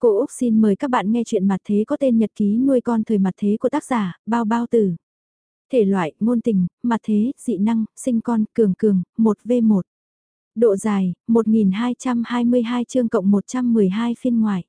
Cô Úc xin mời các bạn nghe chuyện mặt thế có tên nhật ký nuôi con thời mặt thế của tác giả, bao bao tử. Thể loại, ngôn tình, mặt thế, dị năng, sinh con, cường cường, 1v1. Độ dài, 1222 chương cộng 112 phiên ngoại.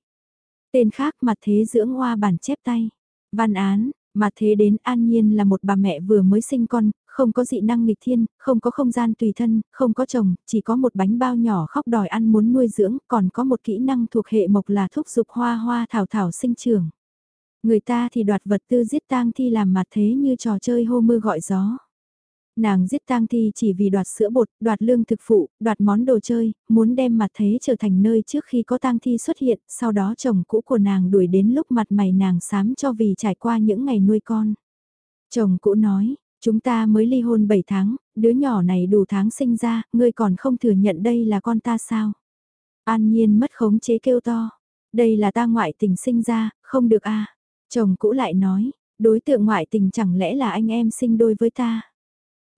Tên khác mặt thế dưỡng hoa bản chép tay. Văn án, mặt thế đến an nhiên là một bà mẹ vừa mới sinh con, không có dị năng nghịch thiên, không có không gian tùy thân, không có chồng, chỉ có một bánh bao nhỏ khóc đòi ăn muốn nuôi dưỡng, còn có một kỹ năng thuộc hệ mộc là thúc dục hoa hoa thảo thảo sinh trưởng. Người ta thì đoạt vật tư giết tang thi làm mặt thế như trò chơi hô mưa gọi gió. Nàng giết tang thi chỉ vì đoạt sữa bột, đoạt lương thực phụ, đoạt món đồ chơi, muốn đem mặt thế trở thành nơi trước khi có tang thi xuất hiện, sau đó chồng cũ của nàng đuổi đến lúc mặt mày nàng xám cho vì trải qua những ngày nuôi con. Chồng cũ nói, Chúng ta mới ly hôn 7 tháng, đứa nhỏ này đủ tháng sinh ra, ngươi còn không thừa nhận đây là con ta sao? An nhiên mất khống chế kêu to. Đây là ta ngoại tình sinh ra, không được a à. Chồng cũ lại nói, đối tượng ngoại tình chẳng lẽ là anh em sinh đôi với ta?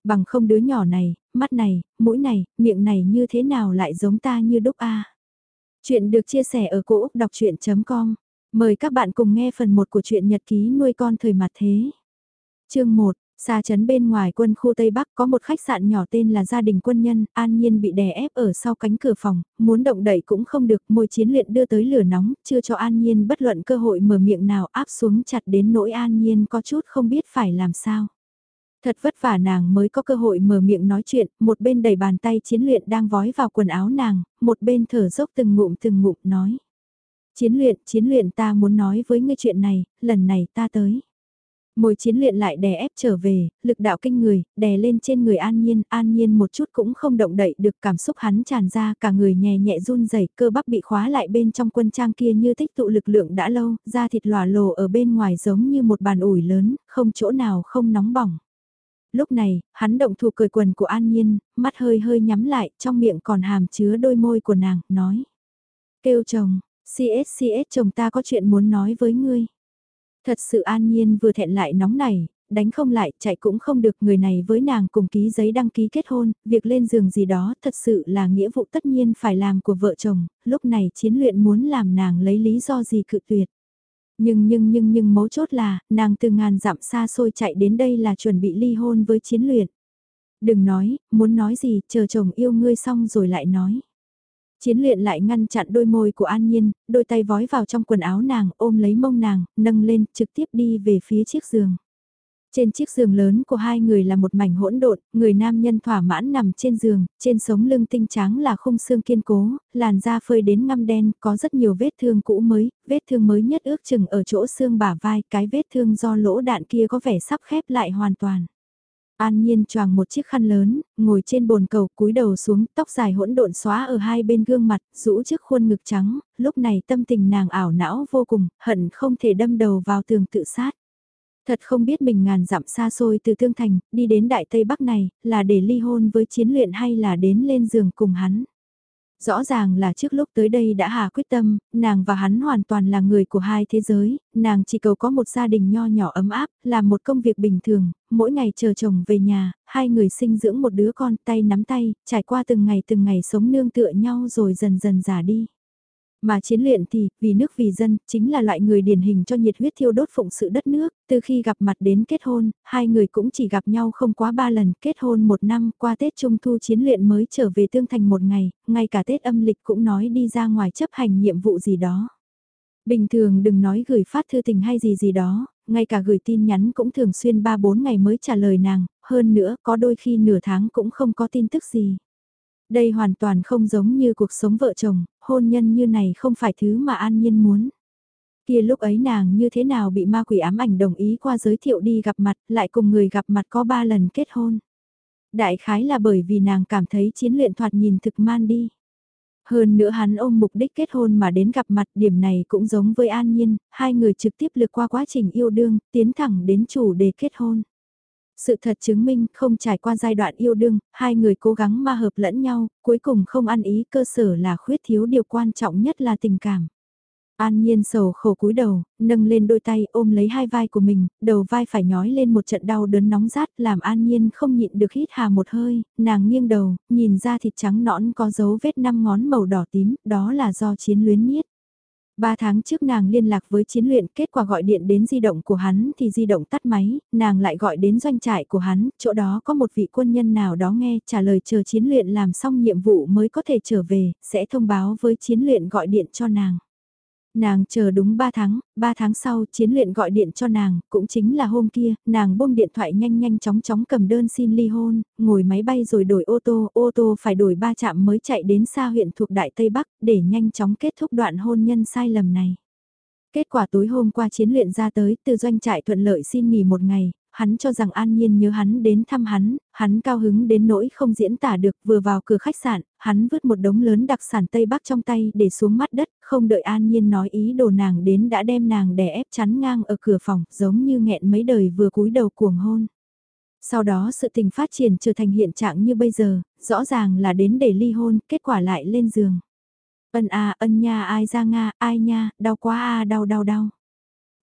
Bằng không đứa nhỏ này, mắt này, mũi này, miệng này như thế nào lại giống ta như đúc a à? Chuyện được chia sẻ ở cỗ đọc chuyện.com. Mời các bạn cùng nghe phần 1 của truyện nhật ký nuôi con thời mặt thế. Chương 1 Xa chấn bên ngoài quân khu Tây Bắc có một khách sạn nhỏ tên là gia đình quân nhân, an nhiên bị đè ép ở sau cánh cửa phòng, muốn động đậy cũng không được, môi chiến luyện đưa tới lửa nóng, chưa cho an nhiên bất luận cơ hội mở miệng nào áp xuống chặt đến nỗi an nhiên có chút không biết phải làm sao. Thật vất vả nàng mới có cơ hội mở miệng nói chuyện, một bên đẩy bàn tay chiến luyện đang vói vào quần áo nàng, một bên thở dốc từng ngụm từng ngụm nói. Chiến luyện, chiến luyện ta muốn nói với ngươi chuyện này, lần này ta tới. Môi chiến luyện lại đè ép trở về, lực đạo kinh người, đè lên trên người an nhiên, an nhiên một chút cũng không động đậy được cảm xúc hắn tràn ra cả người nhẹ nhẹ run rẩy cơ bắp bị khóa lại bên trong quân trang kia như tích tụ lực lượng đã lâu, da thịt lòa lồ ở bên ngoài giống như một bàn ủi lớn, không chỗ nào không nóng bỏng. Lúc này, hắn động thủ cười quần của an nhiên, mắt hơi hơi nhắm lại, trong miệng còn hàm chứa đôi môi của nàng, nói. Kêu chồng, CS CS chồng ta có chuyện muốn nói với ngươi. Thật sự an nhiên vừa thẹn lại nóng này, đánh không lại, chạy cũng không được người này với nàng cùng ký giấy đăng ký kết hôn, việc lên giường gì đó thật sự là nghĩa vụ tất nhiên phải làm của vợ chồng, lúc này chiến luyện muốn làm nàng lấy lý do gì cự tuyệt. Nhưng nhưng nhưng nhưng mấu chốt là, nàng từ ngàn dặm xa xôi chạy đến đây là chuẩn bị ly hôn với chiến luyện. Đừng nói, muốn nói gì, chờ chồng yêu ngươi xong rồi lại nói. Chiến luyện lại ngăn chặn đôi môi của An Nhiên, đôi tay vói vào trong quần áo nàng, ôm lấy mông nàng, nâng lên, trực tiếp đi về phía chiếc giường. Trên chiếc giường lớn của hai người là một mảnh hỗn độn, người nam nhân thỏa mãn nằm trên giường, trên sống lưng tinh trắng là khung xương kiên cố, làn da phơi đến ngăm đen, có rất nhiều vết thương cũ mới, vết thương mới nhất ước chừng ở chỗ xương bả vai, cái vết thương do lỗ đạn kia có vẻ sắp khép lại hoàn toàn. An Nhiên choàng một chiếc khăn lớn, ngồi trên bồn cầu cúi đầu xuống, tóc dài hỗn độn xóa ở hai bên gương mặt, rũ trước khuôn ngực trắng, lúc này tâm tình nàng ảo não vô cùng, hận không thể đâm đầu vào tường tự sát. Thật không biết mình ngàn dặm xa xôi từ Tương Thành, đi đến Đại Tây Bắc này, là để ly hôn với chiến luyện hay là đến lên giường cùng hắn. Rõ ràng là trước lúc tới đây đã hà quyết tâm, nàng và hắn hoàn toàn là người của hai thế giới, nàng chỉ cầu có một gia đình nho nhỏ ấm áp, làm một công việc bình thường, mỗi ngày chờ chồng về nhà, hai người sinh dưỡng một đứa con tay nắm tay, trải qua từng ngày từng ngày sống nương tựa nhau rồi dần dần già đi. Mà chiến luyện thì, vì nước vì dân, chính là loại người điển hình cho nhiệt huyết thiêu đốt phụng sự đất nước, từ khi gặp mặt đến kết hôn, hai người cũng chỉ gặp nhau không quá ba lần, kết hôn một năm, qua Tết Trung Thu chiến luyện mới trở về tương thành một ngày, ngay cả Tết âm lịch cũng nói đi ra ngoài chấp hành nhiệm vụ gì đó. Bình thường đừng nói gửi phát thư tình hay gì gì đó, ngay cả gửi tin nhắn cũng thường xuyên 3-4 ngày mới trả lời nàng, hơn nữa có đôi khi nửa tháng cũng không có tin tức gì. Đây hoàn toàn không giống như cuộc sống vợ chồng, hôn nhân như này không phải thứ mà an nhiên muốn. Kia lúc ấy nàng như thế nào bị ma quỷ ám ảnh đồng ý qua giới thiệu đi gặp mặt, lại cùng người gặp mặt có ba lần kết hôn. Đại khái là bởi vì nàng cảm thấy chiến luyện thoạt nhìn thực man đi. Hơn nữa hắn ôm mục đích kết hôn mà đến gặp mặt điểm này cũng giống với An Nhiên, hai người trực tiếp lược qua quá trình yêu đương, tiến thẳng đến chủ đề kết hôn. Sự thật chứng minh không trải qua giai đoạn yêu đương, hai người cố gắng ma hợp lẫn nhau, cuối cùng không ăn ý cơ sở là khuyết thiếu điều quan trọng nhất là tình cảm. An nhiên sầu khổ cúi đầu, nâng lên đôi tay ôm lấy hai vai của mình, đầu vai phải nhói lên một trận đau đớn nóng rát làm an nhiên không nhịn được hít hà một hơi, nàng nghiêng đầu, nhìn ra thịt trắng nõn có dấu vết năm ngón màu đỏ tím, đó là do chiến luyến miết. Ba tháng trước nàng liên lạc với chiến luyện, kết quả gọi điện đến di động của hắn thì di động tắt máy, nàng lại gọi đến doanh trại của hắn, chỗ đó có một vị quân nhân nào đó nghe, trả lời chờ chiến luyện làm xong nhiệm vụ mới có thể trở về, sẽ thông báo với chiến luyện gọi điện cho nàng. Nàng chờ đúng 3 tháng, 3 tháng sau chiến luyện gọi điện cho nàng, cũng chính là hôm kia, nàng buông điện thoại nhanh nhanh chóng chóng cầm đơn xin ly hôn, ngồi máy bay rồi đổi ô tô, ô tô phải đổi ba trạm mới chạy đến xa huyện thuộc Đại Tây Bắc để nhanh chóng kết thúc đoạn hôn nhân sai lầm này. Kết quả tối hôm qua chiến luyện ra tới, từ doanh trại thuận lợi xin nghỉ một ngày, hắn cho rằng An Nhiên nhớ hắn đến thăm hắn, hắn cao hứng đến nỗi không diễn tả được vừa vào cửa khách sạn, hắn vứt một đống lớn đặc sản Tây Bắc trong tay để xuống mắt đất, không đợi An Nhiên nói ý đồ nàng đến đã đem nàng đè ép chắn ngang ở cửa phòng, giống như nghẹn mấy đời vừa cúi đầu cuồng hôn. Sau đó sự tình phát triển trở thành hiện trạng như bây giờ, rõ ràng là đến để ly hôn, kết quả lại lên giường. Ân a ân nha ai ra nga, ai nha, đau quá a đau đau đau.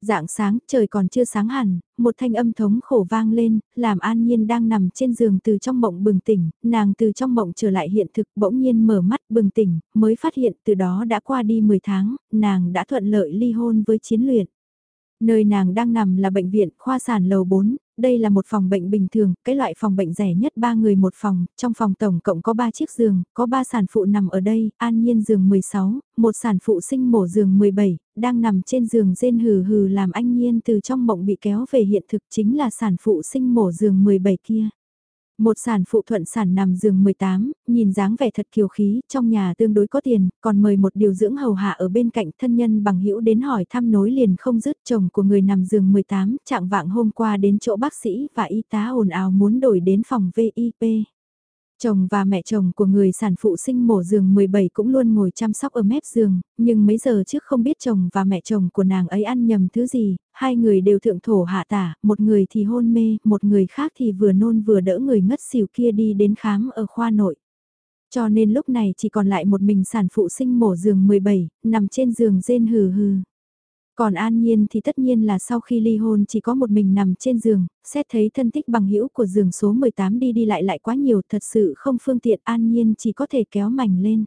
Dạng sáng, trời còn chưa sáng hẳn, một thanh âm thống khổ vang lên, làm An Nhiên đang nằm trên giường từ trong mộng bừng tỉnh, nàng từ trong mộng trở lại hiện thực bỗng nhiên mở mắt bừng tỉnh, mới phát hiện từ đó đã qua đi 10 tháng, nàng đã thuận lợi ly hôn với chiến luyện. Nơi nàng đang nằm là bệnh viện khoa sản lầu 4, đây là một phòng bệnh bình thường, cái loại phòng bệnh rẻ nhất 3 người một phòng, trong phòng tổng cộng có 3 chiếc giường, có 3 sản phụ nằm ở đây, an nhiên giường 16, một sản phụ sinh mổ giường 17, đang nằm trên giường rên hừ hừ làm anh nhiên từ trong mộng bị kéo về hiện thực chính là sản phụ sinh mổ giường 17 kia. Một sản phụ thuận sản nằm giường 18, nhìn dáng vẻ thật kiều khí, trong nhà tương đối có tiền, còn mời một điều dưỡng hầu hạ ở bên cạnh thân nhân bằng hữu đến hỏi thăm nối liền không dứt chồng của người nằm giường 18, trạng vạng hôm qua đến chỗ bác sĩ và y tá ồn ào muốn đổi đến phòng VIP. Chồng và mẹ chồng của người sản phụ sinh mổ giường 17 cũng luôn ngồi chăm sóc ở mép giường, nhưng mấy giờ trước không biết chồng và mẹ chồng của nàng ấy ăn nhầm thứ gì, hai người đều thượng thổ hạ tả, một người thì hôn mê, một người khác thì vừa nôn vừa đỡ người ngất xỉu kia đi đến khám ở khoa nội. Cho nên lúc này chỉ còn lại một mình sản phụ sinh mổ giường 17, nằm trên giường rên hừ hừ. Còn An Nhiên thì tất nhiên là sau khi ly hôn chỉ có một mình nằm trên giường, xét thấy thân tích bằng hữu của giường số 18 đi đi lại lại quá nhiều thật sự không phương tiện An Nhiên chỉ có thể kéo mảnh lên.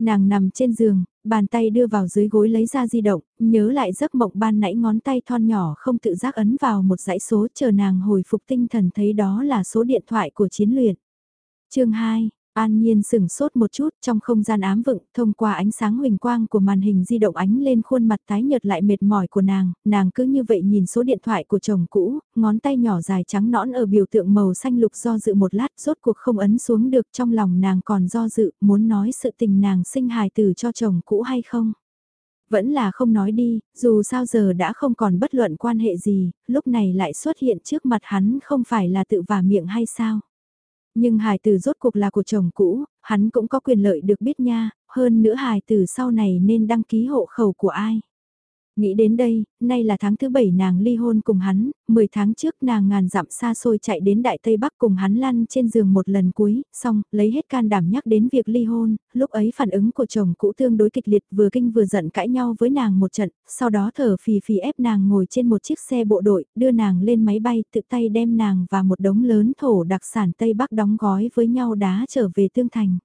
Nàng nằm trên giường, bàn tay đưa vào dưới gối lấy ra di động, nhớ lại giấc mộng ban nãy ngón tay thon nhỏ không tự giác ấn vào một dãy số chờ nàng hồi phục tinh thần thấy đó là số điện thoại của chiến luyện. chương 2 An Nhiên sừng sốt một chút trong không gian ám vựng, thông qua ánh sáng huỳnh quang của màn hình di động ánh lên khuôn mặt tái nhợt lại mệt mỏi của nàng, nàng cứ như vậy nhìn số điện thoại của chồng cũ, ngón tay nhỏ dài trắng nõn ở biểu tượng màu xanh lục do dự một lát rốt cuộc không ấn xuống được trong lòng nàng còn do dự, muốn nói sự tình nàng sinh hài tử cho chồng cũ hay không. Vẫn là không nói đi, dù sao giờ đã không còn bất luận quan hệ gì, lúc này lại xuất hiện trước mặt hắn không phải là tự vả miệng hay sao. Nhưng hài tử rốt cuộc là của chồng cũ, hắn cũng có quyền lợi được biết nha, hơn nữa hài tử sau này nên đăng ký hộ khẩu của ai. Nghĩ đến đây, nay là tháng thứ bảy nàng ly hôn cùng hắn, 10 tháng trước nàng ngàn dặm xa xôi chạy đến Đại Tây Bắc cùng hắn lăn trên giường một lần cuối, xong, lấy hết can đảm nhắc đến việc ly hôn, lúc ấy phản ứng của chồng cũ tương đối kịch liệt vừa kinh vừa giận cãi nhau với nàng một trận, sau đó thở phì phì ép nàng ngồi trên một chiếc xe bộ đội, đưa nàng lên máy bay, tự tay đem nàng và một đống lớn thổ đặc sản Tây Bắc đóng gói với nhau đá trở về Tương Thành.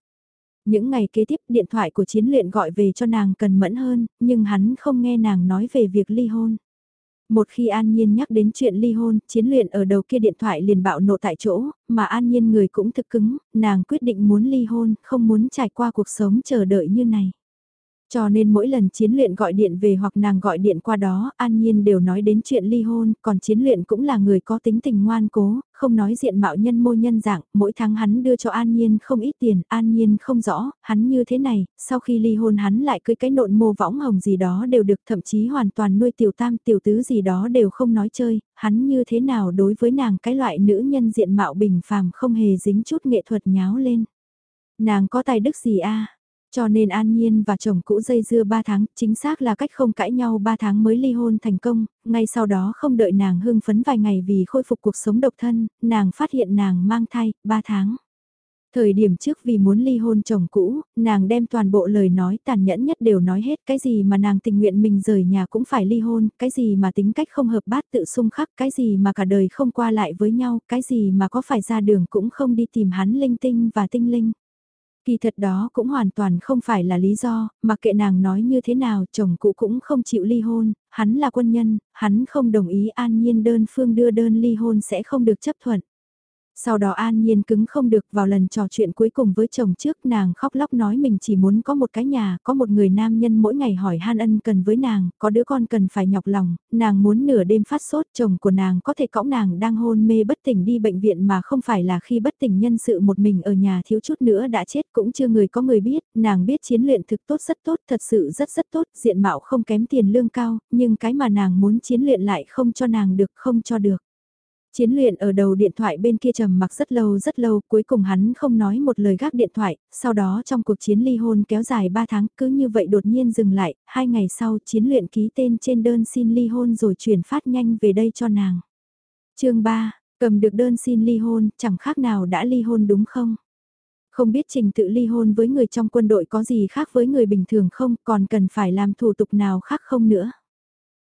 Những ngày kế tiếp điện thoại của chiến luyện gọi về cho nàng cần mẫn hơn, nhưng hắn không nghe nàng nói về việc ly hôn. Một khi An Nhiên nhắc đến chuyện ly hôn, chiến luyện ở đầu kia điện thoại liền bạo nộ tại chỗ, mà An Nhiên người cũng thực cứng, nàng quyết định muốn ly hôn, không muốn trải qua cuộc sống chờ đợi như này. Cho nên mỗi lần chiến luyện gọi điện về hoặc nàng gọi điện qua đó, An Nhiên đều nói đến chuyện ly hôn, còn chiến luyện cũng là người có tính tình ngoan cố, không nói diện mạo nhân mô nhân dạng, mỗi tháng hắn đưa cho An Nhiên không ít tiền, An Nhiên không rõ, hắn như thế này, sau khi ly hôn hắn lại cưới cái nộn mô võng hồng gì đó đều được thậm chí hoàn toàn nuôi tiểu tam tiểu tứ gì đó đều không nói chơi, hắn như thế nào đối với nàng cái loại nữ nhân diện mạo bình phàm không hề dính chút nghệ thuật nháo lên. Nàng có tài đức gì a cho nên An Nhiên và chồng cũ dây dưa 3 tháng, chính xác là cách không cãi nhau 3 tháng mới ly hôn thành công, ngay sau đó không đợi nàng hưng phấn vài ngày vì khôi phục cuộc sống độc thân, nàng phát hiện nàng mang thai, 3 tháng. Thời điểm trước vì muốn ly hôn chồng cũ, nàng đem toàn bộ lời nói tàn nhẫn nhất đều nói hết cái gì mà nàng tình nguyện mình rời nhà cũng phải ly hôn, cái gì mà tính cách không hợp bát tự xung khắc, cái gì mà cả đời không qua lại với nhau, cái gì mà có phải ra đường cũng không đi tìm hắn linh tinh và tinh linh. Kỳ thật đó cũng hoàn toàn không phải là lý do, mà kệ nàng nói như thế nào chồng cũ cũng không chịu ly hôn, hắn là quân nhân, hắn không đồng ý an nhiên đơn phương đưa đơn ly hôn sẽ không được chấp thuận. Sau đó an nhiên cứng không được vào lần trò chuyện cuối cùng với chồng trước nàng khóc lóc nói mình chỉ muốn có một cái nhà, có một người nam nhân mỗi ngày hỏi han ân cần với nàng, có đứa con cần phải nhọc lòng, nàng muốn nửa đêm phát sốt chồng của nàng có thể cõng nàng đang hôn mê bất tỉnh đi bệnh viện mà không phải là khi bất tỉnh nhân sự một mình ở nhà thiếu chút nữa đã chết cũng chưa người có người biết, nàng biết chiến luyện thực tốt rất tốt, thật sự rất rất tốt, diện mạo không kém tiền lương cao, nhưng cái mà nàng muốn chiến luyện lại không cho nàng được không cho được. Chiến luyện ở đầu điện thoại bên kia trầm mặc rất lâu rất lâu, cuối cùng hắn không nói một lời gác điện thoại, sau đó trong cuộc chiến ly hôn kéo dài 3 tháng cứ như vậy đột nhiên dừng lại, hai ngày sau chiến luyện ký tên trên đơn xin ly hôn rồi chuyển phát nhanh về đây cho nàng. chương 3, cầm được đơn xin ly hôn, chẳng khác nào đã ly hôn đúng không? Không biết trình tự ly hôn với người trong quân đội có gì khác với người bình thường không, còn cần phải làm thủ tục nào khác không nữa.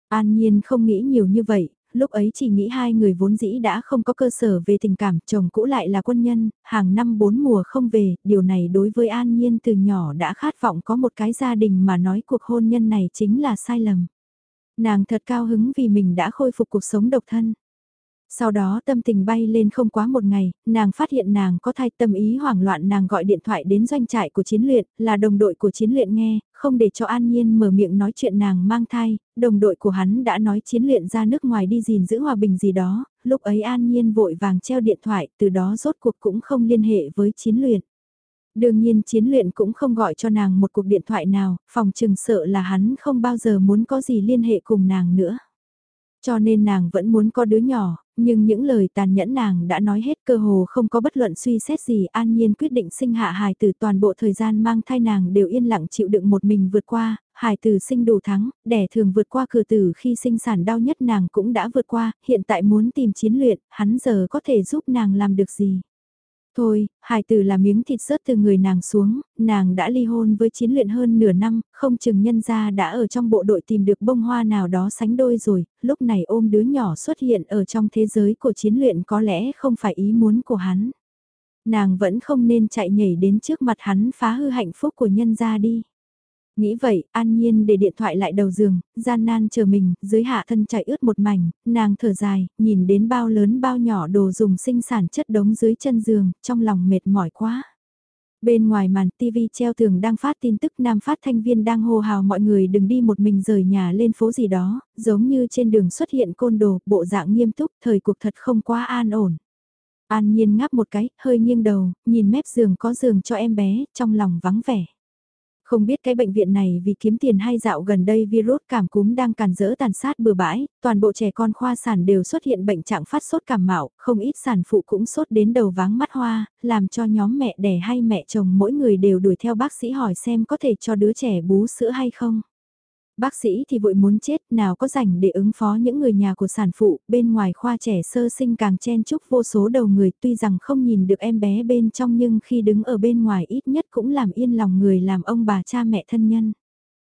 An Nhiên không nghĩ nhiều như vậy, lúc ấy chỉ nghĩ hai người vốn dĩ đã không có cơ sở về tình cảm, chồng cũ lại là quân nhân, hàng năm bốn mùa không về, điều này đối với An Nhiên từ nhỏ đã khát vọng có một cái gia đình mà nói cuộc hôn nhân này chính là sai lầm. Nàng thật cao hứng vì mình đã khôi phục cuộc sống độc thân. Sau đó tâm tình bay lên không quá một ngày, nàng phát hiện nàng có thai tâm ý hoảng loạn nàng gọi điện thoại đến doanh trại của chiến luyện, là đồng đội của chiến luyện nghe, không để cho An Nhiên mở miệng nói chuyện nàng mang thai, đồng đội của hắn đã nói chiến luyện ra nước ngoài đi gìn giữ hòa bình gì đó, lúc ấy An Nhiên vội vàng treo điện thoại, từ đó rốt cuộc cũng không liên hệ với chiến luyện. Đương nhiên chiến luyện cũng không gọi cho nàng một cuộc điện thoại nào, phòng trừng sợ là hắn không bao giờ muốn có gì liên hệ cùng nàng nữa. Cho nên nàng vẫn muốn có đứa nhỏ, nhưng những lời tàn nhẫn nàng đã nói hết cơ hồ không có bất luận suy xét gì an nhiên quyết định sinh hạ hài tử toàn bộ thời gian mang thai nàng đều yên lặng chịu đựng một mình vượt qua, hài tử sinh đủ thắng, đẻ thường vượt qua cửa tử khi sinh sản đau nhất nàng cũng đã vượt qua, hiện tại muốn tìm chiến luyện, hắn giờ có thể giúp nàng làm được gì. Thôi, hài tử là miếng thịt rớt từ người nàng xuống, nàng đã ly hôn với chiến luyện hơn nửa năm, không chừng nhân gia đã ở trong bộ đội tìm được bông hoa nào đó sánh đôi rồi, lúc này ôm đứa nhỏ xuất hiện ở trong thế giới của chiến luyện có lẽ không phải ý muốn của hắn. Nàng vẫn không nên chạy nhảy đến trước mặt hắn phá hư hạnh phúc của nhân gia đi. Nghĩ vậy, an nhiên để điện thoại lại đầu giường, gian nan chờ mình, dưới hạ thân chạy ướt một mảnh, nàng thở dài, nhìn đến bao lớn bao nhỏ đồ dùng sinh sản chất đống dưới chân giường, trong lòng mệt mỏi quá. Bên ngoài màn TV treo tường đang phát tin tức nam phát thanh viên đang hô hào mọi người đừng đi một mình rời nhà lên phố gì đó, giống như trên đường xuất hiện côn đồ, bộ dạng nghiêm túc, thời cuộc thật không quá an ổn. An nhiên ngáp một cái, hơi nghiêng đầu, nhìn mép giường có giường cho em bé, trong lòng vắng vẻ. Không biết cái bệnh viện này vì kiếm tiền hay dạo gần đây virus cảm cúm đang càn rỡ tàn sát bừa bãi, toàn bộ trẻ con khoa sản đều xuất hiện bệnh trạng phát sốt cảm mạo, không ít sản phụ cũng sốt đến đầu váng mắt hoa, làm cho nhóm mẹ đẻ hay mẹ chồng mỗi người đều đuổi theo bác sĩ hỏi xem có thể cho đứa trẻ bú sữa hay không. Bác sĩ thì vội muốn chết, nào có rảnh để ứng phó những người nhà của sản phụ, bên ngoài khoa trẻ sơ sinh càng chen chúc vô số đầu người tuy rằng không nhìn được em bé bên trong nhưng khi đứng ở bên ngoài ít nhất cũng làm yên lòng người làm ông bà cha mẹ thân nhân.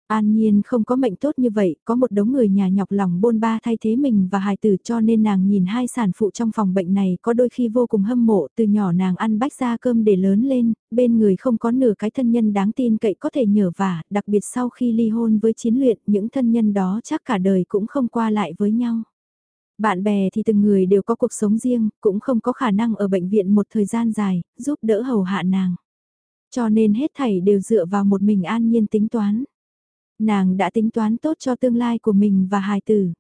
An Nhiên không có mệnh tốt như vậy, có một đống người nhà nhọc lòng bôn ba thay thế mình và hài tử cho nên nàng nhìn hai sản phụ trong phòng bệnh này có đôi khi vô cùng hâm mộ từ nhỏ nàng ăn bách ra cơm để lớn lên, bên người không có nửa cái thân nhân đáng tin cậy có thể nhờ vả, đặc biệt sau khi ly hôn với chiến luyện những thân nhân đó chắc cả đời cũng không qua lại với nhau. Bạn bè thì từng người đều có cuộc sống riêng, cũng không có khả năng ở bệnh viện một thời gian dài, giúp đỡ hầu hạ nàng. Cho nên hết thảy đều dựa vào một mình an nhiên tính toán. Nàng đã tính toán tốt cho tương lai của mình và hài tử.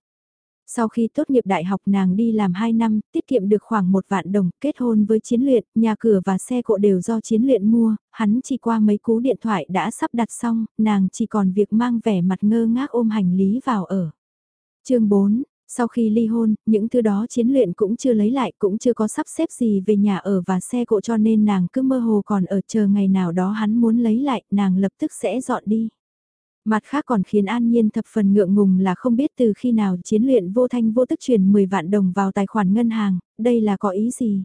Sau khi tốt nghiệp đại học nàng đi làm 2 năm, tiết kiệm được khoảng một vạn đồng, kết hôn với chiến luyện, nhà cửa và xe cộ đều do chiến luyện mua, hắn chỉ qua mấy cú điện thoại đã sắp đặt xong, nàng chỉ còn việc mang vẻ mặt ngơ ngác ôm hành lý vào ở. chương 4, sau khi ly hôn, những thứ đó chiến luyện cũng chưa lấy lại, cũng chưa có sắp xếp gì về nhà ở và xe cộ cho nên nàng cứ mơ hồ còn ở chờ ngày nào đó hắn muốn lấy lại, nàng lập tức sẽ dọn đi. Mặt khác còn khiến An Nhiên thập phần ngượng ngùng là không biết từ khi nào chiến luyện vô thanh vô tức chuyển 10 vạn đồng vào tài khoản ngân hàng, đây là có ý gì?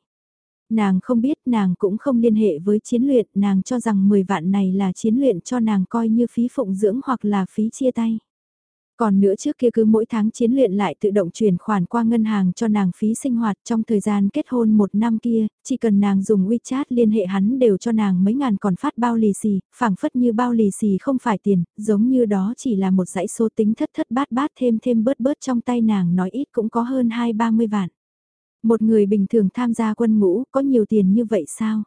Nàng không biết nàng cũng không liên hệ với chiến luyện, nàng cho rằng 10 vạn này là chiến luyện cho nàng coi như phí phụng dưỡng hoặc là phí chia tay. Còn nữa trước kia cứ mỗi tháng chiến luyện lại tự động chuyển khoản qua ngân hàng cho nàng phí sinh hoạt trong thời gian kết hôn một năm kia, chỉ cần nàng dùng WeChat liên hệ hắn đều cho nàng mấy ngàn còn phát bao lì xì, phảng phất như bao lì xì không phải tiền, giống như đó chỉ là một dãy số tính thất thất bát bát thêm thêm bớt bớt trong tay nàng nói ít cũng có hơn hai ba mươi vạn. Một người bình thường tham gia quân ngũ có nhiều tiền như vậy sao?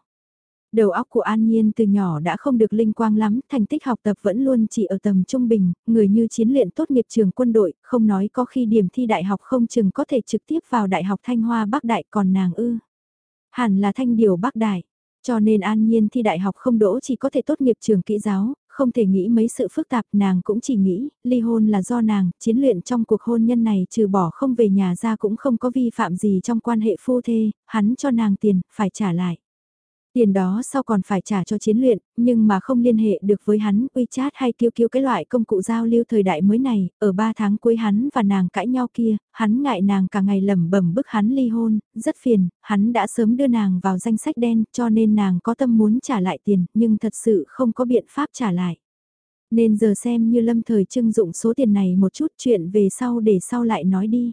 Đầu óc của An Nhiên từ nhỏ đã không được linh quang lắm, thành tích học tập vẫn luôn chỉ ở tầm trung bình, người như chiến luyện tốt nghiệp trường quân đội, không nói có khi điểm thi đại học không chừng có thể trực tiếp vào Đại học Thanh Hoa Bắc Đại còn nàng ư. Hẳn là Thanh Điều Bắc Đại, cho nên An Nhiên thi đại học không đỗ chỉ có thể tốt nghiệp trường kỹ giáo, không thể nghĩ mấy sự phức tạp nàng cũng chỉ nghĩ, ly hôn là do nàng, chiến luyện trong cuộc hôn nhân này trừ bỏ không về nhà ra cũng không có vi phạm gì trong quan hệ phu thê, hắn cho nàng tiền, phải trả lại. Tiền đó sau còn phải trả cho chiến luyện, nhưng mà không liên hệ được với hắn, WeChat hay kêu kêu cái loại công cụ giao lưu thời đại mới này, ở 3 tháng cuối hắn và nàng cãi nhau kia, hắn ngại nàng cả ngày lẩm bẩm bức hắn ly hôn, rất phiền, hắn đã sớm đưa nàng vào danh sách đen cho nên nàng có tâm muốn trả lại tiền, nhưng thật sự không có biện pháp trả lại. Nên giờ xem như lâm thời trưng dụng số tiền này một chút chuyện về sau để sau lại nói đi.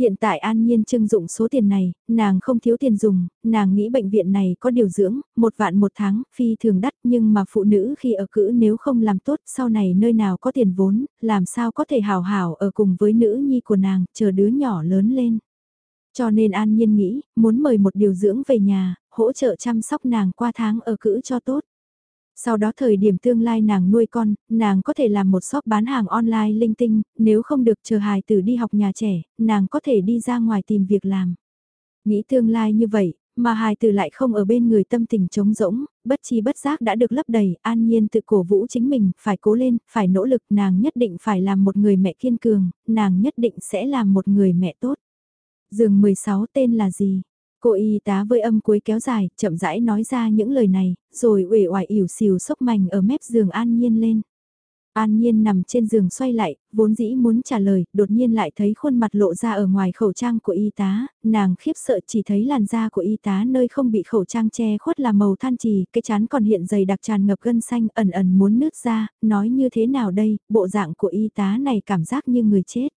Hiện tại An Nhiên trưng dụng số tiền này, nàng không thiếu tiền dùng, nàng nghĩ bệnh viện này có điều dưỡng, một vạn một tháng, phi thường đắt nhưng mà phụ nữ khi ở cữ nếu không làm tốt sau này nơi nào có tiền vốn, làm sao có thể hào hảo ở cùng với nữ nhi của nàng, chờ đứa nhỏ lớn lên. Cho nên An Nhiên nghĩ, muốn mời một điều dưỡng về nhà, hỗ trợ chăm sóc nàng qua tháng ở cữ cho tốt. Sau đó thời điểm tương lai nàng nuôi con, nàng có thể làm một shop bán hàng online linh tinh, nếu không được chờ hài tử đi học nhà trẻ, nàng có thể đi ra ngoài tìm việc làm. Nghĩ tương lai như vậy, mà hài tử lại không ở bên người tâm tình trống rỗng, bất chi bất giác đã được lấp đầy, an nhiên tự cổ vũ chính mình, phải cố lên, phải nỗ lực, nàng nhất định phải làm một người mẹ kiên cường, nàng nhất định sẽ làm một người mẹ tốt. Giường 16 tên là gì? Cô y tá với âm cuối kéo dài, chậm rãi nói ra những lời này, rồi uể oải ỉu xìu sốc mảnh ở mép giường An Nhiên lên. An Nhiên nằm trên giường xoay lại, vốn dĩ muốn trả lời, đột nhiên lại thấy khuôn mặt lộ ra ở ngoài khẩu trang của y tá, nàng khiếp sợ chỉ thấy làn da của y tá nơi không bị khẩu trang che khuất là màu than trì, cái chán còn hiện dày đặc tràn ngập gân xanh ẩn ẩn muốn nứt ra, nói như thế nào đây, bộ dạng của y tá này cảm giác như người chết.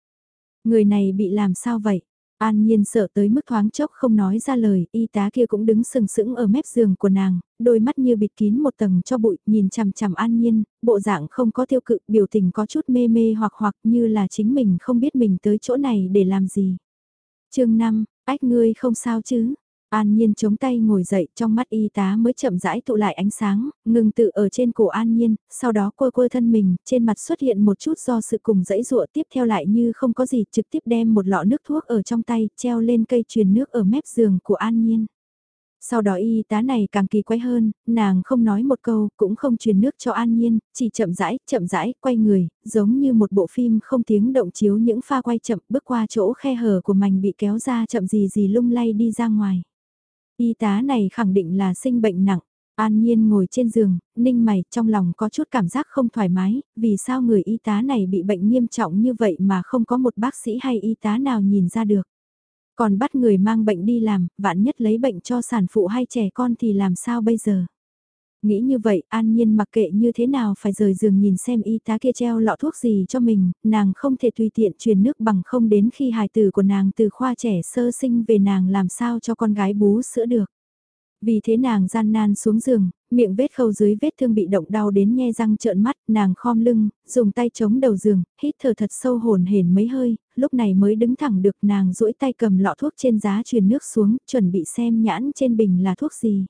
Người này bị làm sao vậy? An Nhiên sợ tới mức thoáng chốc không nói ra lời, y tá kia cũng đứng sừng sững ở mép giường của nàng, đôi mắt như bịt kín một tầng cho bụi, nhìn chằm chằm An Nhiên, bộ dạng không có tiêu cự, biểu tình có chút mê mê hoặc hoặc như là chính mình không biết mình tới chỗ này để làm gì. chương 5, ách ngươi không sao chứ? An Nhiên chống tay ngồi dậy trong mắt y tá mới chậm rãi tụ lại ánh sáng, ngừng tự ở trên cổ An Nhiên, sau đó quơ quơ thân mình, trên mặt xuất hiện một chút do sự cùng dãy dụa tiếp theo lại như không có gì trực tiếp đem một lọ nước thuốc ở trong tay, treo lên cây truyền nước ở mép giường của An Nhiên. Sau đó y tá này càng kỳ quái hơn, nàng không nói một câu, cũng không truyền nước cho An Nhiên, chỉ chậm rãi, chậm rãi, quay người, giống như một bộ phim không tiếng động chiếu những pha quay chậm bước qua chỗ khe hở của mảnh bị kéo ra chậm gì gì lung lay đi ra ngoài. Y tá này khẳng định là sinh bệnh nặng. An Nhiên ngồi trên giường, ninh mày, trong lòng có chút cảm giác không thoải mái, vì sao người y tá này bị bệnh nghiêm trọng như vậy mà không có một bác sĩ hay y tá nào nhìn ra được. Còn bắt người mang bệnh đi làm, vạn nhất lấy bệnh cho sản phụ hay trẻ con thì làm sao bây giờ? Nghĩ như vậy, an nhiên mặc kệ như thế nào phải rời giường nhìn xem y tá kia treo lọ thuốc gì cho mình, nàng không thể tùy tiện truyền nước bằng không đến khi hài tử của nàng từ khoa trẻ sơ sinh về nàng làm sao cho con gái bú sữa được. Vì thế nàng gian nan xuống giường, miệng vết khâu dưới vết thương bị động đau đến nhe răng trợn mắt, nàng khom lưng, dùng tay chống đầu giường, hít thở thật sâu hồn hển mấy hơi, lúc này mới đứng thẳng được nàng duỗi tay cầm lọ thuốc trên giá truyền nước xuống, chuẩn bị xem nhãn trên bình là thuốc gì.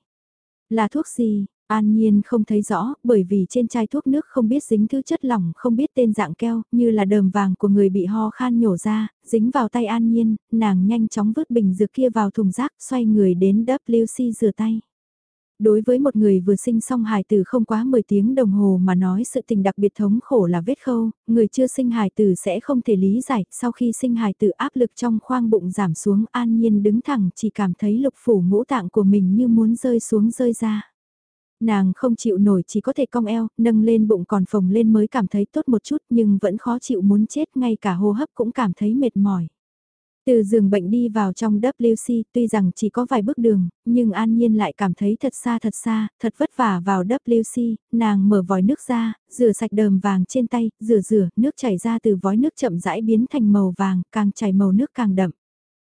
Là thuốc gì, An Nhiên không thấy rõ, bởi vì trên chai thuốc nước không biết dính thứ chất lỏng không biết tên dạng keo, như là đờm vàng của người bị ho khan nhổ ra, dính vào tay An Nhiên, nàng nhanh chóng vứt bình dược kia vào thùng rác, xoay người đến WC rửa tay. Đối với một người vừa sinh xong hài tử không quá 10 tiếng đồng hồ mà nói sự tình đặc biệt thống khổ là vết khâu, người chưa sinh hài tử sẽ không thể lý giải, sau khi sinh hài tử áp lực trong khoang bụng giảm xuống an nhiên đứng thẳng chỉ cảm thấy lục phủ ngũ tạng của mình như muốn rơi xuống rơi ra. Nàng không chịu nổi chỉ có thể cong eo, nâng lên bụng còn phồng lên mới cảm thấy tốt một chút nhưng vẫn khó chịu muốn chết ngay cả hô hấp cũng cảm thấy mệt mỏi. Từ giường bệnh đi vào trong WC tuy rằng chỉ có vài bước đường, nhưng An Nhiên lại cảm thấy thật xa thật xa, thật vất vả vào WC, nàng mở vòi nước ra, rửa sạch đờm vàng trên tay, rửa rửa, nước chảy ra từ vòi nước chậm rãi biến thành màu vàng, càng chảy màu nước càng đậm.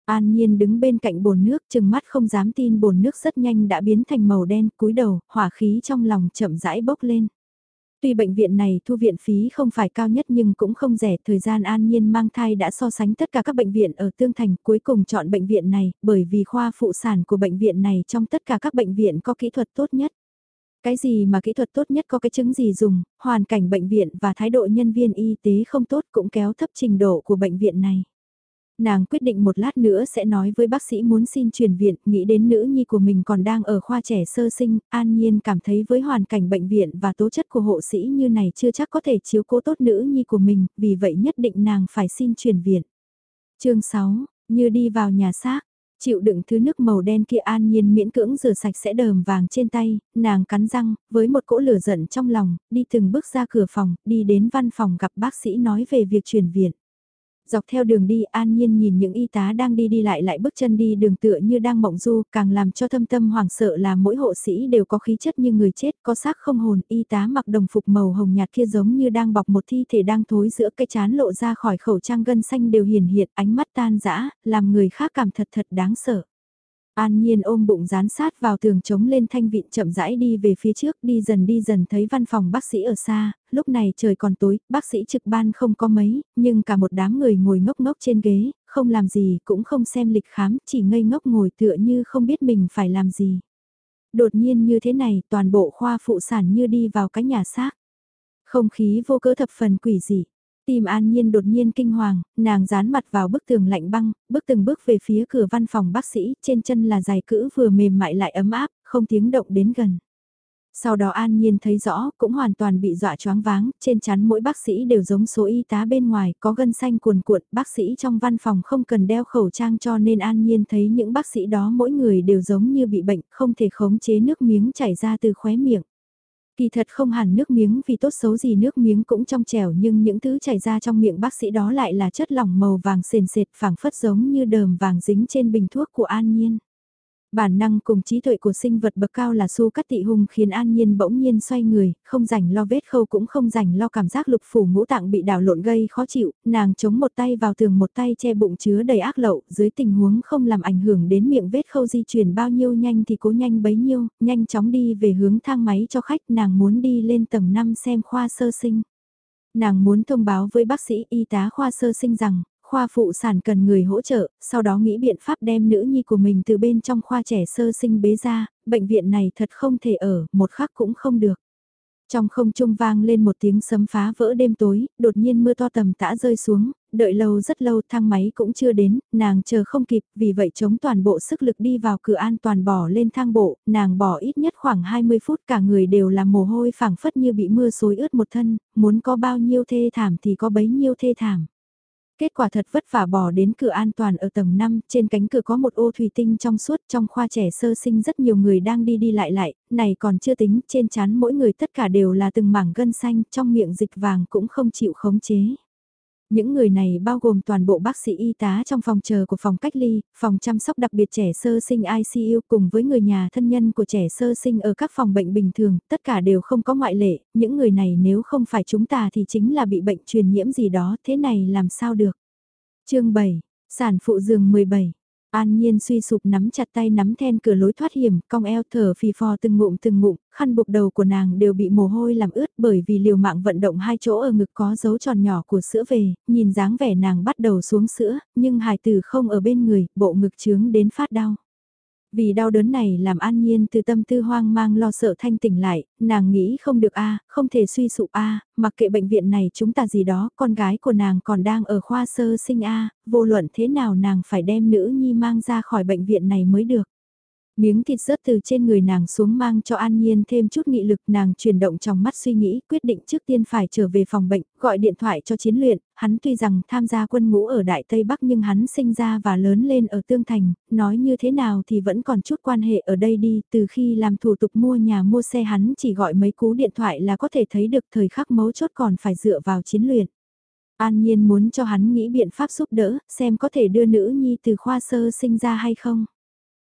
An Nhiên đứng bên cạnh bồn nước chừng mắt không dám tin bồn nước rất nhanh đã biến thành màu đen, cúi đầu, hỏa khí trong lòng chậm rãi bốc lên. Tuy bệnh viện này thu viện phí không phải cao nhất nhưng cũng không rẻ, thời gian an nhiên mang thai đã so sánh tất cả các bệnh viện ở Tương Thành, cuối cùng chọn bệnh viện này, bởi vì khoa phụ sản của bệnh viện này trong tất cả các bệnh viện có kỹ thuật tốt nhất. Cái gì mà kỹ thuật tốt nhất có cái chứng gì dùng, hoàn cảnh bệnh viện và thái độ nhân viên y tế không tốt cũng kéo thấp trình độ của bệnh viện này. Nàng quyết định một lát nữa sẽ nói với bác sĩ muốn xin chuyển viện, nghĩ đến nữ nhi của mình còn đang ở khoa trẻ sơ sinh, an nhiên cảm thấy với hoàn cảnh bệnh viện và tố chất của hộ sĩ như này chưa chắc có thể chiếu cố tốt nữ nhi của mình, vì vậy nhất định nàng phải xin chuyển viện. chương 6, như đi vào nhà xác, chịu đựng thứ nước màu đen kia an nhiên miễn cưỡng rửa sạch sẽ đờm vàng trên tay, nàng cắn răng, với một cỗ lửa giận trong lòng, đi từng bước ra cửa phòng, đi đến văn phòng gặp bác sĩ nói về việc chuyển viện. Dọc theo đường đi an nhiên nhìn những y tá đang đi đi lại lại bước chân đi đường tựa như đang mộng du, càng làm cho thâm tâm hoảng sợ là mỗi hộ sĩ đều có khí chất như người chết, có xác không hồn, y tá mặc đồng phục màu hồng nhạt kia giống như đang bọc một thi thể đang thối giữa cái chán lộ ra khỏi khẩu trang gân xanh đều hiển hiện, ánh mắt tan dã làm người khác cảm thật thật đáng sợ. An Nhiên ôm bụng dán sát vào tường chống lên thanh vịn chậm rãi đi về phía trước đi dần đi dần thấy văn phòng bác sĩ ở xa, lúc này trời còn tối, bác sĩ trực ban không có mấy, nhưng cả một đám người ngồi ngốc ngốc trên ghế, không làm gì cũng không xem lịch khám, chỉ ngây ngốc ngồi tựa như không biết mình phải làm gì. Đột nhiên như thế này, toàn bộ khoa phụ sản như đi vào cái nhà xác. Không khí vô cỡ thập phần quỷ dị. Tim an nhiên đột nhiên kinh hoàng, nàng dán mặt vào bức tường lạnh băng, bước từng bước về phía cửa văn phòng bác sĩ, trên chân là dài cữ vừa mềm mại lại ấm áp, không tiếng động đến gần. Sau đó an nhiên thấy rõ, cũng hoàn toàn bị dọa choáng váng, trên chắn mỗi bác sĩ đều giống số y tá bên ngoài, có gân xanh cuồn cuộn, bác sĩ trong văn phòng không cần đeo khẩu trang cho nên an nhiên thấy những bác sĩ đó mỗi người đều giống như bị bệnh, không thể khống chế nước miếng chảy ra từ khóe miệng. Kỳ thật không hẳn nước miếng vì tốt xấu gì nước miếng cũng trong trẻo nhưng những thứ chảy ra trong miệng bác sĩ đó lại là chất lỏng màu vàng sền sệt phảng phất giống như đờm vàng dính trên bình thuốc của An Nhiên. Bản năng cùng trí tuệ của sinh vật bậc cao là su cắt tị hung khiến An Nhiên bỗng nhiên xoay người, không rảnh lo vết khâu cũng không rảnh lo cảm giác lục phủ ngũ tạng bị đảo lộn gây khó chịu, nàng chống một tay vào tường một tay che bụng chứa đầy ác lậu, dưới tình huống không làm ảnh hưởng đến miệng vết khâu di chuyển bao nhiêu nhanh thì cố nhanh bấy nhiêu, nhanh chóng đi về hướng thang máy cho khách nàng muốn đi lên tầng 5 xem khoa sơ sinh. Nàng muốn thông báo với bác sĩ y tá khoa sơ sinh rằng, khoa phụ sản cần người hỗ trợ, sau đó nghĩ biện pháp đem nữ nhi của mình từ bên trong khoa trẻ sơ sinh bế ra, bệnh viện này thật không thể ở, một khắc cũng không được. Trong không trung vang lên một tiếng sấm phá vỡ đêm tối, đột nhiên mưa to tầm tã rơi xuống, đợi lâu rất lâu thang máy cũng chưa đến, nàng chờ không kịp, vì vậy chống toàn bộ sức lực đi vào cửa an toàn bỏ lên thang bộ, nàng bỏ ít nhất khoảng 20 phút cả người đều là mồ hôi phảng phất như bị mưa xối ướt một thân, muốn có bao nhiêu thê thảm thì có bấy nhiêu thê thảm. Kết quả thật vất vả bỏ đến cửa an toàn ở tầng 5, trên cánh cửa có một ô thủy tinh trong suốt trong khoa trẻ sơ sinh rất nhiều người đang đi đi lại lại, này còn chưa tính, trên chán mỗi người tất cả đều là từng mảng gân xanh, trong miệng dịch vàng cũng không chịu khống chế. Những người này bao gồm toàn bộ bác sĩ y tá trong phòng chờ của phòng cách ly, phòng chăm sóc đặc biệt trẻ sơ sinh ICU cùng với người nhà thân nhân của trẻ sơ sinh ở các phòng bệnh bình thường, tất cả đều không có ngoại lệ, những người này nếu không phải chúng ta thì chính là bị bệnh truyền nhiễm gì đó, thế này làm sao được. chương 7, sản phụ giường 17 An Nhiên suy sụp nắm chặt tay nắm then cửa lối thoát hiểm, cong eo thở phì phò từng ngụm từng ngụm, khăn buộc đầu của nàng đều bị mồ hôi làm ướt bởi vì liều mạng vận động hai chỗ ở ngực có dấu tròn nhỏ của sữa về, nhìn dáng vẻ nàng bắt đầu xuống sữa, nhưng hài tử không ở bên người, bộ ngực trướng đến phát đau. Vì đau đớn này làm an nhiên từ tâm tư hoang mang lo sợ thanh tỉnh lại, nàng nghĩ không được a không thể suy sụp a mặc kệ bệnh viện này chúng ta gì đó, con gái của nàng còn đang ở khoa sơ sinh a vô luận thế nào nàng phải đem nữ nhi mang ra khỏi bệnh viện này mới được. Miếng thịt rớt từ trên người nàng xuống mang cho An Nhiên thêm chút nghị lực nàng chuyển động trong mắt suy nghĩ quyết định trước tiên phải trở về phòng bệnh, gọi điện thoại cho chiến luyện, hắn tuy rằng tham gia quân ngũ ở Đại Tây Bắc nhưng hắn sinh ra và lớn lên ở Tương Thành, nói như thế nào thì vẫn còn chút quan hệ ở đây đi, từ khi làm thủ tục mua nhà mua xe hắn chỉ gọi mấy cú điện thoại là có thể thấy được thời khắc mấu chốt còn phải dựa vào chiến luyện. An Nhiên muốn cho hắn nghĩ biện pháp giúp đỡ, xem có thể đưa nữ nhi từ khoa sơ sinh ra hay không.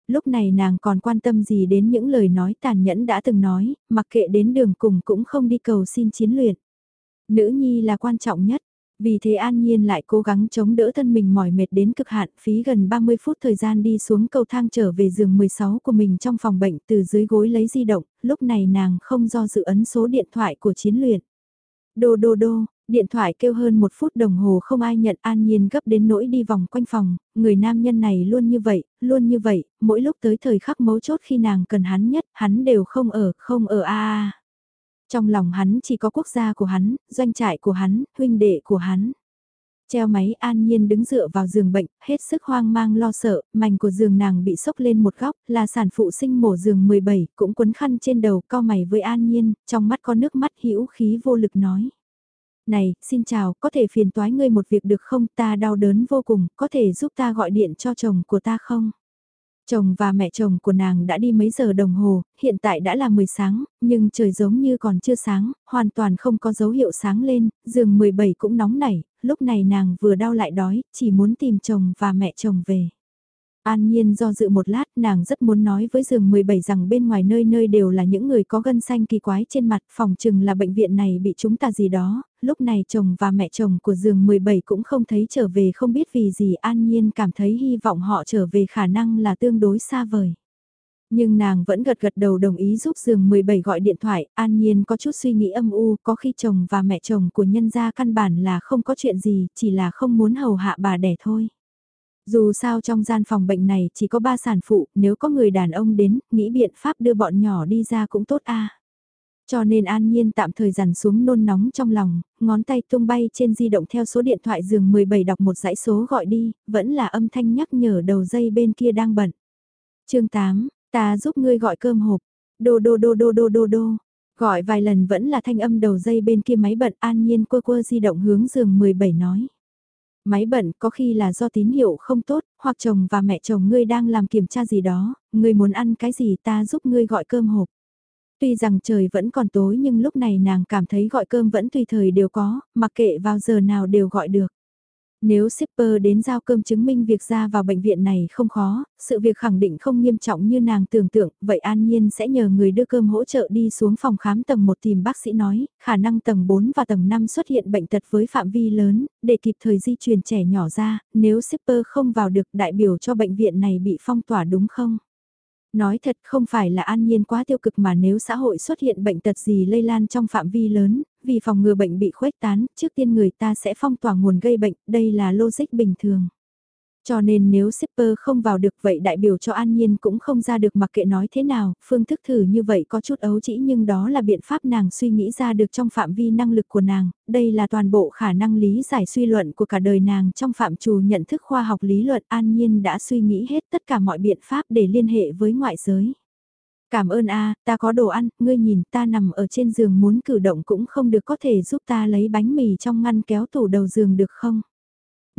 Lúc này nàng còn quan tâm gì đến những lời nói tàn nhẫn đã từng nói, mặc kệ đến đường cùng cũng không đi cầu xin chiến luyện. Nữ nhi là quan trọng nhất, vì thế An Nhiên lại cố gắng chống đỡ thân mình mỏi mệt đến cực hạn, phí gần 30 phút thời gian đi xuống cầu thang trở về giường 16 của mình trong phòng bệnh từ dưới gối lấy di động, lúc này nàng không do dự ấn số điện thoại của chiến luyện. Đô đô đô, điện thoại kêu hơn một phút đồng hồ không ai nhận An Nhiên gấp đến nỗi đi vòng quanh phòng, người nam nhân này luôn như vậy, luôn như vậy, mỗi lúc tới thời khắc mấu chốt khi nàng cần hắn nhất, hắn đều không ở, không ở a a. Trong lòng hắn chỉ có quốc gia của hắn, doanh trại của hắn, huynh đệ của hắn. Treo máy an nhiên đứng dựa vào giường bệnh, hết sức hoang mang lo sợ, mảnh của giường nàng bị sốc lên một góc, là sản phụ sinh mổ giường 17, cũng quấn khăn trên đầu, cao mày với an nhiên, trong mắt có nước mắt hữu khí vô lực nói. Này, xin chào, có thể phiền toái ngươi một việc được không, ta đau đớn vô cùng, có thể giúp ta gọi điện cho chồng của ta không? Chồng và mẹ chồng của nàng đã đi mấy giờ đồng hồ, hiện tại đã là 10 sáng, nhưng trời giống như còn chưa sáng, hoàn toàn không có dấu hiệu sáng lên, giường 17 cũng nóng nảy, lúc này nàng vừa đau lại đói, chỉ muốn tìm chồng và mẹ chồng về. An Nhiên do dự một lát nàng rất muốn nói với giường 17 rằng bên ngoài nơi nơi đều là những người có gân xanh kỳ quái trên mặt phòng chừng là bệnh viện này bị chúng ta gì đó, lúc này chồng và mẹ chồng của giường 17 cũng không thấy trở về không biết vì gì An Nhiên cảm thấy hy vọng họ trở về khả năng là tương đối xa vời. Nhưng nàng vẫn gật gật đầu đồng ý giúp giường 17 gọi điện thoại, an nhiên có chút suy nghĩ âm u, có khi chồng và mẹ chồng của nhân gia căn bản là không có chuyện gì, chỉ là không muốn hầu hạ bà đẻ thôi. Dù sao trong gian phòng bệnh này chỉ có ba sản phụ, nếu có người đàn ông đến, nghĩ biện pháp đưa bọn nhỏ đi ra cũng tốt a. Cho nên an nhiên tạm thời dằn xuống nôn nóng trong lòng, ngón tay tung bay trên di động theo số điện thoại giường 17 đọc một dãy số gọi đi, vẫn là âm thanh nhắc nhở đầu dây bên kia đang bận. chương 8, ta giúp ngươi gọi cơm hộp, đô đô đô đô đô đô đô. Gọi vài lần vẫn là thanh âm đầu dây bên kia máy bận an nhiên quơ quơ di động hướng giường 17 nói. Máy bận có khi là do tín hiệu không tốt, hoặc chồng và mẹ chồng ngươi đang làm kiểm tra gì đó, ngươi muốn ăn cái gì ta giúp ngươi gọi cơm hộp. Tuy rằng trời vẫn còn tối nhưng lúc này nàng cảm thấy gọi cơm vẫn tùy thời đều có, mặc kệ vào giờ nào đều gọi được. Nếu shipper đến giao cơm chứng minh việc ra vào bệnh viện này không khó, sự việc khẳng định không nghiêm trọng như nàng tưởng tượng, vậy An Nhiên sẽ nhờ người đưa cơm hỗ trợ đi xuống phòng khám tầng 1 tìm bác sĩ nói, khả năng tầng 4 và tầng 5 xuất hiện bệnh tật với phạm vi lớn, để kịp thời di truyền trẻ nhỏ ra, nếu shipper không vào được đại biểu cho bệnh viện này bị phong tỏa đúng không? Nói thật không phải là an nhiên quá tiêu cực mà nếu xã hội xuất hiện bệnh tật gì lây lan trong phạm vi lớn, vì phòng ngừa bệnh bị khuếch tán, trước tiên người ta sẽ phong tỏa nguồn gây bệnh, đây là logic bình thường. Cho nên nếu shipper không vào được vậy đại biểu cho an nhiên cũng không ra được mặc kệ nói thế nào, phương thức thử như vậy có chút ấu chỉ nhưng đó là biện pháp nàng suy nghĩ ra được trong phạm vi năng lực của nàng, đây là toàn bộ khả năng lý giải suy luận của cả đời nàng trong phạm trù nhận thức khoa học lý luận an nhiên đã suy nghĩ hết tất cả mọi biện pháp để liên hệ với ngoại giới. Cảm ơn a, ta có đồ ăn, ngươi nhìn ta nằm ở trên giường muốn cử động cũng không được có thể giúp ta lấy bánh mì trong ngăn kéo tủ đầu giường được không?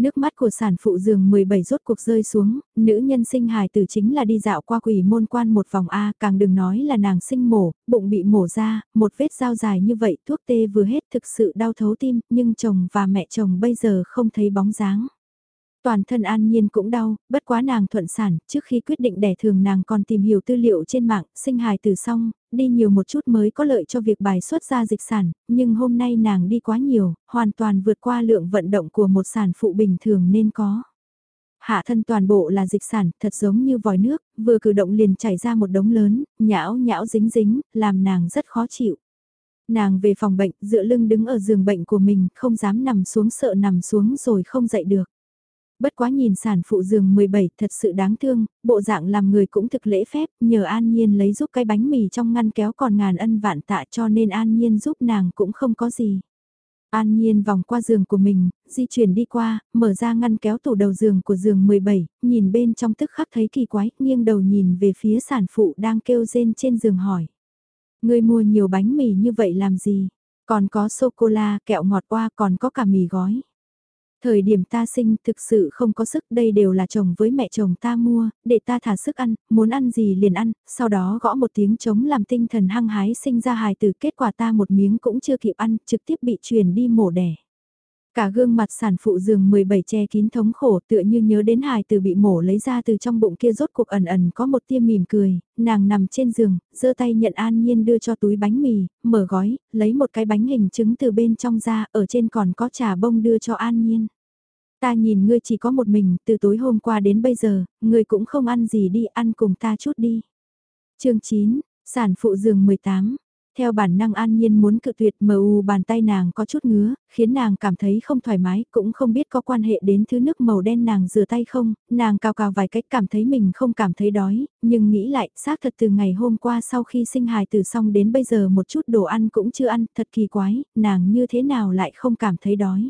Nước mắt của sản phụ giường 17 rốt cuộc rơi xuống, nữ nhân sinh hài tử chính là đi dạo qua quỷ môn quan một vòng A, càng đừng nói là nàng sinh mổ, bụng bị mổ ra, một vết dao dài như vậy, thuốc tê vừa hết thực sự đau thấu tim, nhưng chồng và mẹ chồng bây giờ không thấy bóng dáng. Toàn thân an nhiên cũng đau, bất quá nàng thuận sản, trước khi quyết định đẻ thường nàng còn tìm hiểu tư liệu trên mạng, sinh hài từ xong, đi nhiều một chút mới có lợi cho việc bài xuất ra dịch sản, nhưng hôm nay nàng đi quá nhiều, hoàn toàn vượt qua lượng vận động của một sản phụ bình thường nên có. Hạ thân toàn bộ là dịch sản, thật giống như vòi nước, vừa cử động liền chảy ra một đống lớn, nhão nhão dính dính, làm nàng rất khó chịu. Nàng về phòng bệnh, dựa lưng đứng ở giường bệnh của mình, không dám nằm xuống sợ nằm xuống rồi không dậy được. Bất quá nhìn sản phụ giường 17 thật sự đáng thương, bộ dạng làm người cũng thực lễ phép, nhờ An Nhiên lấy giúp cái bánh mì trong ngăn kéo còn ngàn ân vạn tạ cho nên An Nhiên giúp nàng cũng không có gì. An Nhiên vòng qua giường của mình, di chuyển đi qua, mở ra ngăn kéo tủ đầu giường của giường 17, nhìn bên trong tức khắc thấy kỳ quái, nghiêng đầu nhìn về phía sản phụ đang kêu rên trên giường hỏi. Người mua nhiều bánh mì như vậy làm gì? Còn có sô-cô-la, kẹo ngọt qua còn có cả mì gói. Thời điểm ta sinh thực sự không có sức đây đều là chồng với mẹ chồng ta mua, để ta thả sức ăn, muốn ăn gì liền ăn, sau đó gõ một tiếng trống làm tinh thần hăng hái sinh ra hài từ kết quả ta một miếng cũng chưa kịp ăn, trực tiếp bị truyền đi mổ đẻ. Cả gương mặt sản phụ giường 17 che kín thống khổ tựa như nhớ đến hài từ bị mổ lấy ra từ trong bụng kia rốt cuộc ẩn ẩn có một tia mỉm cười, nàng nằm trên giường, giơ tay nhận an nhiên đưa cho túi bánh mì, mở gói, lấy một cái bánh hình trứng từ bên trong ra, ở trên còn có trà bông đưa cho an nhiên. Ta nhìn ngươi chỉ có một mình, từ tối hôm qua đến bây giờ, ngươi cũng không ăn gì đi, ăn cùng ta chút đi. chương 9, sản phụ giường 18 theo bản năng an nhiên muốn cự tuyệt mờ u bàn tay nàng có chút ngứa, khiến nàng cảm thấy không thoải mái, cũng không biết có quan hệ đến thứ nước màu đen nàng rửa tay không, nàng cào cào vài cách cảm thấy mình không cảm thấy đói, nhưng nghĩ lại, xác thật từ ngày hôm qua sau khi sinh hài từ xong đến bây giờ một chút đồ ăn cũng chưa ăn, thật kỳ quái, nàng như thế nào lại không cảm thấy đói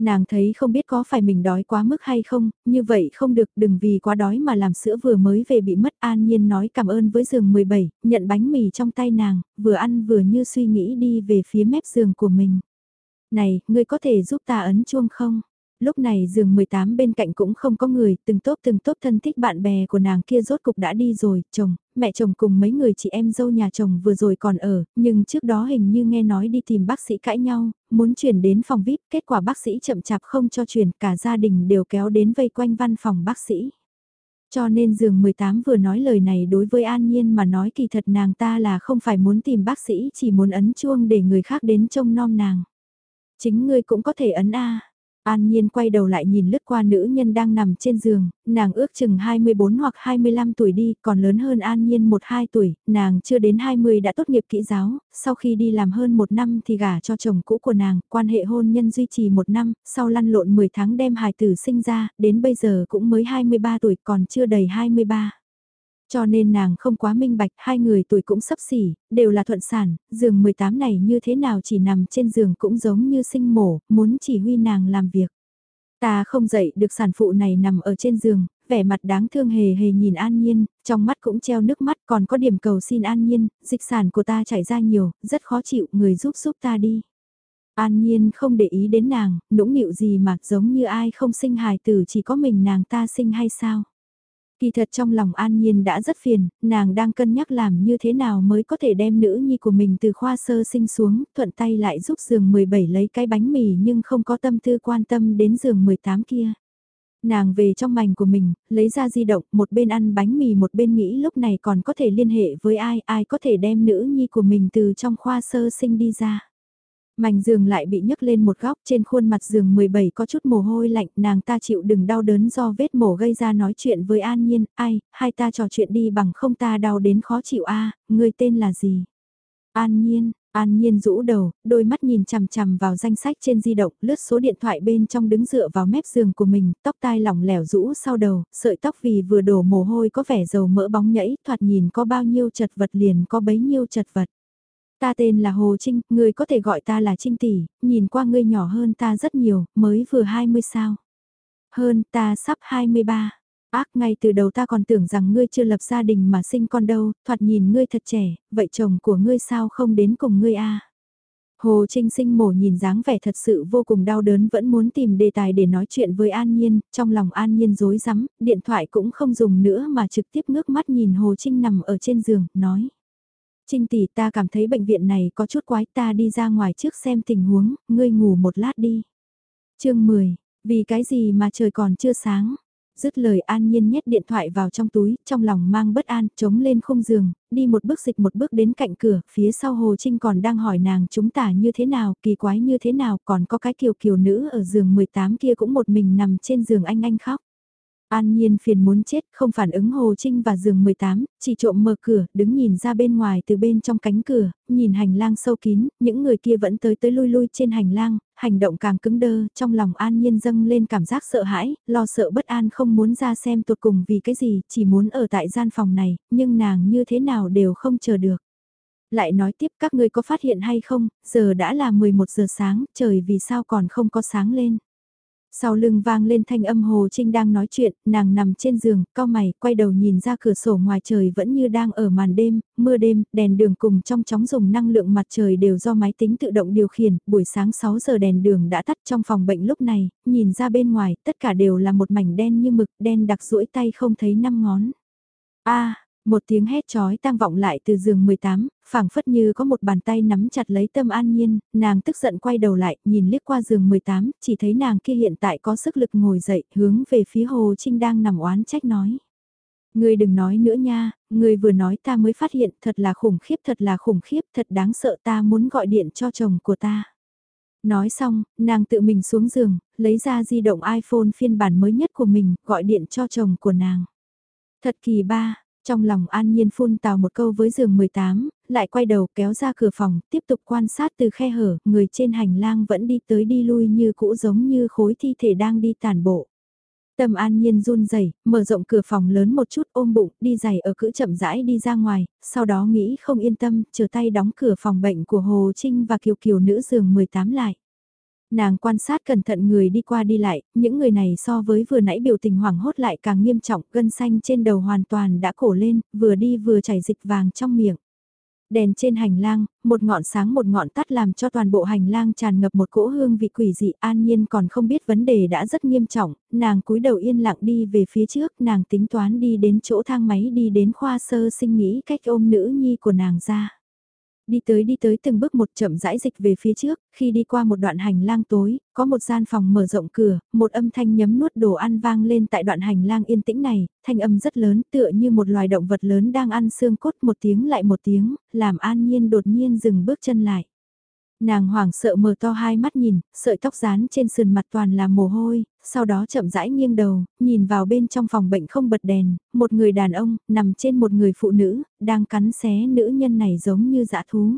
nàng thấy không biết có phải mình đói quá mức hay không, như vậy không được đừng vì quá đói mà làm sữa vừa mới về bị mất an nhiên nói cảm ơn với giường 17, nhận bánh mì trong tay nàng, vừa ăn vừa như suy nghĩ đi về phía mép giường của mình. Này, ngươi có thể giúp ta ấn chuông không? Lúc này giường 18 bên cạnh cũng không có người, từng tốt từng tốt thân thích bạn bè của nàng kia rốt cục đã đi rồi, chồng, mẹ chồng cùng mấy người chị em dâu nhà chồng vừa rồi còn ở, nhưng trước đó hình như nghe nói đi tìm bác sĩ cãi nhau, muốn chuyển đến phòng VIP, kết quả bác sĩ chậm chạp không cho chuyển, cả gia đình đều kéo đến vây quanh văn phòng bác sĩ. Cho nên giường 18 vừa nói lời này đối với An Nhiên mà nói kỳ thật nàng ta là không phải muốn tìm bác sĩ chỉ muốn ấn chuông để người khác đến trông nom nàng. Chính ngươi cũng có thể ấn A. An Nhiên quay đầu lại nhìn lướt qua nữ nhân đang nằm trên giường, nàng ước chừng 24 hoặc 25 tuổi đi, còn lớn hơn An Nhiên 1-2 tuổi, nàng chưa đến 20 đã tốt nghiệp kỹ giáo, sau khi đi làm hơn 1 năm thì gả cho chồng cũ của nàng, quan hệ hôn nhân duy trì 1 năm, sau lăn lộn 10 tháng đem hài tử sinh ra, đến bây giờ cũng mới 23 tuổi còn chưa đầy 23. Cho nên nàng không quá minh bạch, hai người tuổi cũng sắp xỉ, đều là thuận sản, giường 18 này như thế nào chỉ nằm trên giường cũng giống như sinh mổ, muốn chỉ huy nàng làm việc. Ta không dậy được sản phụ này nằm ở trên giường, vẻ mặt đáng thương hề hề nhìn An Nhiên, trong mắt cũng treo nước mắt còn có điểm cầu xin An Nhiên, dịch sản của ta chảy ra nhiều, rất khó chịu, người giúp giúp ta đi. An Nhiên không để ý đến nàng, nũng nịu gì mà giống như ai không sinh hài tử chỉ có mình nàng ta sinh hay sao. Kỳ thật trong lòng An Nhiên đã rất phiền, nàng đang cân nhắc làm như thế nào mới có thể đem nữ nhi của mình từ khoa sơ sinh xuống, thuận tay lại giúp giường 17 lấy cái bánh mì nhưng không có tâm tư quan tâm đến giường 18 kia. Nàng về trong mảnh của mình, lấy ra di động, một bên ăn bánh mì một bên nghĩ lúc này còn có thể liên hệ với ai, ai có thể đem nữ nhi của mình từ trong khoa sơ sinh đi ra. Mảnh giường lại bị nhấc lên một góc trên khuôn mặt giường 17 có chút mồ hôi lạnh nàng ta chịu đừng đau đớn do vết mổ gây ra nói chuyện với An Nhiên, ai, hai ta trò chuyện đi bằng không ta đau đến khó chịu a người tên là gì? An Nhiên, An Nhiên rũ đầu, đôi mắt nhìn chằm chằm vào danh sách trên di động, lướt số điện thoại bên trong đứng dựa vào mép giường của mình, tóc tai lỏng lẻo rũ sau đầu, sợi tóc vì vừa đổ mồ hôi có vẻ dầu mỡ bóng nhảy, thoạt nhìn có bao nhiêu chật vật liền có bấy nhiêu chật vật. Ta tên là Hồ Trinh, ngươi có thể gọi ta là Trinh Tỷ, nhìn qua ngươi nhỏ hơn ta rất nhiều, mới vừa 20 sao. Hơn ta sắp 23. Ác ngay từ đầu ta còn tưởng rằng ngươi chưa lập gia đình mà sinh con đâu, thoạt nhìn ngươi thật trẻ, vậy chồng của ngươi sao không đến cùng ngươi a? Hồ Trinh sinh mổ nhìn dáng vẻ thật sự vô cùng đau đớn vẫn muốn tìm đề tài để nói chuyện với An Nhiên, trong lòng An Nhiên rối rắm, điện thoại cũng không dùng nữa mà trực tiếp ngước mắt nhìn Hồ Trinh nằm ở trên giường, nói. Trinh tỷ ta cảm thấy bệnh viện này có chút quái ta đi ra ngoài trước xem tình huống, ngươi ngủ một lát đi. chương 10, vì cái gì mà trời còn chưa sáng. Dứt lời an nhiên nhét điện thoại vào trong túi, trong lòng mang bất an, chống lên khung giường, đi một bước dịch một bước đến cạnh cửa, phía sau Hồ Trinh còn đang hỏi nàng chúng ta như thế nào, kỳ quái như thế nào, còn có cái kiều kiều nữ ở giường 18 kia cũng một mình nằm trên giường anh anh khóc. An Nhiên phiền muốn chết, không phản ứng Hồ Trinh và giường 18, chỉ trộm mở cửa, đứng nhìn ra bên ngoài từ bên trong cánh cửa, nhìn hành lang sâu kín, những người kia vẫn tới tới lui lui trên hành lang, hành động càng cứng đơ, trong lòng An Nhiên dâng lên cảm giác sợ hãi, lo sợ bất an không muốn ra xem tuột cùng vì cái gì, chỉ muốn ở tại gian phòng này, nhưng nàng như thế nào đều không chờ được. Lại nói tiếp các ngươi có phát hiện hay không, giờ đã là 11 giờ sáng, trời vì sao còn không có sáng lên. Sau lưng vang lên thanh âm Hồ Trinh đang nói chuyện, nàng nằm trên giường, cao mày, quay đầu nhìn ra cửa sổ ngoài trời vẫn như đang ở màn đêm, mưa đêm, đèn đường cùng trong chóng dùng năng lượng mặt trời đều do máy tính tự động điều khiển, buổi sáng 6 giờ đèn đường đã tắt trong phòng bệnh lúc này, nhìn ra bên ngoài, tất cả đều là một mảnh đen như mực, đen đặc duỗi tay không thấy năm ngón. a một tiếng hét chói tang vọng lại từ giường 18, phảng phất như có một bàn tay nắm chặt lấy tâm an nhiên, nàng tức giận quay đầu lại, nhìn liếc qua giường 18, chỉ thấy nàng kia hiện tại có sức lực ngồi dậy, hướng về phía Hồ Trinh đang nằm oán trách nói. Người đừng nói nữa nha, người vừa nói ta mới phát hiện thật là khủng khiếp thật là khủng khiếp thật đáng sợ ta muốn gọi điện cho chồng của ta. Nói xong, nàng tự mình xuống giường, lấy ra di động iPhone phiên bản mới nhất của mình, gọi điện cho chồng của nàng. Thật kỳ ba, trong lòng an nhiên phun tào một câu với giường 18, lại quay đầu kéo ra cửa phòng, tiếp tục quan sát từ khe hở, người trên hành lang vẫn đi tới đi lui như cũ giống như khối thi thể đang đi tàn bộ. Tâm an nhiên run rẩy mở rộng cửa phòng lớn một chút ôm bụng, đi giày ở cữ chậm rãi đi ra ngoài, sau đó nghĩ không yên tâm, chờ tay đóng cửa phòng bệnh của Hồ Trinh và Kiều Kiều nữ giường 18 lại. Nàng quan sát cẩn thận người đi qua đi lại, những người này so với vừa nãy biểu tình hoảng hốt lại càng nghiêm trọng, gân xanh trên đầu hoàn toàn đã cổ lên, vừa đi vừa chảy dịch vàng trong miệng. Đèn trên hành lang, một ngọn sáng một ngọn tắt làm cho toàn bộ hành lang tràn ngập một cỗ hương vị quỷ dị an nhiên còn không biết vấn đề đã rất nghiêm trọng, nàng cúi đầu yên lặng đi về phía trước, nàng tính toán đi đến chỗ thang máy đi đến khoa sơ sinh nghĩ cách ôm nữ nhi của nàng ra đi tới đi tới từng bước một chậm rãi dịch về phía trước, khi đi qua một đoạn hành lang tối, có một gian phòng mở rộng cửa, một âm thanh nhấm nuốt đồ ăn vang lên tại đoạn hành lang yên tĩnh này, thanh âm rất lớn tựa như một loài động vật lớn đang ăn xương cốt một tiếng lại một tiếng, làm an nhiên đột nhiên dừng bước chân lại. Nàng hoảng sợ mở to hai mắt nhìn, sợi tóc rán trên sườn mặt toàn là mồ hôi, sau đó chậm rãi nghiêng đầu, nhìn vào bên trong phòng bệnh không bật đèn, một người đàn ông, nằm trên một người phụ nữ, đang cắn xé nữ nhân này giống như dã thú.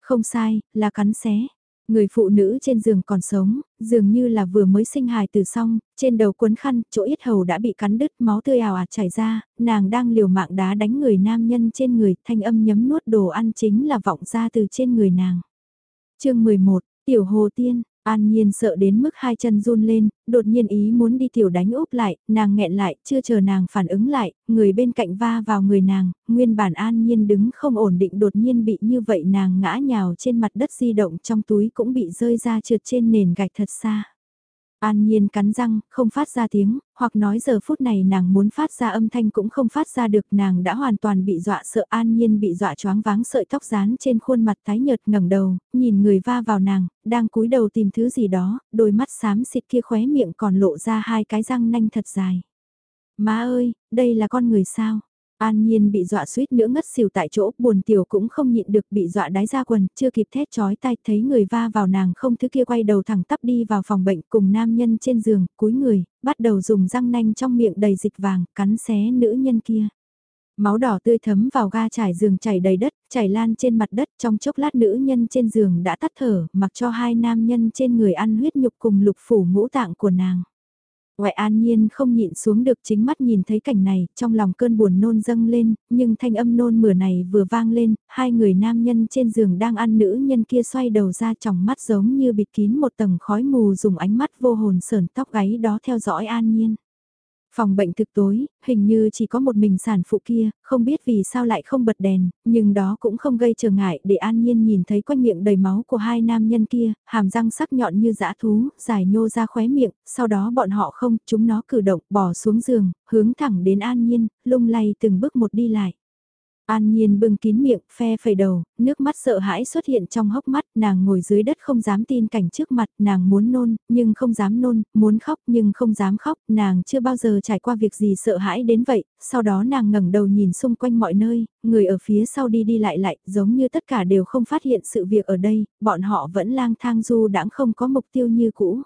Không sai, là cắn xé. Người phụ nữ trên giường còn sống, dường như là vừa mới sinh hài từ xong, trên đầu cuốn khăn, chỗ yết hầu đã bị cắn đứt, máu tươi ào ạt chảy ra, nàng đang liều mạng đá đánh người nam nhân trên người, thanh âm nhấm nuốt đồ ăn chính là vọng ra từ trên người nàng chương 11, Tiểu Hồ Tiên, An Nhiên sợ đến mức hai chân run lên, đột nhiên ý muốn đi tiểu đánh úp lại, nàng nghẹn lại, chưa chờ nàng phản ứng lại, người bên cạnh va vào người nàng, nguyên bản An Nhiên đứng không ổn định đột nhiên bị như vậy nàng ngã nhào trên mặt đất di động trong túi cũng bị rơi ra trượt trên nền gạch thật xa. An Nhiên cắn răng, không phát ra tiếng, hoặc nói giờ phút này nàng muốn phát ra âm thanh cũng không phát ra được nàng đã hoàn toàn bị dọa sợ An Nhiên bị dọa choáng váng sợi tóc rán trên khuôn mặt tái nhợt ngẩng đầu, nhìn người va vào nàng, đang cúi đầu tìm thứ gì đó, đôi mắt xám xịt kia khóe miệng còn lộ ra hai cái răng nanh thật dài. Má ơi, đây là con người sao? An Nhiên bị dọa suýt nữa ngất xỉu tại chỗ, buồn tiểu cũng không nhịn được bị dọa đái ra quần, chưa kịp thét chói tai thấy người va vào nàng không thứ kia quay đầu thẳng tắp đi vào phòng bệnh cùng nam nhân trên giường, cúi người, bắt đầu dùng răng nanh trong miệng đầy dịch vàng, cắn xé nữ nhân kia. Máu đỏ tươi thấm vào ga trải giường chảy đầy đất, chảy lan trên mặt đất trong chốc lát nữ nhân trên giường đã tắt thở, mặc cho hai nam nhân trên người ăn huyết nhục cùng lục phủ ngũ tạng của nàng. Ngoại an nhiên không nhịn xuống được chính mắt nhìn thấy cảnh này, trong lòng cơn buồn nôn dâng lên, nhưng thanh âm nôn mửa này vừa vang lên, hai người nam nhân trên giường đang ăn nữ nhân kia xoay đầu ra trong mắt giống như bịt kín một tầng khói mù dùng ánh mắt vô hồn sờn tóc gáy đó theo dõi an nhiên. Phòng bệnh thực tối, hình như chỉ có một mình sản phụ kia, không biết vì sao lại không bật đèn, nhưng đó cũng không gây trở ngại để an nhiên nhìn thấy quanh miệng đầy máu của hai nam nhân kia, hàm răng sắc nhọn như dã thú, dài nhô ra khóe miệng, sau đó bọn họ không, chúng nó cử động, bỏ xuống giường, hướng thẳng đến an nhiên, lung lay từng bước một đi lại. An Nhiên bưng kín miệng, phe phẩy đầu, nước mắt sợ hãi xuất hiện trong hốc mắt, nàng ngồi dưới đất không dám tin cảnh trước mặt, nàng muốn nôn, nhưng không dám nôn, muốn khóc nhưng không dám khóc, nàng chưa bao giờ trải qua việc gì sợ hãi đến vậy, sau đó nàng ngẩng đầu nhìn xung quanh mọi nơi, người ở phía sau đi đi lại lại, giống như tất cả đều không phát hiện sự việc ở đây, bọn họ vẫn lang thang du đãng không có mục tiêu như cũ.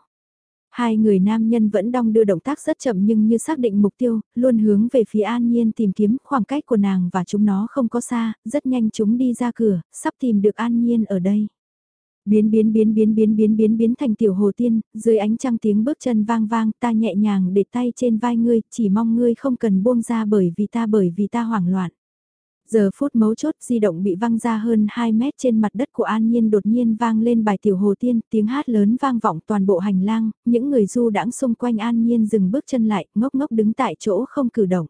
Hai người nam nhân vẫn đong đưa động tác rất chậm nhưng như xác định mục tiêu, luôn hướng về phía An Nhiên tìm kiếm khoảng cách của nàng và chúng nó không có xa, rất nhanh chúng đi ra cửa, sắp tìm được An Nhiên ở đây. Biến biến biến biến biến biến biến biến thành tiểu hồ tiên, dưới ánh trăng tiếng bước chân vang vang ta nhẹ nhàng để tay trên vai ngươi, chỉ mong ngươi không cần buông ra bởi vì ta bởi vì ta hoảng loạn. Giờ phút mấu chốt di động bị văng ra hơn 2 mét trên mặt đất của An Nhiên đột nhiên vang lên bài tiểu hồ tiên, tiếng hát lớn vang vọng toàn bộ hành lang, những người du đãng xung quanh An Nhiên dừng bước chân lại, ngốc ngốc đứng tại chỗ không cử động.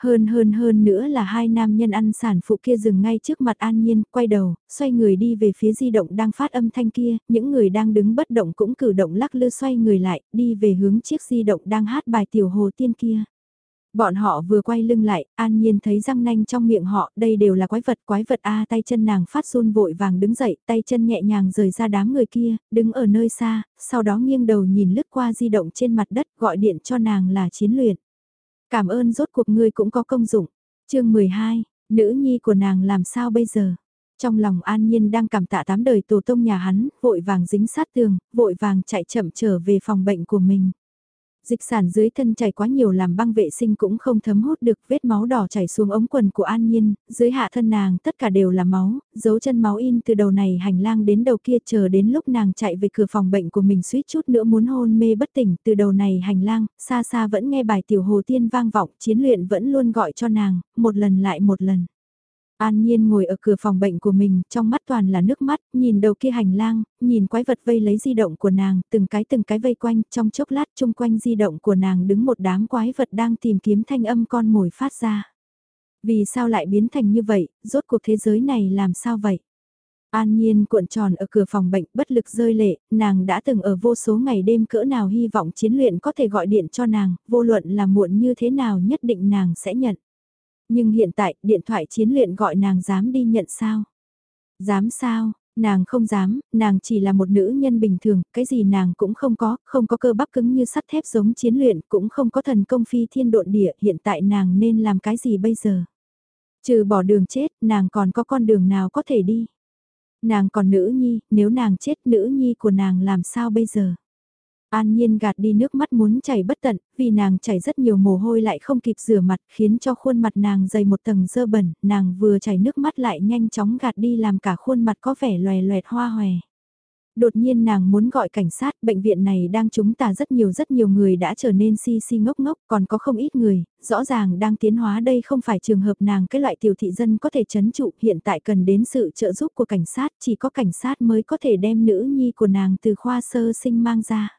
Hơn hơn hơn nữa là hai nam nhân ăn sản phụ kia dừng ngay trước mặt An Nhiên, quay đầu, xoay người đi về phía di động đang phát âm thanh kia, những người đang đứng bất động cũng cử động lắc lư xoay người lại, đi về hướng chiếc di động đang hát bài tiểu hồ tiên kia. Bọn họ vừa quay lưng lại, an nhiên thấy răng nanh trong miệng họ, đây đều là quái vật, quái vật a tay chân nàng phát run vội vàng đứng dậy, tay chân nhẹ nhàng rời ra đám người kia, đứng ở nơi xa, sau đó nghiêng đầu nhìn lướt qua di động trên mặt đất gọi điện cho nàng là chiến luyện. Cảm ơn rốt cuộc ngươi cũng có công dụng. chương 12, nữ nhi của nàng làm sao bây giờ? Trong lòng an nhiên đang cảm tạ tám đời tổ tông nhà hắn, vội vàng dính sát tường, vội vàng chạy chậm trở về phòng bệnh của mình. Dịch sản dưới thân chảy quá nhiều làm băng vệ sinh cũng không thấm hút được vết máu đỏ chảy xuống ống quần của An Nhiên, dưới hạ thân nàng tất cả đều là máu, dấu chân máu in từ đầu này hành lang đến đầu kia chờ đến lúc nàng chạy về cửa phòng bệnh của mình suýt chút nữa muốn hôn mê bất tỉnh từ đầu này hành lang, xa xa vẫn nghe bài tiểu hồ tiên vang vọng, chiến luyện vẫn luôn gọi cho nàng, một lần lại một lần. An Nhiên ngồi ở cửa phòng bệnh của mình, trong mắt toàn là nước mắt, nhìn đầu kia hành lang, nhìn quái vật vây lấy di động của nàng, từng cái từng cái vây quanh, trong chốc lát chung quanh di động của nàng đứng một đám quái vật đang tìm kiếm thanh âm con mồi phát ra. Vì sao lại biến thành như vậy, rốt cuộc thế giới này làm sao vậy? An Nhiên cuộn tròn ở cửa phòng bệnh bất lực rơi lệ, nàng đã từng ở vô số ngày đêm cỡ nào hy vọng chiến luyện có thể gọi điện cho nàng, vô luận là muộn như thế nào nhất định nàng sẽ nhận. Nhưng hiện tại, điện thoại chiến luyện gọi nàng dám đi nhận sao? Dám sao? Nàng không dám, nàng chỉ là một nữ nhân bình thường, cái gì nàng cũng không có, không có cơ bắp cứng như sắt thép giống chiến luyện, cũng không có thần công phi thiên độn địa, hiện tại nàng nên làm cái gì bây giờ? Trừ bỏ đường chết, nàng còn có con đường nào có thể đi? Nàng còn nữ nhi, nếu nàng chết nữ nhi của nàng làm sao bây giờ? An Nhiên gạt đi nước mắt muốn chảy bất tận, vì nàng chảy rất nhiều mồ hôi lại không kịp rửa mặt, khiến cho khuôn mặt nàng dày một tầng dơ bẩn, nàng vừa chảy nước mắt lại nhanh chóng gạt đi làm cả khuôn mặt có vẻ loè loẹt hoa hòe. Đột nhiên nàng muốn gọi cảnh sát, bệnh viện này đang chúng ta rất nhiều rất nhiều người đã trở nên si si ngốc ngốc, còn có không ít người, rõ ràng đang tiến hóa đây không phải trường hợp nàng cái loại tiểu thị dân có thể chấn trụ, hiện tại cần đến sự trợ giúp của cảnh sát, chỉ có cảnh sát mới có thể đem nữ nhi của nàng từ khoa sơ sinh mang ra.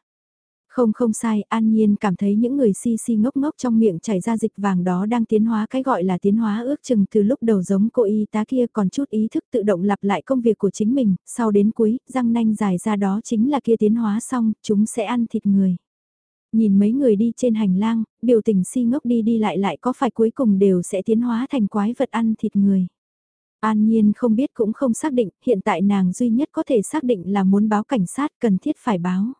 Không không sai, an nhiên cảm thấy những người si si ngốc ngốc trong miệng chảy ra dịch vàng đó đang tiến hóa cái gọi là tiến hóa ước chừng từ lúc đầu giống cô y tá kia còn chút ý thức tự động lặp lại công việc của chính mình, sau đến cuối, răng nanh dài ra đó chính là kia tiến hóa xong, chúng sẽ ăn thịt người. Nhìn mấy người đi trên hành lang, biểu tình si ngốc đi đi lại lại có phải cuối cùng đều sẽ tiến hóa thành quái vật ăn thịt người. An Nhiên không biết cũng không xác định, hiện tại nàng duy nhất có thể xác định là muốn báo cảnh sát cần thiết phải báo.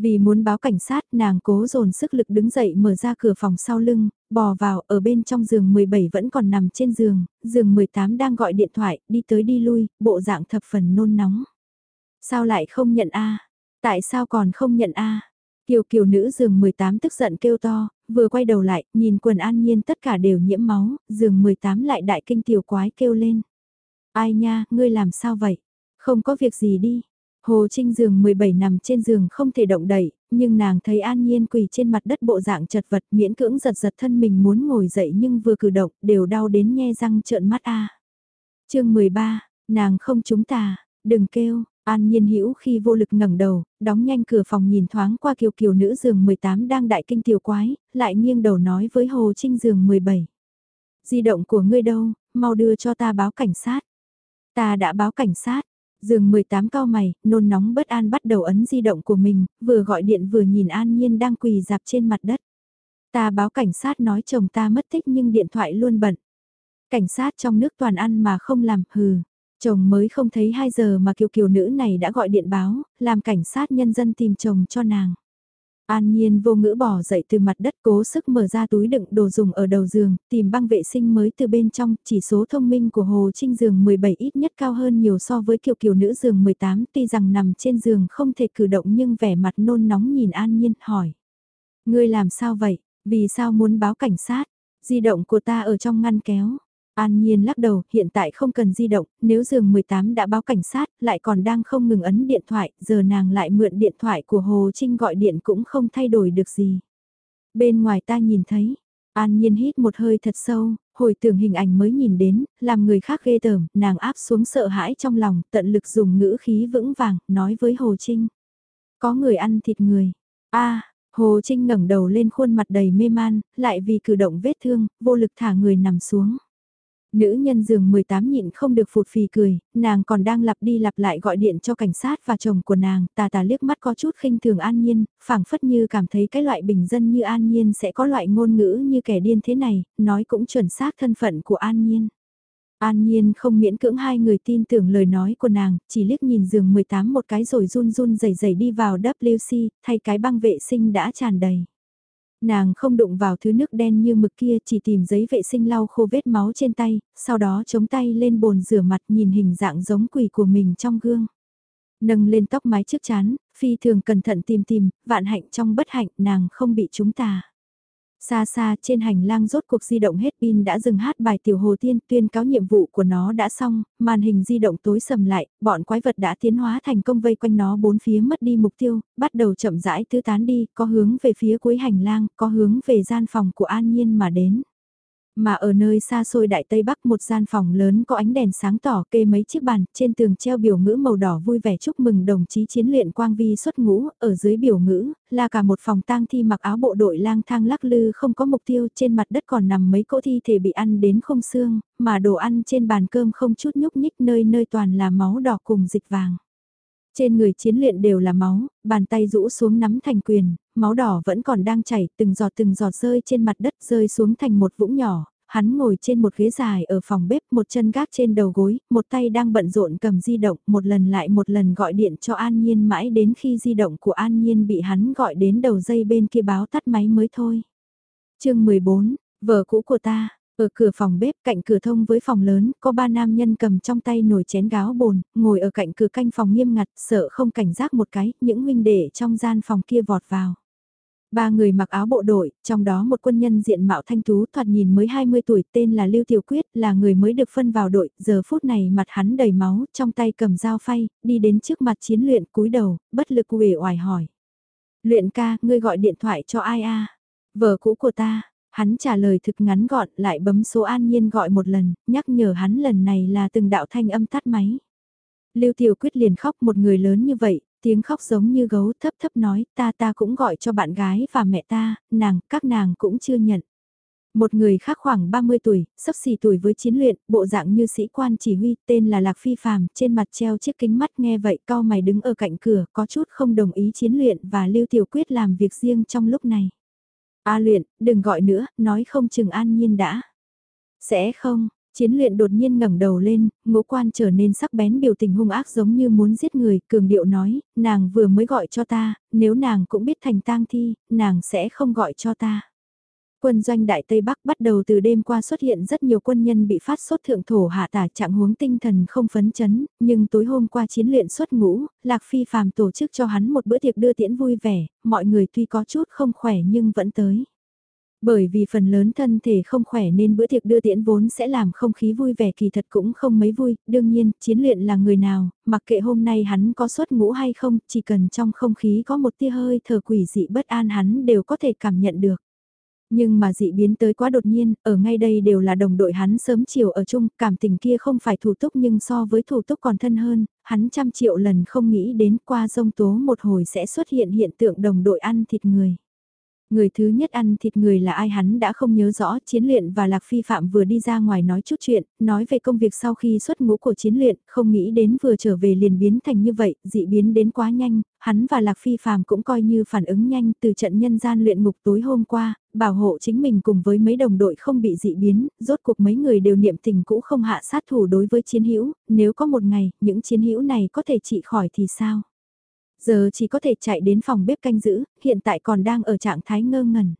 Vì muốn báo cảnh sát, nàng cố dồn sức lực đứng dậy mở ra cửa phòng sau lưng, bò vào, ở bên trong giường 17 vẫn còn nằm trên giường, giường 18 đang gọi điện thoại, đi tới đi lui, bộ dạng thập phần nôn nóng. Sao lại không nhận A? Tại sao còn không nhận A? Kiều kiều nữ giường 18 tức giận kêu to, vừa quay đầu lại, nhìn quần an nhiên tất cả đều nhiễm máu, giường 18 lại đại kinh tiểu quái kêu lên. Ai nha, ngươi làm sao vậy? Không có việc gì đi, Hồ Trinh giường 17 nằm trên giường không thể động đậy, nhưng nàng thấy An Nhiên quỳ trên mặt đất bộ dạng chật vật miễn cưỡng giật giật thân mình muốn ngồi dậy nhưng vừa cử động đều đau đến nhe răng trợn mắt a. À. Chương 13, nàng không chúng ta, đừng kêu, An Nhiên hữu khi vô lực ngẩng đầu, đóng nhanh cửa phòng nhìn thoáng qua kiều kiều nữ giường 18 đang đại kinh tiểu quái, lại nghiêng đầu nói với Hồ Trinh giường 17. Di động của ngươi đâu, mau đưa cho ta báo cảnh sát. Ta đã báo cảnh sát, Giường 18 cao mày, nôn nóng bất an bắt đầu ấn di động của mình, vừa gọi điện vừa nhìn An Nhiên đang quỳ dạp trên mặt đất. Ta báo cảnh sát nói chồng ta mất tích nhưng điện thoại luôn bận. Cảnh sát trong nước toàn ăn mà không làm, hừ. Chồng mới không thấy 2 giờ mà kiều kiều nữ này đã gọi điện báo, làm cảnh sát nhân dân tìm chồng cho nàng. An Nhiên vô ngữ bỏ dậy từ mặt đất cố sức mở ra túi đựng đồ dùng ở đầu giường, tìm băng vệ sinh mới từ bên trong, chỉ số thông minh của Hồ Trinh giường 17 ít nhất cao hơn nhiều so với kiều kiều nữ giường 18, tuy rằng nằm trên giường không thể cử động nhưng vẻ mặt nôn nóng nhìn An Nhiên, hỏi. Ngươi làm sao vậy, vì sao muốn báo cảnh sát, di động của ta ở trong ngăn kéo. An Nhiên lắc đầu, hiện tại không cần di động, nếu giường 18 đã báo cảnh sát, lại còn đang không ngừng ấn điện thoại, giờ nàng lại mượn điện thoại của Hồ Trinh gọi điện cũng không thay đổi được gì. Bên ngoài ta nhìn thấy, An Nhiên hít một hơi thật sâu, hồi tưởng hình ảnh mới nhìn đến, làm người khác ghê tởm, nàng áp xuống sợ hãi trong lòng, tận lực dùng ngữ khí vững vàng, nói với Hồ Trinh. Có người ăn thịt người. a Hồ Trinh ngẩng đầu lên khuôn mặt đầy mê man, lại vì cử động vết thương, vô lực thả người nằm xuống. Nữ nhân giường 18 nhịn không được phụt phì cười, nàng còn đang lặp đi lặp lại gọi điện cho cảnh sát và chồng của nàng, tà tà liếc mắt có chút khinh thường an nhiên, phảng phất như cảm thấy cái loại bình dân như an nhiên sẽ có loại ngôn ngữ như kẻ điên thế này, nói cũng chuẩn xác thân phận của an nhiên. An Nhiên không miễn cưỡng hai người tin tưởng lời nói của nàng, chỉ liếc nhìn giường 18 một cái rồi run run rẩy rẩy đi vào WC, thay cái băng vệ sinh đã tràn đầy. Nàng không đụng vào thứ nước đen như mực kia chỉ tìm giấy vệ sinh lau khô vết máu trên tay, sau đó chống tay lên bồn rửa mặt nhìn hình dạng giống quỷ của mình trong gương. Nâng lên tóc mái trước chán, phi thường cẩn thận tìm tìm, vạn hạnh trong bất hạnh nàng không bị chúng ta. Xa xa trên hành lang rốt cuộc di động hết pin đã dừng hát bài tiểu hồ tiên tuyên cáo nhiệm vụ của nó đã xong, màn hình di động tối sầm lại, bọn quái vật đã tiến hóa thành công vây quanh nó bốn phía mất đi mục tiêu, bắt đầu chậm rãi tứ tán đi, có hướng về phía cuối hành lang, có hướng về gian phòng của An Nhiên mà đến. Mà ở nơi xa xôi đại tây bắc một gian phòng lớn có ánh đèn sáng tỏ kê mấy chiếc bàn, trên tường treo biểu ngữ màu đỏ vui vẻ chúc mừng đồng chí chiến luyện quang vi xuất ngũ, ở dưới biểu ngữ, là cả một phòng tang thi mặc áo bộ đội lang thang lắc lư không có mục tiêu, trên mặt đất còn nằm mấy cỗ thi thể bị ăn đến không xương, mà đồ ăn trên bàn cơm không chút nhúc nhích nơi nơi toàn là máu đỏ cùng dịch vàng. Trên người chiến luyện đều là máu, bàn tay rũ xuống nắm thành quyền, máu đỏ vẫn còn đang chảy, từng giọt từng giọt rơi trên mặt đất rơi xuống thành một vũng nhỏ. Hắn ngồi trên một ghế dài ở phòng bếp, một chân gác trên đầu gối, một tay đang bận rộn cầm di động, một lần lại một lần gọi điện cho An Nhiên mãi đến khi di động của An Nhiên bị hắn gọi đến đầu dây bên kia báo tắt máy mới thôi. chương 14, vợ cũ của ta, ở cửa phòng bếp cạnh cửa thông với phòng lớn, có ba nam nhân cầm trong tay nồi chén gáo bồn, ngồi ở cạnh cửa canh phòng nghiêm ngặt, sợ không cảnh giác một cái, những huynh đệ trong gian phòng kia vọt vào. Ba người mặc áo bộ đội, trong đó một quân nhân diện mạo thanh tú thoạt nhìn mới 20 tuổi tên là Lưu Tiểu Quyết là người mới được phân vào đội, giờ phút này mặt hắn đầy máu, trong tay cầm dao phay, đi đến trước mặt chiến luyện cúi đầu, bất lực uể oải hỏi. Luyện ca, ngươi gọi điện thoại cho ai a Vợ cũ của ta, Hắn trả lời thực ngắn gọn lại bấm số an nhiên gọi một lần, nhắc nhở hắn lần này là từng đạo thanh âm tắt máy. Lưu Tiểu Quyết liền khóc một người lớn như vậy, tiếng khóc giống như gấu thấp thấp nói ta ta cũng gọi cho bạn gái và mẹ ta, nàng, các nàng cũng chưa nhận. Một người khác khoảng 30 tuổi, sắp xỉ tuổi với chiến luyện, bộ dạng như sĩ quan chỉ huy, tên là Lạc Phi Phàm, trên mặt treo chiếc kính mắt nghe vậy cao mày đứng ở cạnh cửa, có chút không đồng ý chiến luyện và Lưu Tiểu Quyết làm việc riêng trong lúc này. A luyện, đừng gọi nữa, nói không chừng an nhiên đã. Sẽ không, chiến luyện đột nhiên ngẩng đầu lên, ngũ quan trở nên sắc bén biểu tình hung ác giống như muốn giết người, cường điệu nói, nàng vừa mới gọi cho ta, nếu nàng cũng biết thành tang thi, nàng sẽ không gọi cho ta. Quân doanh Đại Tây Bắc bắt đầu từ đêm qua xuất hiện rất nhiều quân nhân bị phát sốt thượng thổ hạ tả trạng huống tinh thần không phấn chấn, nhưng tối hôm qua chiến luyện xuất ngũ, Lạc Phi phàm tổ chức cho hắn một bữa tiệc đưa tiễn vui vẻ, mọi người tuy có chút không khỏe nhưng vẫn tới. Bởi vì phần lớn thân thể không khỏe nên bữa tiệc đưa tiễn vốn sẽ làm không khí vui vẻ kỳ thật cũng không mấy vui, đương nhiên, chiến luyện là người nào, mặc kệ hôm nay hắn có xuất ngũ hay không, chỉ cần trong không khí có một tia hơi thở quỷ dị bất an hắn đều có thể cảm nhận được. Nhưng mà dị biến tới quá đột nhiên, ở ngay đây đều là đồng đội hắn sớm chiều ở chung, cảm tình kia không phải thủ túc nhưng so với thủ túc còn thân hơn, hắn trăm triệu lần không nghĩ đến qua dông tố một hồi sẽ xuất hiện hiện tượng đồng đội ăn thịt người. Người thứ nhất ăn thịt người là ai hắn đã không nhớ rõ chiến luyện và Lạc Phi Phạm vừa đi ra ngoài nói chút chuyện, nói về công việc sau khi xuất ngũ của chiến luyện, không nghĩ đến vừa trở về liền biến thành như vậy, dị biến đến quá nhanh, hắn và Lạc Phi Phạm cũng coi như phản ứng nhanh từ trận nhân gian luyện ngục tối hôm qua, bảo hộ chính mình cùng với mấy đồng đội không bị dị biến, rốt cuộc mấy người đều niệm tình cũ không hạ sát thủ đối với chiến hữu, nếu có một ngày, những chiến hữu này có thể trị khỏi thì sao? Giờ chỉ có thể chạy đến phòng bếp canh giữ, hiện tại còn đang ở trạng thái ngơ ngẩn.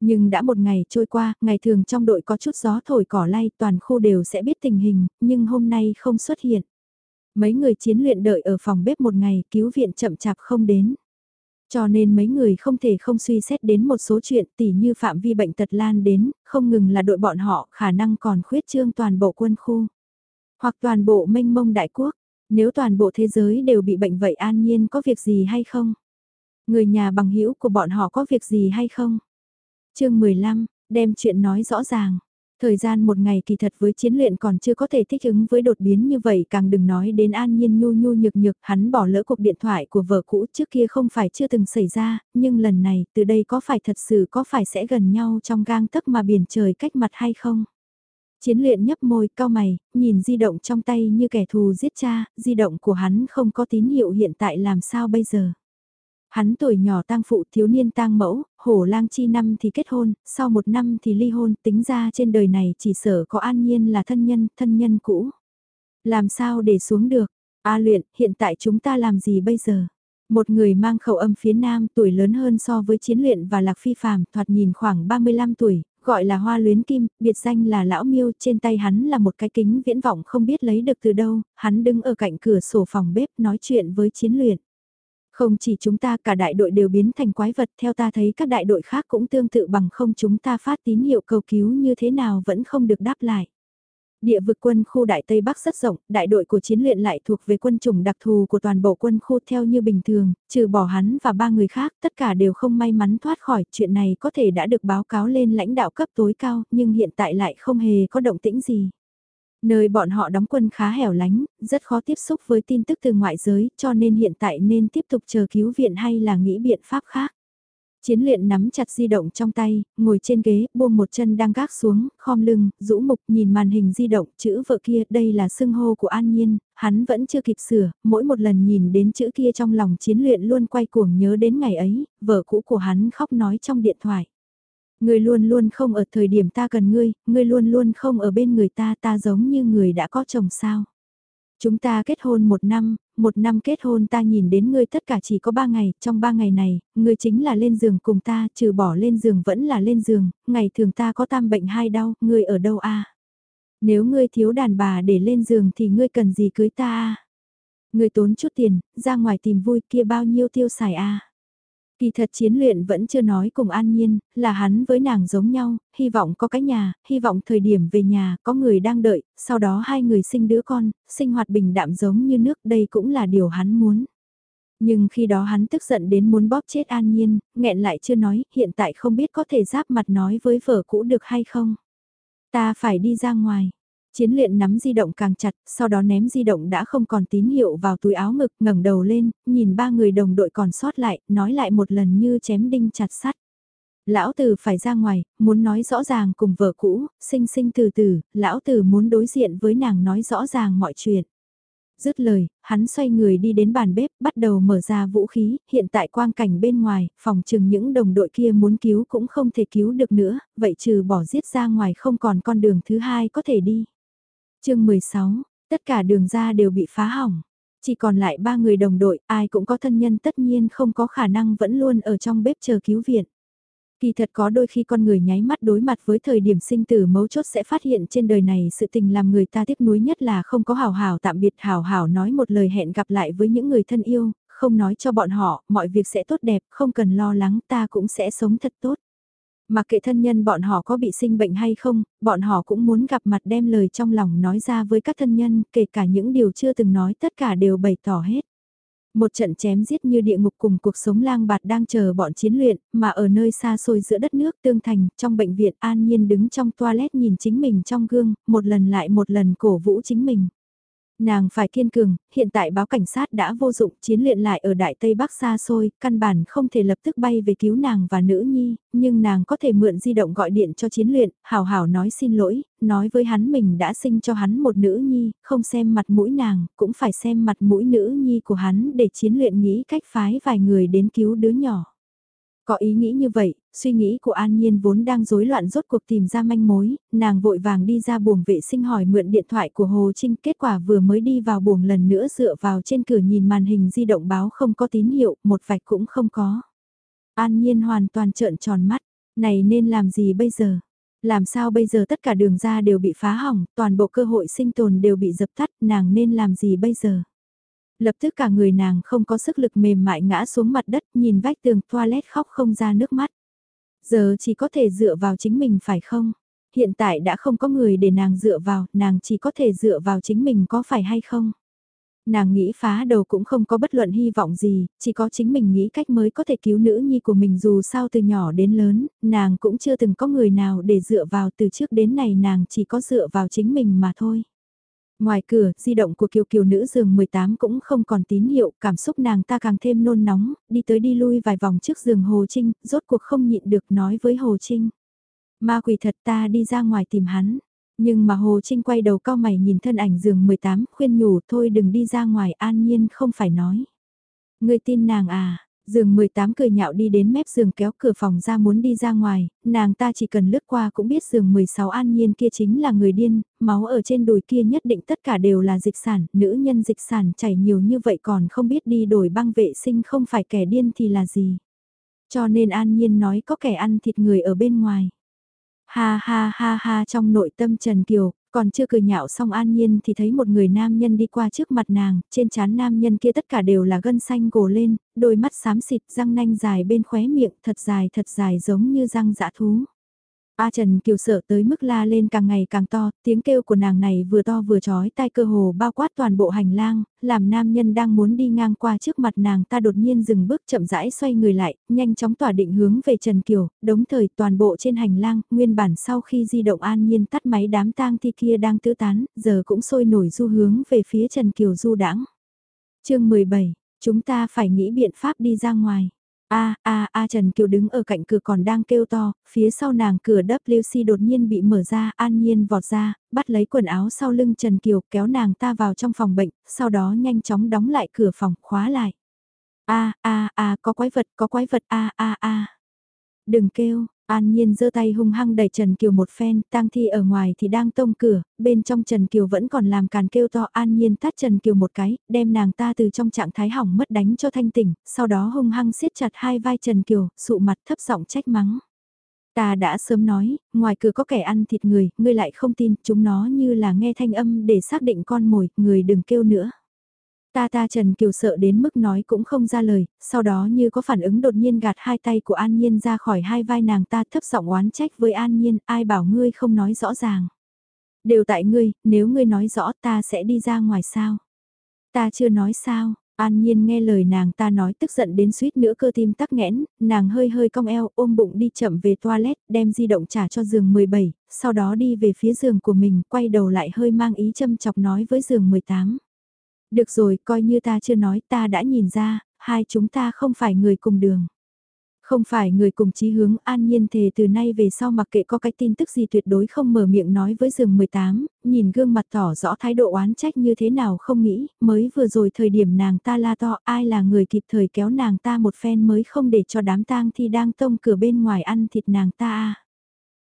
Nhưng đã một ngày trôi qua, ngày thường trong đội có chút gió thổi cỏ lay toàn khu đều sẽ biết tình hình, nhưng hôm nay không xuất hiện. Mấy người chiến luyện đợi ở phòng bếp một ngày cứu viện chậm chạp không đến. Cho nên mấy người không thể không suy xét đến một số chuyện tỉ như phạm vi bệnh tật lan đến, không ngừng là đội bọn họ khả năng còn khuyết trương toàn bộ quân khu. Hoặc toàn bộ mênh mông đại quốc, nếu toàn bộ thế giới đều bị bệnh vậy an nhiên có việc gì hay không? Người nhà bằng hữu của bọn họ có việc gì hay không? chương 15, đem chuyện nói rõ ràng. Thời gian một ngày kỳ thật với chiến luyện còn chưa có thể thích ứng với đột biến như vậy càng đừng nói đến an nhiên nhu nhu nhược nhược hắn bỏ lỡ cuộc điện thoại của vợ cũ trước kia không phải chưa từng xảy ra, nhưng lần này từ đây có phải thật sự có phải sẽ gần nhau trong gang tấc mà biển trời cách mặt hay không? Chiến luyện nhấp môi cao mày, nhìn di động trong tay như kẻ thù giết cha, di động của hắn không có tín hiệu hiện tại làm sao bây giờ. Hắn tuổi nhỏ tang phụ thiếu niên tang mẫu, hổ lang chi năm thì kết hôn, sau một năm thì ly hôn, tính ra trên đời này chỉ sở có an nhiên là thân nhân, thân nhân cũ. Làm sao để xuống được? A luyện, hiện tại chúng ta làm gì bây giờ? Một người mang khẩu âm phía nam tuổi lớn hơn so với chiến luyện và lạc phi phàm, thoạt nhìn khoảng 35 tuổi, gọi là hoa luyến kim, biệt danh là lão miêu, trên tay hắn là một cái kính viễn vọng không biết lấy được từ đâu, hắn đứng ở cạnh cửa sổ phòng bếp nói chuyện với chiến luyện. Không chỉ chúng ta cả đại đội đều biến thành quái vật theo ta thấy các đại đội khác cũng tương tự bằng không chúng ta phát tín hiệu cầu cứu như thế nào vẫn không được đáp lại. Địa vực quân khu Đại Tây Bắc rất rộng, đại đội của chiến luyện lại thuộc về quân chủng đặc thù của toàn bộ quân khu theo như bình thường, trừ bỏ hắn và ba người khác, tất cả đều không may mắn thoát khỏi, chuyện này có thể đã được báo cáo lên lãnh đạo cấp tối cao, nhưng hiện tại lại không hề có động tĩnh gì. Nơi bọn họ đóng quân khá hẻo lánh, rất khó tiếp xúc với tin tức từ ngoại giới, cho nên hiện tại nên tiếp tục chờ cứu viện hay là nghĩ biện pháp khác. Chiến luyện nắm chặt di động trong tay, ngồi trên ghế, buông một chân đang gác xuống, khom lưng, rũ mục nhìn màn hình di động, chữ vợ kia, đây là xưng hô của An Nhiên, hắn vẫn chưa kịp sửa, mỗi một lần nhìn đến chữ kia trong lòng chiến luyện luôn quay cuồng nhớ đến ngày ấy, vợ cũ của hắn khóc nói trong điện thoại. Ngươi luôn luôn không ở thời điểm ta cần ngươi, ngươi luôn luôn không ở bên người ta, ta giống như người đã có chồng sao. Chúng ta kết hôn một năm, một năm kết hôn ta nhìn đến ngươi tất cả chỉ có ba ngày, trong ba ngày này, ngươi chính là lên giường cùng ta, trừ bỏ lên giường vẫn là lên giường, ngày thường ta có tam bệnh hai đau, ngươi ở đâu a? Nếu ngươi thiếu đàn bà để lên giường thì ngươi cần gì cưới ta a? Ngươi tốn chút tiền, ra ngoài tìm vui kia bao nhiêu tiêu xài a? Kỳ thật chiến luyện vẫn chưa nói cùng An Nhiên, là hắn với nàng giống nhau, hy vọng có cái nhà, hy vọng thời điểm về nhà có người đang đợi, sau đó hai người sinh đứa con, sinh hoạt bình đạm giống như nước đây cũng là điều hắn muốn. Nhưng khi đó hắn tức giận đến muốn bóp chết An Nhiên, nghẹn lại chưa nói, hiện tại không biết có thể giáp mặt nói với vợ cũ được hay không. Ta phải đi ra ngoài. Chiến luyện nắm di động càng chặt, sau đó ném di động đã không còn tín hiệu vào túi áo ngực, ngẩng đầu lên, nhìn ba người đồng đội còn sót lại, nói lại một lần như chém đinh chặt sắt. Lão tử phải ra ngoài, muốn nói rõ ràng cùng vợ cũ, sinh sinh từ từ, lão tử muốn đối diện với nàng nói rõ ràng mọi chuyện. Dứt lời, hắn xoay người đi đến bàn bếp, bắt đầu mở ra vũ khí, hiện tại quang cảnh bên ngoài, phòng trừng những đồng đội kia muốn cứu cũng không thể cứu được nữa, vậy trừ bỏ giết ra ngoài không còn con đường thứ hai có thể đi chương 16, tất cả đường ra đều bị phá hỏng. Chỉ còn lại ba người đồng đội, ai cũng có thân nhân tất nhiên không có khả năng vẫn luôn ở trong bếp chờ cứu viện. Kỳ thật có đôi khi con người nháy mắt đối mặt với thời điểm sinh tử mấu chốt sẽ phát hiện trên đời này sự tình làm người ta tiếc nuối nhất là không có hào hào tạm biệt hào hào nói một lời hẹn gặp lại với những người thân yêu, không nói cho bọn họ, mọi việc sẽ tốt đẹp, không cần lo lắng ta cũng sẽ sống thật tốt. Mà kệ thân nhân bọn họ có bị sinh bệnh hay không, bọn họ cũng muốn gặp mặt đem lời trong lòng nói ra với các thân nhân, kể cả những điều chưa từng nói tất cả đều bày tỏ hết. Một trận chém giết như địa ngục cùng cuộc sống lang bạt đang chờ bọn chiến luyện, mà ở nơi xa xôi giữa đất nước tương thành, trong bệnh viện an nhiên đứng trong toilet nhìn chính mình trong gương, một lần lại một lần cổ vũ chính mình. Nàng phải kiên cường, hiện tại báo cảnh sát đã vô dụng, chiến luyện lại ở Đại Tây Bắc xa xôi, căn bản không thể lập tức bay về cứu nàng và nữ nhi, nhưng nàng có thể mượn di động gọi điện cho chiến luyện, hào hào nói xin lỗi, nói với hắn mình đã sinh cho hắn một nữ nhi, không xem mặt mũi nàng, cũng phải xem mặt mũi nữ nhi của hắn để chiến luyện nghĩ cách phái vài người đến cứu đứa nhỏ. Có ý nghĩ như vậy, suy nghĩ của An Nhiên vốn đang rối loạn rốt cuộc tìm ra manh mối, nàng vội vàng đi ra buồng vệ sinh hỏi mượn điện thoại của Hồ Trinh, kết quả vừa mới đi vào buồng lần nữa dựa vào trên cửa nhìn màn hình di động báo không có tín hiệu, một vạch cũng không có. An Nhiên hoàn toàn trợn tròn mắt, này nên làm gì bây giờ? Làm sao bây giờ tất cả đường ra đều bị phá hỏng, toàn bộ cơ hội sinh tồn đều bị dập tắt, nàng nên làm gì bây giờ? Lập tức cả người nàng không có sức lực mềm mại ngã xuống mặt đất nhìn vách tường toilet khóc không ra nước mắt. Giờ chỉ có thể dựa vào chính mình phải không? Hiện tại đã không có người để nàng dựa vào, nàng chỉ có thể dựa vào chính mình có phải hay không? Nàng nghĩ phá đầu cũng không có bất luận hy vọng gì, chỉ có chính mình nghĩ cách mới có thể cứu nữ nhi của mình dù sao từ nhỏ đến lớn, nàng cũng chưa từng có người nào để dựa vào từ trước đến này nàng chỉ có dựa vào chính mình mà thôi. Ngoài cửa, di động của kiều kiều nữ giường 18 cũng không còn tín hiệu, cảm xúc nàng ta càng thêm nôn nóng, đi tới đi lui vài vòng trước giường Hồ Trinh, rốt cuộc không nhịn được nói với Hồ Trinh. Ma quỷ thật ta đi ra ngoài tìm hắn. Nhưng mà Hồ Trinh quay đầu cao mày nhìn thân ảnh giường 18 khuyên nhủ thôi đừng đi ra ngoài an nhiên không phải nói. Người tin nàng à, giường 18 cười nhạo đi đến mép giường kéo cửa phòng ra muốn đi ra ngoài, nàng ta chỉ cần lướt qua cũng biết giường 16 an nhiên kia chính là người điên, máu ở trên đùi kia nhất định tất cả đều là dịch sản, nữ nhân dịch sản chảy nhiều như vậy còn không biết đi đổi băng vệ sinh không phải kẻ điên thì là gì. Cho nên an nhiên nói có kẻ ăn thịt người ở bên ngoài. Ha ha ha ha trong nội tâm Trần Kiều, còn chưa cười nhạo xong an nhiên thì thấy một người nam nhân đi qua trước mặt nàng, trên trán nam nhân kia tất cả đều là gân xanh gồ lên, đôi mắt xám xịt răng nanh dài bên khóe miệng thật dài thật dài giống như răng dã thú. A Trần Kiều sợ tới mức la lên càng ngày càng to, tiếng kêu của nàng này vừa to vừa chói tai cơ hồ bao quát toàn bộ hành lang, làm nam nhân đang muốn đi ngang qua trước mặt nàng ta đột nhiên dừng bước chậm rãi xoay người lại, nhanh chóng tỏa định hướng về Trần Kiều, đống thời toàn bộ trên hành lang, nguyên bản sau khi di động an nhiên tắt máy đám tang thi kia đang tứ tán, giờ cũng sôi nổi du hướng về phía Trần Kiều du đãng. chương 17, chúng ta phải nghĩ biện pháp đi ra ngoài. A a a Trần Kiều đứng ở cạnh cửa còn đang kêu to, phía sau nàng cửa WC đột nhiên bị mở ra, an nhiên vọt ra, bắt lấy quần áo sau lưng Trần Kiều kéo nàng ta vào trong phòng bệnh, sau đó nhanh chóng đóng lại cửa phòng, khóa lại. A a a có quái vật, có quái vật a a a. Đừng kêu, An Nhiên giơ tay hung hăng đẩy Trần Kiều một phen, tang thi ở ngoài thì đang tông cửa, bên trong Trần Kiều vẫn còn làm càn kêu to An Nhiên tát Trần Kiều một cái, đem nàng ta từ trong trạng thái hỏng mất đánh cho thanh tỉnh, sau đó hung hăng siết chặt hai vai Trần Kiều, sụ mặt thấp giọng trách mắng. Ta đã sớm nói, ngoài cửa có kẻ ăn thịt người, ngươi lại không tin, chúng nó như là nghe thanh âm để xác định con mồi, người đừng kêu nữa. Ta ta Trần Kiều sợ đến mức nói cũng không ra lời, sau đó như có phản ứng đột nhiên gạt hai tay của An Nhiên ra khỏi hai vai nàng ta thấp giọng oán trách với An Nhiên, ai bảo ngươi không nói rõ ràng. Đều tại ngươi, nếu ngươi nói rõ ta sẽ đi ra ngoài sao. Ta chưa nói sao, An Nhiên nghe lời nàng ta nói tức giận đến suýt nữa cơ tim tắc nghẽn, nàng hơi hơi cong eo ôm bụng đi chậm về toilet, đem di động trả cho giường 17, sau đó đi về phía giường của mình, quay đầu lại hơi mang ý châm chọc nói với giường 18. Được rồi, coi như ta chưa nói ta đã nhìn ra, hai chúng ta không phải người cùng đường. Không phải người cùng chí hướng an nhiên thề từ nay về sau mặc kệ có cái tin tức gì tuyệt đối không mở miệng nói với giường 18, nhìn gương mặt tỏ rõ thái độ oán trách như thế nào không nghĩ, mới vừa rồi thời điểm nàng ta la to ai là người kịp thời kéo nàng ta một phen mới không để cho đám tang thi đang tông cửa bên ngoài ăn thịt nàng ta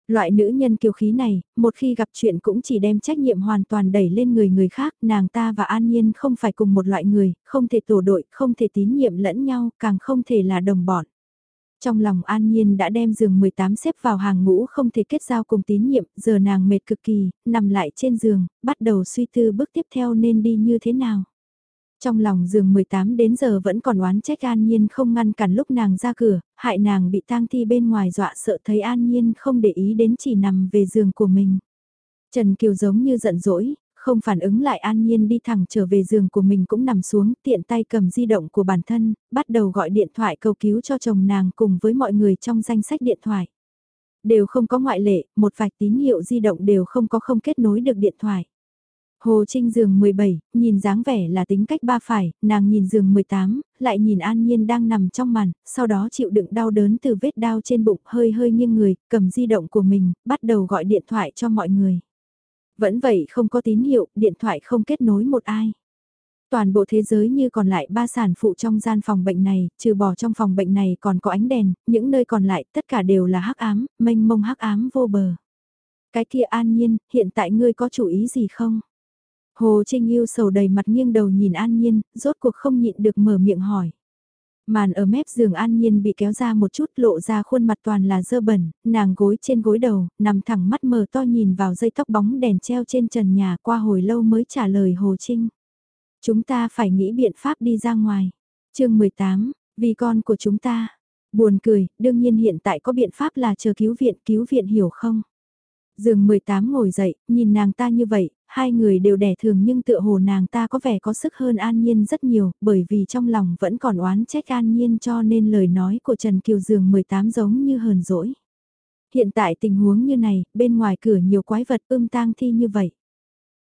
Loại nữ nhân kiều khí này, một khi gặp chuyện cũng chỉ đem trách nhiệm hoàn toàn đẩy lên người người khác, nàng ta và An Nhiên không phải cùng một loại người, không thể tổ đội, không thể tín nhiệm lẫn nhau, càng không thể là đồng bọn. Trong lòng An Nhiên đã đem giường 18 xếp vào hàng ngũ không thể kết giao cùng tín nhiệm, giờ nàng mệt cực kỳ, nằm lại trên giường, bắt đầu suy tư bước tiếp theo nên đi như thế nào. Trong lòng giường 18 đến giờ vẫn còn oán trách An Nhiên không ngăn cản lúc nàng ra cửa, hại nàng bị tang thi bên ngoài dọa sợ thấy An Nhiên không để ý đến chỉ nằm về giường của mình. Trần Kiều giống như giận dỗi, không phản ứng lại An Nhiên đi thẳng trở về giường của mình cũng nằm xuống tiện tay cầm di động của bản thân, bắt đầu gọi điện thoại cầu cứu cho chồng nàng cùng với mọi người trong danh sách điện thoại. Đều không có ngoại lệ, một vài tín hiệu di động đều không có không kết nối được điện thoại. Hồ Trinh giường 17, nhìn dáng vẻ là tính cách ba phải, nàng nhìn giường 18, lại nhìn An Nhiên đang nằm trong màn, sau đó chịu đựng đau đớn từ vết đau trên bụng hơi hơi nghiêng người, cầm di động của mình, bắt đầu gọi điện thoại cho mọi người. Vẫn vậy không có tín hiệu, điện thoại không kết nối một ai. Toàn bộ thế giới như còn lại ba sản phụ trong gian phòng bệnh này, trừ bỏ trong phòng bệnh này còn có ánh đèn, những nơi còn lại tất cả đều là hắc ám, mênh mông hắc ám vô bờ. Cái kia an nhiên, hiện tại ngươi có chủ ý gì không? Hồ Trinh yêu sầu đầy mặt nghiêng đầu nhìn An Nhiên, rốt cuộc không nhịn được mở miệng hỏi. Màn ở mép giường An Nhiên bị kéo ra một chút lộ ra khuôn mặt toàn là dơ bẩn, nàng gối trên gối đầu, nằm thẳng mắt mờ to nhìn vào dây tóc bóng đèn treo trên trần nhà qua hồi lâu mới trả lời Hồ Trinh. Chúng ta phải nghĩ biện pháp đi ra ngoài. chương 18, vì con của chúng ta. Buồn cười, đương nhiên hiện tại có biện pháp là chờ cứu viện, cứu viện hiểu không? Dường 18 ngồi dậy, nhìn nàng ta như vậy, hai người đều đẻ thường nhưng tựa hồ nàng ta có vẻ có sức hơn An Nhiên rất nhiều, bởi vì trong lòng vẫn còn oán trách An Nhiên cho nên lời nói của Trần Kiều Dường 18 giống như hờn dỗi. Hiện tại tình huống như này, bên ngoài cửa nhiều quái vật ươm tang thi như vậy.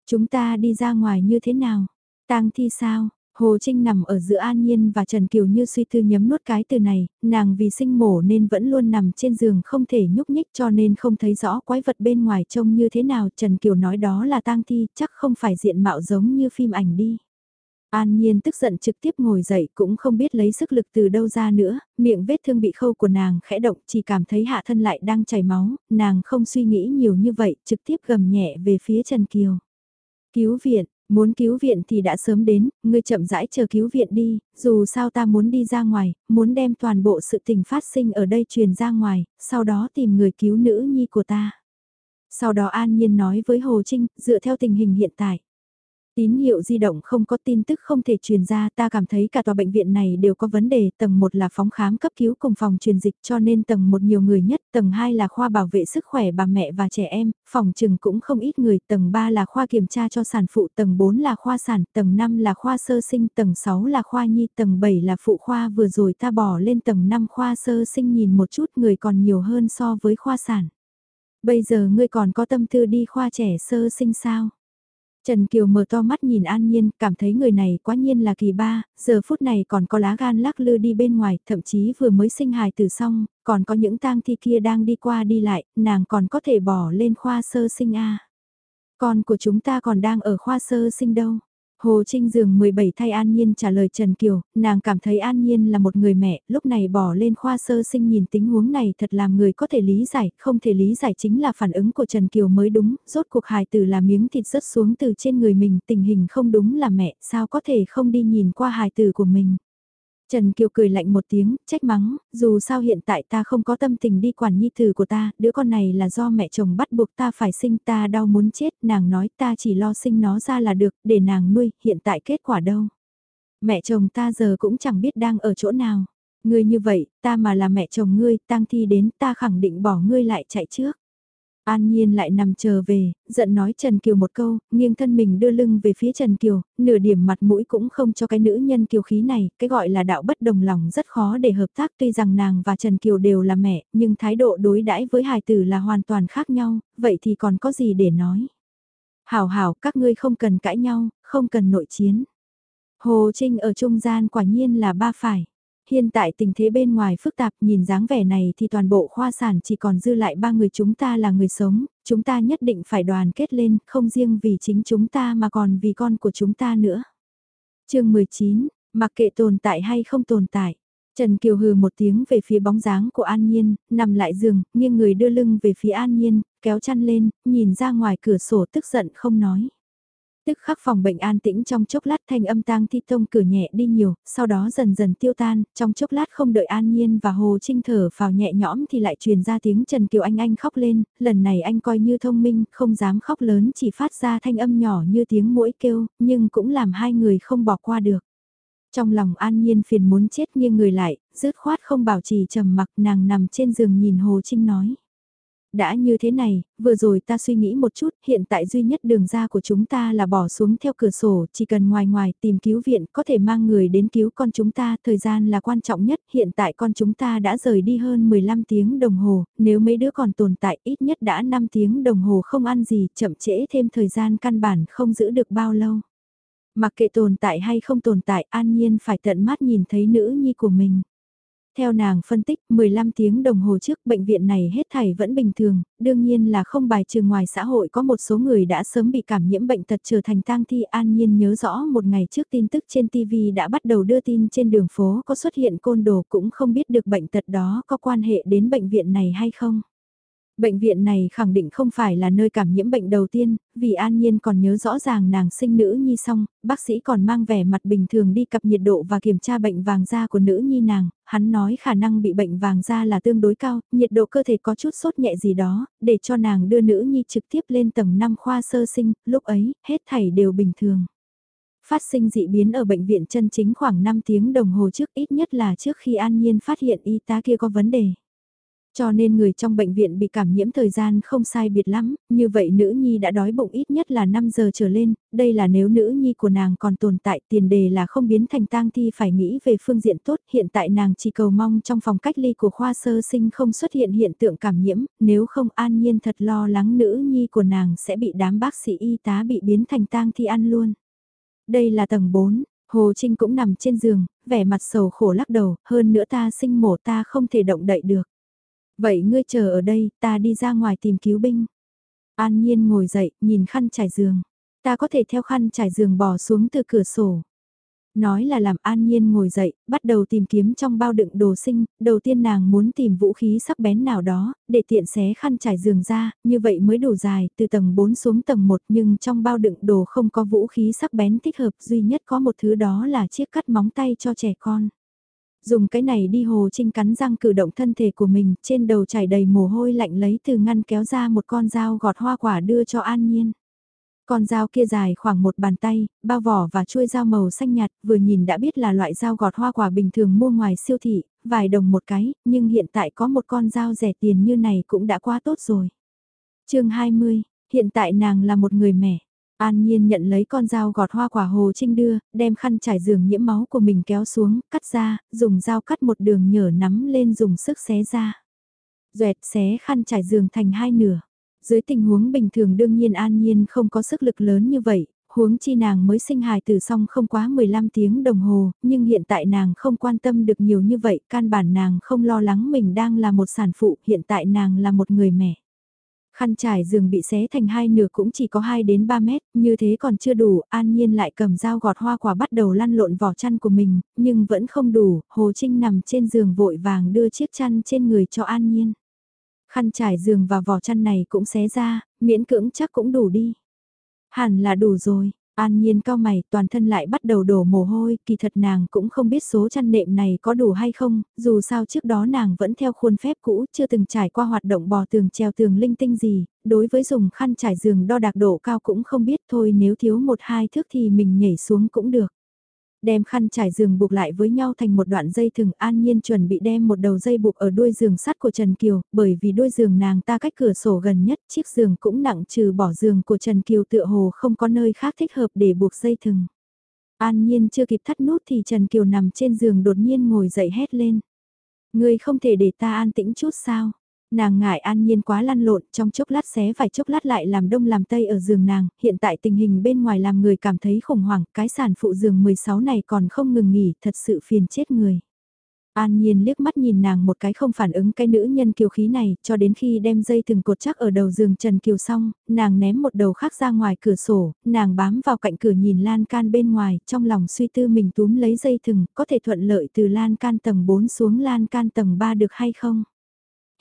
Chúng ta đi ra ngoài như thế nào? Tang thi sao? Hồ Trinh nằm ở giữa An Nhiên và Trần Kiều như suy tư nhấm nuốt cái từ này, nàng vì sinh mổ nên vẫn luôn nằm trên giường không thể nhúc nhích cho nên không thấy rõ quái vật bên ngoài trông như thế nào. Trần Kiều nói đó là tang thi, chắc không phải diện mạo giống như phim ảnh đi. An Nhiên tức giận trực tiếp ngồi dậy cũng không biết lấy sức lực từ đâu ra nữa, miệng vết thương bị khâu của nàng khẽ động chỉ cảm thấy hạ thân lại đang chảy máu, nàng không suy nghĩ nhiều như vậy, trực tiếp gầm nhẹ về phía Trần Kiều. Cứu viện, muốn cứu viện thì đã sớm đến, ngươi chậm rãi chờ cứu viện đi, dù sao ta muốn đi ra ngoài, muốn đem toàn bộ sự tình phát sinh ở đây truyền ra ngoài, sau đó tìm người cứu nữ nhi của ta. Sau đó An Nhiên nói với Hồ Trinh, dựa theo tình hình hiện tại. Tín hiệu di động không có tin tức không thể truyền ra, ta cảm thấy cả tòa bệnh viện này đều có vấn đề. Tầng 1 là phóng khám cấp cứu cùng phòng truyền dịch cho nên tầng 1 nhiều người nhất. Tầng 2 là khoa bảo vệ sức khỏe bà mẹ và trẻ em. Phòng trừng cũng không ít người. Tầng 3 là khoa kiểm tra cho sản phụ. Tầng 4 là khoa sản. Tầng 5 là khoa sơ sinh. Tầng 6 là khoa nhi. Tầng 7 là phụ khoa, vừa rồi ta bỏ lên tầng 5 khoa sơ sinh nhìn một chút người còn nhiều hơn so với khoa sản. Bây giờ ngươi còn có tâm tư đi khoa trẻ sơ sinh sao? Trần Kiều mở to mắt nhìn An Nhiên, cảm thấy người này quá nhiên là kỳ ba, giờ phút này còn có lá gan lắc lư đi bên ngoài, thậm chí vừa mới sinh hài từ xong, còn có những tang thi kia đang đi qua đi lại, nàng còn có thể bỏ lên khoa sơ sinh A. Con của chúng ta còn đang ở khoa sơ sinh đâu. Hồ Trinh giường 17 thay An Nhiên trả lời Trần Kiều, nàng cảm thấy An Nhiên là một người mẹ, lúc này bỏ lên khoa sơ sinh nhìn tình huống này thật làm người có thể lý giải, không thể lý giải chính là phản ứng của Trần Kiều mới đúng, rốt cuộc hài tử là miếng thịt rớt xuống từ trên người mình, tình hình không đúng là mẹ, sao có thể không đi nhìn qua hài tử của mình. Trần Kiều cười lạnh một tiếng, trách mắng, dù sao hiện tại ta không có tâm tình đi quản nhi tử của ta, đứa con này là do mẹ chồng bắt buộc ta phải sinh ta đau muốn chết, nàng nói ta chỉ lo sinh nó ra là được, để nàng nuôi, hiện tại kết quả đâu. Mẹ chồng ta giờ cũng chẳng biết đang ở chỗ nào. Ngươi như vậy, ta mà là mẹ chồng ngươi, tang thi đến ta khẳng định bỏ ngươi lại chạy trước. An Nhiên lại nằm chờ về, giận nói Trần Kiều một câu, nghiêng thân mình đưa lưng về phía Trần Kiều, nửa điểm mặt mũi cũng không cho cái nữ nhân kiều khí này, cái gọi là đạo bất đồng lòng rất khó để hợp tác tuy rằng nàng và Trần Kiều đều là mẹ, nhưng thái độ đối đãi với hài tử là hoàn toàn khác nhau, vậy thì còn có gì để nói. Hảo hảo, các ngươi không cần cãi nhau, không cần nội chiến. Hồ Trinh ở trung gian quả nhiên là ba phải. Hiện tại tình thế bên ngoài phức tạp nhìn dáng vẻ này thì toàn bộ khoa sản chỉ còn dư lại ba người chúng ta là người sống, chúng ta nhất định phải đoàn kết lên, không riêng vì chính chúng ta mà còn vì con của chúng ta nữa. chương 19, mặc kệ tồn tại hay không tồn tại. Trần Kiều hừ một tiếng về phía bóng dáng của An Nhiên, nằm lại giường, nghiêng người đưa lưng về phía An Nhiên, kéo chăn lên, nhìn ra ngoài cửa sổ tức giận không nói. Tức khắc phòng bệnh an tĩnh trong chốc lát thanh âm tang thi tông cửa nhẹ đi nhiều, sau đó dần dần tiêu tan, trong chốc lát không đợi An Nhiên và Hồ Trinh thở vào nhẹ nhõm thì lại truyền ra tiếng Trần Kiều Anh Anh khóc lên, lần này anh coi như thông minh, không dám khóc lớn chỉ phát ra thanh âm nhỏ như tiếng mũi kêu, nhưng cũng làm hai người không bỏ qua được. Trong lòng An Nhiên phiền muốn chết nghiêng người lại, rứt khoát không bảo trì trầm mặc nàng nằm trên giường nhìn Hồ Trinh nói. Đã như thế này, vừa rồi ta suy nghĩ một chút, hiện tại duy nhất đường ra của chúng ta là bỏ xuống theo cửa sổ, chỉ cần ngoài ngoài tìm cứu viện có thể mang người đến cứu con chúng ta, thời gian là quan trọng nhất, hiện tại con chúng ta đã rời đi hơn 15 tiếng đồng hồ, nếu mấy đứa còn tồn tại ít nhất đã 5 tiếng đồng hồ không ăn gì, chậm trễ thêm thời gian căn bản không giữ được bao lâu. Mặc kệ tồn tại hay không tồn tại, an nhiên phải tận mắt nhìn thấy nữ nhi của mình. Theo nàng phân tích, 15 tiếng đồng hồ trước bệnh viện này hết thảy vẫn bình thường, đương nhiên là không bài trừ ngoài xã hội có một số người đã sớm bị cảm nhiễm bệnh tật trở thành tang thi an nhiên nhớ rõ một ngày trước tin tức trên TV đã bắt đầu đưa tin trên đường phố có xuất hiện côn đồ cũng không biết được bệnh tật đó có quan hệ đến bệnh viện này hay không. Bệnh viện này khẳng định không phải là nơi cảm nhiễm bệnh đầu tiên, vì An Nhiên còn nhớ rõ ràng nàng sinh nữ nhi xong, bác sĩ còn mang vẻ mặt bình thường đi cập nhiệt độ và kiểm tra bệnh vàng da của nữ nhi nàng, hắn nói khả năng bị bệnh vàng da là tương đối cao, nhiệt độ cơ thể có chút sốt nhẹ gì đó, để cho nàng đưa nữ nhi trực tiếp lên tầng 5 khoa sơ sinh, lúc ấy, hết thảy đều bình thường. Phát sinh dị biến ở bệnh viện chân chính khoảng 5 tiếng đồng hồ trước ít nhất là trước khi An Nhiên phát hiện y tá kia có vấn đề. Cho nên người trong bệnh viện bị cảm nhiễm thời gian không sai biệt lắm, như vậy nữ nhi đã đói bụng ít nhất là 5 giờ trở lên, đây là nếu nữ nhi của nàng còn tồn tại tiền đề là không biến thành tang thi phải nghĩ về phương diện tốt, hiện tại nàng chỉ cầu mong trong phòng cách ly của khoa sơ sinh không xuất hiện hiện tượng cảm nhiễm, nếu không an nhiên thật lo lắng nữ nhi của nàng sẽ bị đám bác sĩ y tá bị biến thành tang thi ăn luôn. Đây là tầng 4, Hồ Trinh cũng nằm trên giường, vẻ mặt sầu khổ lắc đầu, hơn nữa ta sinh mổ ta không thể động đậy được. Vậy ngươi chờ ở đây, ta đi ra ngoài tìm cứu binh. An Nhiên ngồi dậy, nhìn khăn trải giường. Ta có thể theo khăn trải giường bò xuống từ cửa sổ. Nói là làm an nhiên ngồi dậy, bắt đầu tìm kiếm trong bao đựng đồ sinh, đầu tiên nàng muốn tìm vũ khí sắc bén nào đó, để tiện xé khăn trải giường ra, như vậy mới đủ dài, từ tầng 4 xuống tầng 1 nhưng trong bao đựng đồ không có vũ khí sắc bén thích hợp, duy nhất có một thứ đó là chiếc cắt móng tay cho trẻ con. Dùng cái này đi Hồ Trinh cắn răng cử động thân thể của mình, trên đầu chảy đầy mồ hôi lạnh lấy từ ngăn kéo ra một con dao gọt hoa quả đưa cho An Nhiên. Con dao kia dài khoảng một bàn tay, bao vỏ và chuôi dao màu xanh nhạt, vừa nhìn đã biết là loại dao gọt hoa quả bình thường mua ngoài siêu thị, vài đồng một cái, nhưng hiện tại có một con dao rẻ tiền như này cũng đã quá tốt rồi. chương 20, hiện tại nàng là một người mẹ. An Nhiên nhận lấy con dao gọt hoa quả hồ trinh đưa, đem khăn trải giường nhiễm máu của mình kéo xuống, cắt ra, dùng dao cắt một đường nhở nắm lên dùng sức xé ra. Duẹt xé khăn trải giường thành hai nửa. Dưới tình huống bình thường đương nhiên An Nhiên không có sức lực lớn như vậy, huống chi nàng mới sinh hài từ xong không quá 15 tiếng đồng hồ, nhưng hiện tại nàng không quan tâm được nhiều như vậy, căn bản nàng không lo lắng mình đang là một sản phụ, hiện tại nàng là một người mẹ. Khăn trải giường bị xé thành hai nửa cũng chỉ có 2 đến 3 mét, như thế còn chưa đủ, an nhiên lại cầm dao gọt hoa quả bắt đầu lăn lộn vỏ chăn của mình, nhưng vẫn không đủ, Hồ Trinh nằm trên giường vội vàng đưa chiếc chăn trên người cho an nhiên. Khăn trải giường và vỏ chăn này cũng xé ra, miễn cưỡng chắc cũng đủ đi. Hẳn là đủ rồi, An Nhiên cao mày, toàn thân lại bắt đầu đổ mồ hôi, kỳ thật nàng cũng không biết số chăn nệm này có đủ hay không, dù sao trước đó nàng vẫn theo khuôn phép cũ, chưa từng trải qua hoạt động bò tường treo tường linh tinh gì, đối với dùng khăn trải giường đo đạc độ cao cũng không biết thôi nếu thiếu một hai thước thì mình nhảy xuống cũng được. Đem khăn trải giường buộc lại với nhau thành một đoạn dây thừng an nhiên chuẩn bị đem một đầu dây buộc ở đuôi giường sắt của Trần Kiều, bởi vì đuôi giường nàng ta cách cửa sổ gần nhất, chiếc giường cũng nặng trừ bỏ giường của Trần Kiều tựa hồ không có nơi khác thích hợp để buộc dây thừng. An nhiên chưa kịp thắt nút thì Trần Kiều nằm trên giường đột nhiên ngồi dậy hét lên. Ngươi không thể để ta an tĩnh chút sao? Nàng ngại an nhiên quá lăn lộn, trong chốc lát xé vài chốc lát lại làm đông làm tây ở giường nàng, hiện tại tình hình bên ngoài làm người cảm thấy khủng hoảng, cái sản phụ giường 16 này còn không ngừng nghỉ, thật sự phiền chết người. An Nhiên liếc mắt nhìn nàng một cái không phản ứng cái nữ nhân kiều khí này, cho đến khi đem dây thừng cột chắc ở đầu giường Trần Kiều xong, nàng ném một đầu khác ra ngoài cửa sổ, nàng bám vào cạnh cửa nhìn lan can bên ngoài, trong lòng suy tư mình túm lấy dây thừng, có thể thuận lợi từ lan can tầng 4 xuống lan can tầng 3 được hay không?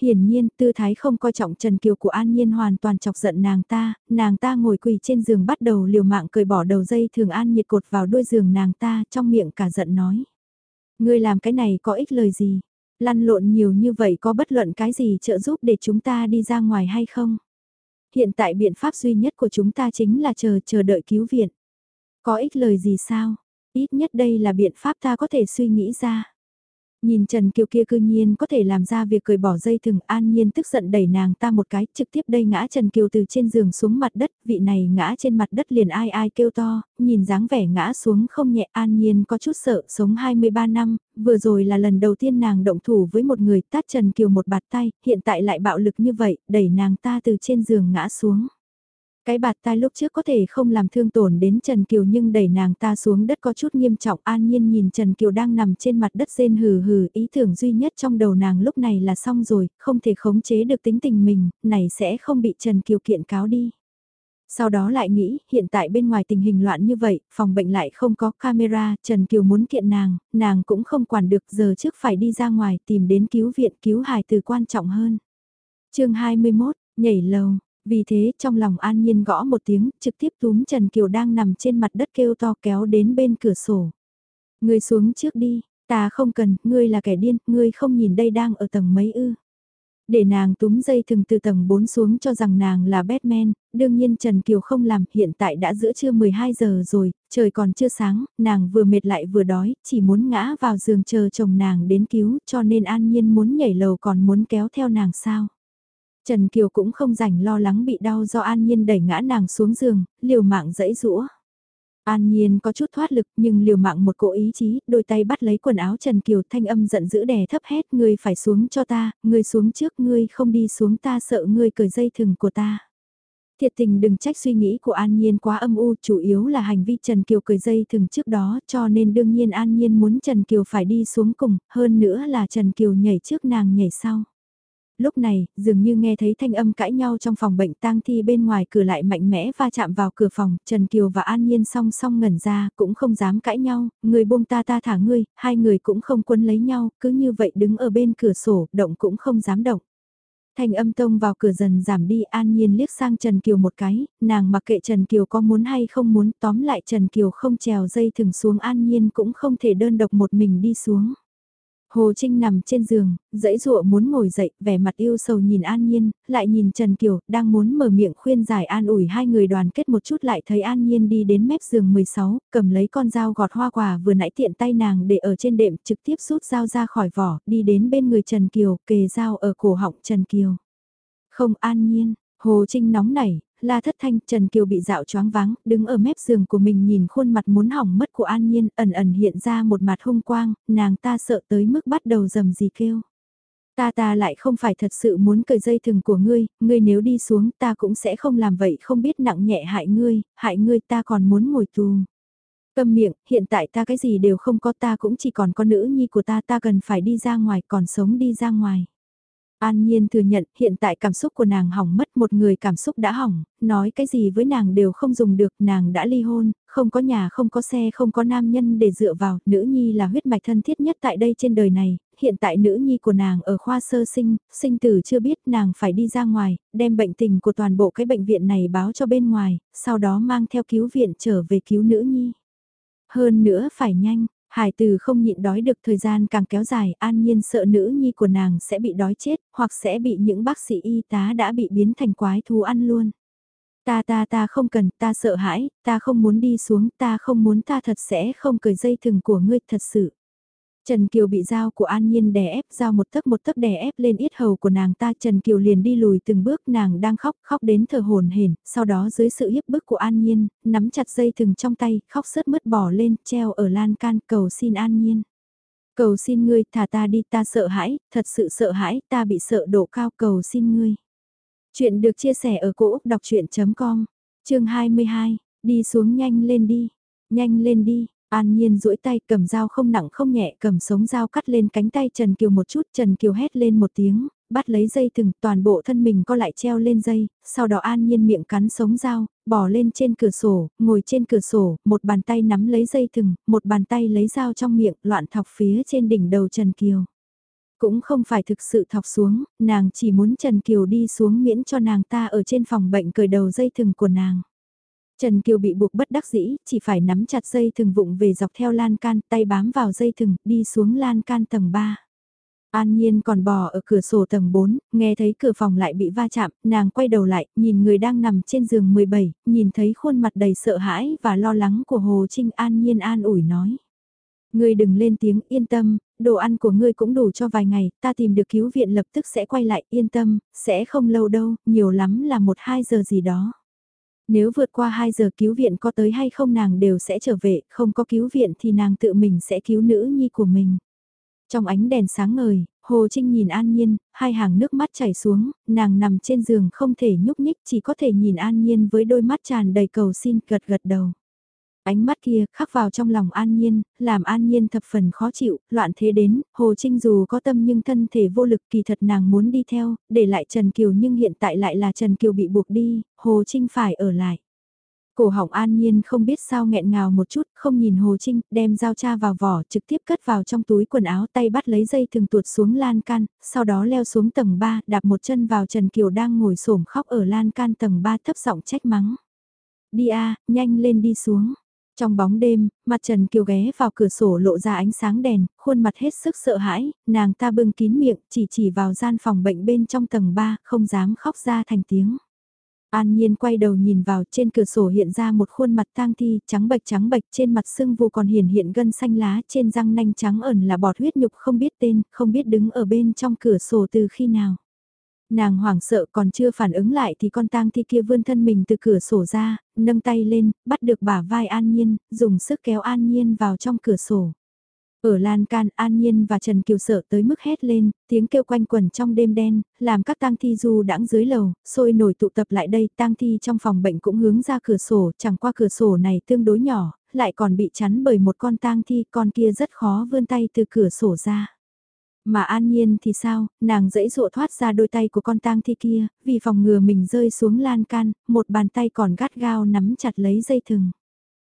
Hiển nhiên tư thái không coi trọng Trần Kiều của An Nhiên hoàn toàn chọc giận nàng ta, nàng ta ngồi quỳ trên giường bắt đầu liều mạng cởi bỏ đầu dây thường An nhiệt cột vào đuôi giường nàng ta trong miệng cả giận nói. Ngươi làm cái này có ích lời gì? Lăn lộn nhiều như vậy có bất luận cái gì trợ giúp để chúng ta đi ra ngoài hay không? Hiện tại biện pháp duy nhất của chúng ta chính là chờ chờ đợi cứu viện. Có ích lời gì sao? Ít nhất đây là biện pháp ta có thể suy nghĩ ra. Nhìn Trần Kiều kia cư nhiên có thể làm ra việc cười bỏ dây thừng an nhiên tức giận đẩy nàng ta một cái trực tiếp đây ngã Trần Kiều từ trên giường xuống mặt đất, vị này ngã trên mặt đất liền ai ai kêu to, nhìn dáng vẻ ngã xuống không nhẹ an nhiên có chút sợ sống 23 năm, vừa rồi là lần đầu tiên nàng động thủ với một người tát Trần Kiều một bạt tay, hiện tại lại bạo lực như vậy, đẩy nàng ta từ trên giường ngã xuống. Cái bạt tai lúc trước có thể không làm thương tổn đến Trần Kiều nhưng đẩy nàng ta xuống đất có chút nghiêm trọng an nhiên nhìn Trần Kiều đang nằm trên mặt đất rên hừ hừ ý tưởng duy nhất trong đầu nàng lúc này là xong rồi, không thể khống chế được tính tình mình, này sẽ không bị Trần Kiều kiện cáo đi. Sau đó lại nghĩ, hiện tại bên ngoài tình hình loạn như vậy, phòng bệnh lại không có camera, Trần Kiều muốn kiện nàng, nàng cũng không quản được giờ trước phải đi ra ngoài tìm đến cứu viện cứu hài từ quan trọng hơn. chương 21, nhảy lầu, vì thế trong lòng an nhiên gõ một tiếng, trực tiếp túm Trần Kiều đang nằm trên mặt đất kêu to kéo đến bên cửa sổ. Ngươi xuống trước đi, ta không cần, ngươi là kẻ điên, ngươi không nhìn đây đang ở tầng mấy ư. Để nàng túm dây thừng từ tầng 4 xuống cho rằng nàng là Batman, đương nhiên Trần Kiều không làm, hiện tại đã giữa trưa 12 giờ rồi, trời còn chưa sáng, nàng vừa mệt lại vừa đói, chỉ muốn ngã vào giường chờ chồng nàng đến cứu cho nên an nhiên muốn nhảy lầu còn muốn kéo theo nàng sao. Trần Kiều cũng không rảnh lo lắng bị đau do An Nhiên đẩy ngã nàng xuống giường, liều mạng dẫy rũa. An Nhiên có chút thoát lực nhưng liều mạng một cỗ ý chí, đôi tay bắt lấy quần áo Trần Kiều thanh âm giận dữ đè thấp hét ngươi phải xuống cho ta, ngươi xuống trước ngươi không đi xuống ta sợ ngươi cởi dây thừng của ta. Thiệt tình đừng trách suy nghĩ của An Nhiên quá âm u, chủ yếu là hành vi Trần Kiều cởi dây thừng trước đó, cho nên đương nhiên An Nhiên muốn Trần Kiều phải đi xuống cùng, hơn nữa là Trần Kiều nhảy trước nàng nhảy sau. Lúc này, dường như nghe thấy thanh âm cãi nhau trong phòng bệnh tang thi bên ngoài cửa lại mạnh mẽ va chạm vào cửa phòng, Trần Kiều và An Nhiên song song ngẩn ra, cũng không dám cãi nhau, người buông ta ta thả ngươi, hai người cũng không quân lấy nhau, cứ như vậy đứng ở bên cửa sổ, động cũng không dám động. Thanh âm tông vào cửa dần giảm đi an nhiên liếc sang Trần Kiều một cái, nàng mặc kệ Trần Kiều có muốn hay không muốn tóm lại Trần Kiều không trèo dây thừng xuống an nhiên cũng không thể đơn độc một mình đi xuống. Hồ Trinh nằm trên giường, dãy dụa muốn ngồi dậy, vẻ mặt yêu sầu nhìn An Nhiên, lại nhìn Trần Kiều, đang muốn mở miệng khuyên giải an ủi hai người đoàn kết một chút lại thấy An Nhiên đi đến mép giường 16, cầm lấy con dao gọt hoa quả vừa nãy tiện tay nàng để ở trên đệm trực tiếp rút dao ra khỏi vỏ, đi đến bên người Trần Kiều, kề dao ở cổ họng Trần Kiều. Không An Nhiên, Hồ Trinh nóng nảy, la thất thanh, Trần Kiều bị dạo choáng váng, đứng ở mép giường của mình nhìn khuôn mặt muốn hỏng mất của An Nhiên, ẩn ẩn hiện ra một mặt hung quang, nàng ta sợ tới mức bắt đầu rầm gì kêu. Ta ta lại không phải thật sự muốn cởi dây thừng của ngươi, ngươi nếu đi xuống ta cũng sẽ không làm vậy không biết nặng nhẹ hại ngươi, hại ngươi ta còn muốn ngồi tù. Câm miệng, hiện tại ta cái gì đều không có ta cũng chỉ còn con nữ nhi của ta ta cần phải đi ra ngoài còn sống đi ra ngoài. An Nhiên thừa nhận hiện tại cảm xúc của nàng hỏng mất một người cảm xúc đã hỏng, nói cái gì với nàng đều không dùng được, nàng đã ly hôn, không có nhà không có xe không có nam nhân để dựa vào, nữ nhi là huyết mạch thân thiết nhất tại đây trên đời này, hiện tại nữ nhi của nàng ở khoa sơ sinh, sinh tử chưa biết nàng phải đi ra ngoài, đem bệnh tình của toàn bộ cái bệnh viện này báo cho bên ngoài, sau đó mang theo cứu viện trở về cứu nữ nhi. Hơn nữa phải nhanh, Hải từ không nhịn đói được thời gian càng kéo dài, an nhiên sợ nữ nhi của nàng sẽ bị đói chết, hoặc sẽ bị những bác sĩ y tá đã bị biến thành quái thú ăn luôn. Ta ta ta không cần, ta sợ hãi, ta không muốn đi xuống, ta không muốn ta thật sẽ không cởi dây thừng của ngươi thật sự. Trần Kiều bị dao của An Nhiên đè ép, dao một tấc một tấc đè ép lên yết hầu của nàng ta, Trần Kiều liền đi lùi từng bước, nàng đang khóc, khóc đến thở hồn hển, sau đó dưới sự hiếp bức của An Nhiên, nắm chặt dây thừng trong tay, khóc sướt mướt bỏ lên, treo ở lan can, cầu xin An Nhiên. Cầu xin ngươi, thả ta đi, ta sợ hãi, thật sự sợ hãi, ta bị sợ độ cao, cầu xin ngươi. Chuyện được chia sẻ ở cỗ đọc chuyện.com, chương 22, đi xuống nhanh lên đi, nhanh lên đi, An Nhiên duỗi tay cầm dao không nặng không nhẹ cầm sống dao cắt lên cánh tay Trần Kiều một chút Trần Kiều hét lên một tiếng, bắt lấy dây thừng toàn bộ thân mình co lại treo lên dây, sau đó An Nhiên miệng cắn sống dao, bỏ lên trên cửa sổ, ngồi trên cửa sổ, một bàn tay nắm lấy dây thừng, một bàn tay lấy dao trong miệng loạn thọc phía trên đỉnh đầu Trần Kiều. Cũng không phải thực sự thọc xuống, nàng chỉ muốn Trần Kiều đi xuống miễn cho nàng ta ở trên phòng bệnh cởi đầu dây thừng của nàng. Trần Kiều bị buộc bất đắc dĩ, chỉ phải nắm chặt dây thừng vụng về dọc theo lan can, tay bám vào dây thừng, đi xuống lan can tầng 3. An Nhiên còn bò ở cửa sổ tầng 4, nghe thấy cửa phòng lại bị va chạm, nàng quay đầu lại, nhìn người đang nằm trên giường 17, nhìn thấy khuôn mặt đầy sợ hãi và lo lắng của Hồ Trinh An Nhiên an ủi nói. Ngươi đừng lên tiếng, yên tâm, đồ ăn của ngươi cũng đủ cho vài ngày, ta tìm được cứu viện lập tức sẽ quay lại, yên tâm, sẽ không lâu đâu, nhiều lắm là 1-2 giờ gì đó. Nếu vượt qua 2 giờ cứu viện có tới hay không nàng đều sẽ trở về, không có cứu viện thì nàng tự mình sẽ cứu nữ nhi của mình. Trong ánh đèn sáng ngời, Hồ Trinh nhìn An Nhiên, hai hàng nước mắt chảy xuống, nàng nằm trên giường không thể nhúc nhích chỉ có thể nhìn An Nhiên với đôi mắt tràn đầy cầu xin gật gật đầu. Ánh mắt kia khắc vào trong lòng An Nhiên, làm An Nhiên thập phần khó chịu, loạn thế đến, Hồ Trinh dù có tâm nhưng thân thể vô lực kỳ thật nàng muốn đi theo, để lại Trần Kiều nhưng hiện tại lại là Trần Kiều bị buộc đi, Hồ Trinh phải ở lại. Cổ họng An Nhiên không biết sao nghẹn ngào một chút, không nhìn Hồ Trinh, đem dao cha vào vỏ, trực tiếp cất vào trong túi quần áo tay bắt lấy dây thường tuột xuống lan can, sau đó leo xuống tầng 3, đạp một chân vào Trần Kiều đang ngồi xổm khóc ở lan can tầng 3 thấp giọng trách mắng. Đi a nhanh lên đi xuống. Trong bóng đêm, mặt Trần Kiều ghé vào cửa sổ lộ ra ánh sáng đèn, khuôn mặt hết sức sợ hãi, nàng ta bưng kín miệng, chỉ chỉ vào gian phòng bệnh bên trong tầng 3, không dám khóc ra thành tiếng. An Nhiên quay đầu nhìn vào trên cửa sổ hiện ra một khuôn mặt tang thi, trắng bạch trắng bạch trên mặt sưng vù còn hiển hiện gân xanh lá trên răng nanh trắng ẩn là bọt huyết nhục không biết tên, không biết đứng ở bên trong cửa sổ từ khi nào. Nàng hoảng sợ còn chưa phản ứng lại thì con tang thi kia vươn thân mình từ cửa sổ ra, nâng tay lên, bắt được bả vai An Nhiên, dùng sức kéo An Nhiên vào trong cửa sổ. Ở lan can An Nhiên và Trần Kiều sợ tới mức hét lên, tiếng kêu quanh quẩn trong đêm đen, làm các tang thi du đãng dưới lầu, sôi nổi tụ tập lại đây, tang thi trong phòng bệnh cũng hướng ra cửa sổ, chẳng qua cửa sổ này tương đối nhỏ, lại còn bị chắn bởi một con tang thi, con kia rất khó vươn tay từ cửa sổ ra. Mà an nhiên thì sao, nàng dãy dụa thoát ra đôi tay của con tang thi kia, vì phòng ngừa mình rơi xuống lan can, một bàn tay còn gắt gao nắm chặt lấy dây thừng.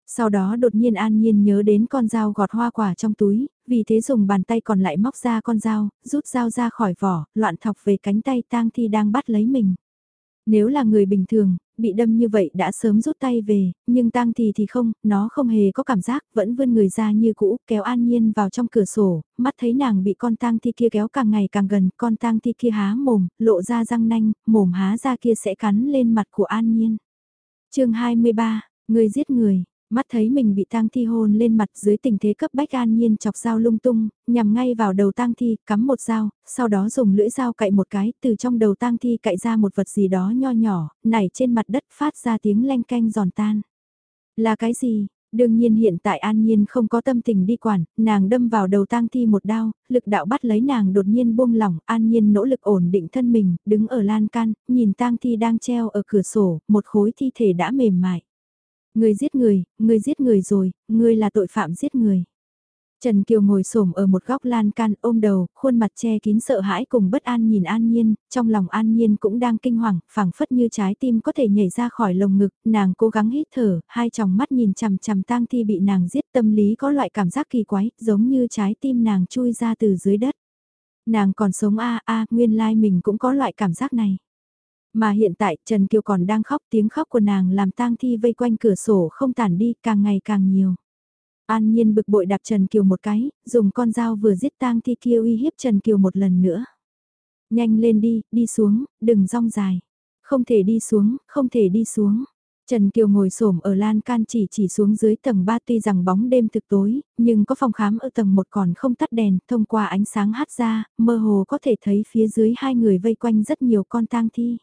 Sau đó đột nhiên an nhiên nhớ đến con dao gọt hoa quả trong túi, vì thế dùng bàn tay còn lại móc ra con dao, rút dao ra khỏi vỏ, loạn thọc về cánh tay tang thi đang bắt lấy mình. Nếu là người bình thường, bị đâm như vậy đã sớm rút tay về, nhưng tang thì thì không, nó không hề có cảm giác, vẫn vươn người ra như cũ, kéo an nhiên vào trong cửa sổ, mắt thấy nàng bị con tang thi kia kéo càng ngày càng gần, con tang thi kia há mồm, lộ ra răng nanh, mồm há ra kia sẽ cắn lên mặt của an nhiên. chương 23, người giết người, Mắt thấy mình bị tang thi hôn lên mặt dưới tình thế cấp bách an nhiên chọc dao lung tung, nhằm ngay vào đầu tang thi, cắm một dao, sau đó dùng lưỡi dao cậy một cái, từ trong đầu tang thi cậy ra một vật gì đó nho nhỏ, nảy trên mặt đất phát ra tiếng leng canh giòn tan. Là cái gì? Đương nhiên hiện tại An Nhiên không có tâm tình đi quản, nàng đâm vào đầu tang thi một đao, lực đạo bắt lấy nàng đột nhiên buông lỏng, An Nhiên nỗ lực ổn định thân mình, đứng ở lan can, nhìn tang thi đang treo ở cửa sổ, một khối thi thể đã mềm mại. Người giết người, người giết người rồi, người là tội phạm giết người. Trần Kiều ngồi xổm ở một góc lan can ôm đầu, khuôn mặt che kín sợ hãi cùng bất an nhìn An Nhiên, trong lòng An Nhiên cũng đang kinh hoàng, phảng phất như trái tim có thể nhảy ra khỏi lồng ngực, nàng cố gắng hít thở, hai tròng mắt nhìn chằm chằm tang thi bị nàng giết tâm lý có loại cảm giác kỳ quái, giống như trái tim nàng chui ra từ dưới đất. Nàng còn sống a a, nguyên lai mình cũng có loại cảm giác này. Mà hiện tại Trần Kiều còn đang khóc tiếng khóc của nàng làm tang thi vây quanh cửa sổ không tản đi càng ngày càng nhiều. An Nhiên bực bội đạp Trần Kiều một cái, dùng con dao vừa giết tang thi kia uy hiếp Trần Kiều một lần nữa. Nhanh lên đi, đi xuống, đừng rong dài. Không thể đi xuống, không thể đi xuống. Trần Kiều ngồi xổm ở lan can chỉ chỉ xuống dưới tầng 3 tuy rằng bóng đêm thực tối, nhưng có phòng khám ở tầng 1 còn không tắt đèn, thông qua ánh sáng hát ra, mơ hồ có thể thấy phía dưới hai người vây quanh rất nhiều con tang thi.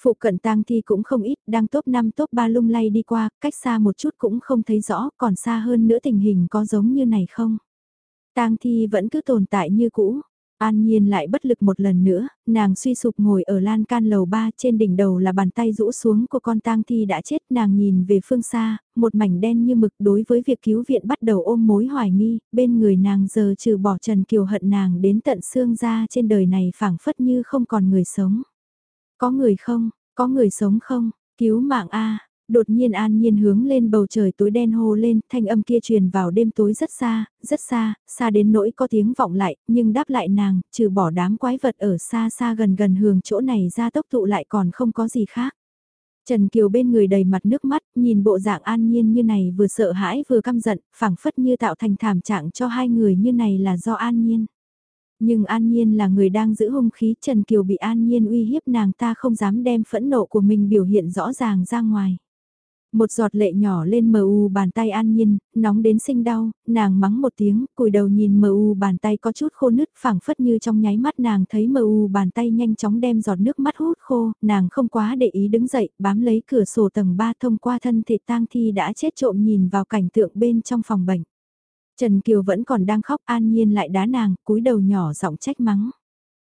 Phụ cận tang thi cũng không ít, đang top 5 top 3 lung lay đi qua, cách xa một chút cũng không thấy rõ, còn xa hơn nữa tình hình có giống như này không? Tang thi vẫn cứ tồn tại như cũ. An Nhiên lại bất lực một lần nữa, nàng suy sụp ngồi ở lan can lầu ba trên đỉnh đầu là bàn tay rũ xuống của con tang thi đã chết nàng nhìn về phương xa, một mảnh đen như mực đối với việc cứu viện bắt đầu ôm mối hoài nghi, bên người nàng giờ trừ bỏ Trần Kiều hận nàng đến tận xương ra trên đời này phảng phất như không còn người sống. Có người không, có người sống không, cứu mạng a Đột nhiên an nhiên hướng lên bầu trời tối đen hô lên, thanh âm kia truyền vào đêm tối rất xa, rất xa, xa đến nỗi có tiếng vọng lại, nhưng đáp lại nàng, trừ bỏ đám quái vật ở xa xa gần gần hướng chỗ này ra tốc tụ lại còn không có gì khác. Trần Kiều bên người đầy mặt nước mắt, nhìn bộ dạng an nhiên như này vừa sợ hãi vừa căm giận, phảng phất như tạo thành thảm trạng cho hai người như này là do an nhiên. Nhưng An Nhiên là người đang giữ hung khí Trần Kiều bị An Nhiên uy hiếp nàng ta không dám đem phẫn nộ của mình biểu hiện rõ ràng ra ngoài. Một giọt lệ nhỏ lên mờ u bàn tay An Nhiên, nóng đến sinh đau, nàng mắng một tiếng, cùi đầu nhìn mờ u bàn tay có chút khô nứt phẳng phất như trong nháy mắt nàng thấy mờ u bàn tay nhanh chóng đem giọt nước mắt hút khô, nàng không quá để ý đứng dậy, bám lấy cửa sổ tầng 3 thông qua thân thể tang thi đã chết trộm nhìn vào cảnh tượng bên trong phòng bệnh. Trần Kiều vẫn còn đang khóc an nhiên lại đá nàng, cúi đầu nhỏ giọng trách mắng.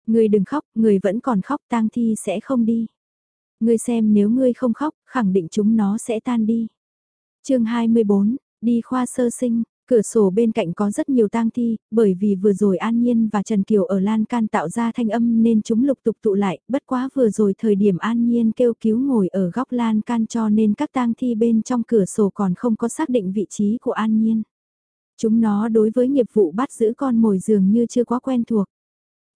Người đừng khóc, người vẫn còn khóc tang thi sẽ không đi. Ngươi xem nếu ngươi không khóc, khẳng định chúng nó sẽ tan đi. chương 24, đi khoa sơ sinh, cửa sổ bên cạnh có rất nhiều tang thi, bởi vì vừa rồi An Nhiên và Trần Kiều ở lan can tạo ra thanh âm nên chúng lục tục tụ lại, bất quá vừa rồi thời điểm An Nhiên kêu cứu ngồi ở góc lan can cho nên các tang thi bên trong cửa sổ còn không có xác định vị trí của An Nhiên. Chúng nó đối với nghiệp vụ bắt giữ con mồi dường như chưa quá quen thuộc.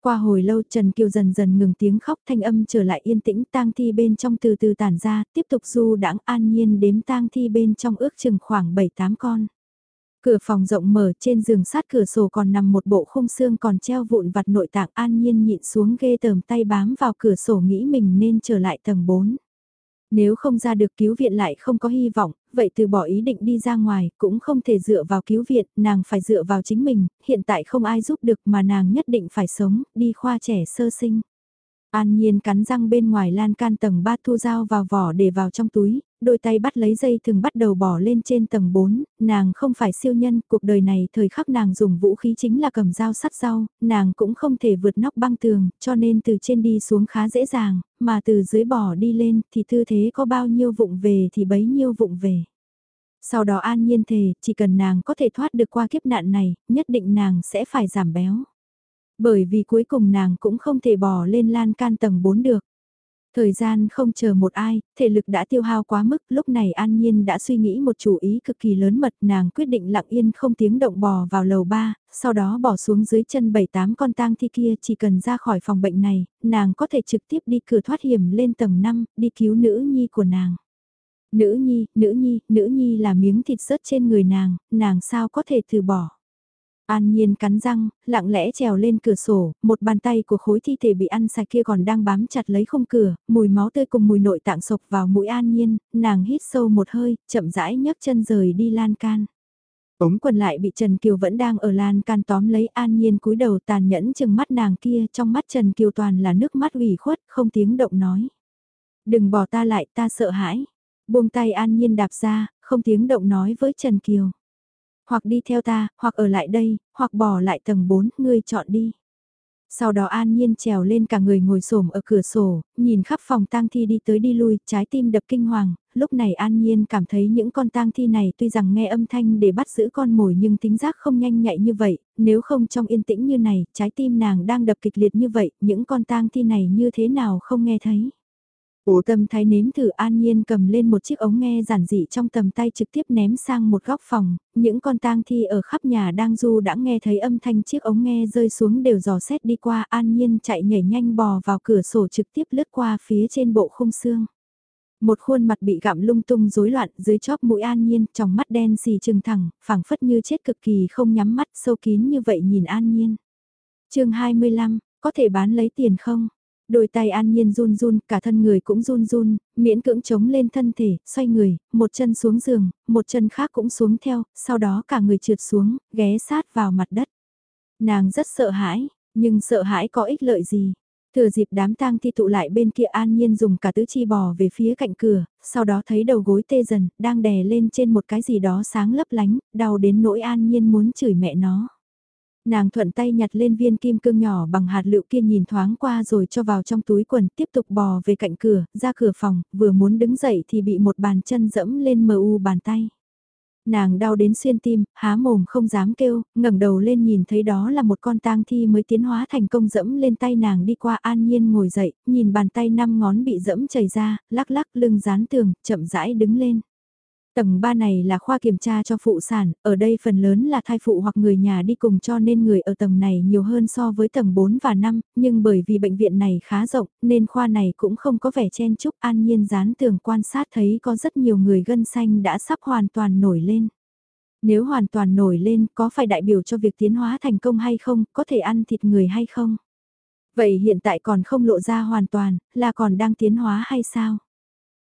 Qua hồi lâu Trần Kiều dần dần ngừng tiếng khóc thanh âm trở lại yên tĩnh tang thi bên trong từ từ tản ra, tiếp tục du đãng an nhiên đếm tang thi bên trong ước chừng khoảng 7-8 con. Cửa phòng rộng mở trên giường sát cửa sổ còn nằm một bộ khung xương còn treo vụn vặt nội tạng an nhiên nhịn xuống ghê tờm tay bám vào cửa sổ nghĩ mình nên trở lại tầng 4. Nếu không ra được cứu viện lại không có hy vọng, vậy từ bỏ ý định đi ra ngoài, cũng không thể dựa vào cứu viện, nàng phải dựa vào chính mình, hiện tại không ai giúp được mà nàng nhất định phải sống, đi khoa trẻ sơ sinh. An Nhiên cắn răng bên ngoài lan can tầng 3 thu dao vào vỏ để vào trong túi, đôi tay bắt lấy dây thường bắt đầu bỏ lên trên tầng 4, nàng không phải siêu nhân, cuộc đời này thời khắc nàng dùng vũ khí chính là cầm dao sắt dao, nàng cũng không thể vượt nóc băng tường, cho nên từ trên đi xuống khá dễ dàng, mà từ dưới bỏ đi lên thì tư thế có bao nhiêu vụng về thì bấy nhiêu vụng về. Sau đó an nhiên thề, chỉ cần nàng có thể thoát được qua kiếp nạn này, nhất định nàng sẽ phải giảm béo. Bởi vì cuối cùng nàng cũng không thể bỏ lên lan can tầng 4 được. Thời gian không chờ một ai, thể lực đã tiêu hao quá mức, lúc này An Nhiên đã suy nghĩ một chủ ý cực kỳ lớn mật, nàng quyết định lặng yên không tiếng động bò vào lầu 3, sau đó bỏ xuống dưới chân 7-8 con tang thi kia chỉ cần ra khỏi phòng bệnh này, nàng có thể trực tiếp đi cửa thoát hiểm lên tầng 5, đi cứu nữ nhi của nàng. Nữ nhi, nữ nhi, nữ nhi là miếng thịt rớt trên người nàng, nàng sao có thể từ bỏ. An Nhiên cắn răng, lặng lẽ trèo lên cửa sổ, một bàn tay của khối thi thể bị ăn sạch kia còn đang bám chặt lấy không cửa, mùi máu tươi cùng mùi nội tạng sộc vào mũi An Nhiên, nàng hít sâu một hơi, chậm rãi nhấc chân rời đi lan can. Ống quần lại bị Trần Kiều vẫn đang ở lan can tóm lấy An Nhiên cúi đầu tàn nhẫn chừng mắt nàng kia, trong mắt Trần Kiều toàn là nước mắt ủy khuất, không tiếng động nói. Đừng bỏ ta lại, ta sợ hãi. Buông tay An Nhiên đạp ra, không tiếng động nói với Trần Kiều. Hoặc đi theo ta, hoặc ở lại đây, hoặc bỏ lại tầng 4, ngươi chọn đi. Sau đó an nhiên trèo lên cả người ngồi xổm ở cửa sổ, nhìn khắp phòng tang thi đi tới đi lui, trái tim đập kinh hoàng, lúc này an nhiên cảm thấy những con tang thi này tuy rằng nghe âm thanh để bắt giữ con mồi nhưng tính giác không nhanh nhạy như vậy, nếu không trong yên tĩnh như này, trái tim nàng đang đập kịch liệt như vậy, những con tang thi này như thế nào không nghe thấy. Ủ tâm thái nếm thử an nhiên cầm lên một chiếc ống nghe giản dị trong tầm tay trực tiếp ném sang một góc phòng, những con tang thi ở khắp nhà đang du đã nghe thấy âm thanh chiếc ống nghe rơi xuống đều dò xét đi qua an nhiên chạy nhảy nhanh bò vào cửa sổ trực tiếp lướt qua phía trên bộ khung xương. Một khuôn mặt bị gặm lung tung rối loạn dưới chóp mũi an nhiên, trong mắt đen xì trừng thẳng, phẳng phất như chết cực kỳ không nhắm mắt sâu kín như vậy nhìn an nhiên. chương 25, có thể bán lấy tiền không? Đôi tay an nhiên run run, cả thân người cũng run run, miễn cưỡng chống lên thân thể, xoay người, một chân xuống giường, một chân khác cũng xuống theo, sau đó cả người trượt xuống, ghé sát vào mặt đất. Nàng rất sợ hãi, nhưng sợ hãi có ích lợi gì. Thừa dịp đám tang thi tụ lại bên kia an nhiên dùng cả tứ chi bò về phía cạnh cửa, sau đó thấy đầu gối tê dần, đang đè lên trên một cái gì đó sáng lấp lánh, đau đến nỗi an nhiên muốn chửi mẹ nó. Nàng thuận tay nhặt lên viên kim cương nhỏ bằng hạt lựu kia nhìn thoáng qua rồi cho vào trong túi quần tiếp tục bò về cạnh cửa, ra cửa phòng, vừa muốn đứng dậy thì bị một bàn chân dẫm lên mờ u bàn tay. Nàng đau đến xuyên tim, há mồm không dám kêu, ngẩng đầu lên nhìn thấy đó là một con tang thi mới tiến hóa thành công dẫm lên tay nàng đi qua an nhiên ngồi dậy, nhìn bàn tay năm ngón bị dẫm chảy ra, lắc lắc lưng dán tường, chậm rãi đứng lên. Tầng 3 này là khoa kiểm tra cho phụ sản, ở đây phần lớn là thai phụ hoặc người nhà đi cùng cho nên người ở tầng này nhiều hơn so với tầng 4 và 5, nhưng bởi vì bệnh viện này khá rộng nên khoa này cũng không có vẻ chen chúc an nhiên dán tường quan sát thấy có rất nhiều người gân xanh đã sắp hoàn toàn nổi lên. Nếu hoàn toàn nổi lên có phải đại biểu cho việc tiến hóa thành công hay không, có thể ăn thịt người hay không? Vậy hiện tại còn không lộ ra hoàn toàn, là còn đang tiến hóa hay sao?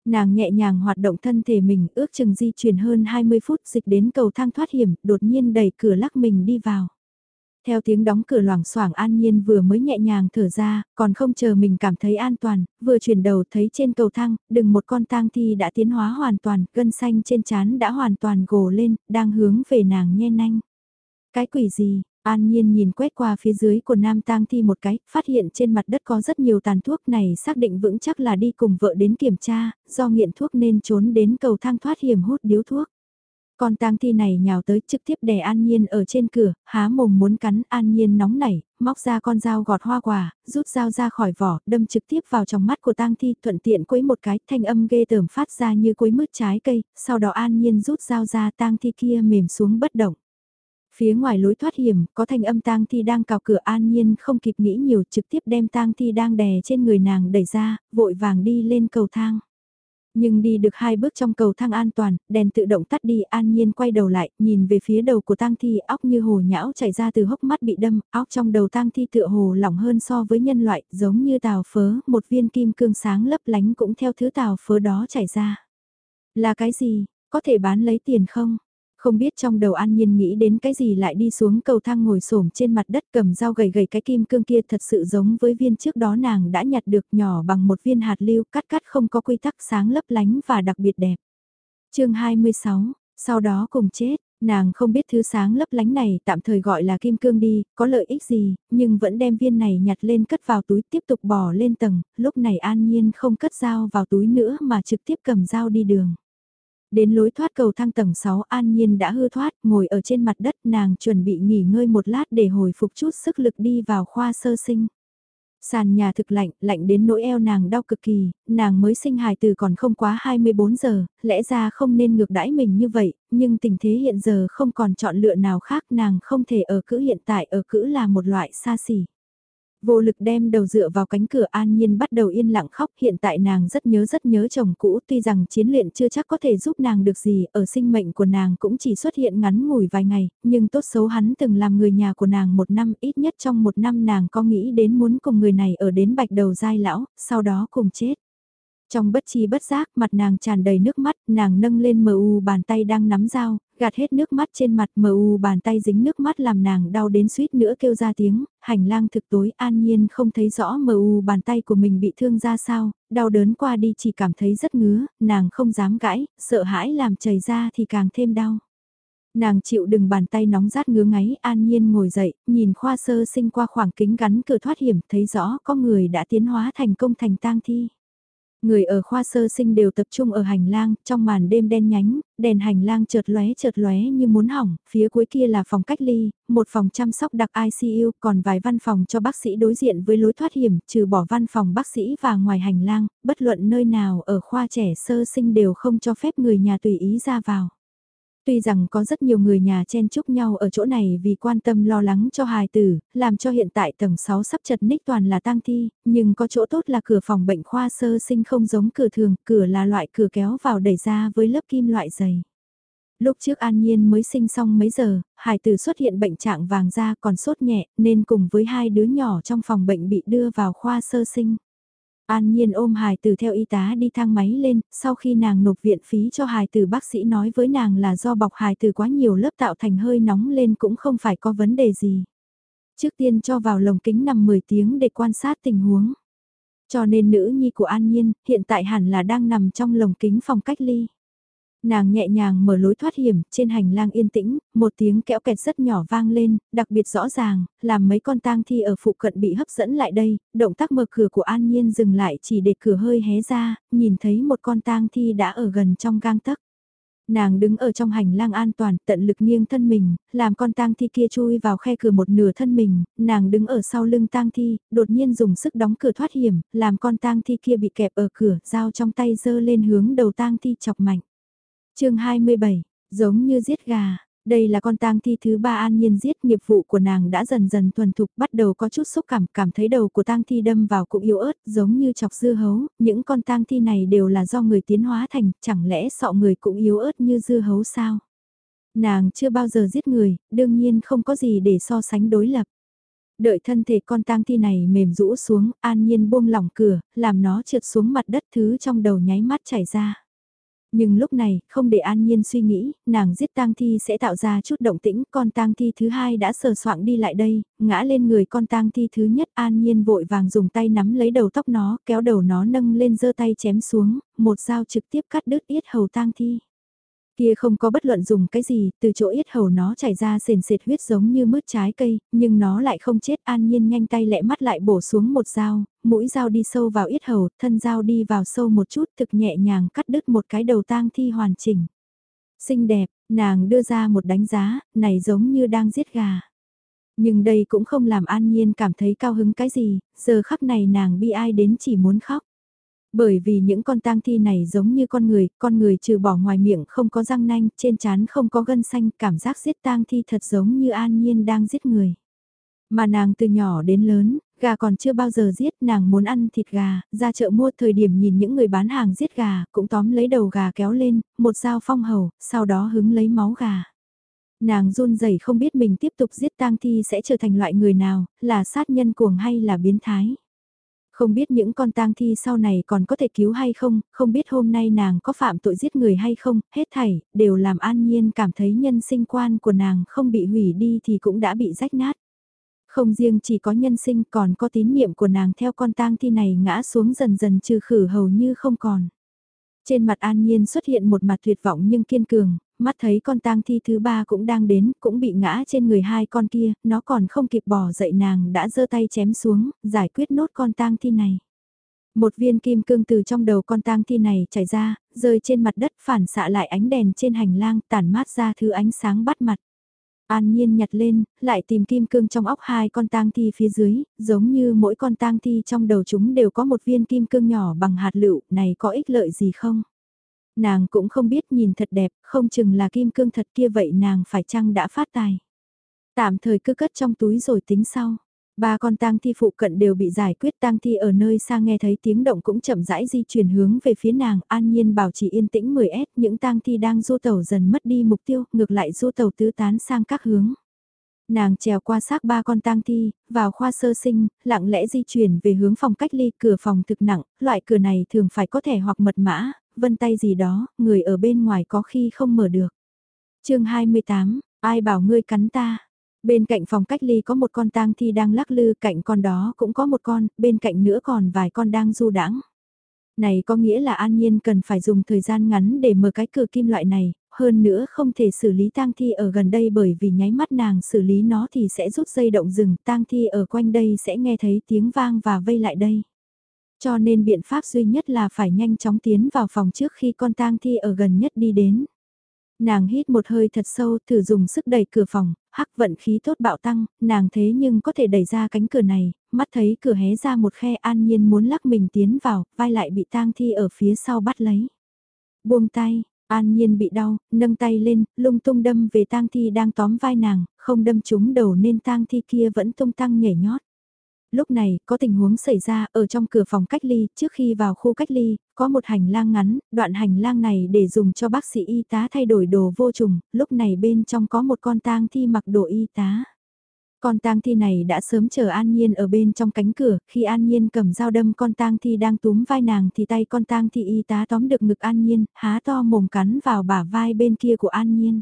Nàng nhẹ nhàng hoạt động thân thể mình ước chừng di chuyển hơn 20 phút dịch đến cầu thang thoát hiểm, đột nhiên đẩy cửa lắc mình đi vào. Theo tiếng đóng cửa loảng xoảng an nhiên vừa mới nhẹ nhàng thở ra, còn không chờ mình cảm thấy an toàn, vừa chuyển đầu thấy trên cầu thang, đừng một con tang thi đã tiến hóa hoàn toàn, gân xanh trên chán đã hoàn toàn gồ lên, đang hướng về nàng nhen nanh. Cái quỷ gì, An Nhiên nhìn quét qua phía dưới của Nam Tang Thi một cái, phát hiện trên mặt đất có rất nhiều tàn thuốc này xác định vững chắc là đi cùng vợ đến kiểm tra, do nghiện thuốc nên trốn đến cầu thang thoát hiểm hút điếu thuốc. Con tang thi này nhào tới trực tiếp đè An Nhiên ở trên cửa, há mồm muốn cắn An Nhiên nóng nảy, móc ra con dao gọt hoa quả, rút dao ra khỏi vỏ, đâm trực tiếp vào trong mắt của tang thi, thuận tiện quấy một cái, thanh âm ghê tởm phát ra như quấy mứt trái cây, sau đó An Nhiên rút dao ra tang thi kia mềm xuống bất động. Phía ngoài lối thoát hiểm, có thanh âm tang thi đang cào cửa an nhiên không kịp nghĩ nhiều trực tiếp đem tang thi đang đè trên người nàng đẩy ra, vội vàng đi lên cầu thang. Nhưng đi được hai bước trong cầu thang an toàn, đèn tự động tắt đi an nhiên quay đầu lại, nhìn về phía đầu của tang thi óc như hồ nhão chảy ra từ hốc mắt bị đâm, óc trong đầu tang thi tựa hồ lỏng hơn so với nhân loại, giống như tàu phớ, một viên kim cương sáng lấp lánh cũng theo thứ tàu phớ đó chảy ra. Là cái gì, có thể bán lấy tiền không? Không biết trong đầu An Nhiên nghĩ đến cái gì lại đi xuống cầu thang ngồi xổm trên mặt đất cầm dao gầy gầy cái kim cương kia thật sự giống với viên trước đó nàng đã nhặt được nhỏ bằng một viên hạt lưu cắt cắt không có quy tắc sáng lấp lánh và đặc biệt đẹp. chương 26, sau đó cùng chết, nàng không biết thứ sáng lấp lánh này tạm thời gọi là kim cương đi, có lợi ích gì, nhưng vẫn đem viên này nhặt lên cất vào túi tiếp tục bỏ lên tầng, lúc này an nhiên không cất dao vào túi nữa mà trực tiếp cầm dao đi đường. Đến lối thoát cầu thang tầng 6 an nhiên đã hư thoát, ngồi ở trên mặt đất nàng chuẩn bị nghỉ ngơi một lát để hồi phục chút sức lực đi vào khoa sơ sinh. Sàn nhà thực lạnh, lạnh đến nỗi eo nàng đau cực kỳ, nàng mới sinh hài từ còn không quá 24 giờ, lẽ ra không nên ngược đãi mình như vậy, nhưng tình thế hiện giờ không còn chọn lựa nào khác nàng không thể ở cữ hiện tại ở cữ là một loại xa xỉ. Vô lực đem đầu dựa vào cánh cửa an nhiên bắt đầu yên lặng khóc hiện tại nàng rất nhớ rất nhớ chồng cũ tuy rằng chiến luyện chưa chắc có thể giúp nàng được gì ở sinh mệnh của nàng cũng chỉ xuất hiện ngắn ngủi vài ngày nhưng tốt xấu hắn từng làm người nhà của nàng một năm ít nhất trong một năm nàng có nghĩ đến muốn cùng người này ở đến bạch đầu dai lão sau đó cùng chết. Trong bất chi bất giác mặt nàng tràn đầy nước mắt, nàng nâng lên mờ u bàn tay đang nắm dao, gạt hết nước mắt trên mặt mờ u bàn tay dính nước mắt làm nàng đau đến suýt nữa kêu ra tiếng, hành lang thực tối an nhiên không thấy rõ mờ u bàn tay của mình bị thương ra sao, đau đớn qua đi chỉ cảm thấy rất ngứa, nàng không dám gãi, sợ hãi làm chảy ra thì càng thêm đau. Nàng chịu đừng bàn tay nóng rát ngứa ngáy an nhiên ngồi dậy, nhìn khoa sơ sinh qua khoảng kính gắn cửa thoát hiểm thấy rõ có người đã tiến hóa thành công thành tang thi. Người ở khoa sơ sinh đều tập trung ở hành lang, trong màn đêm đen nhánh, đèn hành lang chợt lóe chợt lóe như muốn hỏng, phía cuối kia là phòng cách ly, một phòng chăm sóc đặc ICU, còn vài văn phòng cho bác sĩ đối diện với lối thoát hiểm, trừ bỏ văn phòng bác sĩ và ngoài hành lang, bất luận nơi nào ở khoa trẻ sơ sinh đều không cho phép người nhà tùy ý ra vào. Tuy rằng có rất nhiều người nhà chen chúc nhau ở chỗ này vì quan tâm lo lắng cho hài tử, làm cho hiện tại tầng 6 sắp chật ních toàn là tang thi, nhưng có chỗ tốt là cửa phòng bệnh khoa sơ sinh không giống cửa thường, cửa là loại cửa kéo vào đẩy ra với lớp kim loại dày. Lúc trước An Nhiên mới sinh xong mấy giờ, hài tử xuất hiện bệnh trạng vàng da còn sốt nhẹ nên cùng với hai đứa nhỏ trong phòng bệnh bị đưa vào khoa sơ sinh. An Nhiên ôm hài tử theo y tá đi thang máy lên, sau khi nàng nộp viện phí cho hài tử bác sĩ nói với nàng là do bọc hài tử quá nhiều lớp tạo thành hơi nóng lên cũng không phải có vấn đề gì. Trước tiên cho vào lồng kính nằm 10 tiếng để quan sát tình huống. Cho nên nữ nhi của An Nhiên hiện tại hẳn là đang nằm trong lồng kính phòng cách ly. Nàng nhẹ nhàng mở lối thoát hiểm, trên hành lang yên tĩnh, một tiếng kẽo kẹt rất nhỏ vang lên, đặc biệt rõ ràng, làm mấy con tang thi ở phụ cận bị hấp dẫn lại đây, động tác mở cửa của An Nhiên dừng lại chỉ để cửa hơi hé ra, nhìn thấy một con tang thi đã ở gần trong gang tấc. Nàng đứng ở trong hành lang an toàn, tận lực nghiêng thân mình, làm con tang thi kia chui vào khe cửa một nửa thân mình, nàng đứng ở sau lưng tang thi, đột nhiên dùng sức đóng cửa thoát hiểm, làm con tang thi kia bị kẹp ở cửa, dao trong tay giơ lên hướng đầu tang thi chọc mạnh chương 27, giống như giết gà, đây là con tang thi thứ ba an nhiên giết nghiệp vụ của nàng đã dần dần thuần thục bắt đầu có chút xúc cảm cảm thấy đầu của tang thi đâm vào cũng yếu ớt giống như chọc dưa hấu, những con tang thi này đều là do người tiến hóa thành, chẳng lẽ sọ người cũng yếu ớt như dưa hấu sao? Nàng chưa bao giờ giết người, đương nhiên không có gì để so sánh đối lập. Đợi thân thể con tang thi này mềm rũ xuống, an nhiên buông lỏng cửa, làm nó trượt xuống mặt đất thứ trong đầu nháy mắt chảy ra. Nhưng lúc này, không để an nhiên suy nghĩ, nàng giết tang thi sẽ tạo ra chút động tĩnh, con tang thi thứ hai đã sờ soạng đi lại đây, ngã lên người con tang thi thứ nhất an nhiên vội vàng dùng tay nắm lấy đầu tóc nó, kéo đầu nó nâng lên giơ tay chém xuống, một dao trực tiếp cắt đứt yết hầu tang thi. Kia không có bất luận dùng cái gì, từ chỗ yết hầu nó chảy ra sền sệt huyết giống như mứt trái cây, nhưng nó lại không chết an nhiên nhanh tay lẹ mắt lại bổ xuống một dao, mũi dao đi sâu vào yết hầu, thân dao đi vào sâu một chút thực nhẹ nhàng cắt đứt một cái đầu tang thi hoàn chỉnh. Xinh đẹp, nàng đưa ra một đánh giá, này giống như đang giết gà. Nhưng đây cũng không làm an nhiên cảm thấy cao hứng cái gì, giờ khắc này nàng bi ai đến chỉ muốn khóc. Bởi vì những con tang thi này giống như con người, con người trừ bỏ ngoài miệng không có răng nanh, trên trán không có gân xanh, cảm giác giết tang thi thật giống như an nhiên đang giết người. Mà nàng từ nhỏ đến lớn, gà còn chưa bao giờ giết, nàng muốn ăn thịt gà, ra chợ mua thời điểm nhìn những người bán hàng giết gà, cũng tóm lấy đầu gà kéo lên, một dao phong hầu, sau đó hứng lấy máu gà. Nàng run rẩy không biết mình tiếp tục giết tang thi sẽ trở thành loại người nào, là sát nhân cuồng hay là biến thái. Không biết những con tang thi sau này còn có thể cứu hay không, không biết hôm nay nàng có phạm tội giết người hay không, hết thảy, đều làm an nhiên cảm thấy nhân sinh quan của nàng không bị hủy đi thì cũng đã bị rách nát. Không riêng chỉ có nhân sinh còn có tín niệm của nàng theo con tang thi này ngã xuống dần dần trừ khử hầu như không còn. Trên mặt an nhiên xuất hiện một mặt tuyệt vọng nhưng kiên cường, mắt thấy con tang thi thứ ba cũng đang đến, cũng bị ngã trên người hai con kia, nó còn không kịp bỏ dậy nàng đã giơ tay chém xuống, giải quyết nốt con tang thi này. Một viên kim cương từ trong đầu con tang thi này chảy ra, rơi trên mặt đất phản xạ lại ánh đèn trên hành lang tản mát ra thứ ánh sáng bắt mặt. An nhiên nhặt lên, lại tìm kim cương trong óc hai con tang thi phía dưới, giống như mỗi con tang thi trong đầu chúng đều có một viên kim cương nhỏ bằng hạt lựu, này có ích lợi gì không? Nàng cũng không biết nhìn thật đẹp, không chừng là kim cương thật kia vậy nàng phải chăng đã phát tài. Tạm thời cứ cất trong túi rồi tính sau. Ba con tang thi phụ cận đều bị giải quyết tang thi ở nơi xa nghe thấy tiếng động cũng chậm rãi di chuyển hướng về phía nàng, an nhiên bảo trì yên tĩnh 10S, những tang thi đang du tàu dần mất đi mục tiêu, ngược lại du tàu tứ tán sang các hướng. Nàng trèo qua xác ba con tang thi, vào khoa sơ sinh, lặng lẽ di chuyển về hướng phòng cách ly cửa phòng thực nặng, loại cửa này thường phải có thẻ hoặc mật mã, vân tay gì đó, người ở bên ngoài có khi không mở được. chương 28, ai bảo ngươi cắn ta? Bên cạnh phòng cách ly có một con tang thi đang lắc lư, cạnh con đó cũng có một con, bên cạnh nữa còn vài con đang du đãng. Này có nghĩa là An Nhiên cần phải dùng thời gian ngắn để mở cái cửa kim loại này, hơn nữa không thể xử lý tang thi ở gần đây bởi vì nháy mắt nàng xử lý nó thì sẽ rút dây động rừng, tang thi ở quanh đây sẽ nghe thấy tiếng vang và vây lại đây. Cho nên biện pháp duy nhất là phải nhanh chóng tiến vào phòng trước khi con tang thi ở gần nhất đi đến. Nàng hít một hơi thật sâu thử dùng sức đẩy cửa phòng, hắc vận khí tốt bạo tăng, nàng thế nhưng có thể đẩy ra cánh cửa này, mắt thấy cửa hé ra một khe an nhiên muốn lắc mình tiến vào, vai lại bị tang thi ở phía sau bắt lấy. Buông tay, an nhiên bị đau, nâng tay lên, lung tung đâm về tang thi đang tóm vai nàng, không đâm trúng đầu nên tang thi kia vẫn tung tăng nhảy nhót. Lúc này, có tình huống xảy ra ở trong cửa phòng cách ly, trước khi vào khu cách ly, có một hành lang ngắn, đoạn hành lang này để dùng cho bác sĩ y tá thay đổi đồ vô trùng, lúc này bên trong có một con tang thi mặc đồ y tá. Con tang thi này đã sớm chờ An Nhiên ở bên trong cánh cửa, khi An Nhiên cầm dao đâm con tang thi đang túm vai nàng thì tay con tang thi y tá tóm được ngực An Nhiên, há to mồm cắn vào bả vai bên kia của An Nhiên.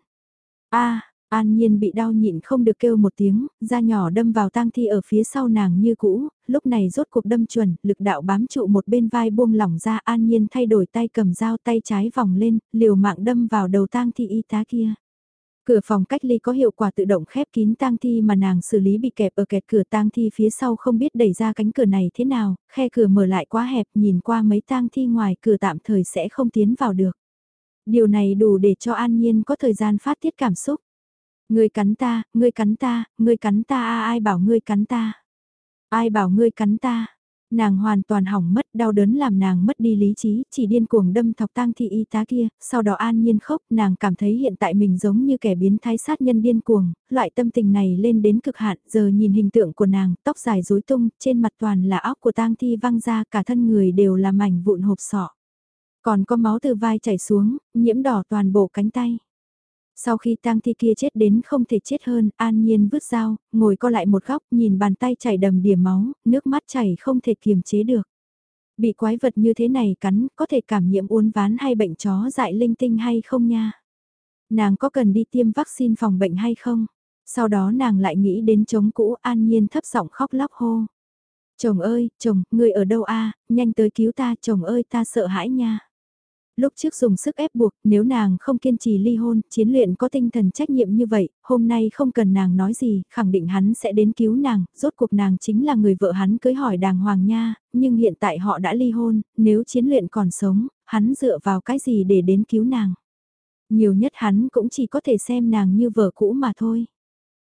A, An Nhiên bị đau nhịn không được kêu một tiếng, da nhỏ đâm vào tang thi ở phía sau nàng như cũ, lúc này rốt cuộc đâm chuẩn, lực đạo bám trụ một bên vai buông lỏng ra An Nhiên thay đổi tay cầm dao tay trái vòng lên, liều mạng đâm vào đầu tang thi y tá kia. Cửa phòng cách ly có hiệu quả tự động khép kín tang thi mà nàng xử lý bị kẹp ở kẹt cửa tang thi phía sau không biết đẩy ra cánh cửa này thế nào, khe cửa mở lại quá hẹp nhìn qua mấy tang thi ngoài cửa tạm thời sẽ không tiến vào được. Điều này đủ để cho An Nhiên có thời gian phát tiết cảm xúc. Ngươi cắn ta, ngươi cắn ta, ngươi cắn ta a ai bảo ngươi cắn ta. Ai bảo ngươi cắn ta. Nàng hoàn toàn hỏng mất đau đớn làm nàng mất đi lý trí, chỉ điên cuồng đâm thọc tang thị y tá kia, sau đó an nhiên khóc, nàng cảm thấy hiện tại mình giống như kẻ biến thái sát nhân điên cuồng, loại tâm tình này lên đến cực hạn, giờ nhìn hình tượng của nàng, tóc dài rối tung, trên mặt toàn là óc của tang thi văng ra, cả thân người đều là mảnh vụn hộp sọ. Còn có máu từ vai chảy xuống, nhiễm đỏ toàn bộ cánh tay. Sau khi tang thi kia chết đến không thể chết hơn, an nhiên vứt dao, ngồi co lại một góc nhìn bàn tay chảy đầm đìa máu, nước mắt chảy không thể kiềm chế được. Bị quái vật như thế này cắn, có thể cảm nhiễm uốn ván hay bệnh chó dại linh tinh hay không nha? Nàng có cần đi tiêm vaccine phòng bệnh hay không? Sau đó nàng lại nghĩ đến chống cũ an nhiên thấp giọng khóc lóc hô. Chồng ơi, chồng, người ở đâu a nhanh tới cứu ta, chồng ơi ta sợ hãi nha lúc trước dùng sức ép buộc, nếu nàng không kiên trì ly hôn, chiến luyện có tinh thần trách nhiệm như vậy, hôm nay không cần nàng nói gì, khẳng định hắn sẽ đến cứu nàng, rốt cuộc nàng chính là người vợ hắn cưới hỏi đàng hoàng nha, nhưng hiện tại họ đã ly hôn, nếu chiến luyện còn sống, hắn dựa vào cái gì để đến cứu nàng. Nhiều nhất hắn cũng chỉ có thể xem nàng như vợ cũ mà thôi.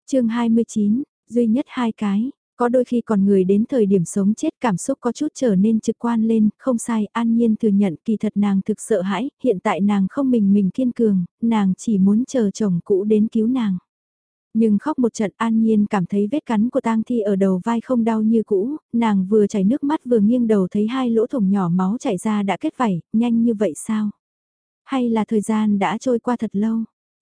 chương 29, duy nhất hai cái, có đôi khi còn người đến thời điểm sống chết cảm xúc có chút trở nên trực quan lên, không sai, an nhiên thừa nhận kỳ thật nàng thực sợ hãi, hiện tại nàng không mình mình kiên cường, nàng chỉ muốn chờ chồng cũ đến cứu nàng. Nhưng khóc một trận an nhiên cảm thấy vết cắn của tang thi ở đầu vai không đau như cũ, nàng vừa chảy nước mắt vừa nghiêng đầu thấy hai lỗ thủng nhỏ máu chảy ra đã kết vảy, nhanh như vậy sao? Hay là thời gian đã trôi qua thật lâu?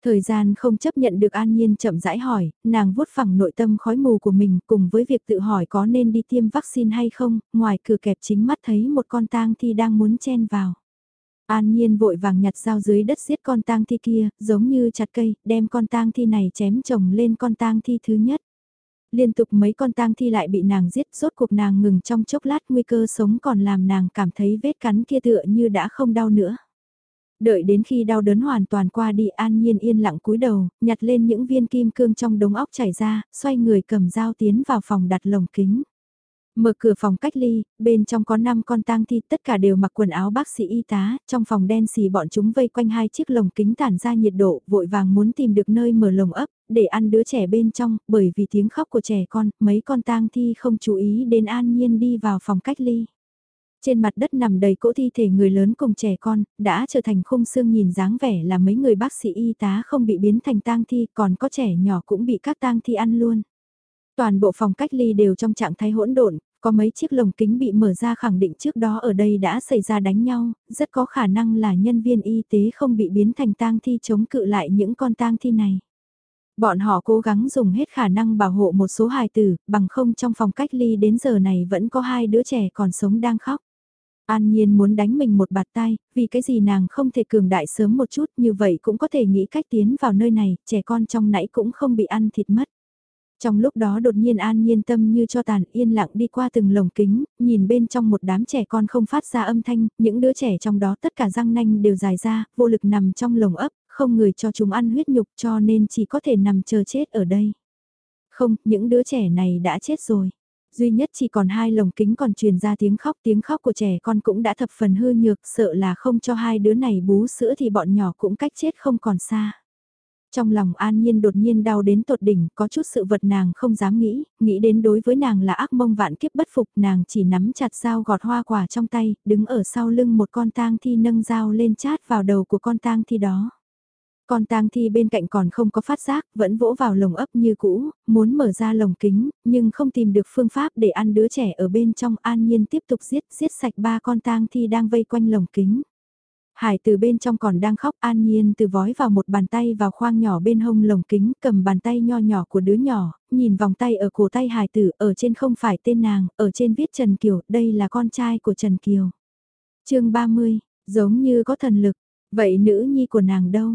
Thời gian không chấp nhận được an nhiên chậm rãi hỏi, nàng vuốt phẳng nội tâm khói mù của mình cùng với việc tự hỏi có nên đi tiêm vaccine hay không, ngoài cửa kẹp chính mắt thấy một con tang thi đang muốn chen vào. An nhiên vội vàng nhặt dao dưới đất giết con tang thi kia, giống như chặt cây, đem con tang thi này chém chồng lên con tang thi thứ nhất. Liên tục mấy con tang thi lại bị nàng giết, rốt cuộc nàng ngừng trong chốc lát nguy cơ sống còn làm nàng cảm thấy vết cắn kia tựa như đã không đau nữa. Đợi đến khi đau đớn hoàn toàn qua đi an nhiên yên lặng cúi đầu, nhặt lên những viên kim cương trong đống óc chảy ra, xoay người cầm dao tiến vào phòng đặt lồng kính. Mở cửa phòng cách ly, bên trong có 5 con tang thi tất cả đều mặc quần áo bác sĩ y tá, trong phòng đen xì bọn chúng vây quanh hai chiếc lồng kính tản ra nhiệt độ, vội vàng muốn tìm được nơi mở lồng ấp, để ăn đứa trẻ bên trong, bởi vì tiếng khóc của trẻ con, mấy con tang thi không chú ý đến an nhiên đi vào phòng cách ly. Trên mặt đất nằm đầy cỗ thi thể người lớn cùng trẻ con, đã trở thành khung xương nhìn dáng vẻ là mấy người bác sĩ y tá không bị biến thành tang thi, còn có trẻ nhỏ cũng bị các tang thi ăn luôn. Toàn bộ phòng cách ly đều trong trạng thái hỗn độn, có mấy chiếc lồng kính bị mở ra khẳng định trước đó ở đây đã xảy ra đánh nhau, rất có khả năng là nhân viên y tế không bị biến thành tang thi chống cự lại những con tang thi này. Bọn họ cố gắng dùng hết khả năng bảo hộ một số hài tử, bằng không trong phòng cách ly đến giờ này vẫn có hai đứa trẻ còn sống đang khóc. An Nhiên muốn đánh mình một bạt tay, vì cái gì nàng không thể cường đại sớm một chút như vậy cũng có thể nghĩ cách tiến vào nơi này, trẻ con trong nãy cũng không bị ăn thịt mất. Trong lúc đó đột nhiên An Nhiên tâm như cho tàn yên lặng đi qua từng lồng kính, nhìn bên trong một đám trẻ con không phát ra âm thanh, những đứa trẻ trong đó tất cả răng nanh đều dài ra, vô lực nằm trong lồng ấp, không người cho chúng ăn huyết nhục cho nên chỉ có thể nằm chờ chết ở đây. Không, những đứa trẻ này đã chết rồi duy nhất chỉ còn hai lồng kính còn truyền ra tiếng khóc, tiếng khóc của trẻ con cũng đã thập phần hư nhược, sợ là không cho hai đứa này bú sữa thì bọn nhỏ cũng cách chết không còn xa. Trong lòng an nhiên đột nhiên đau đến tột đỉnh, có chút sự vật nàng không dám nghĩ, nghĩ đến đối với nàng là ác mông vạn kiếp bất phục, nàng chỉ nắm chặt dao gọt hoa quả trong tay, đứng ở sau lưng một con tang thi nâng dao lên chát vào đầu của con tang thi đó. Con tang thi bên cạnh còn không có phát giác, vẫn vỗ vào lồng ấp như cũ, muốn mở ra lồng kính, nhưng không tìm được phương pháp để ăn đứa trẻ ở bên trong an nhiên tiếp tục giết, giết sạch ba con tang thi đang vây quanh lồng kính. Hải từ bên trong còn đang khóc an nhiên từ vói vào một bàn tay vào khoang nhỏ bên hông lồng kính cầm bàn tay nho nhỏ của đứa nhỏ, nhìn vòng tay ở cổ tay hải tử ở trên không phải tên nàng, ở trên viết Trần Kiều, đây là con trai của Trần Kiều. chương 30, giống như có thần lực, vậy nữ nhi của nàng đâu?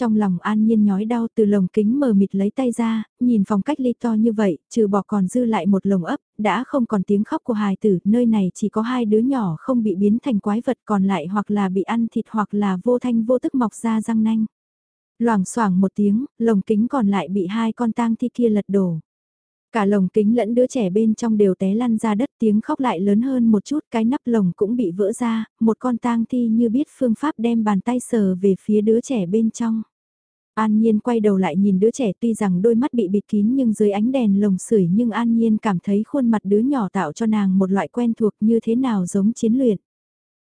Trong lòng an nhiên nhói đau từ lồng kính mờ mịt lấy tay ra, nhìn phòng cách ly to như vậy, trừ bỏ còn dư lại một lồng ấp, đã không còn tiếng khóc của hài tử, nơi này chỉ có hai đứa nhỏ không bị biến thành quái vật còn lại hoặc là bị ăn thịt hoặc là vô thanh vô tức mọc ra răng nanh. Loảng xoảng một tiếng, lồng kính còn lại bị hai con tang thi kia lật đổ. Cả lồng kính lẫn đứa trẻ bên trong đều té lăn ra đất tiếng khóc lại lớn hơn một chút cái nắp lồng cũng bị vỡ ra, một con tang thi như biết phương pháp đem bàn tay sờ về phía đứa trẻ bên trong. An Nhiên quay đầu lại nhìn đứa trẻ tuy rằng đôi mắt bị bịt kín nhưng dưới ánh đèn lồng sưởi nhưng An Nhiên cảm thấy khuôn mặt đứa nhỏ tạo cho nàng một loại quen thuộc như thế nào giống chiến luyện.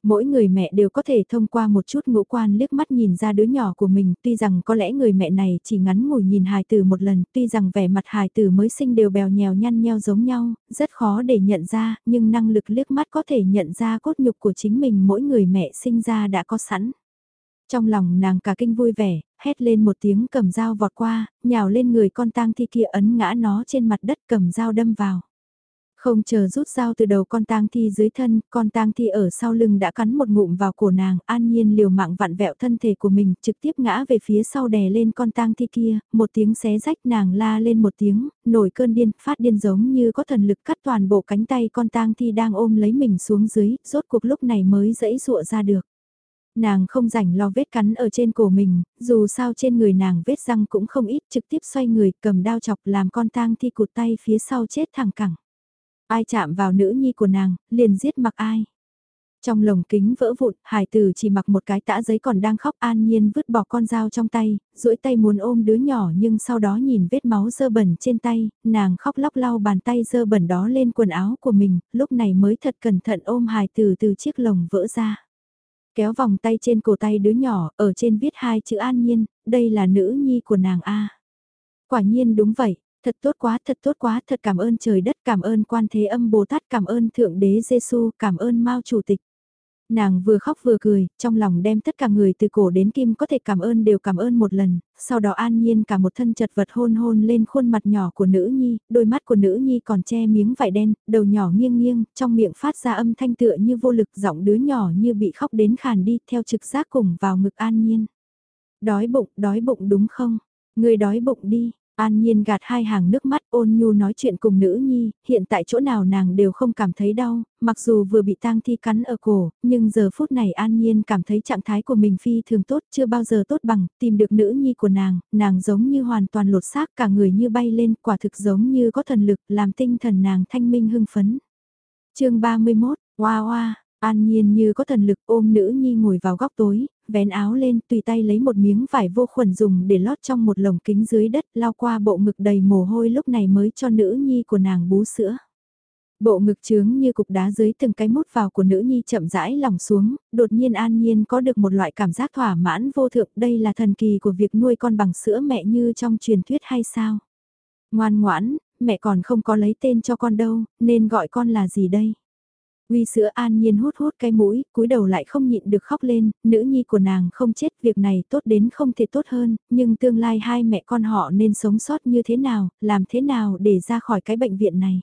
Mỗi người mẹ đều có thể thông qua một chút ngũ quan liếc mắt nhìn ra đứa nhỏ của mình, tuy rằng có lẽ người mẹ này chỉ ngắn ngủi nhìn hài tử một lần, tuy rằng vẻ mặt hài tử mới sinh đều bèo nhèo nhăn nheo giống nhau, rất khó để nhận ra, nhưng năng lực liếc mắt có thể nhận ra cốt nhục của chính mình mỗi người mẹ sinh ra đã có sẵn. Trong lòng nàng cả kinh vui vẻ, hét lên một tiếng cầm dao vọt qua, nhào lên người con tang thi kia ấn ngã nó trên mặt đất cầm dao đâm vào. Không chờ rút dao từ đầu con tang thi dưới thân, con tang thi ở sau lưng đã cắn một ngụm vào cổ nàng, an nhiên liều mạng vặn vẹo thân thể của mình, trực tiếp ngã về phía sau đè lên con tang thi kia, một tiếng xé rách nàng la lên một tiếng, nổi cơn điên, phát điên giống như có thần lực cắt toàn bộ cánh tay con tang thi đang ôm lấy mình xuống dưới, rốt cuộc lúc này mới dẫy dụa ra được. Nàng không rảnh lo vết cắn ở trên cổ mình, dù sao trên người nàng vết răng cũng không ít trực tiếp xoay người cầm đao chọc làm con tang thi cụt tay phía sau chết thẳng cẳng. Ai chạm vào nữ nhi của nàng, liền giết mặc ai. Trong lồng kính vỡ vụn, hải tử chỉ mặc một cái tã giấy còn đang khóc an nhiên vứt bỏ con dao trong tay, duỗi tay muốn ôm đứa nhỏ nhưng sau đó nhìn vết máu dơ bẩn trên tay, nàng khóc lóc lau bàn tay dơ bẩn đó lên quần áo của mình, lúc này mới thật cẩn thận ôm hải tử từ chiếc lồng vỡ ra. Kéo vòng tay trên cổ tay đứa nhỏ, ở trên viết hai chữ an nhiên, đây là nữ nhi của nàng A. Quả nhiên đúng vậy, thật tốt quá, thật tốt quá, thật cảm ơn trời đất, cảm ơn quan thế âm Bồ Tát, cảm ơn Thượng Đế giêsu cảm ơn Mao Chủ tịch. Nàng vừa khóc vừa cười, trong lòng đem tất cả người từ cổ đến kim có thể cảm ơn đều cảm ơn một lần, sau đó an nhiên cả một thân chật vật hôn hôn lên khuôn mặt nhỏ của nữ nhi, đôi mắt của nữ nhi còn che miếng vải đen, đầu nhỏ nghiêng nghiêng, trong miệng phát ra âm thanh tựa như vô lực giọng đứa nhỏ như bị khóc đến khàn đi theo trực giác cùng vào ngực an nhiên. Đói bụng, đói bụng đúng không? Người đói bụng đi, An Nhiên gạt hai hàng nước mắt ôn nhu nói chuyện cùng nữ nhi, hiện tại chỗ nào nàng đều không cảm thấy đau, mặc dù vừa bị tang thi cắn ở cổ, nhưng giờ phút này An Nhiên cảm thấy trạng thái của mình phi thường tốt, chưa bao giờ tốt bằng, tìm được nữ nhi của nàng, nàng giống như hoàn toàn lột xác cả người như bay lên, quả thực giống như có thần lực, làm tinh thần nàng thanh minh hưng phấn. chương 31, Hoa Hoa, An Nhiên như có thần lực ôm nữ nhi ngồi vào góc tối, vén áo lên tùy tay lấy một miếng vải vô khuẩn dùng để lót trong một lồng kính dưới đất lao qua bộ ngực đầy mồ hôi lúc này mới cho nữ nhi của nàng bú sữa. Bộ ngực trướng như cục đá dưới từng cái mút vào của nữ nhi chậm rãi lòng xuống, đột nhiên an nhiên có được một loại cảm giác thỏa mãn vô thượng đây là thần kỳ của việc nuôi con bằng sữa mẹ như trong truyền thuyết hay sao. Ngoan ngoãn, mẹ còn không có lấy tên cho con đâu, nên gọi con là gì đây? Uy sữa an nhiên hút hút cái mũi, cúi đầu lại không nhịn được khóc lên, nữ nhi của nàng không chết việc này tốt đến không thể tốt hơn, nhưng tương lai hai mẹ con họ nên sống sót như thế nào, làm thế nào để ra khỏi cái bệnh viện này.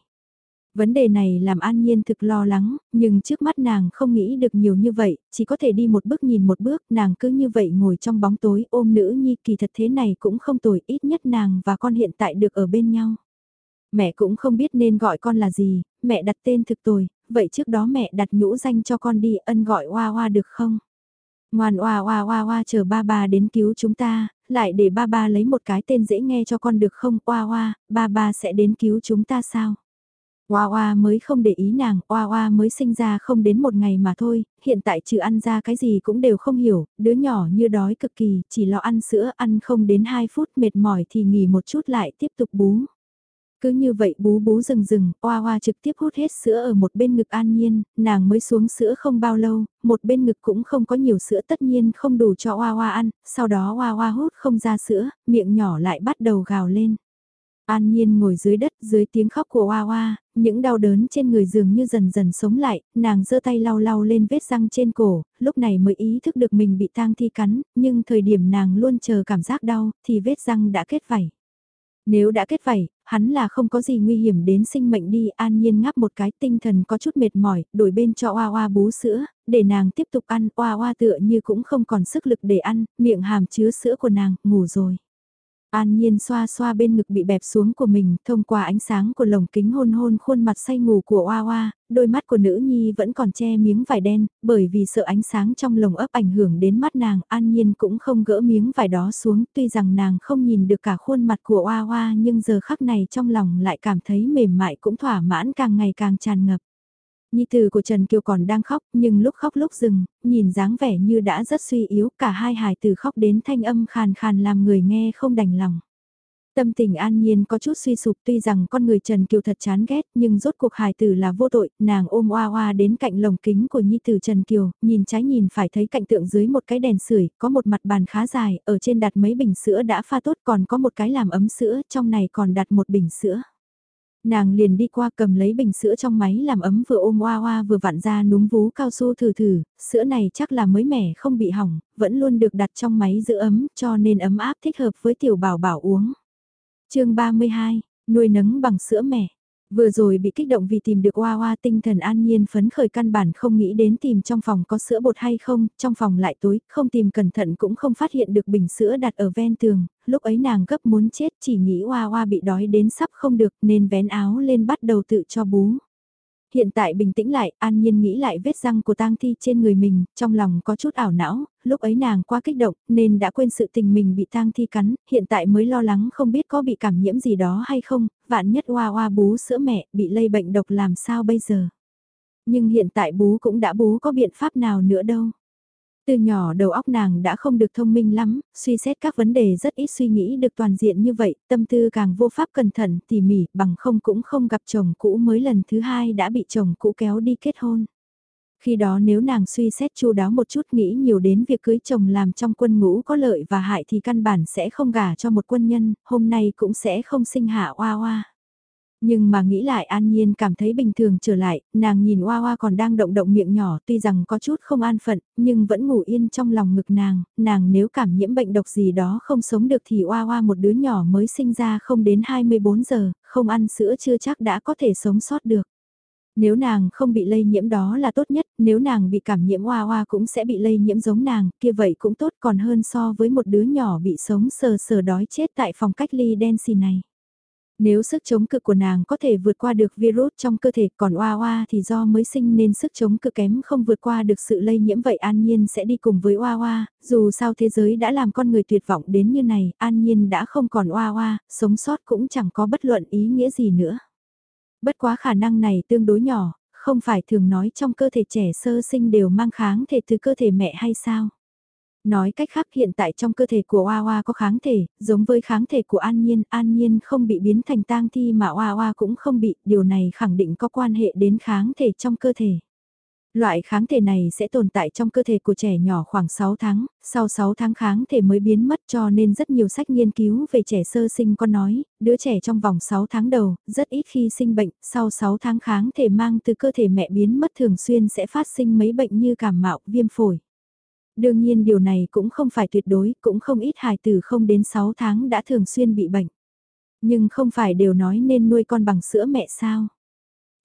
Vấn đề này làm an nhiên thực lo lắng, nhưng trước mắt nàng không nghĩ được nhiều như vậy, chỉ có thể đi một bước nhìn một bước, nàng cứ như vậy ngồi trong bóng tối ôm nữ nhi kỳ thật thế này cũng không tồi, ít nhất nàng và con hiện tại được ở bên nhau. Mẹ cũng không biết nên gọi con là gì, mẹ đặt tên thực tồi, vậy trước đó mẹ đặt nhũ danh cho con đi ân gọi Hoa Hoa được không? Ngoan Hoa Hoa Hoa Hoa chờ ba ba đến cứu chúng ta, lại để ba ba lấy một cái tên dễ nghe cho con được không? Hoa Hoa, ba ba sẽ đến cứu chúng ta sao? Hoa Hoa mới không để ý nàng, Hoa Hoa mới sinh ra không đến một ngày mà thôi, hiện tại trừ ăn ra cái gì cũng đều không hiểu, đứa nhỏ như đói cực kỳ, chỉ lo ăn sữa, ăn không đến 2 phút mệt mỏi thì nghỉ một chút lại tiếp tục bú. Cứ như vậy bú bú rừng rừng, oa oa trực tiếp hút hết sữa ở một bên ngực an nhiên, nàng mới xuống sữa không bao lâu, một bên ngực cũng không có nhiều sữa tất nhiên không đủ cho oa oa ăn, sau đó oa oa hút không ra sữa, miệng nhỏ lại bắt đầu gào lên. An Nhiên ngồi dưới đất dưới tiếng khóc của Hoa Hoa, những đau đớn trên người dường như dần dần sống lại, nàng giơ tay lau lau lên vết răng trên cổ, lúc này mới ý thức được mình bị tang thi cắn, nhưng thời điểm nàng luôn chờ cảm giác đau thì vết răng đã kết vảy. Nếu đã kết vảy, hắn là không có gì nguy hiểm đến sinh mệnh đi, an nhiên ngáp một cái tinh thần có chút mệt mỏi, đổi bên cho oa oa bú sữa, để nàng tiếp tục ăn, oa oa tựa như cũng không còn sức lực để ăn, miệng hàm chứa sữa của nàng, ngủ rồi. An Nhiên xoa xoa bên ngực bị bẹp xuống của mình, thông qua ánh sáng của lồng kính hôn hôn khuôn mặt say ngủ của Oa Oa, đôi mắt của nữ nhi vẫn còn che miếng vải đen, bởi vì sợ ánh sáng trong lồng ấp ảnh hưởng đến mắt nàng, An Nhiên cũng không gỡ miếng vải đó xuống, tuy rằng nàng không nhìn được cả khuôn mặt của Oa Oa nhưng giờ khắc này trong lòng lại cảm thấy mềm mại cũng thỏa mãn càng ngày càng tràn ngập. Nhi tử của Trần Kiều còn đang khóc, nhưng lúc khóc lúc dừng, nhìn dáng vẻ như đã rất suy yếu, cả hai hài tử khóc đến thanh âm khàn khàn làm người nghe không đành lòng. Tâm tình an nhiên có chút suy sụp tuy rằng con người Trần Kiều thật chán ghét nhưng rốt cuộc hài tử là vô tội, nàng ôm oa oa đến cạnh lồng kính của nhi tử Trần Kiều, nhìn trái nhìn phải thấy cạnh tượng dưới một cái đèn sưởi có một mặt bàn khá dài, ở trên đặt mấy bình sữa đã pha tốt còn có một cái làm ấm sữa, trong này còn đặt một bình sữa. Nàng liền đi qua cầm lấy bình sữa trong máy làm ấm vừa ôm oa oa vừa vặn ra núm vú cao su thử thử, sữa này chắc là mới mẻ không bị hỏng, vẫn luôn được đặt trong máy giữ ấm cho nên ấm áp thích hợp với tiểu bảo bảo uống. chương 32, nuôi nấng bằng sữa mẹ. Vừa rồi bị kích động vì tìm được Hoa Hoa tinh thần an nhiên phấn khởi căn bản không nghĩ đến tìm trong phòng có sữa bột hay không, trong phòng lại tối, không tìm cẩn thận cũng không phát hiện được bình sữa đặt ở ven tường, lúc ấy nàng gấp muốn chết chỉ nghĩ Hoa Hoa bị đói đến sắp không được nên vén áo lên bắt đầu tự cho bú. Hiện tại bình tĩnh lại, an nhiên nghĩ lại vết răng của tang thi trên người mình, trong lòng có chút ảo não, lúc ấy nàng quá kích động nên đã quên sự tình mình bị tang thi cắn, hiện tại mới lo lắng không biết có bị cảm nhiễm gì đó hay không, vạn nhất hoa hoa bú sữa mẹ bị lây bệnh độc làm sao bây giờ. Nhưng hiện tại bú cũng đã bú có biện pháp nào nữa đâu. Từ nhỏ đầu óc nàng đã không được thông minh lắm, suy xét các vấn đề rất ít suy nghĩ được toàn diện như vậy, tâm tư càng vô pháp cẩn thận, tỉ mỉ, bằng không cũng không gặp chồng cũ mới lần thứ hai đã bị chồng cũ kéo đi kết hôn. Khi đó nếu nàng suy xét chu đáo một chút nghĩ nhiều đến việc cưới chồng làm trong quân ngũ có lợi và hại thì căn bản sẽ không gả cho một quân nhân, hôm nay cũng sẽ không sinh hạ oa oa. Nhưng mà nghĩ lại An Nhiên cảm thấy bình thường trở lại, nàng nhìn Hoa Hoa còn đang động động miệng nhỏ tuy rằng có chút không an phận, nhưng vẫn ngủ yên trong lòng ngực nàng, nàng nếu cảm nhiễm bệnh độc gì đó không sống được thì Hoa Hoa một đứa nhỏ mới sinh ra không đến 24 giờ, không ăn sữa chưa chắc đã có thể sống sót được. Nếu nàng không bị lây nhiễm đó là tốt nhất, nếu nàng bị cảm nhiễm hoa hoa cũng sẽ bị lây nhiễm giống nàng, kia vậy cũng tốt còn hơn so với một đứa nhỏ bị sống sờ sờ đói chết tại phòng cách ly đen xì này. Nếu sức chống cự của nàng có thể vượt qua được virus trong cơ thể còn oa oa thì do mới sinh nên sức chống cự kém không vượt qua được sự lây nhiễm vậy An Nhiên sẽ đi cùng với oa oa, dù sao thế giới đã làm con người tuyệt vọng đến như này, An Nhiên đã không còn oa oa, sống sót cũng chẳng có bất luận ý nghĩa gì nữa. Bất quá khả năng này tương đối nhỏ, không phải thường nói trong cơ thể trẻ sơ sinh đều mang kháng thể từ cơ thể mẹ hay sao? Nói cách khác hiện tại trong cơ thể của Hoa Hoa có kháng thể, giống với kháng thể của An Nhiên, An Nhiên không bị biến thành tang thi mà Hoa Hoa cũng không bị, điều này khẳng định có quan hệ đến kháng thể trong cơ thể. Loại kháng thể này sẽ tồn tại trong cơ thể của trẻ nhỏ khoảng 6 tháng, sau 6 tháng kháng thể mới biến mất cho nên rất nhiều sách nghiên cứu về trẻ sơ sinh có nói, đứa trẻ trong vòng 6 tháng đầu, rất ít khi sinh bệnh, sau 6 tháng kháng thể mang từ cơ thể mẹ biến mất thường xuyên sẽ phát sinh mấy bệnh như cảm mạo, viêm phổi. Đương nhiên điều này cũng không phải tuyệt đối, cũng không ít hài tử không đến 6 tháng đã thường xuyên bị bệnh. Nhưng không phải đều nói nên nuôi con bằng sữa mẹ sao?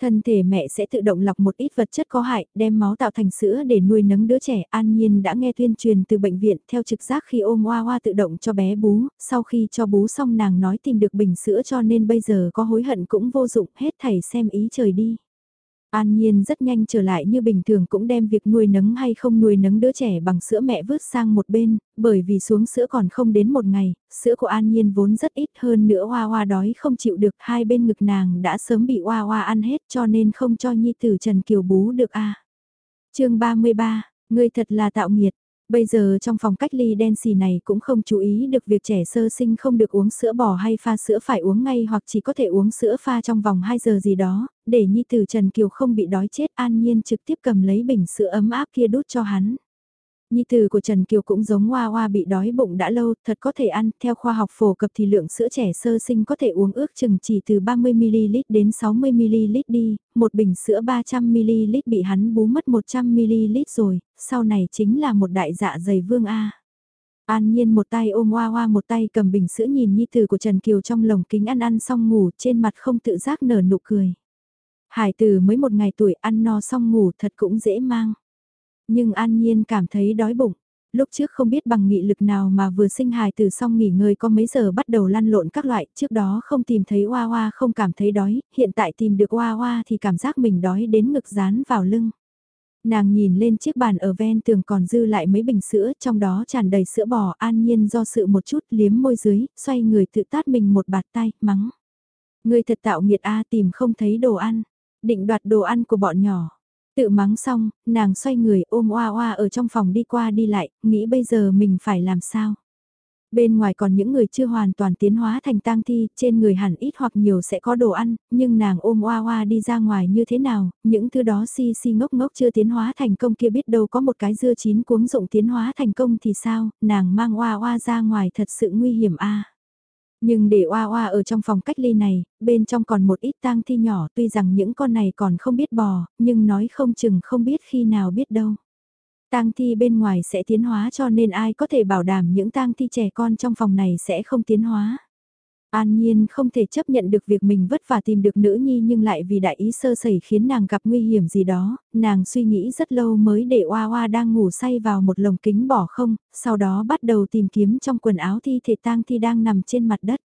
Thân thể mẹ sẽ tự động lọc một ít vật chất có hại, đem máu tạo thành sữa để nuôi nấng đứa trẻ. An Nhiên đã nghe tuyên truyền từ bệnh viện theo trực giác khi ôm hoa hoa tự động cho bé bú, sau khi cho bú xong nàng nói tìm được bình sữa cho nên bây giờ có hối hận cũng vô dụng, hết thảy xem ý trời đi. An Nhiên rất nhanh trở lại như bình thường cũng đem việc nuôi nấng hay không nuôi nấng đứa trẻ bằng sữa mẹ vứt sang một bên, bởi vì xuống sữa còn không đến một ngày, sữa của An Nhiên vốn rất ít hơn nữa Hoa Hoa đói không chịu được, hai bên ngực nàng đã sớm bị Hoa Hoa ăn hết cho nên không cho Nhi tử Trần Kiều bú được a. À. Chương 33, ngươi thật là tạo nghiệt. Bây giờ trong phòng cách ly đen xì này cũng không chú ý được việc trẻ sơ sinh không được uống sữa bò hay pha sữa phải uống ngay hoặc chỉ có thể uống sữa pha trong vòng 2 giờ gì đó, để Nhi Tử Trần Kiều không bị đói chết an nhiên trực tiếp cầm lấy bình sữa ấm áp kia đút cho hắn. Nhi tử của Trần Kiều cũng giống Hoa Hoa bị đói bụng đã lâu, thật có thể ăn, theo khoa học phổ cập thì lượng sữa trẻ sơ sinh có thể uống ước chừng chỉ từ 30ml đến 60ml đi, một bình sữa 300ml bị hắn bú mất 100ml rồi, sau này chính là một đại dạ dày vương A. An Nhiên một tay ôm Hoa Hoa một tay cầm bình sữa nhìn Nhi tử của Trần Kiều trong lồng kính ăn ăn xong ngủ trên mặt không tự giác nở nụ cười. Hải tử mới một ngày tuổi ăn no xong ngủ thật cũng dễ mang nhưng an nhiên cảm thấy đói bụng. Lúc trước không biết bằng nghị lực nào mà vừa sinh hài từ xong nghỉ ngơi có mấy giờ bắt đầu lăn lộn các loại, trước đó không tìm thấy hoa hoa không cảm thấy đói, hiện tại tìm được hoa hoa thì cảm giác mình đói đến ngực dán vào lưng. Nàng nhìn lên chiếc bàn ở ven tường còn dư lại mấy bình sữa, trong đó tràn đầy sữa bò, an nhiên do sự một chút liếm môi dưới, xoay người tự tát mình một bạt tay, mắng. Người thật tạo nghiệt a tìm không thấy đồ ăn, định đoạt đồ ăn của bọn nhỏ. Tự mắng xong, nàng xoay người ôm oa oa ở trong phòng đi qua đi lại, nghĩ bây giờ mình phải làm sao. Bên ngoài còn những người chưa hoàn toàn tiến hóa thành tang thi, trên người hẳn ít hoặc nhiều sẽ có đồ ăn, nhưng nàng ôm oa oa đi ra ngoài như thế nào, những thứ đó si si ngốc ngốc chưa tiến hóa thành công kia biết đâu có một cái dưa chín cuống dụng tiến hóa thành công thì sao, nàng mang oa oa ra ngoài thật sự nguy hiểm a. Nhưng để oa oa ở trong phòng cách ly này, bên trong còn một ít tang thi nhỏ tuy rằng những con này còn không biết bò, nhưng nói không chừng không biết khi nào biết đâu. Tang thi bên ngoài sẽ tiến hóa cho nên ai có thể bảo đảm những tang thi trẻ con trong phòng này sẽ không tiến hóa. An Nhiên không thể chấp nhận được việc mình vất vả tìm được nữ nhi nhưng lại vì đại ý sơ sẩy khiến nàng gặp nguy hiểm gì đó, nàng suy nghĩ rất lâu mới để Oa Oa đang ngủ say vào một lồng kính bỏ không, sau đó bắt đầu tìm kiếm trong quần áo thi thể tang thi đang nằm trên mặt đất.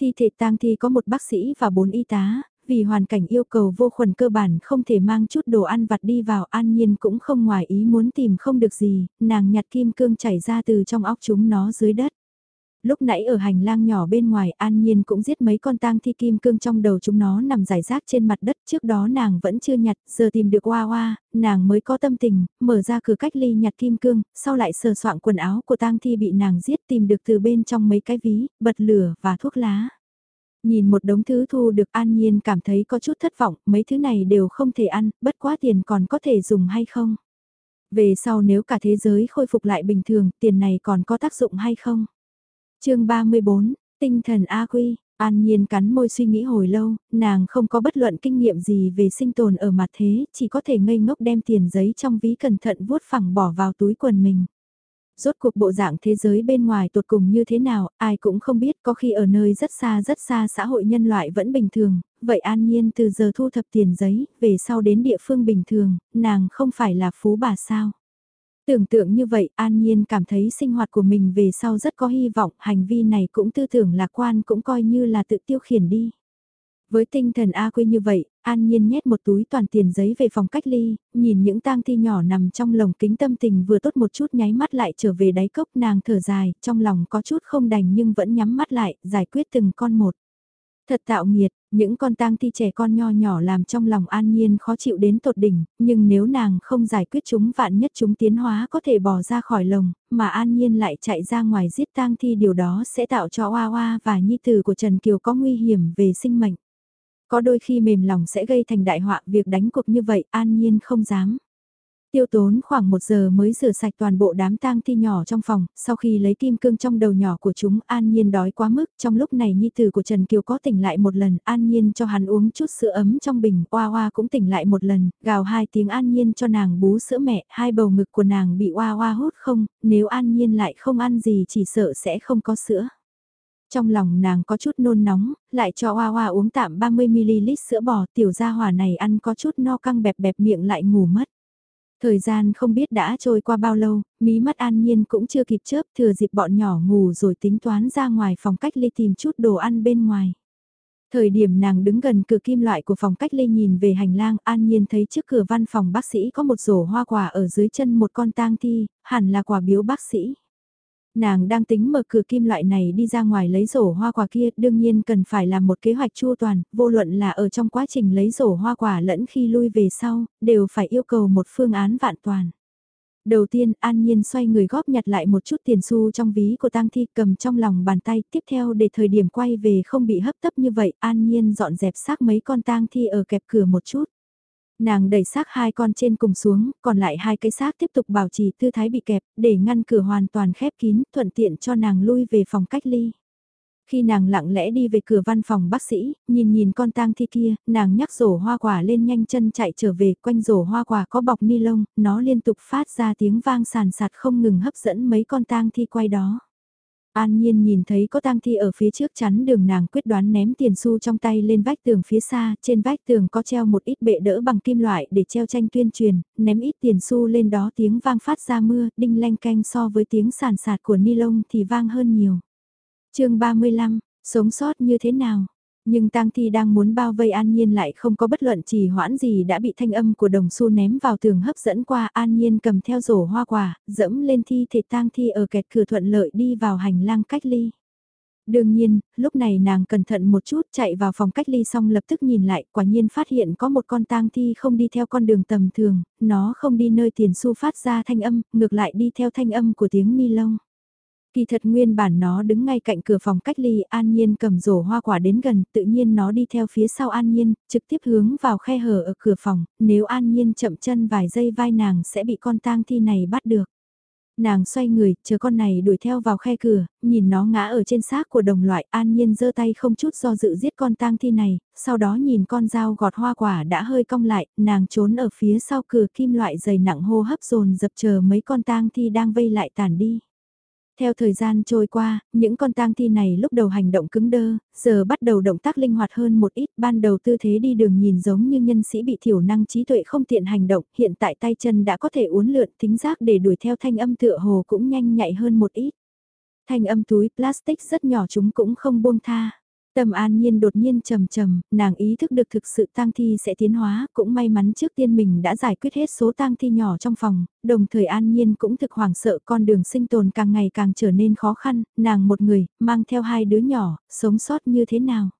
Thi thể tang thi có một bác sĩ và bốn y tá, vì hoàn cảnh yêu cầu vô khuẩn cơ bản không thể mang chút đồ ăn vặt đi vào an nhiên cũng không ngoài ý muốn tìm không được gì, nàng nhặt kim cương chảy ra từ trong óc chúng nó dưới đất lúc nãy ở hành lang nhỏ bên ngoài An Nhiên cũng giết mấy con tang thi kim cương trong đầu chúng nó nằm giải rác trên mặt đất trước đó nàng vẫn chưa nhặt, giờ tìm được hoa hoa, nàng mới có tâm tình, mở ra cửa cách ly nhặt kim cương, sau lại sờ soạn quần áo của tang thi bị nàng giết tìm được từ bên trong mấy cái ví, bật lửa và thuốc lá. Nhìn một đống thứ thu được An Nhiên cảm thấy có chút thất vọng, mấy thứ này đều không thể ăn, bất quá tiền còn có thể dùng hay không? Về sau nếu cả thế giới khôi phục lại bình thường, tiền này còn có tác dụng hay không? Chương 34, tinh thần A Quy, An Nhiên cắn môi suy nghĩ hồi lâu, nàng không có bất luận kinh nghiệm gì về sinh tồn ở mặt thế, chỉ có thể ngây ngốc đem tiền giấy trong ví cẩn thận vuốt phẳng bỏ vào túi quần mình. Rốt cuộc bộ dạng thế giới bên ngoài tột cùng như thế nào, ai cũng không biết có khi ở nơi rất xa rất xa xã hội nhân loại vẫn bình thường, vậy an nhiên từ giờ thu thập tiền giấy, về sau đến địa phương bình thường, nàng không phải là phú bà sao. Tưởng tượng như vậy, An Nhiên cảm thấy sinh hoạt của mình về sau rất có hy vọng, hành vi này cũng tư tưởng lạc quan cũng coi như là tự tiêu khiển đi. Với tinh thần A Quy như vậy, An Nhiên nhét một túi toàn tiền giấy về phòng cách ly, nhìn những tang thi nhỏ nằm trong lồng kính tâm tình vừa tốt một chút nháy mắt lại trở về đáy cốc nàng thở dài, trong lòng có chút không đành nhưng vẫn nhắm mắt lại, giải quyết từng con một. Thật tạo nghiệt, những con tang thi trẻ con nho nhỏ làm trong lòng an nhiên khó chịu đến tột đỉnh, nhưng nếu nàng không giải quyết chúng vạn nhất chúng tiến hóa có thể bỏ ra khỏi lồng, mà an nhiên lại chạy ra ngoài giết tang thi điều đó sẽ tạo cho Oa Oa và nhi tử của Trần Kiều có nguy hiểm về sinh mệnh. Có đôi khi mềm lòng sẽ gây thành đại họa việc đánh cuộc như vậy an nhiên không dám. Tiêu tốn khoảng một giờ mới rửa sạch toàn bộ đám tang thi nhỏ trong phòng, sau khi lấy kim cương trong đầu nhỏ của chúng An Nhiên đói quá mức, trong lúc này nhi tử của Trần Kiều có tỉnh lại một lần, An Nhiên cho hắn uống chút sữa ấm trong bình, Oa Oa cũng tỉnh lại một lần, gào hai tiếng An Nhiên cho nàng bú sữa mẹ, hai bầu ngực của nàng bị Oa Oa hút không, nếu An Nhiên lại không ăn gì chỉ sợ sẽ không có sữa. Trong lòng nàng có chút nôn nóng, lại cho Oa Oa uống tạm 30ml sữa bò, tiểu gia hỏa này ăn có chút no căng bẹp bẹp miệng lại ngủ mất. Thời gian không biết đã trôi qua bao lâu, mí mắt an nhiên cũng chưa kịp chớp thừa dịp bọn nhỏ ngủ rồi tính toán ra ngoài phòng cách ly tìm chút đồ ăn bên ngoài. Thời điểm nàng đứng gần cửa kim loại của phòng cách ly nhìn về hành lang an nhiên thấy trước cửa văn phòng bác sĩ có một rổ hoa quả ở dưới chân một con tang thi, hẳn là quả biếu bác sĩ. Nàng đang tính mở cửa kim loại này đi ra ngoài lấy rổ hoa quả kia, đương nhiên cần phải làm một kế hoạch chu toàn, vô luận là ở trong quá trình lấy rổ hoa quả lẫn khi lui về sau, đều phải yêu cầu một phương án vạn toàn. Đầu tiên, An Nhiên xoay người góp nhặt lại một chút tiền xu trong ví của Tang Thi cầm trong lòng bàn tay, tiếp theo để thời điểm quay về không bị hấp tấp như vậy, An Nhiên dọn dẹp xác mấy con Tang Thi ở kẹp cửa một chút. Nàng đẩy xác hai con trên cùng xuống, còn lại hai cái xác tiếp tục bảo trì tư thái bị kẹp, để ngăn cửa hoàn toàn khép kín, thuận tiện cho nàng lui về phòng cách ly. Khi nàng lặng lẽ đi về cửa văn phòng bác sĩ, nhìn nhìn con tang thi kia, nàng nhắc rổ hoa quả lên nhanh chân chạy trở về, quanh rổ hoa quả có bọc ni lông, nó liên tục phát ra tiếng vang sàn sạt không ngừng hấp dẫn mấy con tang thi quay đó. An Nhiên nhìn thấy có tang thi ở phía trước chắn đường nàng quyết đoán ném tiền xu trong tay lên vách tường phía xa, trên vách tường có treo một ít bệ đỡ bằng kim loại để treo tranh tuyên truyền, ném ít tiền xu lên đó tiếng vang phát ra mưa, đinh leng canh so với tiếng sàn sạt của ni lông thì vang hơn nhiều. chương 35, sống sót như thế nào? Nhưng tang thi đang muốn bao vây an nhiên lại không có bất luận trì hoãn gì đã bị thanh âm của đồng xu ném vào tường hấp dẫn qua an nhiên cầm theo rổ hoa quả, dẫm lên thi thể tang thi ở kẹt cửa thuận lợi đi vào hành lang cách ly. Đương nhiên, lúc này nàng cẩn thận một chút chạy vào phòng cách ly xong lập tức nhìn lại, quả nhiên phát hiện có một con tang thi không đi theo con đường tầm thường, nó không đi nơi tiền xu phát ra thanh âm, ngược lại đi theo thanh âm của tiếng ni lông. Kỳ thật nguyên bản nó đứng ngay cạnh cửa phòng cách ly An Nhiên cầm rổ hoa quả đến gần, tự nhiên nó đi theo phía sau An Nhiên, trực tiếp hướng vào khe hở ở cửa phòng, nếu An Nhiên chậm chân vài giây vai nàng sẽ bị con tang thi này bắt được. Nàng xoay người, chờ con này đuổi theo vào khe cửa, nhìn nó ngã ở trên xác của đồng loại, An Nhiên giơ tay không chút do dự giết con tang thi này, sau đó nhìn con dao gọt hoa quả đã hơi cong lại, nàng trốn ở phía sau cửa kim loại dày nặng hô hấp dồn dập chờ mấy con tang thi đang vây lại tàn đi. Theo thời gian trôi qua, những con tang thi này lúc đầu hành động cứng đơ, giờ bắt đầu động tác linh hoạt hơn một ít, ban đầu tư thế đi đường nhìn giống như nhân sĩ bị thiểu năng trí tuệ không tiện hành động, hiện tại tay chân đã có thể uốn lượn tính giác để đuổi theo thanh âm tựa hồ cũng nhanh nhạy hơn một ít. Thanh âm túi plastic rất nhỏ chúng cũng không buông tha. Tâm an nhiên đột nhiên trầm trầm, nàng ý thức được thực sự tang thi sẽ tiến hóa, cũng may mắn trước tiên mình đã giải quyết hết số tang thi nhỏ trong phòng, đồng thời an nhiên cũng thực hoảng sợ con đường sinh tồn càng ngày càng trở nên khó khăn, nàng một người, mang theo hai đứa nhỏ, sống sót như thế nào.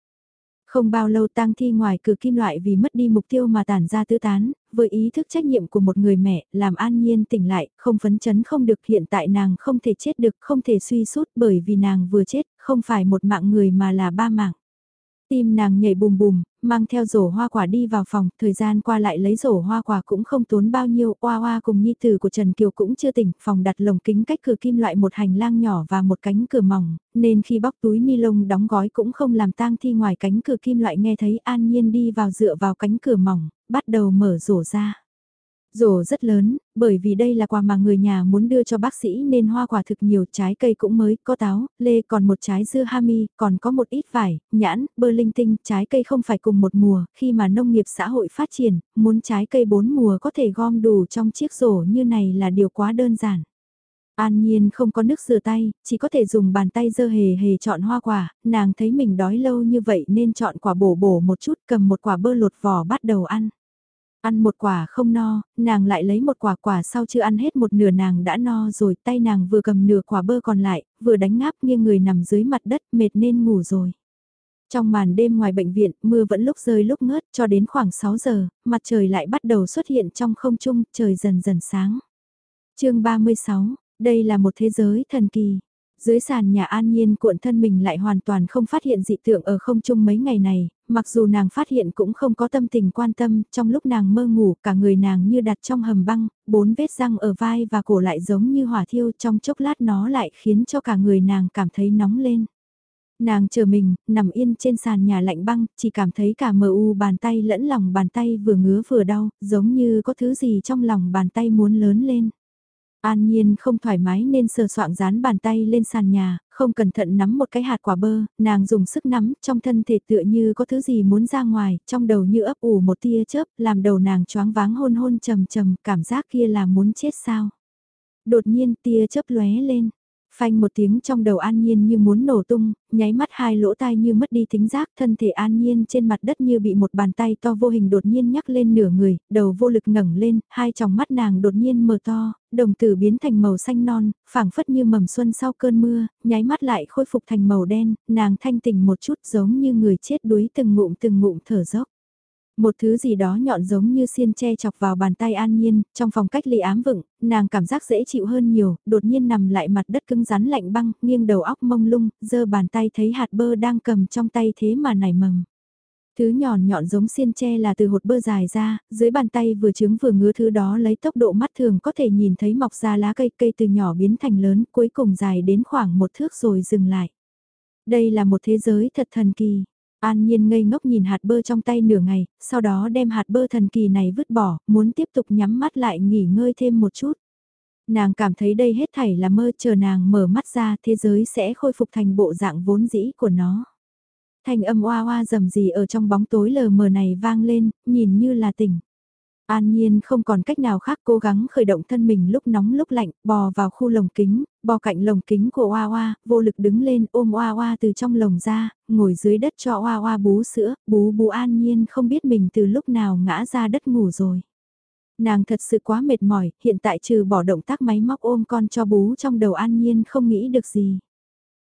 Không bao lâu tang thi ngoài cửa kim loại vì mất đi mục tiêu mà tản ra tứ tán, với ý thức trách nhiệm của một người mẹ, làm an nhiên tỉnh lại, không phấn chấn không được hiện tại nàng không thể chết được, không thể suy sút bởi vì nàng vừa chết, không phải một mạng người mà là ba mạng. Tim nàng nhảy bùm bùm, mang theo rổ hoa quả đi vào phòng, thời gian qua lại lấy rổ hoa quả cũng không tốn bao nhiêu, oa oa cùng nhi tử của Trần Kiều cũng chưa tỉnh, phòng đặt lồng kính cách cửa kim loại một hành lang nhỏ và một cánh cửa mỏng, nên khi bóc túi ni lông đóng gói cũng không làm tang thi ngoài cánh cửa kim loại nghe thấy an nhiên đi vào dựa vào cánh cửa mỏng, bắt đầu mở rổ ra. Rổ rất lớn, bởi vì đây là quà mà người nhà muốn đưa cho bác sĩ nên hoa quả thực nhiều trái cây cũng mới, có táo, lê còn một trái dưa hami, còn có một ít vải, nhãn, bơ linh tinh, trái cây không phải cùng một mùa, khi mà nông nghiệp xã hội phát triển, muốn trái cây bốn mùa có thể gom đủ trong chiếc rổ như này là điều quá đơn giản. An Nhiên không có nước rửa tay, chỉ có thể dùng bàn tay dơ hề hề chọn hoa quả, nàng thấy mình đói lâu như vậy nên chọn quả bổ bổ một chút cầm một quả bơ lột vỏ bắt đầu ăn. Ăn một quả không no, nàng lại lấy một quả quả sau chưa ăn hết một nửa nàng đã no rồi, tay nàng vừa cầm nửa quả bơ còn lại, vừa đánh ngáp nghiêng người nằm dưới mặt đất mệt nên ngủ rồi. Trong màn đêm ngoài bệnh viện, mưa vẫn lúc rơi lúc ngớt cho đến khoảng 6 giờ, mặt trời lại bắt đầu xuất hiện trong không trung, trời dần dần sáng. chương 36, đây là một thế giới thần kỳ. Dưới sàn nhà an nhiên cuộn thân mình lại hoàn toàn không phát hiện dị tượng ở không trung mấy ngày này, mặc dù nàng phát hiện cũng không có tâm tình quan tâm, trong lúc nàng mơ ngủ cả người nàng như đặt trong hầm băng, bốn vết răng ở vai và cổ lại giống như hỏa thiêu trong chốc lát nó lại khiến cho cả người nàng cảm thấy nóng lên. Nàng chờ mình, nằm yên trên sàn nhà lạnh băng, chỉ cảm thấy cả mờ u bàn tay lẫn lòng bàn tay vừa ngứa vừa đau, giống như có thứ gì trong lòng bàn tay muốn lớn lên. An Nhiên không thoải mái nên sờ soạng dán bàn tay lên sàn nhà, không cẩn thận nắm một cái hạt quả bơ, nàng dùng sức nắm, trong thân thể tựa như có thứ gì muốn ra ngoài, trong đầu như ấp ủ một tia chớp, làm đầu nàng choáng váng hôn hôn trầm trầm, cảm giác kia là muốn chết sao. Đột nhiên tia chớp lóe lên, Phanh một tiếng trong đầu an nhiên như muốn nổ tung, nháy mắt hai lỗ tai như mất đi tính giác, thân thể an nhiên trên mặt đất như bị một bàn tay to vô hình đột nhiên nhắc lên nửa người, đầu vô lực ngẩng lên, hai tròng mắt nàng đột nhiên mở to, đồng tử biến thành màu xanh non, phảng phất như mầm xuân sau cơn mưa, nháy mắt lại khôi phục thành màu đen, nàng thanh tỉnh một chút giống như người chết đuối từng ngụm từng ngụm thở dốc. Một thứ gì đó nhọn giống như xiên che chọc vào bàn tay an nhiên, trong phòng cách ly ám vựng, nàng cảm giác dễ chịu hơn nhiều, đột nhiên nằm lại mặt đất cứng rắn lạnh băng, nghiêng đầu óc mông lung, giơ bàn tay thấy hạt bơ đang cầm trong tay thế mà nảy mầm. Thứ nhọn nhọn giống xiên tre là từ hột bơ dài ra, dưới bàn tay vừa trứng vừa ngứa thứ đó lấy tốc độ mắt thường có thể nhìn thấy mọc ra lá cây cây từ nhỏ biến thành lớn, cuối cùng dài đến khoảng một thước rồi dừng lại. Đây là một thế giới thật thần kỳ. An Nhiên ngây ngốc nhìn hạt bơ trong tay nửa ngày, sau đó đem hạt bơ thần kỳ này vứt bỏ, muốn tiếp tục nhắm mắt lại nghỉ ngơi thêm một chút. Nàng cảm thấy đây hết thảy là mơ chờ nàng mở mắt ra thế giới sẽ khôi phục thành bộ dạng vốn dĩ của nó. Thành âm oa oa rầm gì ở trong bóng tối lờ mờ này vang lên, nhìn như là tỉnh. An Nhiên không còn cách nào khác cố gắng khởi động thân mình lúc nóng lúc lạnh, bò vào khu lồng kính, bò cạnh lồng kính của Oa Oa, vô lực đứng lên ôm Oa Oa từ trong lồng ra, ngồi dưới đất cho Oa Oa bú sữa, bú bú An Nhiên không biết mình từ lúc nào ngã ra đất ngủ rồi. Nàng thật sự quá mệt mỏi, hiện tại trừ bỏ động tác máy móc ôm con cho bú trong đầu An Nhiên không nghĩ được gì.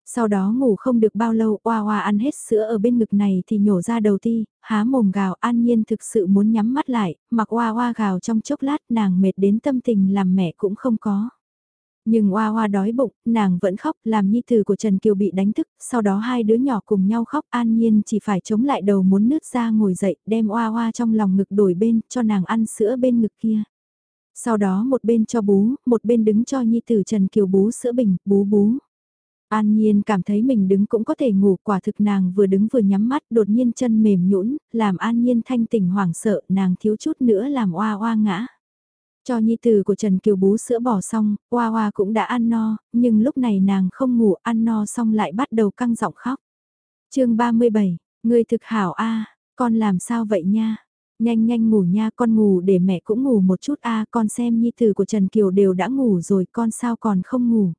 Sau đó ngủ không được bao lâu, oa oa ăn hết sữa ở bên ngực này thì nhổ ra đầu ti, há mồm gào an nhiên thực sự muốn nhắm mắt lại, mặc oa oa gào trong chốc lát nàng mệt đến tâm tình làm mẹ cũng không có. Nhưng oa oa đói bụng, nàng vẫn khóc làm nhi tử của Trần Kiều bị đánh thức, sau đó hai đứa nhỏ cùng nhau khóc an nhiên chỉ phải chống lại đầu muốn nứt ra ngồi dậy đem oa oa trong lòng ngực đổi bên cho nàng ăn sữa bên ngực kia. Sau đó một bên cho bú, một bên đứng cho nhi tử Trần Kiều bú sữa bình, bú bú. An Nhiên cảm thấy mình đứng cũng có thể ngủ quả thực nàng vừa đứng vừa nhắm mắt đột nhiên chân mềm nhũn làm An Nhiên thanh tỉnh hoảng sợ nàng thiếu chút nữa làm oa oa ngã. Cho nhi tử của Trần Kiều bú sữa bỏ xong, oa oa cũng đã ăn no, nhưng lúc này nàng không ngủ ăn no xong lại bắt đầu căng giọng khóc. chương 37, người thực hảo a con làm sao vậy nha? Nhanh nhanh ngủ nha con ngủ để mẹ cũng ngủ một chút a con xem nhi tử của Trần Kiều đều đã ngủ rồi con sao còn không ngủ.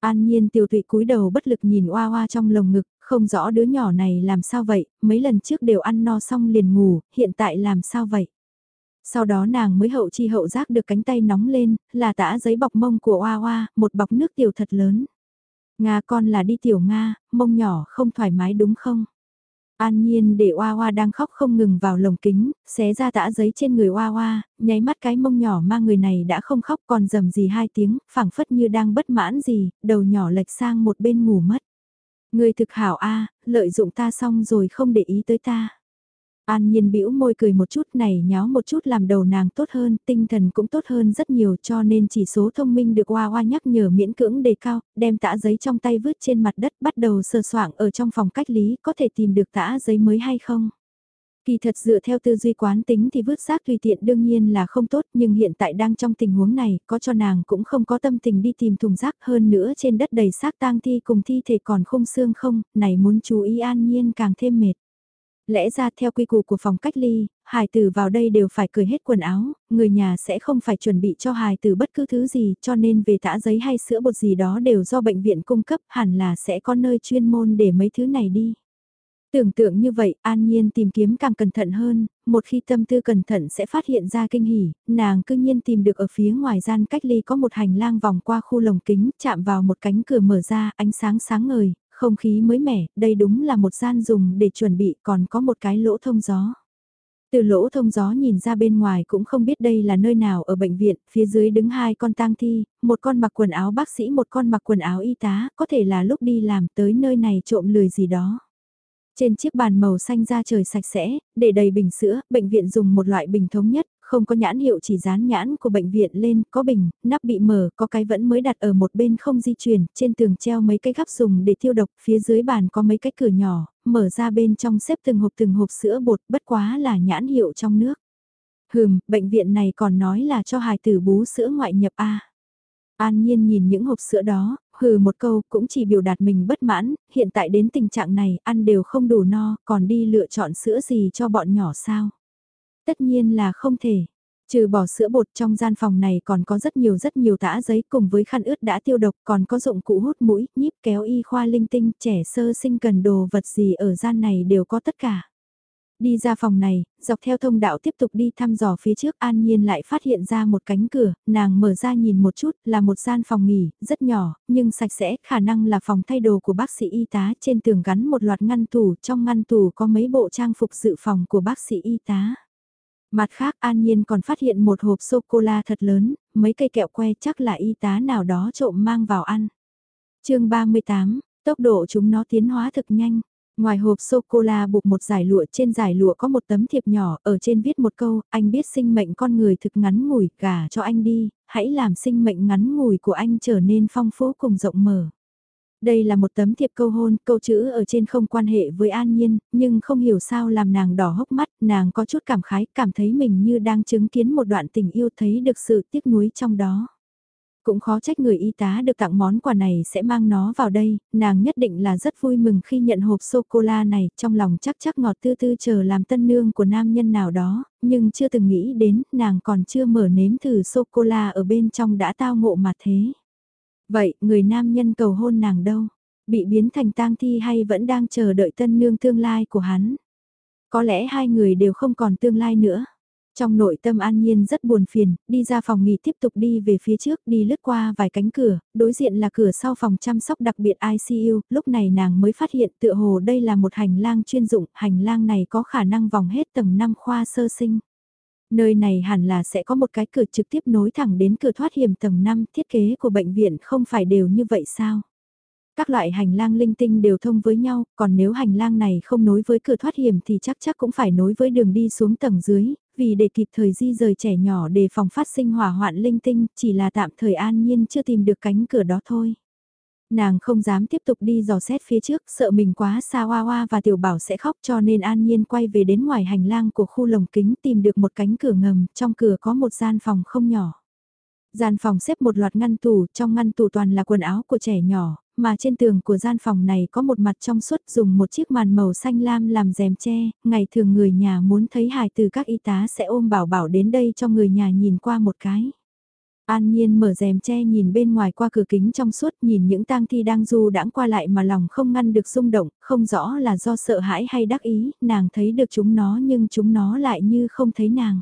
An nhiên tiêu thụy cúi đầu bất lực nhìn oa oa trong lồng ngực, không rõ đứa nhỏ này làm sao vậy, mấy lần trước đều ăn no xong liền ngủ, hiện tại làm sao vậy. Sau đó nàng mới hậu chi hậu giác được cánh tay nóng lên, là tã giấy bọc mông của oa oa, một bọc nước tiểu thật lớn. Nga con là đi tiểu Nga, mông nhỏ không thoải mái đúng không? An nhiên để Oa Oa đang khóc không ngừng vào lồng kính, xé ra tã giấy trên người Oa Oa, nháy mắt cái mông nhỏ mà người này đã không khóc còn dầm gì hai tiếng, phảng phất như đang bất mãn gì, đầu nhỏ lệch sang một bên ngủ mất. Người thực hảo a lợi dụng ta xong rồi không để ý tới ta. An nhiên bĩu môi cười một chút này nháo một chút làm đầu nàng tốt hơn, tinh thần cũng tốt hơn rất nhiều cho nên chỉ số thông minh được Hoa Hoa nhắc nhở miễn cưỡng đề cao, đem tã giấy trong tay vứt trên mặt đất bắt đầu sơ soạng ở trong phòng cách lý, có thể tìm được tã giấy mới hay không? Kỳ thật dựa theo tư duy quán tính thì vứt rác tùy tiện đương nhiên là không tốt nhưng hiện tại đang trong tình huống này có cho nàng cũng không có tâm tình đi tìm thùng rác hơn nữa trên đất đầy xác tang thi cùng thi thể còn không xương không, này muốn chú ý an nhiên càng thêm mệt. Lẽ ra theo quy củ của phòng cách ly, hài tử vào đây đều phải cười hết quần áo, người nhà sẽ không phải chuẩn bị cho hài tử bất cứ thứ gì cho nên về tã giấy hay sữa bột gì đó đều do bệnh viện cung cấp hẳn là sẽ có nơi chuyên môn để mấy thứ này đi. Tưởng tượng như vậy, an nhiên tìm kiếm càng cẩn thận hơn, một khi tâm tư cẩn thận sẽ phát hiện ra kinh hỉ, nàng cư nhiên tìm được ở phía ngoài gian cách ly có một hành lang vòng qua khu lồng kính, chạm vào một cánh cửa mở ra, ánh sáng sáng ngời, không khí mới mẻ, đây đúng là một gian dùng để chuẩn bị còn có một cái lỗ thông gió. Từ lỗ thông gió nhìn ra bên ngoài cũng không biết đây là nơi nào ở bệnh viện, phía dưới đứng hai con tang thi, một con mặc quần áo bác sĩ một con mặc quần áo y tá, có thể là lúc đi làm tới nơi này trộm lười gì đó. Trên chiếc bàn màu xanh da trời sạch sẽ, để đầy bình sữa, bệnh viện dùng một loại bình thống nhất, không có nhãn hiệu chỉ dán nhãn của bệnh viện lên, có bình, nắp bị mở, có cái vẫn mới đặt ở một bên không di chuyển, trên tường treo mấy cái gắp dùng để tiêu độc, phía dưới bàn có mấy cái cửa nhỏ, mở ra bên trong xếp từng hộp từng hộp sữa bột, bất quá là nhãn hiệu trong nước. Hừm, bệnh viện này còn nói là cho hài tử bú sữa ngoại nhập A. An Nhiên nhìn những hộp sữa đó, hừ một câu cũng chỉ biểu đạt mình bất mãn, hiện tại đến tình trạng này ăn đều không đủ no, còn đi lựa chọn sữa gì cho bọn nhỏ sao. Tất nhiên là không thể. Trừ bỏ sữa bột trong gian phòng này còn có rất nhiều rất nhiều tã giấy cùng với khăn ướt đã tiêu độc còn có dụng cụ hút mũi, nhíp kéo y khoa linh tinh, trẻ sơ sinh cần đồ vật gì ở gian này đều có tất cả. Đi ra phòng này, dọc theo thông đạo tiếp tục đi thăm dò phía trước an nhiên lại phát hiện ra một cánh cửa, nàng mở ra nhìn một chút là một gian phòng nghỉ, rất nhỏ, nhưng sạch sẽ, khả năng là phòng thay đồ của bác sĩ y tá trên tường gắn một loạt ngăn tủ, trong ngăn tủ có mấy bộ trang phục dự phòng của bác sĩ y tá. Mặt khác An Nhiên còn phát hiện một hộp sô-cô-la thật lớn, mấy cây kẹo que chắc là y tá nào đó trộm mang vào ăn. chương 38, tốc độ chúng nó tiến hóa thực nhanh. Ngoài hộp sô-cô-la buộc một giải lụa trên giải lụa có một tấm thiệp nhỏ ở trên viết một câu, anh biết sinh mệnh con người thực ngắn ngủi, gả cho anh đi, hãy làm sinh mệnh ngắn ngủi của anh trở nên phong phú cùng rộng mở. Đây là một tấm thiệp câu hôn, câu chữ ở trên không quan hệ với An Nhiên, nhưng không hiểu sao làm nàng đỏ hốc mắt, nàng có chút cảm khái, cảm thấy mình như đang chứng kiến một đoạn tình yêu thấy được sự tiếc nuối trong đó. Cũng khó trách người y tá được tặng món quà này sẽ mang nó vào đây, nàng nhất định là rất vui mừng khi nhận hộp sô-cô-la này, trong lòng chắc chắc ngọt tư tư chờ làm tân nương của nam nhân nào đó, nhưng chưa từng nghĩ đến nàng còn chưa mở nếm thử sô-cô-la ở bên trong đã tao ngộ mà thế. Vậy, người nam nhân cầu hôn nàng đâu? Bị biến thành tang thi hay vẫn đang chờ đợi tân nương tương lai của hắn? Có lẽ hai người đều không còn tương lai nữa. Trong nội tâm an nhiên rất buồn phiền, đi ra phòng nghỉ tiếp tục đi về phía trước, đi lướt qua vài cánh cửa, đối diện là cửa sau phòng chăm sóc đặc biệt ICU, lúc này nàng mới phát hiện tựa hồ đây là một hành lang chuyên dụng, hành lang này có khả năng vòng hết tầng 5 khoa sơ sinh. Nơi này hẳn là sẽ có một cái cửa trực tiếp nối thẳng đến cửa thoát hiểm tầng 5, thiết kế của bệnh viện không phải đều như vậy sao? Các loại hành lang linh tinh đều thông với nhau, còn nếu hành lang này không nối với cửa thoát hiểm thì chắc chắc cũng phải nối với đường đi xuống tầng dưới, vì để kịp thời di rời trẻ nhỏ để phòng phát sinh hỏa hoạn linh tinh, chỉ là tạm thời an nhiên chưa tìm được cánh cửa đó thôi. Nàng không dám tiếp tục đi dò xét phía trước, sợ mình quá xa Hoa Hoa và Tiểu Bảo sẽ khóc cho nên an nhiên quay về đến ngoài hành lang của khu lồng kính tìm được một cánh cửa ngầm, trong cửa có một gian phòng không nhỏ. Gian phòng xếp một loạt ngăn tủ, trong ngăn tủ toàn là quần áo của trẻ nhỏ, mà trên tường của gian phòng này có một mặt trong suốt dùng một chiếc màn màu xanh lam làm rèm che, ngày thường người nhà muốn thấy hài từ các y tá sẽ ôm bảo bảo đến đây cho người nhà nhìn qua một cái. An Nhiên mở rèm che nhìn bên ngoài qua cửa kính trong suốt nhìn những tang thi đang du đãng qua lại mà lòng không ngăn được rung động, không rõ là do sợ hãi hay đắc ý, nàng thấy được chúng nó nhưng chúng nó lại như không thấy nàng.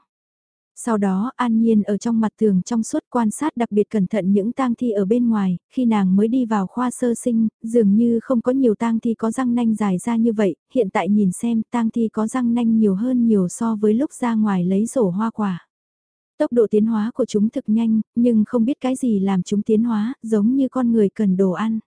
Sau đó An Nhiên ở trong mặt tường trong suốt quan sát đặc biệt cẩn thận những tang thi ở bên ngoài, khi nàng mới đi vào khoa sơ sinh, dường như không có nhiều tang thi có răng nanh dài ra như vậy, hiện tại nhìn xem tang thi có răng nanh nhiều hơn nhiều so với lúc ra ngoài lấy rổ hoa quả. Tốc độ tiến hóa của chúng thực nhanh, nhưng không biết cái gì làm chúng tiến hóa, giống như con người cần đồ ăn.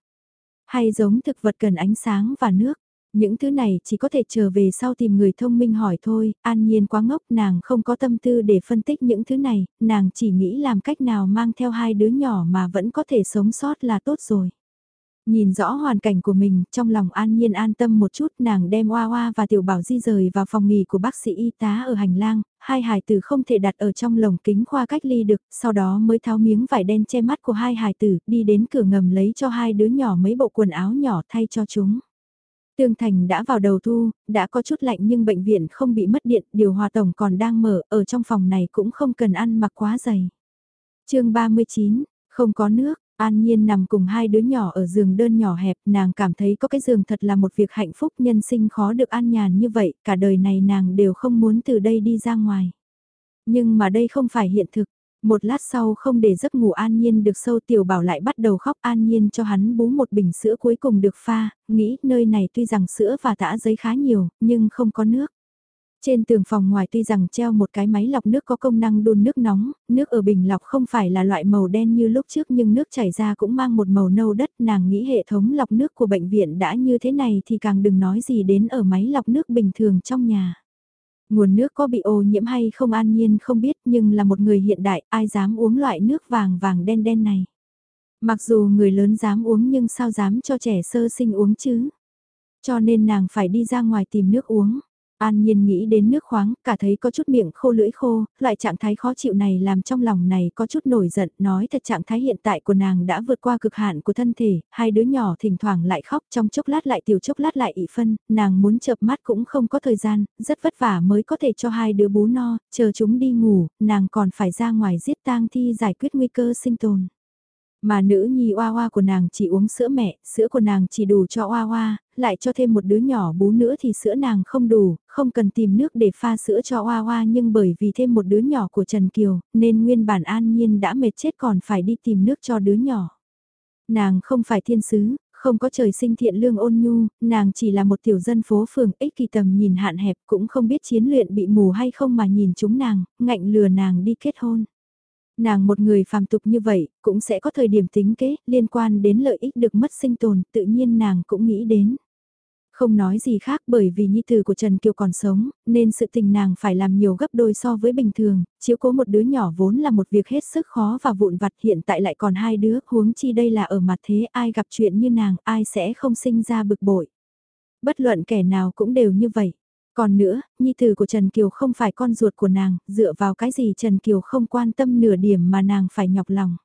hay giống thực vật cần ánh sáng và nước. Những thứ này chỉ có thể trở về sau tìm người thông minh hỏi thôi, an nhiên quá ngốc nàng không có tâm tư để phân tích những thứ này, nàng chỉ nghĩ làm cách nào mang theo hai đứa nhỏ mà vẫn có thể sống sót là tốt rồi. Nhìn rõ hoàn cảnh của mình, trong lòng an nhiên an tâm một chút nàng đem Hoa Hoa và Tiểu Bảo di rời vào phòng nghỉ của bác sĩ y tá ở hành lang, hai hài tử không thể đặt ở trong lồng kính khoa cách ly được, sau đó mới tháo miếng vải đen che mắt của hai hài tử, đi đến cửa ngầm lấy cho hai đứa nhỏ mấy bộ quần áo nhỏ thay cho chúng. Tương Thành đã vào đầu thu, đã có chút lạnh nhưng bệnh viện không bị mất điện, điều hòa tổng còn đang mở, ở trong phòng này cũng không cần ăn mặc quá dày. chương 39, không có nước, An Nhiên nằm cùng hai đứa nhỏ ở giường đơn nhỏ hẹp, nàng cảm thấy có cái giường thật là một việc hạnh phúc nhân sinh khó được an nhàn như vậy, cả đời này nàng đều không muốn từ đây đi ra ngoài. Nhưng mà đây không phải hiện thực, một lát sau không để giấc ngủ an nhiên được sâu tiểu bảo lại bắt đầu khóc an nhiên cho hắn bú một bình sữa cuối cùng được pha, nghĩ nơi này tuy rằng sữa và tã giấy khá nhiều, nhưng không có nước. Trên tường phòng ngoài tuy rằng treo một cái máy lọc nước có công năng đun nước nóng, nước ở bình lọc không phải là loại màu đen như lúc trước nhưng nước chảy ra cũng mang một màu nâu đất. Nàng nghĩ hệ thống lọc nước của bệnh viện đã như thế này thì càng đừng nói gì đến ở máy lọc nước bình thường trong nhà. Nguồn nước có bị ô nhiễm hay không an nhiên không biết nhưng là một người hiện đại ai dám uống loại nước vàng vàng đen đen này. Mặc dù người lớn dám uống nhưng sao dám cho trẻ sơ sinh uống chứ. Cho nên nàng phải đi ra ngoài tìm nước uống. An Nhiên nghĩ đến nước khoáng, cả thấy có chút miệng khô lưỡi khô, loại trạng thái khó chịu này làm trong lòng này có chút nổi giận, nói thật trạng thái hiện tại của nàng đã vượt qua cực hạn của thân thể, hai đứa nhỏ thỉnh thoảng lại khóc trong chốc lát lại tiểu chốc lát lại ị phân, nàng muốn chợp mắt cũng không có thời gian, rất vất vả mới có thể cho hai đứa bú no, chờ chúng đi ngủ, nàng còn phải ra ngoài giết tang thi giải quyết nguy cơ sinh tồn. Mà nữ nhi oa oa của nàng chỉ uống sữa mẹ, sữa của nàng chỉ đủ cho oa oa, lại cho thêm một đứa nhỏ bú nữa thì sữa nàng không đủ, không cần tìm nước để pha sữa cho oa oa nhưng bởi vì thêm một đứa nhỏ của Trần Kiều, nên nguyên bản an nhiên đã mệt chết còn phải đi tìm nước cho đứa nhỏ. Nàng không phải thiên sứ, không có trời sinh thiện lương ôn nhu, nàng chỉ là một tiểu dân phố phường ích kỳ tầm nhìn hạn hẹp cũng không biết chiến luyện bị mù hay không mà nhìn chúng nàng, ngạnh lừa nàng đi kết hôn. Nàng một người phàm tục như vậy, cũng sẽ có thời điểm tính kế, liên quan đến lợi ích được mất sinh tồn, tự nhiên nàng cũng nghĩ đến. Không nói gì khác bởi vì nhi tử của Trần Kiều còn sống, nên sự tình nàng phải làm nhiều gấp đôi so với bình thường, chiếu cố một đứa nhỏ vốn là một việc hết sức khó và vụn vặt hiện tại lại còn hai đứa, huống chi đây là ở mặt thế ai gặp chuyện như nàng, ai sẽ không sinh ra bực bội. Bất luận kẻ nào cũng đều như vậy. Còn nữa, nhi tử của Trần Kiều không phải con ruột của nàng, dựa vào cái gì Trần Kiều không quan tâm nửa điểm mà nàng phải nhọc lòng.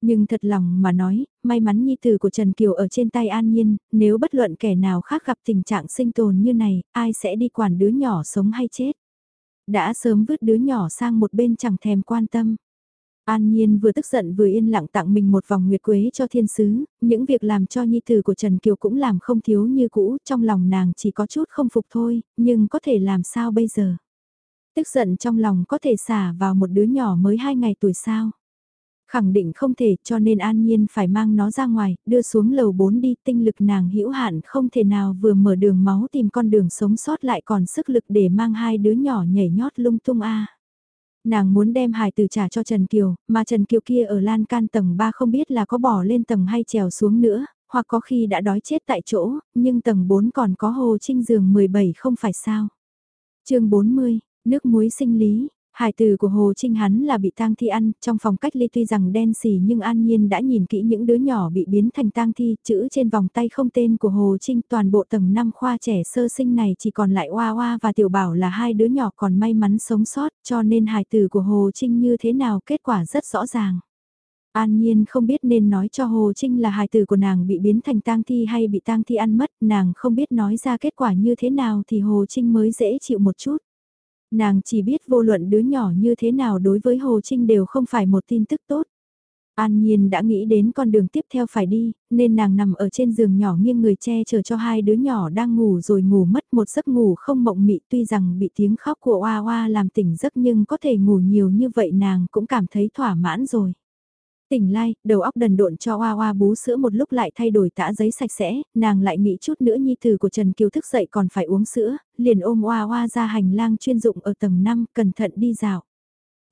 Nhưng thật lòng mà nói, may mắn nhi tử của Trần Kiều ở trên tay an nhiên, nếu bất luận kẻ nào khác gặp tình trạng sinh tồn như này, ai sẽ đi quản đứa nhỏ sống hay chết. Đã sớm vứt đứa nhỏ sang một bên chẳng thèm quan tâm. An Nhiên vừa tức giận vừa yên lặng tặng mình một vòng nguyệt quế cho thiên sứ, những việc làm cho nhi tử của Trần Kiều cũng làm không thiếu như cũ, trong lòng nàng chỉ có chút không phục thôi, nhưng có thể làm sao bây giờ? Tức giận trong lòng có thể xả vào một đứa nhỏ mới hai ngày tuổi sao? Khẳng định không thể cho nên An Nhiên phải mang nó ra ngoài, đưa xuống lầu 4 đi tinh lực nàng hữu hạn không thể nào vừa mở đường máu tìm con đường sống sót lại còn sức lực để mang hai đứa nhỏ nhảy nhót lung tung a Nàng muốn đem hài tử trả cho Trần Kiều, mà Trần Kiều kia ở lan can tầng 3 không biết là có bỏ lên tầng hay trèo xuống nữa, hoặc có khi đã đói chết tại chỗ, nhưng tầng 4 còn có hồ trinh giường 17 không phải sao. chương 40, nước muối sinh lý, Hải từ của Hồ Trinh hắn là bị tang thi ăn, trong phòng cách ly tuy rằng đen xì nhưng an nhiên đã nhìn kỹ những đứa nhỏ bị biến thành tang thi, chữ trên vòng tay không tên của Hồ Trinh toàn bộ tầng 5 khoa trẻ sơ sinh này chỉ còn lại Hoa Hoa và Tiểu Bảo là hai đứa nhỏ còn may mắn sống sót cho nên hải từ của Hồ Trinh như thế nào kết quả rất rõ ràng. An Nhiên không biết nên nói cho Hồ Trinh là hài tử của nàng bị biến thành tang thi hay bị tang thi ăn mất, nàng không biết nói ra kết quả như thế nào thì Hồ Trinh mới dễ chịu một chút. Nàng chỉ biết vô luận đứa nhỏ như thế nào đối với Hồ Trinh đều không phải một tin tức tốt. An Nhiên đã nghĩ đến con đường tiếp theo phải đi, nên nàng nằm ở trên giường nhỏ nghiêng người che chở cho hai đứa nhỏ đang ngủ rồi ngủ mất một giấc ngủ không mộng mị tuy rằng bị tiếng khóc của Oa Oa làm tỉnh giấc nhưng có thể ngủ nhiều như vậy nàng cũng cảm thấy thỏa mãn rồi. Tỉnh lai, đầu óc đần độn cho Hoa Hoa bú sữa một lúc lại thay đổi tã giấy sạch sẽ, nàng lại nghĩ chút nữa nhi tử của Trần Kiều thức dậy còn phải uống sữa, liền ôm Hoa Hoa ra hành lang chuyên dụng ở tầng 5, cẩn thận đi dạo.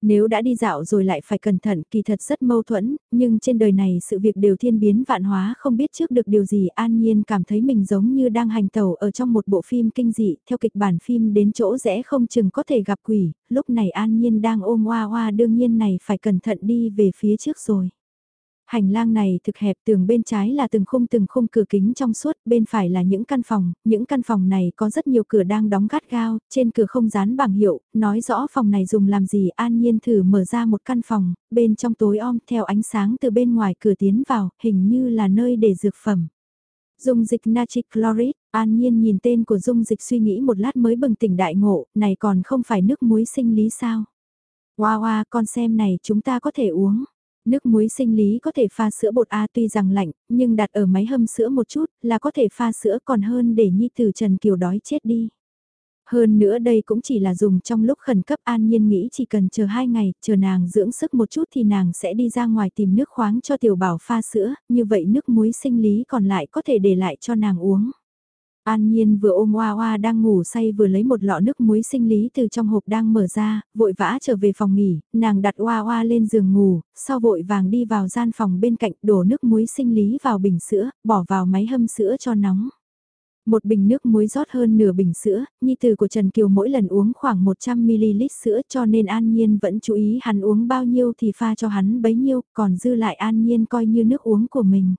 Nếu đã đi dạo rồi lại phải cẩn thận kỳ thật rất mâu thuẫn, nhưng trên đời này sự việc đều thiên biến vạn hóa không biết trước được điều gì an nhiên cảm thấy mình giống như đang hành tẩu ở trong một bộ phim kinh dị, theo kịch bản phim đến chỗ rẽ không chừng có thể gặp quỷ, lúc này an nhiên đang ôm hoa hoa đương nhiên này phải cẩn thận đi về phía trước rồi. Hành lang này thực hẹp tường bên trái là từng khung từng khung cửa kính trong suốt, bên phải là những căn phòng, những căn phòng này có rất nhiều cửa đang đóng gắt gao, trên cửa không dán bảng hiệu, nói rõ phòng này dùng làm gì an nhiên thử mở ra một căn phòng, bên trong tối om theo ánh sáng từ bên ngoài cửa tiến vào, hình như là nơi để dược phẩm. Dung dịch natric chloride, an nhiên nhìn tên của dung dịch suy nghĩ một lát mới bừng tỉnh đại ngộ, này còn không phải nước muối sinh lý sao. Wow wow, con xem này chúng ta có thể uống. Nước muối sinh lý có thể pha sữa bột A tuy rằng lạnh, nhưng đặt ở máy hâm sữa một chút là có thể pha sữa còn hơn để Nhi Tử Trần Kiều đói chết đi. Hơn nữa đây cũng chỉ là dùng trong lúc khẩn cấp an nhiên nghĩ chỉ cần chờ hai ngày, chờ nàng dưỡng sức một chút thì nàng sẽ đi ra ngoài tìm nước khoáng cho tiểu bảo pha sữa, như vậy nước muối sinh lý còn lại có thể để lại cho nàng uống. An Nhiên vừa ôm Hoa Hoa đang ngủ say vừa lấy một lọ nước muối sinh lý từ trong hộp đang mở ra, vội vã trở về phòng nghỉ, nàng đặt Hoa Hoa lên giường ngủ, sau vội vàng đi vào gian phòng bên cạnh đổ nước muối sinh lý vào bình sữa, bỏ vào máy hâm sữa cho nóng. Một bình nước muối rót hơn nửa bình sữa, nhi tử của Trần Kiều mỗi lần uống khoảng 100ml sữa cho nên An Nhiên vẫn chú ý hắn uống bao nhiêu thì pha cho hắn bấy nhiêu, còn dư lại An Nhiên coi như nước uống của mình.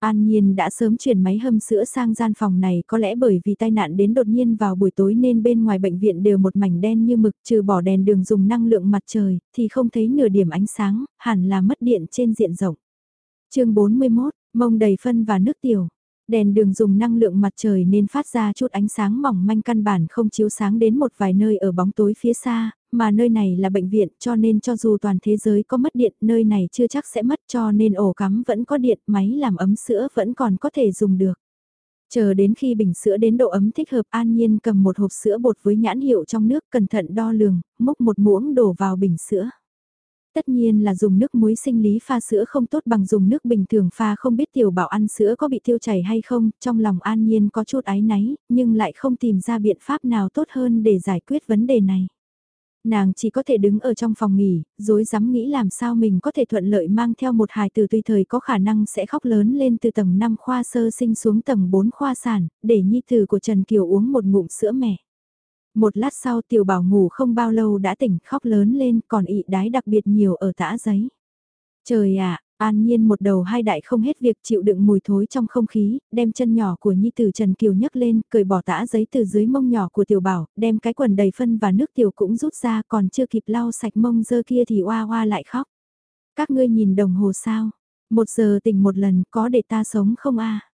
An Nhiên đã sớm chuyển máy hâm sữa sang gian phòng này có lẽ bởi vì tai nạn đến đột nhiên vào buổi tối nên bên ngoài bệnh viện đều một mảnh đen như mực trừ bỏ đèn đường dùng năng lượng mặt trời thì không thấy nửa điểm ánh sáng, hẳn là mất điện trên diện rộng. chương 41, mông đầy phân và nước tiểu. Đèn đường dùng năng lượng mặt trời nên phát ra chút ánh sáng mỏng manh căn bản không chiếu sáng đến một vài nơi ở bóng tối phía xa, mà nơi này là bệnh viện cho nên cho dù toàn thế giới có mất điện, nơi này chưa chắc sẽ mất cho nên ổ cắm vẫn có điện, máy làm ấm sữa vẫn còn có thể dùng được. Chờ đến khi bình sữa đến độ ấm thích hợp An Nhiên cầm một hộp sữa bột với nhãn hiệu trong nước cẩn thận đo lường, múc một muỗng đổ vào bình sữa. Tất nhiên là dùng nước muối sinh lý pha sữa không tốt bằng dùng nước bình thường pha không biết tiểu bảo ăn sữa có bị tiêu chảy hay không, trong lòng An Nhiên có chút ái náy, nhưng lại không tìm ra biện pháp nào tốt hơn để giải quyết vấn đề này. Nàng chỉ có thể đứng ở trong phòng nghỉ, dối dám nghĩ làm sao mình có thể thuận lợi mang theo một hài từ tùy thời có khả năng sẽ khóc lớn lên từ tầng 5 khoa sơ sinh xuống tầng 4 khoa sản, để nhi tử của Trần Kiều uống một ngụm sữa mẹ. Một lát sau tiểu bảo ngủ không bao lâu đã tỉnh khóc lớn lên còn ị đái đặc biệt nhiều ở tã giấy. Trời ạ, An Nhiên một đầu hai đại không hết việc chịu đựng mùi thối trong không khí, đem chân nhỏ của Nhi Tử Trần Kiều nhấc lên, cười bỏ tã giấy từ dưới mông nhỏ của Tiểu Bảo, đem cái quần đầy phân và nước tiểu cũng rút ra còn chưa kịp lau sạch mông dơ kia thì oa oa lại khóc. Các ngươi nhìn đồng hồ sao? Một giờ tỉnh một lần có để ta sống không a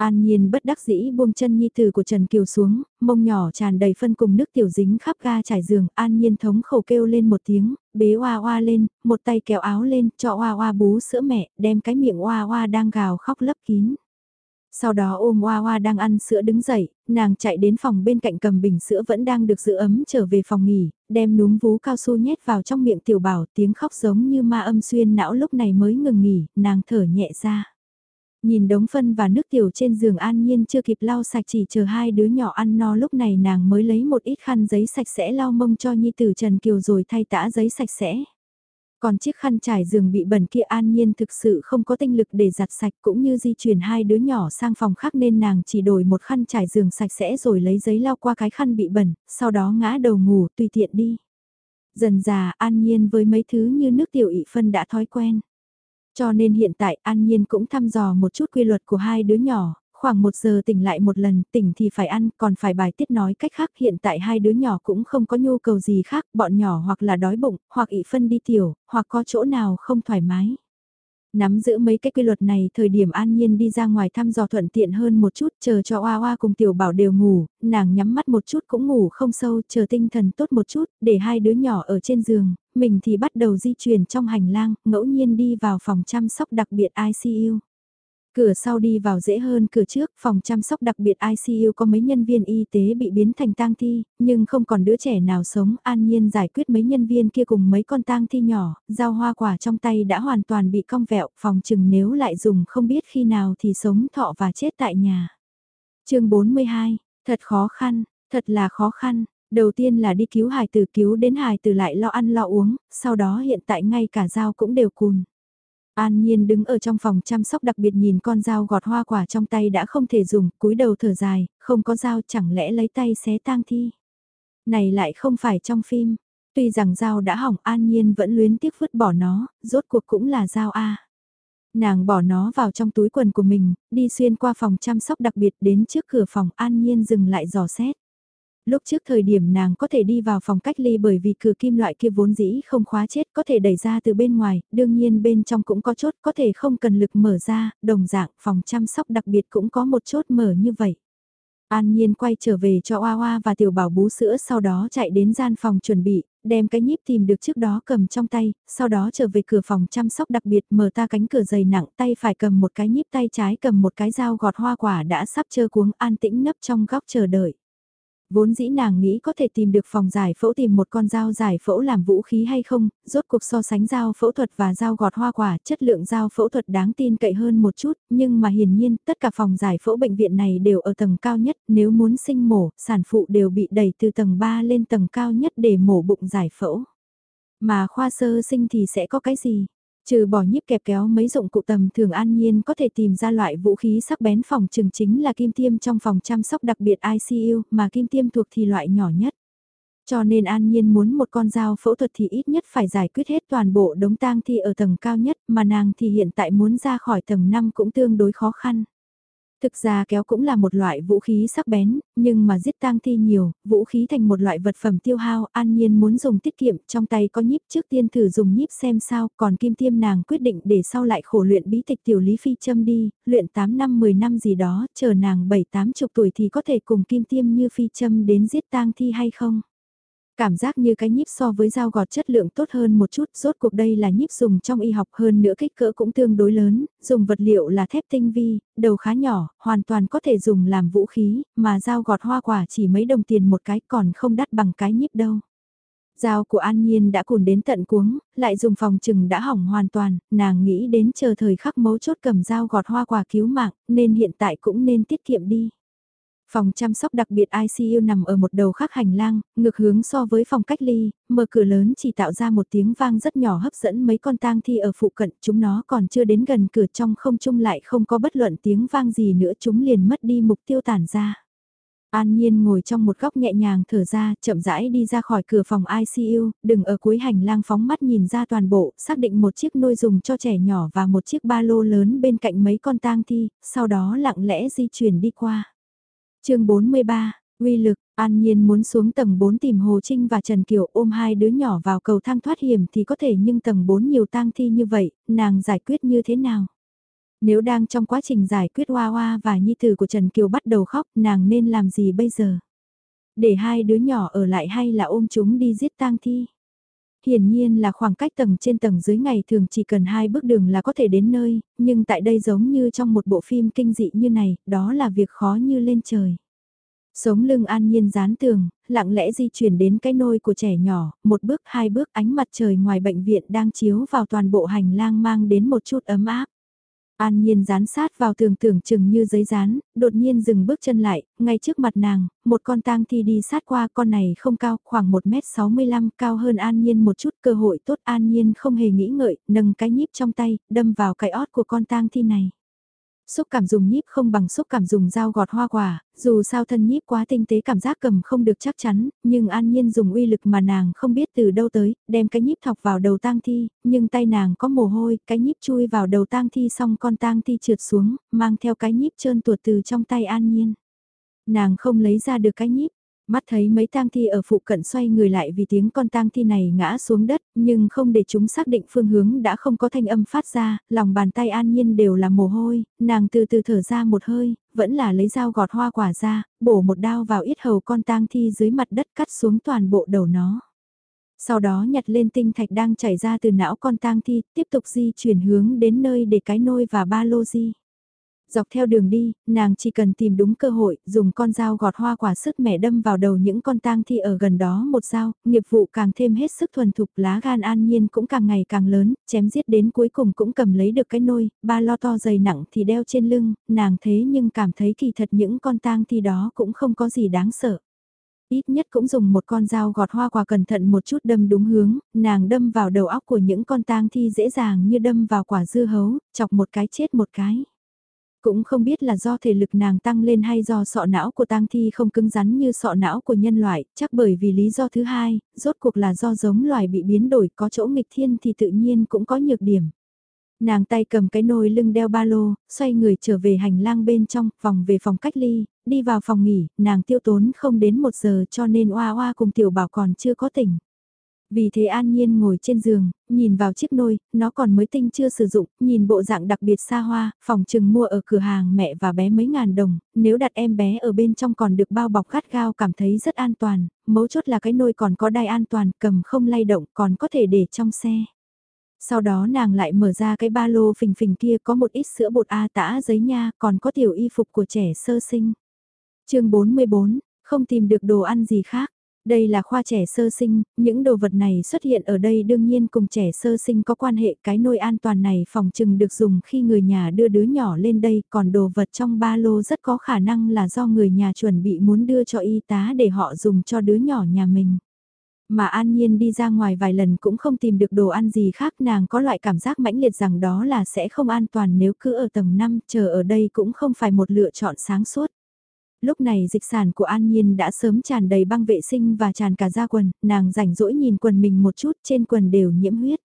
An Nhiên bất đắc dĩ buông chân nhi tử của Trần Kiều xuống, mông nhỏ tràn đầy phân cùng nước tiểu dính khắp ga trải giường, An Nhiên thống khổ kêu lên một tiếng, bế oa oa lên, một tay kéo áo lên, cho oa oa bú sữa mẹ, đem cái miệng oa oa đang gào khóc lấp kín. Sau đó ôm Hoa Hoa đang ăn sữa đứng dậy, nàng chạy đến phòng bên cạnh cầm bình sữa vẫn đang được giữ ấm trở về phòng nghỉ, đem núm vú cao su nhét vào trong miệng tiểu bảo tiếng khóc giống như ma âm xuyên não lúc này mới ngừng nghỉ, nàng thở nhẹ ra. Nhìn đống phân và nước tiểu trên giường an nhiên chưa kịp lau sạch chỉ chờ hai đứa nhỏ ăn no lúc này nàng mới lấy một ít khăn giấy sạch sẽ lau mông cho Nhi Tử Trần Kiều rồi thay tã giấy sạch sẽ. Còn chiếc khăn trải giường bị bẩn kia an nhiên thực sự không có tinh lực để giặt sạch cũng như di chuyển hai đứa nhỏ sang phòng khác nên nàng chỉ đổi một khăn trải giường sạch sẽ rồi lấy giấy lau qua cái khăn bị bẩn, sau đó ngã đầu ngủ tùy tiện đi. Dần già an nhiên với mấy thứ như nước tiểu ị phân đã thói quen. Cho nên hiện tại An Nhiên cũng thăm dò một chút quy luật của hai đứa nhỏ, khoảng một giờ tỉnh lại một lần, tỉnh thì phải ăn, còn phải bài tiết nói cách khác hiện tại hai đứa nhỏ cũng không có nhu cầu gì khác, bọn nhỏ hoặc là đói bụng, hoặc ị phân đi tiểu, hoặc có chỗ nào không thoải mái. Nắm giữ mấy cái quy luật này thời điểm an nhiên đi ra ngoài thăm dò thuận tiện hơn một chút chờ cho Oa Oa cùng tiểu bảo đều ngủ, nàng nhắm mắt một chút cũng ngủ không sâu chờ tinh thần tốt một chút để hai đứa nhỏ ở trên giường, mình thì bắt đầu di chuyển trong hành lang, ngẫu nhiên đi vào phòng chăm sóc đặc biệt ICU. Cửa sau đi vào dễ hơn cửa trước, phòng chăm sóc đặc biệt ICU có mấy nhân viên y tế bị biến thành tang thi, nhưng không còn đứa trẻ nào sống, an nhiên giải quyết mấy nhân viên kia cùng mấy con tang thi nhỏ, giao hoa quả trong tay đã hoàn toàn bị cong vẹo, phòng chừng nếu lại dùng không biết khi nào thì sống thọ và chết tại nhà. chương 42, thật khó khăn, thật là khó khăn, Đầu tiên là đi cứu hài tử cứu đến hài tử lại lo ăn lo uống, sau đó hiện tại ngay cả dao cũng đều cùn. An Nhiên đứng ở trong phòng chăm sóc đặc biệt nhìn con dao gọt hoa quả trong tay đã không thể dùng, cúi đầu thở dài, không có dao chẳng lẽ lấy tay xé tang thi. Này lại không phải trong phim, tuy rằng dao đã hỏng An Nhiên vẫn luyến tiếc vứt bỏ nó, rốt cuộc cũng là dao A. Nàng bỏ nó vào trong túi quần của mình, đi xuyên qua phòng chăm sóc đặc biệt đến trước cửa phòng An Nhiên dừng lại dò xét. Lúc trước thời điểm nàng có thể đi vào phòng cách ly bởi vì cửa kim loại kia vốn dĩ không khóa chết có thể đẩy ra từ bên ngoài, đương nhiên bên trong cũng có chốt có thể không cần lực mở ra, đồng dạng phòng chăm sóc đặc biệt cũng có một chốt mở như vậy. An Nhiên quay trở về cho Oa Oa và Tiểu Bảo bú sữa sau đó chạy đến gian phòng chuẩn bị, đem cái nhíp tìm được trước đó cầm trong tay, sau đó trở về cửa phòng chăm sóc đặc biệt mở ta cánh cửa dày nặng tay phải cầm một cái nhíp tay trái cầm một cái dao gọt hoa quả đã sắp chơ cuống an tĩnh nấp trong góc chờ đợi. Vốn dĩ nàng nghĩ có thể tìm được phòng giải phẫu tìm một con dao giải phẫu làm vũ khí hay không, rốt cuộc so sánh dao phẫu thuật và dao gọt hoa quả, chất lượng dao phẫu thuật đáng tin cậy hơn một chút, nhưng mà hiển nhiên tất cả phòng giải phẫu bệnh viện này đều ở tầng cao nhất, nếu muốn sinh mổ, sản phụ đều bị đẩy từ tầng 3 lên tầng cao nhất để mổ bụng giải phẫu. Mà khoa sơ sinh thì sẽ có cái gì? Trừ bỏ nhíp kẹp kéo mấy dụng cụ tầm thường an nhiên có thể tìm ra loại vũ khí sắc bén phòng trường chính là kim tiêm trong phòng chăm sóc đặc biệt ICU mà kim tiêm thuộc thì loại nhỏ nhất. Cho nên an nhiên muốn một con dao phẫu thuật thì ít nhất phải giải quyết hết toàn bộ đống tang thi ở tầng cao nhất, mà nàng thì hiện tại muốn ra khỏi tầng 5 cũng tương đối khó khăn. Thực ra kéo cũng là một loại vũ khí sắc bén, nhưng mà giết tang thi nhiều, vũ khí thành một loại vật phẩm tiêu hao, an nhiên muốn dùng tiết kiệm, trong tay có nhíp trước tiên thử dùng nhíp xem sao, còn kim tiêm nàng quyết định để sau lại khổ luyện bí tịch tiểu lý phi châm đi, luyện 8 năm 10 năm gì đó, chờ nàng 7-8 chục tuổi thì có thể cùng kim tiêm như phi châm đến giết tang thi hay không. Cảm giác như cái nhíp so với dao gọt chất lượng tốt hơn một chút, rốt cuộc đây là nhíp dùng trong y học hơn nữa kích cỡ cũng tương đối lớn, dùng vật liệu là thép tinh vi, đầu khá nhỏ, hoàn toàn có thể dùng làm vũ khí, mà dao gọt hoa quả chỉ mấy đồng tiền một cái còn không đắt bằng cái nhíp đâu. Dao của An Nhiên đã cùn đến tận cuống, lại dùng phòng trừng đã hỏng hoàn toàn, nàng nghĩ đến chờ thời khắc mấu chốt cầm dao gọt hoa quả cứu mạng, nên hiện tại cũng nên tiết kiệm đi. Phòng chăm sóc đặc biệt ICU nằm ở một đầu khác hành lang, ngược hướng so với phòng cách ly, mở cửa lớn chỉ tạo ra một tiếng vang rất nhỏ hấp dẫn mấy con tang thi ở phụ cận, chúng nó còn chưa đến gần cửa trong không trung lại không có bất luận tiếng vang gì nữa chúng liền mất đi mục tiêu tản ra. An Nhiên ngồi trong một góc nhẹ nhàng thở ra, chậm rãi đi ra khỏi cửa phòng ICU, đừng ở cuối hành lang phóng mắt nhìn ra toàn bộ, xác định một chiếc nôi dùng cho trẻ nhỏ và một chiếc ba lô lớn bên cạnh mấy con tang thi, sau đó lặng lẽ di chuyển đi qua chương 43, uy lực, An Nhiên muốn xuống tầng 4 tìm Hồ Trinh và Trần Kiều ôm hai đứa nhỏ vào cầu thang thoát hiểm thì có thể nhưng tầng 4 nhiều tang thi như vậy, nàng giải quyết như thế nào? Nếu đang trong quá trình giải quyết Hoa Hoa và Nhi Tử của Trần Kiều bắt đầu khóc, nàng nên làm gì bây giờ? Để hai đứa nhỏ ở lại hay là ôm chúng đi giết tang thi? Hiển nhiên là khoảng cách tầng trên tầng dưới ngày thường chỉ cần hai bước đường là có thể đến nơi, nhưng tại đây giống như trong một bộ phim kinh dị như này, đó là việc khó như lên trời. Sống lưng an nhiên dán tường, lặng lẽ di chuyển đến cái nôi của trẻ nhỏ, một bước hai bước ánh mặt trời ngoài bệnh viện đang chiếu vào toàn bộ hành lang mang đến một chút ấm áp. An Nhiên dán sát vào tường tưởng chừng như giấy dán, đột nhiên dừng bước chân lại, ngay trước mặt nàng, một con tang thi đi sát qua con này không cao, khoảng 1m65 cao hơn An Nhiên một chút cơ hội tốt An Nhiên không hề nghĩ ngợi, nâng cái nhíp trong tay, đâm vào cái ót của con tang thi này. Xúc cảm dùng nhíp không bằng xúc cảm dùng dao gọt hoa quả, dù sao thân nhíp quá tinh tế cảm giác cầm không được chắc chắn, nhưng an nhiên dùng uy lực mà nàng không biết từ đâu tới, đem cái nhíp thọc vào đầu tang thi, nhưng tay nàng có mồ hôi, cái nhíp chui vào đầu tang thi xong con tang thi trượt xuống, mang theo cái nhíp trơn tuột từ trong tay an nhiên. Nàng không lấy ra được cái nhíp, Mắt thấy mấy tang thi ở phụ cận xoay người lại vì tiếng con tang thi này ngã xuống đất, nhưng không để chúng xác định phương hướng đã không có thanh âm phát ra, lòng bàn tay an nhiên đều là mồ hôi, nàng từ từ thở ra một hơi, vẫn là lấy dao gọt hoa quả ra, bổ một đao vào yết hầu con tang thi dưới mặt đất cắt xuống toàn bộ đầu nó. Sau đó nhặt lên tinh thạch đang chảy ra từ não con tang thi, tiếp tục di chuyển hướng đến nơi để cái nôi và ba lô di. Dọc theo đường đi, nàng chỉ cần tìm đúng cơ hội, dùng con dao gọt hoa quả sức mẻ đâm vào đầu những con tang thi ở gần đó một dao, nghiệp vụ càng thêm hết sức thuần thục lá gan an nhiên cũng càng ngày càng lớn, chém giết đến cuối cùng cũng cầm lấy được cái nôi, ba lo to dày nặng thì đeo trên lưng, nàng thế nhưng cảm thấy kỳ thật những con tang thi đó cũng không có gì đáng sợ. Ít nhất cũng dùng một con dao gọt hoa quả cẩn thận một chút đâm đúng hướng, nàng đâm vào đầu óc của những con tang thi dễ dàng như đâm vào quả dưa hấu, chọc một cái chết một cái. Cũng không biết là do thể lực nàng tăng lên hay do sọ não của tang thi không cứng rắn như sọ não của nhân loại, chắc bởi vì lý do thứ hai, rốt cuộc là do giống loài bị biến đổi có chỗ nghịch thiên thì tự nhiên cũng có nhược điểm. Nàng tay cầm cái nồi lưng đeo ba lô, xoay người trở về hành lang bên trong, vòng về phòng cách ly, đi vào phòng nghỉ, nàng tiêu tốn không đến một giờ cho nên oa oa cùng tiểu bảo còn chưa có tỉnh. Vì thế An Nhiên ngồi trên giường, nhìn vào chiếc nôi, nó còn mới tinh chưa sử dụng, nhìn bộ dạng đặc biệt xa hoa, phòng trừng mua ở cửa hàng mẹ và bé mấy ngàn đồng, nếu đặt em bé ở bên trong còn được bao bọc gắt gao cảm thấy rất an toàn, mấu chốt là cái nôi còn có đai an toàn, cầm không lay động còn có thể để trong xe. Sau đó nàng lại mở ra cái ba lô phình phình kia có một ít sữa bột A tã giấy nha, còn có tiểu y phục của trẻ sơ sinh. chương 44, không tìm được đồ ăn gì khác. Đây là khoa trẻ sơ sinh, những đồ vật này xuất hiện ở đây đương nhiên cùng trẻ sơ sinh có quan hệ cái nôi an toàn này phòng trừng được dùng khi người nhà đưa đứa nhỏ lên đây còn đồ vật trong ba lô rất có khả năng là do người nhà chuẩn bị muốn đưa cho y tá để họ dùng cho đứa nhỏ nhà mình. Mà An Nhiên đi ra ngoài vài lần cũng không tìm được đồ ăn gì khác nàng có loại cảm giác mãnh liệt rằng đó là sẽ không an toàn nếu cứ ở tầng 5 chờ ở đây cũng không phải một lựa chọn sáng suốt. Lúc này dịch sản của An Nhiên đã sớm tràn đầy băng vệ sinh và tràn cả da quần, nàng rảnh rỗi nhìn quần mình một chút trên quần đều nhiễm huyết.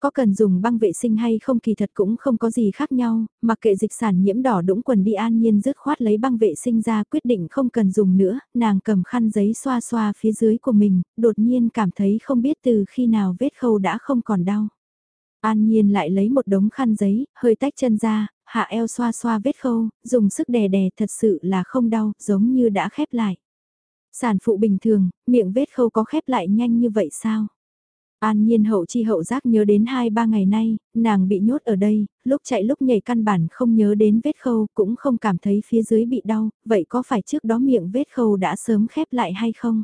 Có cần dùng băng vệ sinh hay không kỳ thật cũng không có gì khác nhau, mặc kệ dịch sản nhiễm đỏ đũng quần đi an nhiên dứt khoát lấy băng vệ sinh ra quyết định không cần dùng nữa, nàng cầm khăn giấy xoa xoa phía dưới của mình, đột nhiên cảm thấy không biết từ khi nào vết khâu đã không còn đau. An nhiên lại lấy một đống khăn giấy, hơi tách chân ra, hạ eo xoa xoa vết khâu, dùng sức đè đè thật sự là không đau, giống như đã khép lại. Sản phụ bình thường, miệng vết khâu có khép lại nhanh như vậy sao? An nhiên hậu chi hậu giác nhớ đến 2-3 ngày nay, nàng bị nhốt ở đây, lúc chạy lúc nhảy căn bản không nhớ đến vết khâu, cũng không cảm thấy phía dưới bị đau, vậy có phải trước đó miệng vết khâu đã sớm khép lại hay không?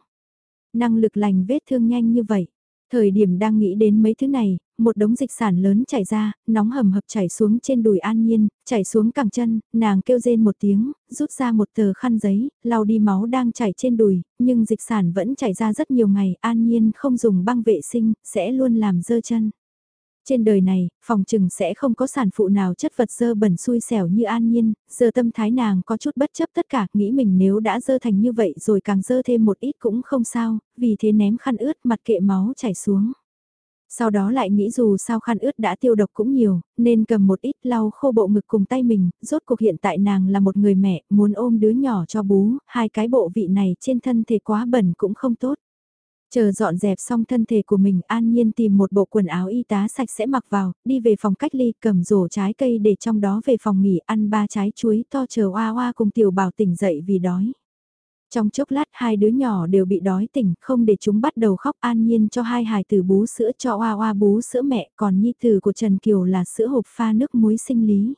Năng lực lành vết thương nhanh như vậy. Thời điểm đang nghĩ đến mấy thứ này, một đống dịch sản lớn chảy ra, nóng hầm hập chảy xuống trên đùi An Nhiên, chảy xuống cẳng chân, nàng kêu rên một tiếng, rút ra một tờ khăn giấy, lau đi máu đang chảy trên đùi, nhưng dịch sản vẫn chảy ra rất nhiều ngày, An Nhiên không dùng băng vệ sinh, sẽ luôn làm dơ chân. Trên đời này, phòng trừng sẽ không có sản phụ nào chất vật dơ bẩn xui xẻo như an nhiên, giờ tâm thái nàng có chút bất chấp tất cả, nghĩ mình nếu đã dơ thành như vậy rồi càng dơ thêm một ít cũng không sao, vì thế ném khăn ướt mặt kệ máu chảy xuống. Sau đó lại nghĩ dù sao khăn ướt đã tiêu độc cũng nhiều, nên cầm một ít lau khô bộ ngực cùng tay mình, rốt cuộc hiện tại nàng là một người mẹ, muốn ôm đứa nhỏ cho bú, hai cái bộ vị này trên thân thể quá bẩn cũng không tốt. Chờ dọn dẹp xong thân thể của mình an nhiên tìm một bộ quần áo y tá sạch sẽ mặc vào, đi về phòng cách ly cầm rổ trái cây để trong đó về phòng nghỉ ăn ba trái chuối to chờ oa oa cùng tiểu bảo tỉnh dậy vì đói. Trong chốc lát hai đứa nhỏ đều bị đói tỉnh, không để chúng bắt đầu khóc an nhiên cho hai hài tử bú sữa cho oa oa bú sữa mẹ, còn nhi tử của Trần Kiều là sữa hộp pha nước muối sinh lý.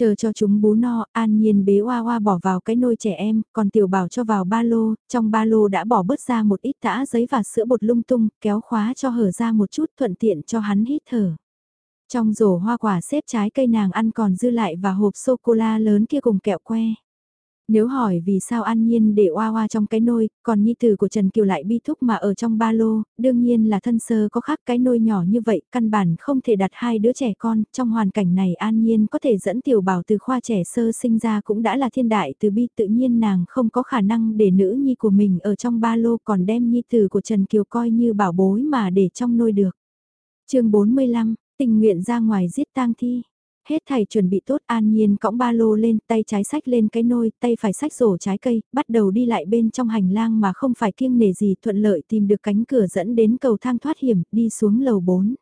Chờ cho chúng bú no, an nhiên bế Hoa Hoa bỏ vào cái nôi trẻ em, còn tiểu bảo cho vào ba lô, trong ba lô đã bỏ bớt ra một ít tã giấy và sữa bột lung tung, kéo khóa cho hở ra một chút thuận tiện cho hắn hít thở. Trong rổ hoa quả xếp trái cây nàng ăn còn dư lại và hộp sô-cô-la lớn kia cùng kẹo que. Nếu hỏi vì sao An Nhiên để oa oa trong cái nôi, còn nhi tử của Trần Kiều lại bi thúc mà ở trong ba lô, đương nhiên là thân sơ có khác cái nôi nhỏ như vậy, căn bản không thể đặt hai đứa trẻ con, trong hoàn cảnh này An Nhiên có thể dẫn tiểu bảo từ khoa trẻ sơ sinh ra cũng đã là thiên đại từ bi tự nhiên nàng không có khả năng để nữ nhi của mình ở trong ba lô còn đem nhi tử của Trần Kiều coi như bảo bối mà để trong nôi được. chương 45, tình nguyện ra ngoài giết tang thi. Hết thầy chuẩn bị tốt an nhiên cõng ba lô lên, tay trái sách lên cái nôi, tay phải sách rổ trái cây, bắt đầu đi lại bên trong hành lang mà không phải kiêng nề gì thuận lợi tìm được cánh cửa dẫn đến cầu thang thoát hiểm, đi xuống lầu 4.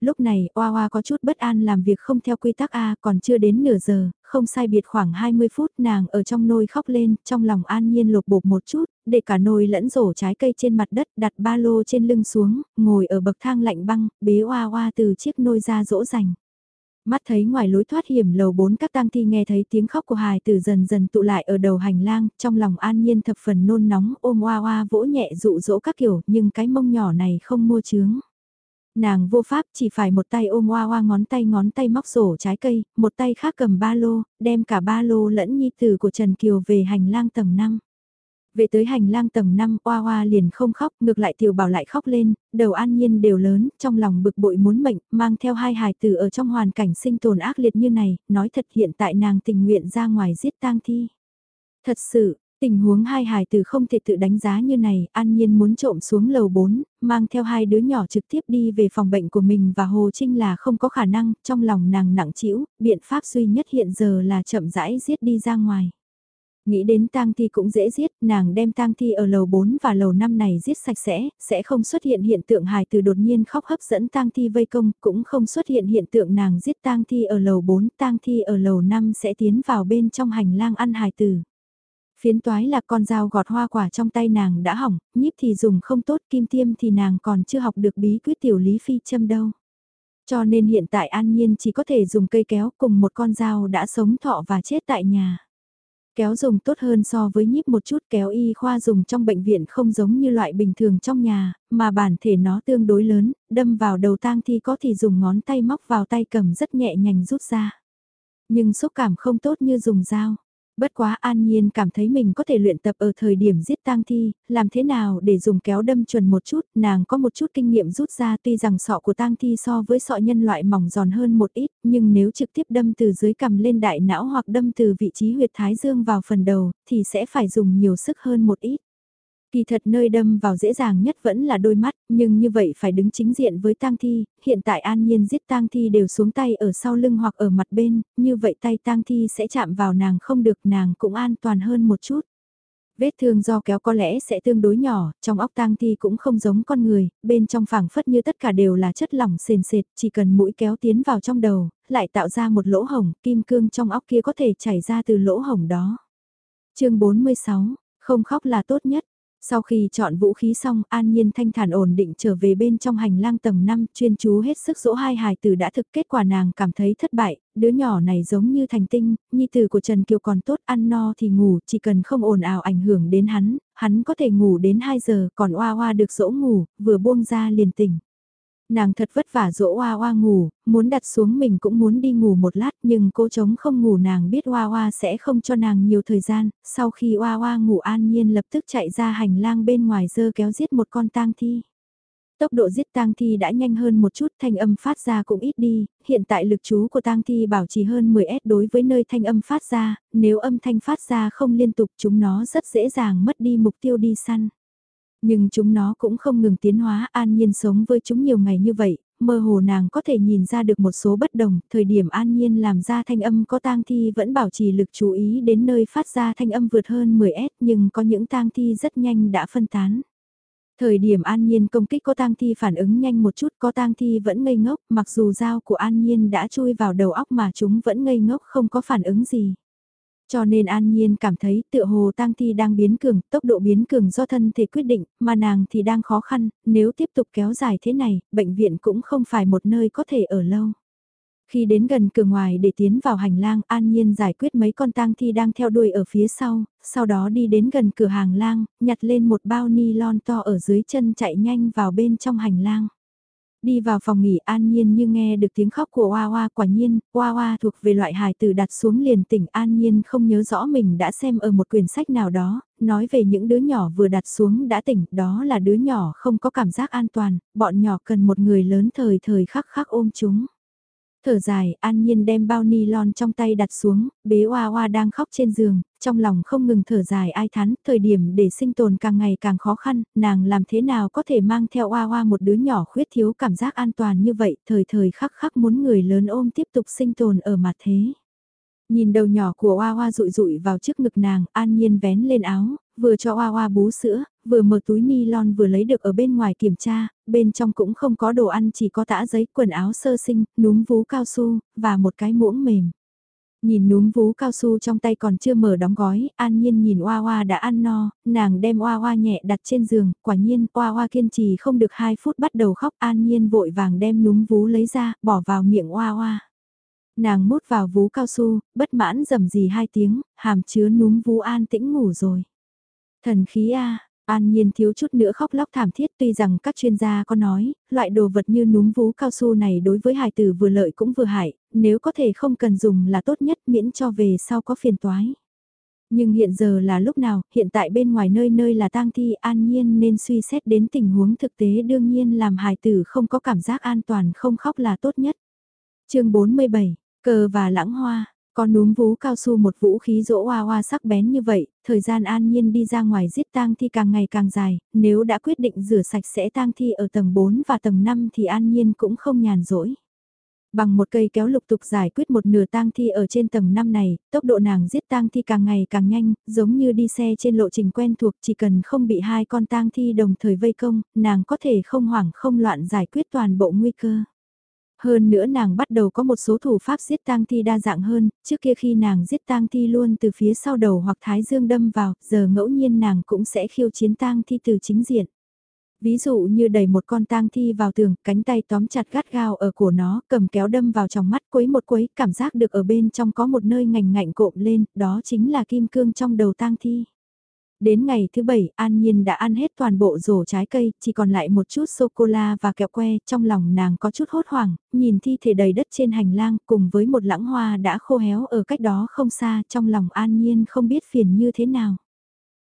Lúc này, Oa Oa có chút bất an làm việc không theo quy tắc A còn chưa đến nửa giờ, không sai biệt khoảng 20 phút nàng ở trong nôi khóc lên, trong lòng an nhiên lột bột một chút, để cả nồi lẫn rổ trái cây trên mặt đất, đặt ba lô trên lưng xuống, ngồi ở bậc thang lạnh băng, bế Oa Oa từ chiếc nôi ra dỗ dành. Mắt thấy ngoài lối thoát hiểm lầu bốn các tang thi nghe thấy tiếng khóc của hài tử dần dần tụ lại ở đầu hành lang, trong lòng an nhiên thập phần nôn nóng ôm oa oa vỗ nhẹ dụ dỗ các kiểu nhưng cái mông nhỏ này không mua chướng. Nàng vô pháp chỉ phải một tay ôm oa oa ngón tay ngón tay móc rổ trái cây, một tay khác cầm ba lô, đem cả ba lô lẫn nhi tử của Trần Kiều về hành lang tầng 5. Về tới hành lang tầng 5, Oa Oa liền không khóc, ngược lại Tiểu Bảo lại khóc lên, đầu an nhiên đều lớn, trong lòng bực bội muốn mệnh, mang theo hai hài tử ở trong hoàn cảnh sinh tồn ác liệt như này, nói thật hiện tại nàng tình nguyện ra ngoài giết tang thi. Thật sự, tình huống hai hài tử không thể tự đánh giá như này, an nhiên muốn trộm xuống lầu 4, mang theo hai đứa nhỏ trực tiếp đi về phòng bệnh của mình và Hồ Trinh là không có khả năng, trong lòng nàng nặng chịu biện pháp duy nhất hiện giờ là chậm rãi giết đi ra ngoài. Nghĩ đến tang thi cũng dễ giết, nàng đem tang thi ở lầu 4 và lầu 5 này giết sạch sẽ, sẽ không xuất hiện hiện tượng hài từ đột nhiên khóc hấp dẫn tang thi vây công, cũng không xuất hiện hiện tượng nàng giết tang thi ở lầu 4, tang thi ở lầu 5 sẽ tiến vào bên trong hành lang ăn hài tử. Phiến toái là con dao gọt hoa quả trong tay nàng đã hỏng, nhíp thì dùng không tốt, kim tiêm thì nàng còn chưa học được bí quyết tiểu lý phi châm đâu. Cho nên hiện tại an nhiên chỉ có thể dùng cây kéo cùng một con dao đã sống thọ và chết tại nhà. Kéo dùng tốt hơn so với nhíp một chút kéo y khoa dùng trong bệnh viện không giống như loại bình thường trong nhà, mà bản thể nó tương đối lớn, đâm vào đầu tang thi có thì dùng ngón tay móc vào tay cầm rất nhẹ nhàng rút ra. Nhưng xúc cảm không tốt như dùng dao. Bất quá an nhiên cảm thấy mình có thể luyện tập ở thời điểm giết tang thi, làm thế nào để dùng kéo đâm chuẩn một chút, nàng có một chút kinh nghiệm rút ra tuy rằng sọ của tang thi so với sọ nhân loại mỏng giòn hơn một ít, nhưng nếu trực tiếp đâm từ dưới cầm lên đại não hoặc đâm từ vị trí huyệt thái dương vào phần đầu, thì sẽ phải dùng nhiều sức hơn một ít. Kỳ thật nơi đâm vào dễ dàng nhất vẫn là đôi mắt, nhưng như vậy phải đứng chính diện với tang thi, hiện tại an nhiên giết tang thi đều xuống tay ở sau lưng hoặc ở mặt bên, như vậy tay tang thi sẽ chạm vào nàng không được nàng cũng an toàn hơn một chút. Vết thương do kéo có lẽ sẽ tương đối nhỏ, trong óc tang thi cũng không giống con người, bên trong phảng phất như tất cả đều là chất lỏng sền sệt, chỉ cần mũi kéo tiến vào trong đầu, lại tạo ra một lỗ hổng, kim cương trong óc kia có thể chảy ra từ lỗ hổng đó. chương 46, không khóc là tốt nhất. Sau khi chọn vũ khí xong, An Nhiên thanh thản ổn định trở về bên trong hành lang tầng 5, chuyên chú hết sức dỗ hai hài tử đã thực kết quả nàng cảm thấy thất bại, đứa nhỏ này giống như thành tinh, nhi tử của Trần Kiều còn tốt ăn no thì ngủ, chỉ cần không ồn ào ảnh hưởng đến hắn, hắn có thể ngủ đến 2 giờ, còn oa oa được dỗ ngủ, vừa buông ra liền tỉnh. Nàng thật vất vả dỗ Hoa Hoa ngủ, muốn đặt xuống mình cũng muốn đi ngủ một lát nhưng cô chống không ngủ nàng biết Hoa Hoa sẽ không cho nàng nhiều thời gian, sau khi Hoa Hoa ngủ an nhiên lập tức chạy ra hành lang bên ngoài dơ kéo giết một con tang thi. Tốc độ giết tang thi đã nhanh hơn một chút thanh âm phát ra cũng ít đi, hiện tại lực chú của tang thi bảo trì hơn 10S đối với nơi thanh âm phát ra, nếu âm thanh phát ra không liên tục chúng nó rất dễ dàng mất đi mục tiêu đi săn. Nhưng chúng nó cũng không ngừng tiến hóa an nhiên sống với chúng nhiều ngày như vậy, mơ hồ nàng có thể nhìn ra được một số bất đồng, thời điểm an nhiên làm ra thanh âm có tang thi vẫn bảo trì lực chú ý đến nơi phát ra thanh âm vượt hơn 10S nhưng có những tang thi rất nhanh đã phân tán. Thời điểm an nhiên công kích có tang thi phản ứng nhanh một chút có tang thi vẫn ngây ngốc mặc dù dao của an nhiên đã chui vào đầu óc mà chúng vẫn ngây ngốc không có phản ứng gì. Cho nên An Nhiên cảm thấy tựa hồ tang thi đang biến cường, tốc độ biến cường do thân thể quyết định, mà nàng thì đang khó khăn, nếu tiếp tục kéo dài thế này, bệnh viện cũng không phải một nơi có thể ở lâu. Khi đến gần cửa ngoài để tiến vào hành lang, An Nhiên giải quyết mấy con tang thi đang theo đuôi ở phía sau, sau đó đi đến gần cửa hàng lang, nhặt lên một bao ni lon to ở dưới chân chạy nhanh vào bên trong hành lang. Đi vào phòng nghỉ an nhiên như nghe được tiếng khóc của Hoa Hoa quả nhiên, Hoa Hoa thuộc về loại hài tử đặt xuống liền tỉnh an nhiên không nhớ rõ mình đã xem ở một quyển sách nào đó, nói về những đứa nhỏ vừa đặt xuống đã tỉnh, đó là đứa nhỏ không có cảm giác an toàn, bọn nhỏ cần một người lớn thời thời khắc khắc ôm chúng. Thở dài, an nhiên đem bao ni lon trong tay đặt xuống, bế oa oa đang khóc trên giường, trong lòng không ngừng thở dài ai thán thời điểm để sinh tồn càng ngày càng khó khăn, nàng làm thế nào có thể mang theo oa oa một đứa nhỏ khuyết thiếu cảm giác an toàn như vậy, thời thời khắc khắc muốn người lớn ôm tiếp tục sinh tồn ở mặt thế. Nhìn đầu nhỏ của Oa Oa rụi rụi vào trước ngực nàng, an nhiên vén lên áo, vừa cho Oa Oa bú sữa, vừa mở túi ni lon vừa lấy được ở bên ngoài kiểm tra, bên trong cũng không có đồ ăn chỉ có tã giấy, quần áo sơ sinh, núm vú cao su, và một cái muỗng mềm. Nhìn núm vú cao su trong tay còn chưa mở đóng gói, an nhiên nhìn Oa Oa đã ăn no, nàng đem Oa Oa nhẹ đặt trên giường, quả nhiên Oa Oa kiên trì không được 2 phút bắt đầu khóc an nhiên vội vàng đem núm vú lấy ra, bỏ vào miệng Oa Oa. Nàng mút vào vú cao su, bất mãn rầm gì hai tiếng, hàm chứa núm vú an tĩnh ngủ rồi. Thần khí A, An Nhiên thiếu chút nữa khóc lóc thảm thiết tuy rằng các chuyên gia có nói, loại đồ vật như núm vú cao su này đối với hài tử vừa lợi cũng vừa hại, nếu có thể không cần dùng là tốt nhất miễn cho về sau có phiền toái. Nhưng hiện giờ là lúc nào, hiện tại bên ngoài nơi nơi là tang thi an nhiên nên suy xét đến tình huống thực tế đương nhiên làm hài tử không có cảm giác an toàn không khóc là tốt nhất. chương 47, cờ và lãng hoa, con núm vú cao su một vũ khí rỗ hoa hoa sắc bén như vậy, thời gian an nhiên đi ra ngoài giết tang thi càng ngày càng dài, nếu đã quyết định rửa sạch sẽ tang thi ở tầng 4 và tầng 5 thì an nhiên cũng không nhàn rỗi. Bằng một cây kéo lục tục giải quyết một nửa tang thi ở trên tầng 5 này, tốc độ nàng giết tang thi càng ngày càng nhanh, giống như đi xe trên lộ trình quen thuộc chỉ cần không bị hai con tang thi đồng thời vây công, nàng có thể không hoảng không loạn giải quyết toàn bộ nguy cơ. Hơn nữa nàng bắt đầu có một số thủ pháp giết tang thi đa dạng hơn, trước kia khi nàng giết tang thi luôn từ phía sau đầu hoặc thái dương đâm vào, giờ ngẫu nhiên nàng cũng sẽ khiêu chiến tang thi từ chính diện. Ví dụ như đẩy một con tang thi vào tường, cánh tay tóm chặt gắt gao ở cổ nó, cầm kéo đâm vào trong mắt quấy một quấy, cảm giác được ở bên trong có một nơi ngành ngạnh cộm lên, đó chính là kim cương trong đầu tang thi. Đến ngày thứ bảy, An Nhiên đã ăn hết toàn bộ rổ trái cây, chỉ còn lại một chút sô-cô-la và kẹo que, trong lòng nàng có chút hốt hoảng, nhìn thi thể đầy đất trên hành lang cùng với một lãng hoa đã khô héo ở cách đó không xa, trong lòng An Nhiên không biết phiền như thế nào.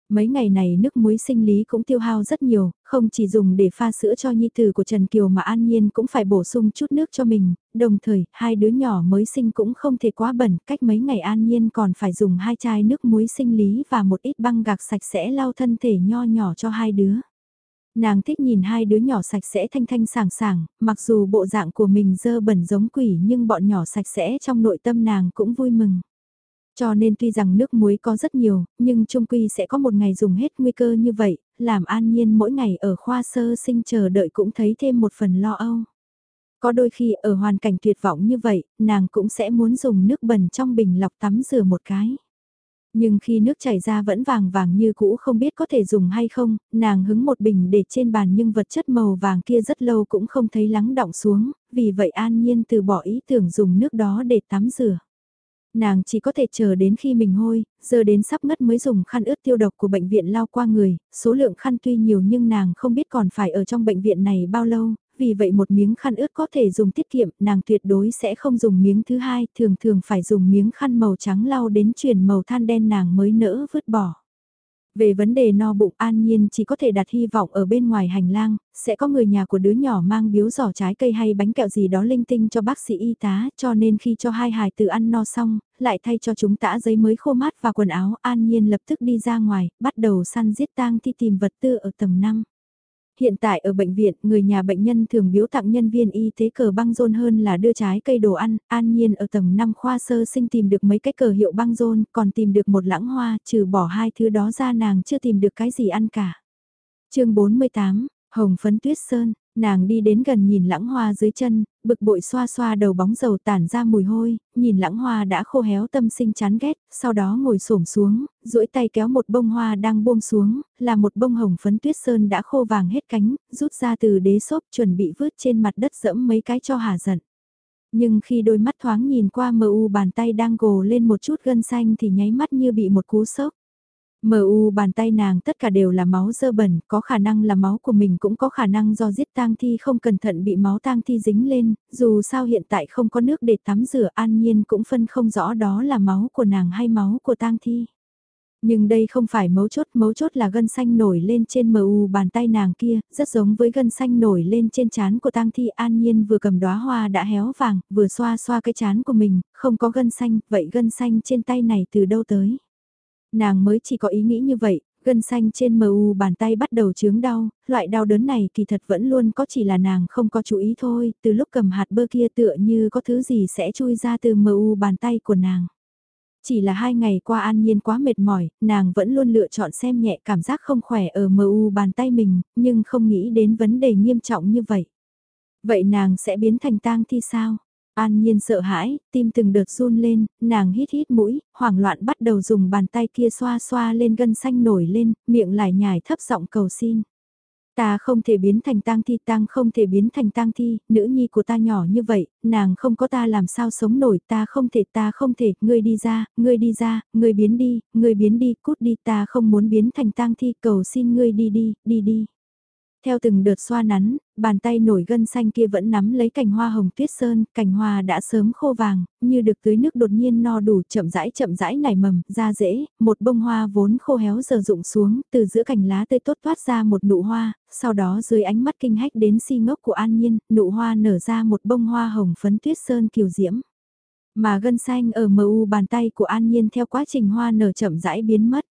Mấy ngày này nước muối sinh lý cũng tiêu hao rất nhiều, không chỉ dùng để pha sữa cho nhi tử của Trần Kiều mà An Nhiên cũng phải bổ sung chút nước cho mình, đồng thời hai đứa nhỏ mới sinh cũng không thể quá bẩn, cách mấy ngày An Nhiên còn phải dùng hai chai nước muối sinh lý và một ít băng gạc sạch sẽ lau thân thể nho nhỏ cho hai đứa. Nàng thích nhìn hai đứa nhỏ sạch sẽ thanh thanh sảng sảng, mặc dù bộ dạng của mình dơ bẩn giống quỷ nhưng bọn nhỏ sạch sẽ trong nội tâm nàng cũng vui mừng. Cho nên tuy rằng nước muối có rất nhiều, nhưng trung quy sẽ có một ngày dùng hết nguy cơ như vậy, làm an nhiên mỗi ngày ở khoa sơ sinh chờ đợi cũng thấy thêm một phần lo âu. Có đôi khi ở hoàn cảnh tuyệt vọng như vậy, nàng cũng sẽ muốn dùng nước bẩn trong bình lọc tắm rửa một cái. Nhưng khi nước chảy ra vẫn vàng vàng như cũ không biết có thể dùng hay không, nàng hứng một bình để trên bàn nhưng vật chất màu vàng kia rất lâu cũng không thấy lắng đọng xuống, vì vậy an nhiên từ bỏ ý tưởng dùng nước đó để tắm rửa. Nàng chỉ có thể chờ đến khi mình hôi, giờ đến sắp ngất mới dùng khăn ướt tiêu độc của bệnh viện lao qua người, số lượng khăn tuy nhiều nhưng nàng không biết còn phải ở trong bệnh viện này bao lâu, vì vậy một miếng khăn ướt có thể dùng tiết kiệm, nàng tuyệt đối sẽ không dùng miếng thứ hai, thường thường phải dùng miếng khăn màu trắng lau đến chuyển màu than đen nàng mới nỡ vứt bỏ. Về vấn đề no bụng an nhiên chỉ có thể đặt hy vọng ở bên ngoài hành lang, sẽ có người nhà của đứa nhỏ mang biếu giỏ trái cây hay bánh kẹo gì đó linh tinh cho bác sĩ y tá cho nên khi cho hai hài tử ăn no xong, lại thay cho chúng tã giấy mới khô mát và quần áo an nhiên lập tức đi ra ngoài, bắt đầu săn giết tang thi tìm vật tư ở tầng 5. Hiện tại ở bệnh viện, người nhà bệnh nhân thường biếu tặng nhân viên y tế cờ băng rôn hơn là đưa trái cây đồ ăn, an nhiên ở tầng 5 khoa sơ sinh tìm được mấy cái cờ hiệu băng rôn, còn tìm được một lãng hoa, trừ bỏ hai thứ đó ra nàng chưa tìm được cái gì ăn cả. chương 48, Hồng Phấn Tuyết Sơn, Nàng đi đến gần nhìn lãng hoa dưới chân, bực bội xoa xoa đầu bóng dầu tản ra mùi hôi, nhìn lãng hoa đã khô héo tâm sinh chán ghét, sau đó ngồi xổm xuống, duỗi tay kéo một bông hoa đang buông xuống, là một bông hồng phấn tuyết sơn đã khô vàng hết cánh, rút ra từ đế xốp chuẩn bị vứt trên mặt đất dẫm mấy cái cho hà giận. Nhưng khi đôi mắt thoáng nhìn qua mờ u bàn tay đang gồ lên một chút gân xanh thì nháy mắt như bị một cú sốc. MU bàn tay nàng tất cả đều là máu dơ bẩn, có khả năng là máu của mình cũng có khả năng do giết tang thi không cẩn thận bị máu tang thi dính lên, dù sao hiện tại không có nước để tắm rửa an nhiên cũng phân không rõ đó là máu của nàng hay máu của tang thi. Nhưng đây không phải mấu chốt, mấu chốt là gân xanh nổi lên trên MU bàn tay nàng kia, rất giống với gân xanh nổi lên trên chán của tang thi an nhiên vừa cầm đóa hoa đã héo vàng, vừa xoa xoa cái chán của mình, không có gân xanh, vậy gân xanh trên tay này từ đâu tới? Nàng mới chỉ có ý nghĩ như vậy, gân xanh trên MU bàn tay bắt đầu chướng đau, loại đau đớn này kỳ thật vẫn luôn có chỉ là nàng không có chú ý thôi, từ lúc cầm hạt bơ kia tựa như có thứ gì sẽ chui ra từ MU bàn tay của nàng. Chỉ là hai ngày qua an nhiên quá mệt mỏi, nàng vẫn luôn lựa chọn xem nhẹ cảm giác không khỏe ở MU bàn tay mình, nhưng không nghĩ đến vấn đề nghiêm trọng như vậy. Vậy nàng sẽ biến thành tang thi sao? An nhiên sợ hãi, tim từng đợt run lên, nàng hít hít mũi, hoảng loạn bắt đầu dùng bàn tay kia xoa xoa lên gân xanh nổi lên, miệng lại nhải thấp giọng cầu xin. Ta không thể biến thành tang thi, tang không thể biến thành tang thi, nữ nhi của ta nhỏ như vậy, nàng không có ta làm sao sống nổi, ta không thể, ta không thể, ngươi đi ra, ngươi đi ra, ngươi biến đi, ngươi biến đi, cút đi, ta không muốn biến thành tang thi, cầu xin ngươi đi đi, đi đi. Theo từng đợt xoa nắn, bàn tay nổi gân xanh kia vẫn nắm lấy cành hoa hồng tuyết sơn, cành hoa đã sớm khô vàng, như được tưới nước đột nhiên no đủ chậm rãi chậm rãi nảy mầm, ra rễ, một bông hoa vốn khô héo giờ rụng xuống, từ giữa cành lá tươi tốt thoát ra một nụ hoa, sau đó dưới ánh mắt kinh hách đến si ngốc của An Nhiên, nụ hoa nở ra một bông hoa hồng phấn tuyết sơn kiều diễm. Mà gân xanh ở mu bàn tay của An Nhiên theo quá trình hoa nở chậm rãi biến mất.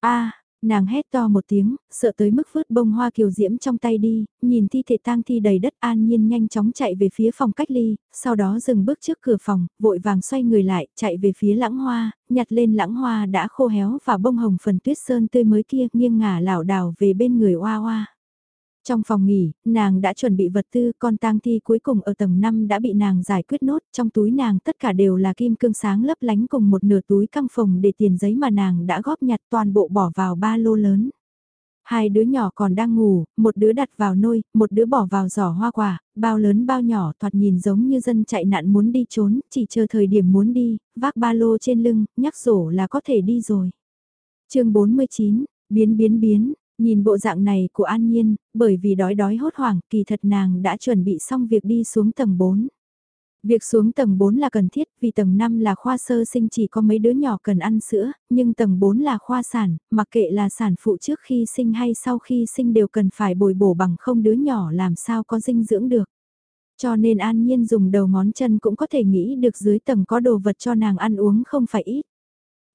a Nàng hét to một tiếng, sợ tới mức vứt bông hoa kiều diễm trong tay đi, nhìn thi thể tang thi đầy đất an nhiên nhanh chóng chạy về phía phòng cách ly, sau đó dừng bước trước cửa phòng, vội vàng xoay người lại, chạy về phía lãng hoa, nhặt lên lãng hoa đã khô héo và bông hồng phần tuyết sơn tươi mới kia nghiêng ngả lảo đảo về bên người oa oa. Trong phòng nghỉ, nàng đã chuẩn bị vật tư, con tang thi cuối cùng ở tầng 5 đã bị nàng giải quyết nốt, trong túi nàng tất cả đều là kim cương sáng lấp lánh cùng một nửa túi căng phòng để tiền giấy mà nàng đã góp nhặt toàn bộ bỏ vào ba lô lớn. Hai đứa nhỏ còn đang ngủ, một đứa đặt vào nôi, một đứa bỏ vào giỏ hoa quả, bao lớn bao nhỏ thoạt nhìn giống như dân chạy nạn muốn đi trốn, chỉ chờ thời điểm muốn đi, vác ba lô trên lưng, nhắc rổ là có thể đi rồi. chương 49, biến biến biến, Nhìn bộ dạng này của An Nhiên, bởi vì đói đói hốt hoảng, kỳ thật nàng đã chuẩn bị xong việc đi xuống tầng 4. Việc xuống tầng 4 là cần thiết vì tầng 5 là khoa sơ sinh chỉ có mấy đứa nhỏ cần ăn sữa, nhưng tầng 4 là khoa sản, mặc kệ là sản phụ trước khi sinh hay sau khi sinh đều cần phải bồi bổ bằng không đứa nhỏ làm sao có dinh dưỡng được. Cho nên an nhiên dùng đầu ngón chân cũng có thể nghĩ được dưới tầng có đồ vật cho nàng ăn uống không phải ít.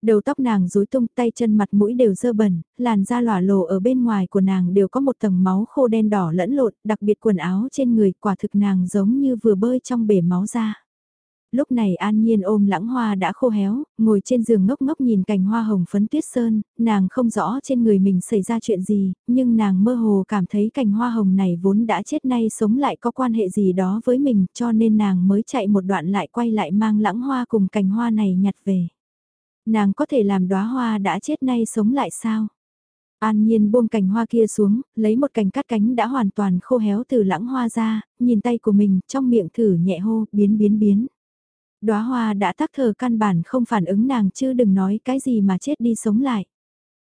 Đầu tóc nàng rối tung tay chân mặt mũi đều dơ bẩn, làn da lỏa lồ ở bên ngoài của nàng đều có một tầng máu khô đen đỏ lẫn lộn, đặc biệt quần áo trên người quả thực nàng giống như vừa bơi trong bể máu ra. Lúc này an nhiên ôm lãng hoa đã khô héo, ngồi trên giường ngốc ngốc nhìn cành hoa hồng phấn tuyết sơn, nàng không rõ trên người mình xảy ra chuyện gì, nhưng nàng mơ hồ cảm thấy cành hoa hồng này vốn đã chết nay sống lại có quan hệ gì đó với mình cho nên nàng mới chạy một đoạn lại quay lại mang lãng hoa cùng cành hoa này nhặt về. Nàng có thể làm đóa hoa đã chết nay sống lại sao? An Nhiên buông cành hoa kia xuống, lấy một cành cắt cánh đã hoàn toàn khô héo từ lãng hoa ra, nhìn tay của mình, trong miệng thử nhẹ hô, biến biến biến. Đóa hoa đã tắc thờ căn bản không phản ứng nàng chứ đừng nói cái gì mà chết đi sống lại.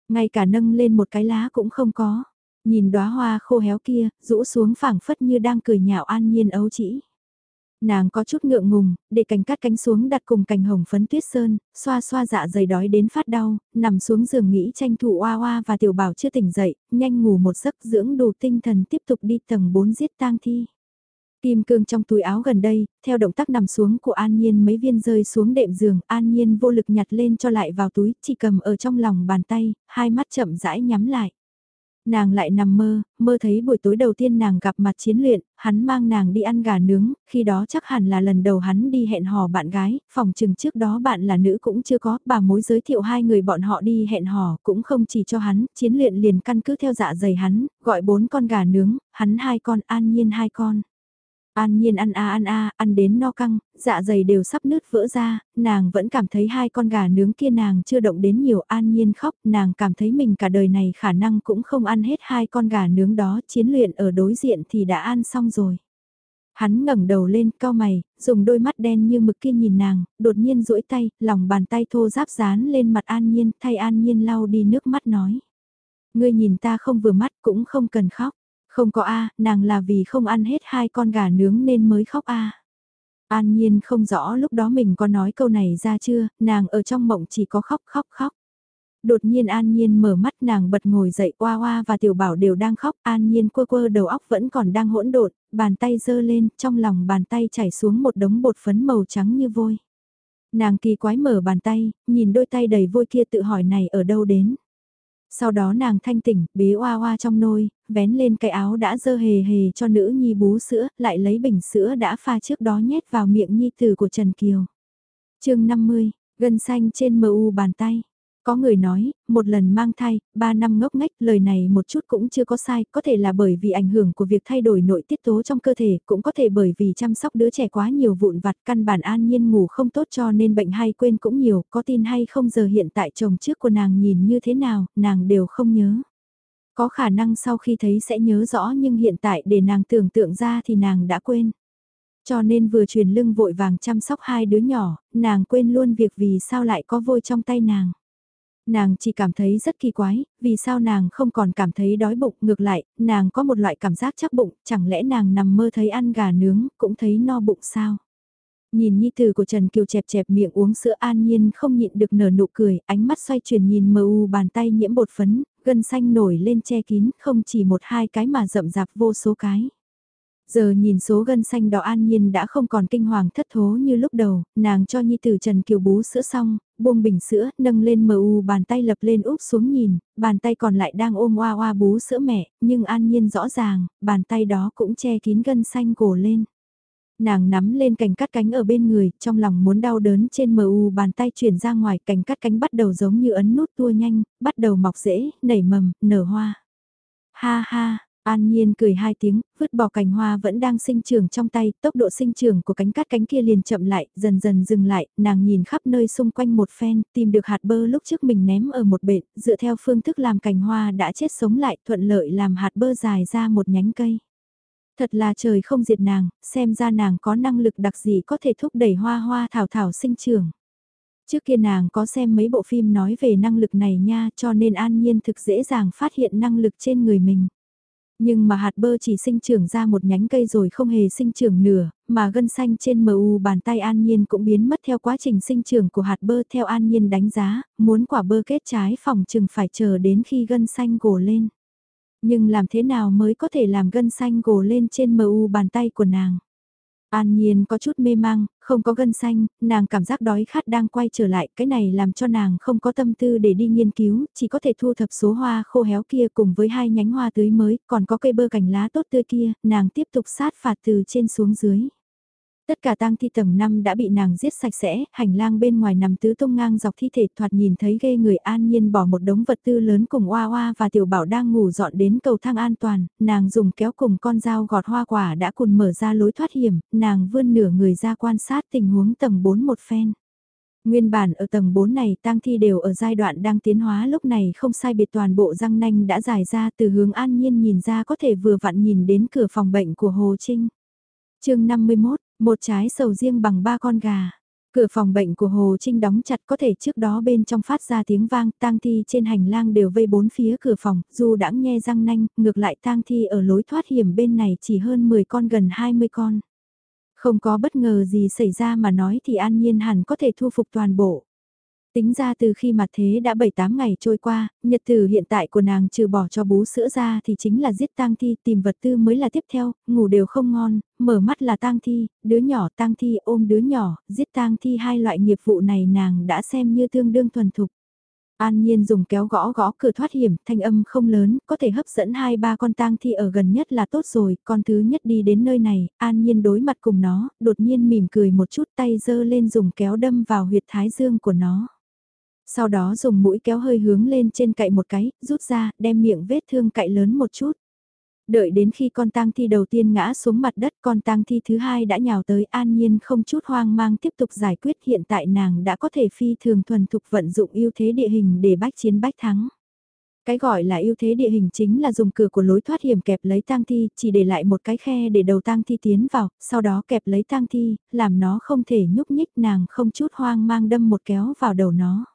Ngay cả nâng lên một cái lá cũng không có. Nhìn đóa hoa khô héo kia, rũ xuống phảng phất như đang cười nhạo An Nhiên ấu chỉ. Nàng có chút ngượng ngùng, để cành cắt cánh xuống đặt cùng cành hồng phấn tuyết sơn, xoa xoa dạ dày đói đến phát đau, nằm xuống giường nghĩ tranh thủ oa oa và tiểu bảo chưa tỉnh dậy, nhanh ngủ một giấc dưỡng đủ tinh thần tiếp tục đi tầng 4 giết tang thi. Kim cương trong túi áo gần đây, theo động tác nằm xuống của An Nhiên mấy viên rơi xuống đệm giường, An Nhiên vô lực nhặt lên cho lại vào túi, chỉ cầm ở trong lòng bàn tay, hai mắt chậm rãi nhắm lại. Nàng lại nằm mơ, mơ thấy buổi tối đầu tiên nàng gặp mặt chiến luyện, hắn mang nàng đi ăn gà nướng, khi đó chắc hẳn là lần đầu hắn đi hẹn hò bạn gái, phòng chừng trước đó bạn là nữ cũng chưa có, bà mối giới thiệu hai người bọn họ đi hẹn hò, cũng không chỉ cho hắn, chiến luyện liền căn cứ theo dạ dày hắn, gọi bốn con gà nướng, hắn hai con, an nhiên hai con. An nhiên ăn a ăn a, ăn đến no căng, dạ dày đều sắp nứt vỡ ra, nàng vẫn cảm thấy hai con gà nướng kia nàng chưa động đến nhiều an nhiên khóc, nàng cảm thấy mình cả đời này khả năng cũng không ăn hết hai con gà nướng đó, chiến luyện ở đối diện thì đã ăn xong rồi. Hắn ngẩng đầu lên, cao mày, dùng đôi mắt đen như mực kia nhìn nàng, đột nhiên duỗi tay, lòng bàn tay thô giáp dán lên mặt an nhiên, thay an nhiên lau đi nước mắt nói. Ngươi nhìn ta không vừa mắt cũng không cần khóc. Không có A, nàng là vì không ăn hết hai con gà nướng nên mới khóc A. An Nhiên không rõ lúc đó mình có nói câu này ra chưa, nàng ở trong mộng chỉ có khóc khóc khóc. Đột nhiên An Nhiên mở mắt nàng bật ngồi dậy oa oa và tiểu bảo đều đang khóc, An Nhiên quơ quơ đầu óc vẫn còn đang hỗn độn, bàn tay giơ lên, trong lòng bàn tay chảy xuống một đống bột phấn màu trắng như vôi. Nàng kỳ quái mở bàn tay, nhìn đôi tay đầy vôi kia tự hỏi này ở đâu đến. Sau đó nàng thanh tỉnh, bế oa oa trong nôi, vén lên cái áo đã dơ hề hề cho nữ nhi bú sữa, lại lấy bình sữa đã pha trước đó nhét vào miệng nhi tử của Trần Kiều. chương 50, gân xanh trên mờ u bàn tay. Có người nói, một lần mang thai, ba năm ngốc ngách, lời này một chút cũng chưa có sai, có thể là bởi vì ảnh hưởng của việc thay đổi nội tiết tố trong cơ thể, cũng có thể bởi vì chăm sóc đứa trẻ quá nhiều vụn vặt, căn bản an nhiên ngủ không tốt cho nên bệnh hay quên cũng nhiều, có tin hay không giờ hiện tại chồng trước của nàng nhìn như thế nào, nàng đều không nhớ. Có khả năng sau khi thấy sẽ nhớ rõ nhưng hiện tại để nàng tưởng tượng ra thì nàng đã quên. Cho nên vừa truyền lưng vội vàng chăm sóc hai đứa nhỏ, nàng quên luôn việc vì sao lại có vôi trong tay nàng. Nàng chỉ cảm thấy rất kỳ quái, vì sao nàng không còn cảm thấy đói bụng, ngược lại, nàng có một loại cảm giác chắc bụng, chẳng lẽ nàng nằm mơ thấy ăn gà nướng, cũng thấy no bụng sao? Nhìn nhi tử của Trần Kiều chẹp chẹp miệng uống sữa an nhiên không nhịn được nở nụ cười, ánh mắt xoay chuyển nhìn mờ u bàn tay nhiễm bột phấn, gân xanh nổi lên che kín, không chỉ một hai cái mà rậm rạp vô số cái. Giờ nhìn số gân xanh đỏ an nhiên đã không còn kinh hoàng thất thố như lúc đầu, nàng cho nhi tử Trần Kiều bú sữa xong, buông bình sữa, nâng lên mờ u bàn tay lập lên úp xuống nhìn, bàn tay còn lại đang ôm oa oa bú sữa mẹ, nhưng an nhiên rõ ràng, bàn tay đó cũng che kín gân xanh cổ lên nàng nắm lên cành cắt cánh ở bên người, trong lòng muốn đau đớn trên mờ u bàn tay chuyển ra ngoài, cành cắt cánh bắt đầu giống như ấn nút tua nhanh, bắt đầu mọc rễ, nảy mầm, nở hoa. Ha ha, An Nhiên cười hai tiếng, vứt bỏ cành hoa vẫn đang sinh trưởng trong tay, tốc độ sinh trưởng của cánh cắt cánh kia liền chậm lại, dần dần dừng lại, nàng nhìn khắp nơi xung quanh một phen, tìm được hạt bơ lúc trước mình ném ở một bệt, dựa theo phương thức làm cành hoa đã chết sống lại, thuận lợi làm hạt bơ dài ra một nhánh cây. Thật là trời không diệt nàng, xem ra nàng có năng lực đặc gì có thể thúc đẩy hoa hoa thảo thảo sinh trưởng. Trước kia nàng có xem mấy bộ phim nói về năng lực này nha cho nên an nhiên thực dễ dàng phát hiện năng lực trên người mình. Nhưng mà hạt bơ chỉ sinh trưởng ra một nhánh cây rồi không hề sinh trưởng nửa, mà gân xanh trên mu bàn tay an nhiên cũng biến mất theo quá trình sinh trưởng của hạt bơ theo an nhiên đánh giá, muốn quả bơ kết trái phòng chừng phải chờ đến khi gân xanh gồ lên. Nhưng làm thế nào mới có thể làm gân xanh gồ lên trên mu bàn tay của nàng? An Nhiên có chút mê mang, không có gân xanh, nàng cảm giác đói khát đang quay trở lại, cái này làm cho nàng không có tâm tư để đi nghiên cứu, chỉ có thể thu thập số hoa khô héo kia cùng với hai nhánh hoa tưới mới, còn có cây bơ cành lá tốt tươi kia, nàng tiếp tục sát phạt từ trên xuống dưới. Tất cả tang thi tầng 5 đã bị nàng giết sạch sẽ, hành lang bên ngoài nằm tứ tung ngang dọc thi thể thoạt nhìn thấy ghê người an nhiên bỏ một đống vật tư lớn cùng Hoa Hoa và Tiểu Bảo đang ngủ dọn đến cầu thang an toàn, nàng dùng kéo cùng con dao gọt hoa quả đã cùng mở ra lối thoát hiểm, nàng vươn nửa người ra quan sát tình huống tầng 4 một phen. Nguyên bản ở tầng 4 này tang thi đều ở giai đoạn đang tiến hóa lúc này không sai biệt toàn bộ răng nanh đã dài ra từ hướng an nhiên nhìn ra có thể vừa vặn nhìn đến cửa phòng bệnh của Hồ Trinh. chương 51, một trái sầu riêng bằng ba con gà. Cửa phòng bệnh của Hồ Trinh đóng chặt có thể trước đó bên trong phát ra tiếng vang, tang thi trên hành lang đều vây bốn phía cửa phòng, dù đã nghe răng nanh, ngược lại tang thi ở lối thoát hiểm bên này chỉ hơn 10 con gần 20 con. Không có bất ngờ gì xảy ra mà nói thì an nhiên hẳn có thể thu phục toàn bộ. Tính ra từ khi mặt thế đã 7-8 ngày trôi qua, nhật tử hiện tại của nàng trừ bỏ cho bú sữa ra thì chính là giết tang thi, tìm vật tư mới là tiếp theo, ngủ đều không ngon, mở mắt là tang thi, đứa nhỏ tang thi ôm đứa nhỏ, giết tang thi hai loại nghiệp vụ này nàng đã xem như tương đương thuần thục. An Nhiên dùng kéo gõ gõ cửa thoát hiểm, thanh âm không lớn, có thể hấp dẫn hai ba con tang thi ở gần nhất là tốt rồi, con thứ nhất đi đến nơi này, An Nhiên đối mặt cùng nó, đột nhiên mỉm cười một chút tay giơ lên dùng kéo đâm vào huyệt thái dương của nó sau đó dùng mũi kéo hơi hướng lên trên cậy một cái, rút ra, đem miệng vết thương cậy lớn một chút. Đợi đến khi con tang thi đầu tiên ngã xuống mặt đất, con tang thi thứ hai đã nhào tới an nhiên không chút hoang mang tiếp tục giải quyết hiện tại nàng đã có thể phi thường thuần thục vận dụng ưu thế địa hình để bách chiến bách thắng. Cái gọi là ưu thế địa hình chính là dùng cửa của lối thoát hiểm kẹp lấy tang thi, chỉ để lại một cái khe để đầu tang thi tiến vào, sau đó kẹp lấy tang thi, làm nó không thể nhúc nhích nàng không chút hoang mang đâm một kéo vào đầu nó.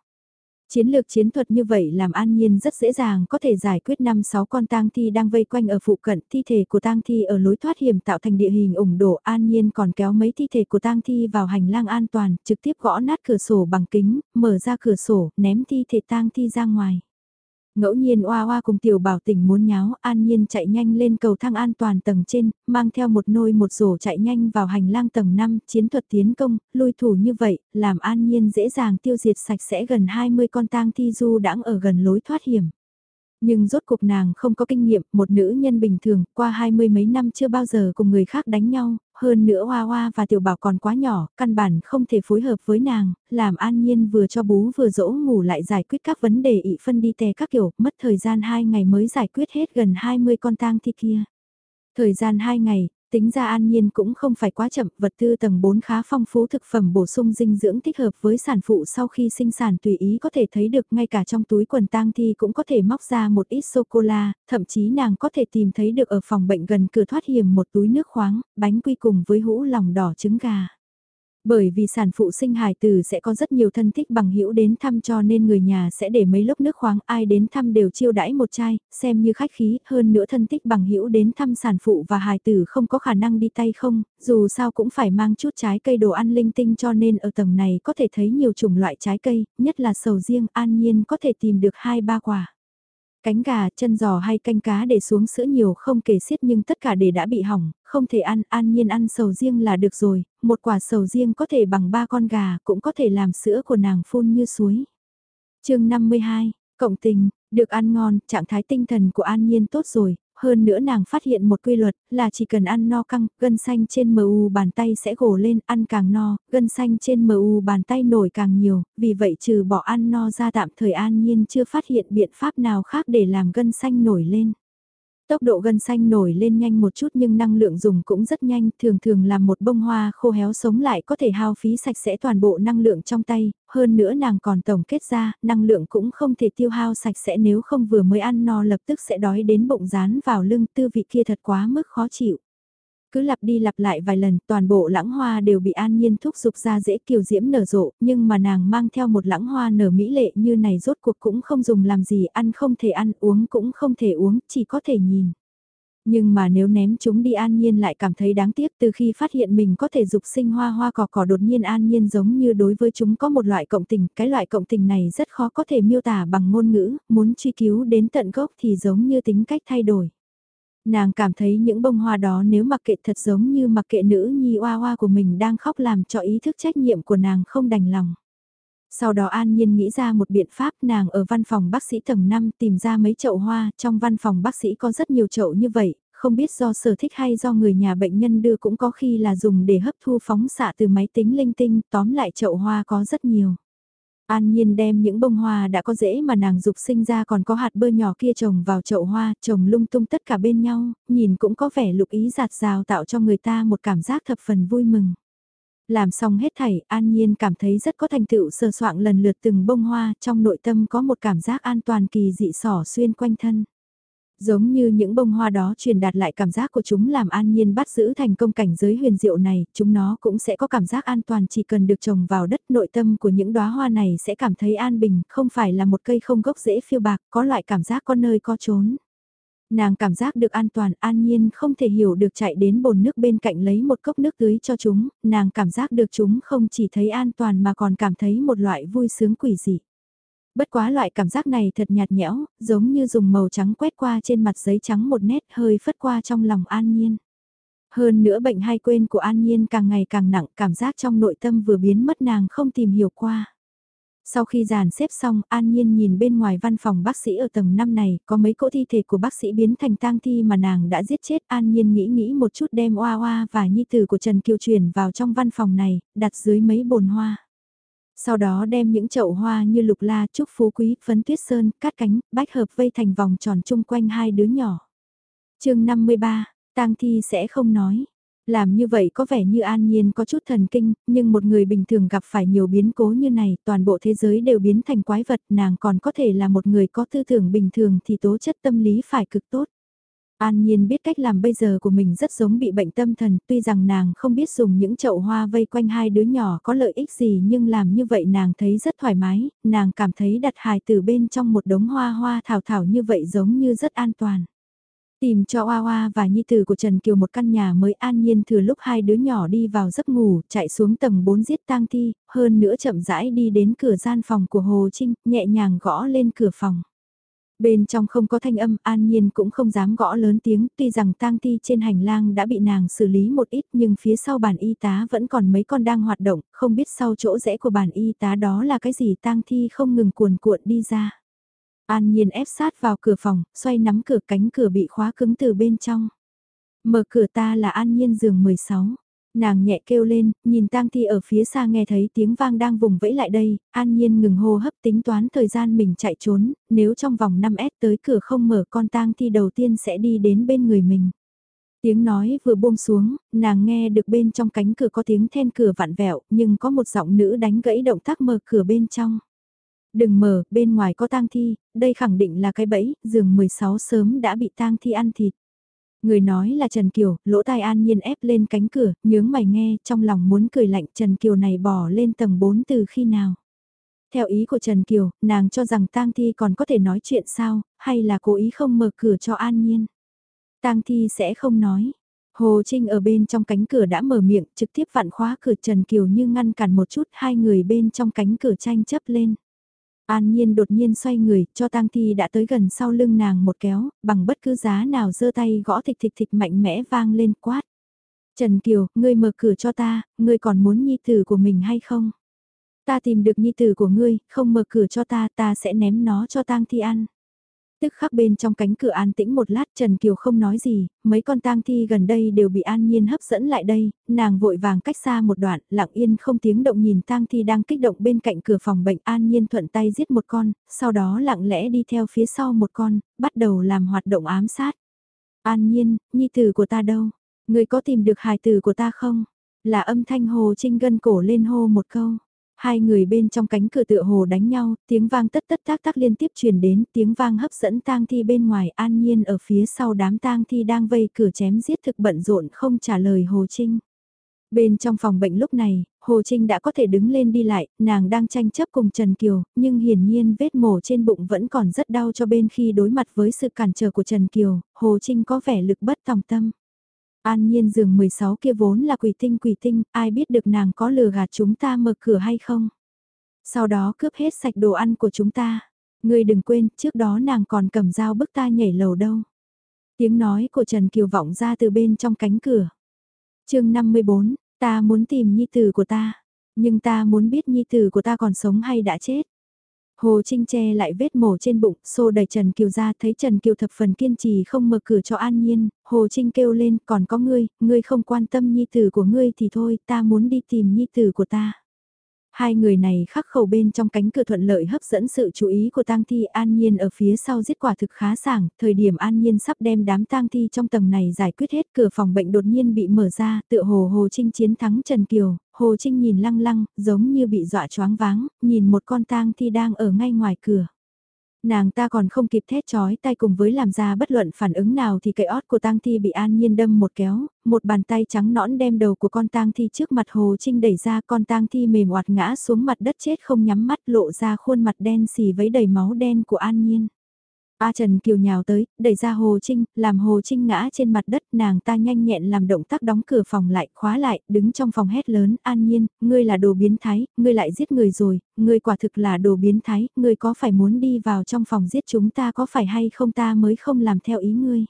Chiến lược chiến thuật như vậy làm an nhiên rất dễ dàng có thể giải quyết 5-6 con tang thi đang vây quanh ở phụ cận thi thể của tang thi ở lối thoát hiểm tạo thành địa hình ủng đổ an nhiên còn kéo mấy thi thể của tang thi vào hành lang an toàn trực tiếp gõ nát cửa sổ bằng kính, mở ra cửa sổ, ném thi thể tang thi ra ngoài. Ngẫu nhiên oa oa cùng tiểu bảo tỉnh muốn nháo, an nhiên chạy nhanh lên cầu thang an toàn tầng trên, mang theo một nôi một rổ chạy nhanh vào hành lang tầng 5, chiến thuật tiến công, lui thủ như vậy, làm an nhiên dễ dàng tiêu diệt sạch sẽ gần 20 con tang thi du đãng ở gần lối thoát hiểm. Nhưng rốt cuộc nàng không có kinh nghiệm, một nữ nhân bình thường, qua hai mươi mấy năm chưa bao giờ cùng người khác đánh nhau, hơn nữa Hoa Hoa và Tiểu Bảo còn quá nhỏ, căn bản không thể phối hợp với nàng, làm an nhiên vừa cho bú vừa dỗ ngủ lại giải quyết các vấn đề ị phân đi tè các kiểu, mất thời gian 2 ngày mới giải quyết hết gần 20 con tang thi kia. Thời gian 2 ngày, Tính ra an nhiên cũng không phải quá chậm, vật tư tầng 4 khá phong phú thực phẩm bổ sung dinh dưỡng thích hợp với sản phụ sau khi sinh sản tùy ý có thể thấy được ngay cả trong túi quần tang thi cũng có thể móc ra một ít sô-cô-la, thậm chí nàng có thể tìm thấy được ở phòng bệnh gần cửa thoát hiểm một túi nước khoáng, bánh quy cùng với hũ lòng đỏ trứng gà. Bởi vì sản phụ sinh hài tử sẽ có rất nhiều thân thích bằng hữu đến thăm cho nên người nhà sẽ để mấy lốc nước khoáng ai đến thăm đều chiêu đãi một chai, xem như khách khí, hơn nữa thân thích bằng hữu đến thăm sản phụ và hài tử không có khả năng đi tay không, dù sao cũng phải mang chút trái cây đồ ăn linh tinh cho nên ở tầng này có thể thấy nhiều chủng loại trái cây, nhất là sầu riêng an nhiên có thể tìm được hai ba quả. Cánh gà, chân giò hay canh cá để xuống sữa nhiều không kể xiết nhưng tất cả để đã bị hỏng, không thể ăn, an nhiên ăn sầu riêng là được rồi, một quả sầu riêng có thể bằng ba con gà, cũng có thể làm sữa của nàng phun như suối. chương 52, Cộng tình, được ăn ngon, trạng thái tinh thần của An Nhiên tốt rồi, hơn nữa nàng phát hiện một quy luật là chỉ cần ăn no căng, gân xanh trên MU bàn tay sẽ gồ lên, ăn càng no, gân xanh trên MU bàn tay nổi càng nhiều, vì vậy trừ bỏ ăn no ra tạm thời An Nhiên chưa phát hiện biện pháp nào khác để làm gân xanh nổi lên. Tốc độ gân xanh nổi lên nhanh một chút nhưng năng lượng dùng cũng rất nhanh, thường thường là một bông hoa khô héo sống lại có thể hao phí sạch sẽ toàn bộ năng lượng trong tay, hơn nữa nàng còn tổng kết ra, năng lượng cũng không thể tiêu hao sạch sẽ nếu không vừa mới ăn no lập tức sẽ đói đến bụng rán vào lưng tư vị kia thật quá mức khó chịu. Cứ lặp đi lặp lại vài lần, toàn bộ lãng hoa đều bị an nhiên thúc giục ra dễ kiều diễm nở rộ, nhưng mà nàng mang theo một lãng hoa nở mỹ lệ như này rốt cuộc cũng không dùng làm gì, ăn không thể ăn, uống cũng không thể uống, chỉ có thể nhìn. Nhưng mà nếu ném chúng đi an nhiên lại cảm thấy đáng tiếc từ khi phát hiện mình có thể dục sinh hoa hoa cỏ cỏ đột nhiên an nhiên giống như đối với chúng có một loại cộng tình, cái loại cộng tình này rất khó có thể miêu tả bằng ngôn ngữ, muốn truy cứu đến tận gốc thì giống như tính cách thay đổi. Nàng cảm thấy những bông hoa đó nếu mặc kệ thật giống như mặc kệ nữ nhi oa oa của mình đang khóc làm cho ý thức trách nhiệm của nàng không đành lòng. Sau đó An Nhiên nghĩ ra một biện pháp nàng ở văn phòng bác sĩ tầng 5 tìm ra mấy chậu hoa, trong văn phòng bác sĩ có rất nhiều chậu như vậy, không biết do sở thích hay do người nhà bệnh nhân đưa cũng có khi là dùng để hấp thu phóng xạ từ máy tính linh tinh, tóm lại chậu hoa có rất nhiều. An Nhiên đem những bông hoa đã có rễ mà nàng dục sinh ra còn có hạt bơ nhỏ kia trồng vào chậu hoa, trồng lung tung tất cả bên nhau, nhìn cũng có vẻ lục ý giạt rào tạo cho người ta một cảm giác thập phần vui mừng. Làm xong hết thảy, An Nhiên cảm thấy rất có thành tựu sơ soạn lần lượt từng bông hoa, trong nội tâm có một cảm giác an toàn kỳ dị sỏ xuyên quanh thân. Giống như những bông hoa đó truyền đạt lại cảm giác của chúng làm an nhiên bắt giữ thành công cảnh giới huyền diệu này, chúng nó cũng sẽ có cảm giác an toàn chỉ cần được trồng vào đất nội tâm của những đóa hoa này sẽ cảm thấy an bình, không phải là một cây không gốc dễ phiêu bạc, có loại cảm giác có nơi có trốn. Nàng cảm giác được an toàn, an nhiên không thể hiểu được chạy đến bồn nước bên cạnh lấy một cốc nước tưới cho chúng, nàng cảm giác được chúng không chỉ thấy an toàn mà còn cảm thấy một loại vui sướng quỷ dị. Bất quá loại cảm giác này thật nhạt nhẽo, giống như dùng màu trắng quét qua trên mặt giấy trắng một nét hơi phất qua trong lòng an nhiên. Hơn nữa bệnh hay quên của an nhiên càng ngày càng nặng, cảm giác trong nội tâm vừa biến mất nàng không tìm hiểu qua. Sau khi dàn xếp xong, An Nhiên nhìn bên ngoài văn phòng bác sĩ ở tầng 5 này, có mấy cỗ thi thể của bác sĩ biến thành tang thi mà nàng đã giết chết. An Nhiên nghĩ nghĩ một chút đem oa oa và nhi tử của Trần Kiều truyền vào trong văn phòng này, đặt dưới mấy bồn hoa. Sau đó đem những chậu hoa như lục la, trúc phú quý, phấn tuyết sơn, cát cánh, bách hợp vây thành vòng tròn chung quanh hai đứa nhỏ. chương 53, tang thi sẽ không nói. Làm như vậy có vẻ như an nhiên có chút thần kinh, nhưng một người bình thường gặp phải nhiều biến cố như này, toàn bộ thế giới đều biến thành quái vật, nàng còn có thể là một người có tư tưởng bình thường thì tố chất tâm lý phải cực tốt. An Nhiên biết cách làm bây giờ của mình rất giống bị bệnh tâm thần, tuy rằng nàng không biết dùng những chậu hoa vây quanh hai đứa nhỏ có lợi ích gì nhưng làm như vậy nàng thấy rất thoải mái, nàng cảm thấy đặt hài từ bên trong một đống hoa hoa thảo thảo như vậy giống như rất an toàn. Tìm cho Hoa Hoa và Nhi Tử của Trần Kiều một căn nhà mới an nhiên thừa lúc hai đứa nhỏ đi vào giấc ngủ, chạy xuống tầng 4 giết tang thi, hơn nữa chậm rãi đi đến cửa gian phòng của Hồ Trinh, nhẹ nhàng gõ lên cửa phòng. Bên trong không có thanh âm, an nhiên cũng không dám gõ lớn tiếng, tuy rằng tang thi trên hành lang đã bị nàng xử lý một ít nhưng phía sau bàn y tá vẫn còn mấy con đang hoạt động, không biết sau chỗ rẽ của bàn y tá đó là cái gì tang thi không ngừng cuồn cuộn đi ra. An nhiên ép sát vào cửa phòng, xoay nắm cửa cánh cửa bị khóa cứng từ bên trong. Mở cửa ta là an nhiên giường 16. Nàng nhẹ kêu lên, nhìn tang thi ở phía xa nghe thấy tiếng vang đang vùng vẫy lại đây, an nhiên ngừng hô hấp tính toán thời gian mình chạy trốn, nếu trong vòng 5S tới cửa không mở con tang thi đầu tiên sẽ đi đến bên người mình. Tiếng nói vừa buông xuống, nàng nghe được bên trong cánh cửa có tiếng then cửa vặn vẹo, nhưng có một giọng nữ đánh gãy động tác mở cửa bên trong. Đừng mở, bên ngoài có tang thi, đây khẳng định là cái bẫy, giường 16 sớm đã bị tang thi ăn thịt. Người nói là Trần Kiều, lỗ tai an nhiên ép lên cánh cửa, nhướng mày nghe, trong lòng muốn cười lạnh Trần Kiều này bỏ lên tầng 4 từ khi nào. Theo ý của Trần Kiều, nàng cho rằng tang thi còn có thể nói chuyện sao, hay là cố ý không mở cửa cho an nhiên. tang thi sẽ không nói. Hồ Trinh ở bên trong cánh cửa đã mở miệng, trực tiếp vặn khóa cửa Trần Kiều như ngăn cản một chút hai người bên trong cánh cửa tranh chấp lên. An Nhiên đột nhiên xoay người, cho tang thi đã tới gần sau lưng nàng một kéo, bằng bất cứ giá nào giơ tay gõ thịch thịch thịch mạnh mẽ vang lên quát. Trần Kiều, ngươi mở cửa cho ta, ngươi còn muốn nhi tử của mình hay không? Ta tìm được nhi tử của ngươi, không mở cửa cho ta, ta sẽ ném nó cho tang thi ăn. Tức khắc bên trong cánh cửa an tĩnh một lát Trần Kiều không nói gì, mấy con tang thi gần đây đều bị an nhiên hấp dẫn lại đây, nàng vội vàng cách xa một đoạn, lặng yên không tiếng động nhìn tang thi đang kích động bên cạnh cửa phòng bệnh an nhiên thuận tay giết một con, sau đó lặng lẽ đi theo phía sau một con, bắt đầu làm hoạt động ám sát. An nhiên, nhi tử của ta đâu? Người có tìm được hài tử của ta không? Là âm thanh hồ trinh gân cổ lên hô một câu. Hai người bên trong cánh cửa tựa hồ đánh nhau, tiếng vang tất tất tác tác liên tiếp truyền đến, tiếng vang hấp dẫn tang thi bên ngoài an nhiên ở phía sau đám tang thi đang vây cửa chém giết thực bận rộn không trả lời Hồ Trinh. Bên trong phòng bệnh lúc này, Hồ Trinh đã có thể đứng lên đi lại, nàng đang tranh chấp cùng Trần Kiều, nhưng hiển nhiên vết mổ trên bụng vẫn còn rất đau cho bên khi đối mặt với sự cản trở của Trần Kiều, Hồ Trinh có vẻ lực bất tòng tâm. An nhiên giường 16 kia vốn là quỷ tinh quỷ tinh, ai biết được nàng có lừa gạt chúng ta mở cửa hay không. Sau đó cướp hết sạch đồ ăn của chúng ta. Ngươi đừng quên, trước đó nàng còn cầm dao bức ta nhảy lầu đâu. Tiếng nói của Trần Kiều vọng ra từ bên trong cánh cửa. chương 54, ta muốn tìm nhi tử của ta. Nhưng ta muốn biết nhi tử của ta còn sống hay đã chết. Hồ Trinh che lại vết mổ trên bụng, xô đẩy Trần Kiều ra thấy Trần Kiều thập phần kiên trì không mở cửa cho An Nhiên, Hồ Trinh kêu lên còn có ngươi, ngươi không quan tâm nhi tử của ngươi thì thôi, ta muốn đi tìm nhi tử của ta. Hai người này khắc khẩu bên trong cánh cửa thuận lợi hấp dẫn sự chú ý của tang thi. An nhiên ở phía sau giết quả thực khá sảng, thời điểm an nhiên sắp đem đám tang thi trong tầng này giải quyết hết cửa phòng bệnh đột nhiên bị mở ra, tựa hồ Hồ Trinh chiến thắng Trần Kiều, Hồ Trinh nhìn lăng lăng, giống như bị dọa choáng váng, nhìn một con tang thi đang ở ngay ngoài cửa. Nàng ta còn không kịp thét chói tay cùng với làm ra bất luận phản ứng nào thì cậy ót của tang thi bị an nhiên đâm một kéo, một bàn tay trắng nõn đem đầu của con tang thi trước mặt Hồ Trinh đẩy ra con tang thi mềm oạt ngã xuống mặt đất chết không nhắm mắt lộ ra khuôn mặt đen xì với đầy máu đen của an nhiên. A Trần Kiều nhào tới, đẩy ra Hồ Trinh, làm Hồ Trinh ngã trên mặt đất, nàng ta nhanh nhẹn làm động tác đóng cửa phòng lại, khóa lại, đứng trong phòng hét lớn, an nhiên, ngươi là đồ biến thái, ngươi lại giết người rồi, ngươi quả thực là đồ biến thái, ngươi có phải muốn đi vào trong phòng giết chúng ta có phải hay không ta mới không làm theo ý ngươi.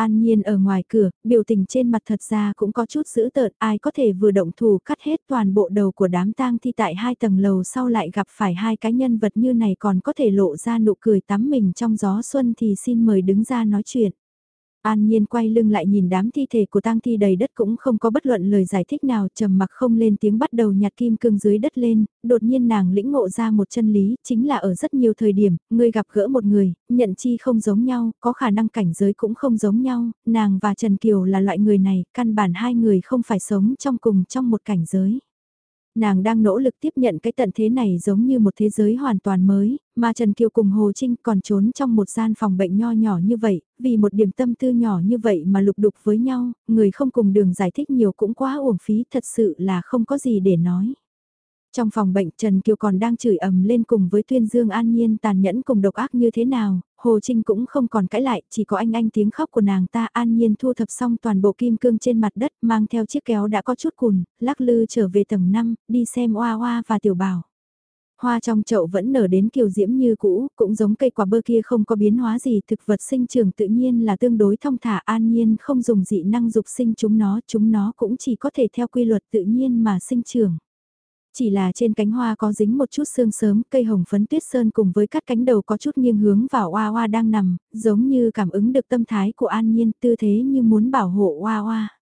An Nhiên ở ngoài cửa, biểu tình trên mặt thật ra cũng có chút dữ tợn, ai có thể vừa động thủ cắt hết toàn bộ đầu của đám tang thi tại hai tầng lầu sau lại gặp phải hai cái nhân vật như này còn có thể lộ ra nụ cười tắm mình trong gió xuân thì xin mời đứng ra nói chuyện. An Nhiên quay lưng lại nhìn đám thi thể của tang thi đầy đất cũng không có bất luận lời giải thích nào trầm mặc không lên tiếng bắt đầu nhặt kim cương dưới đất lên, đột nhiên nàng lĩnh ngộ ra một chân lý, chính là ở rất nhiều thời điểm, người gặp gỡ một người, nhận chi không giống nhau, có khả năng cảnh giới cũng không giống nhau, nàng và Trần Kiều là loại người này, căn bản hai người không phải sống trong cùng trong một cảnh giới. Nàng đang nỗ lực tiếp nhận cái tận thế này giống như một thế giới hoàn toàn mới, mà Trần Kiều cùng Hồ Trinh còn trốn trong một gian phòng bệnh nho nhỏ như vậy, vì một điểm tâm tư nhỏ như vậy mà lục đục với nhau, người không cùng đường giải thích nhiều cũng quá uổng phí thật sự là không có gì để nói. Trong phòng bệnh Trần Kiều còn đang chửi ầm lên cùng với Tuyên Dương An Nhiên tàn nhẫn cùng độc ác như thế nào, Hồ Trinh cũng không còn cãi lại, chỉ có anh anh tiếng khóc của nàng ta An Nhiên thu thập xong toàn bộ kim cương trên mặt đất mang theo chiếc kéo đã có chút cùn, lắc lư trở về tầng 5, đi xem Oa Oa và Tiểu Bảo. Hoa trong chậu vẫn nở đến kiều diễm như cũ, cũng giống cây quả bơ kia không có biến hóa gì, thực vật sinh trưởng tự nhiên là tương đối thông thả an nhiên không dùng dị năng dục sinh chúng nó, chúng nó cũng chỉ có thể theo quy luật tự nhiên mà sinh trưởng. Chỉ là trên cánh hoa có dính một chút sương sớm, cây hồng phấn tuyết sơn cùng với các cánh đầu có chút nghiêng hướng vào oa oa đang nằm, giống như cảm ứng được tâm thái của an nhiên tư thế như muốn bảo hộ oa oa.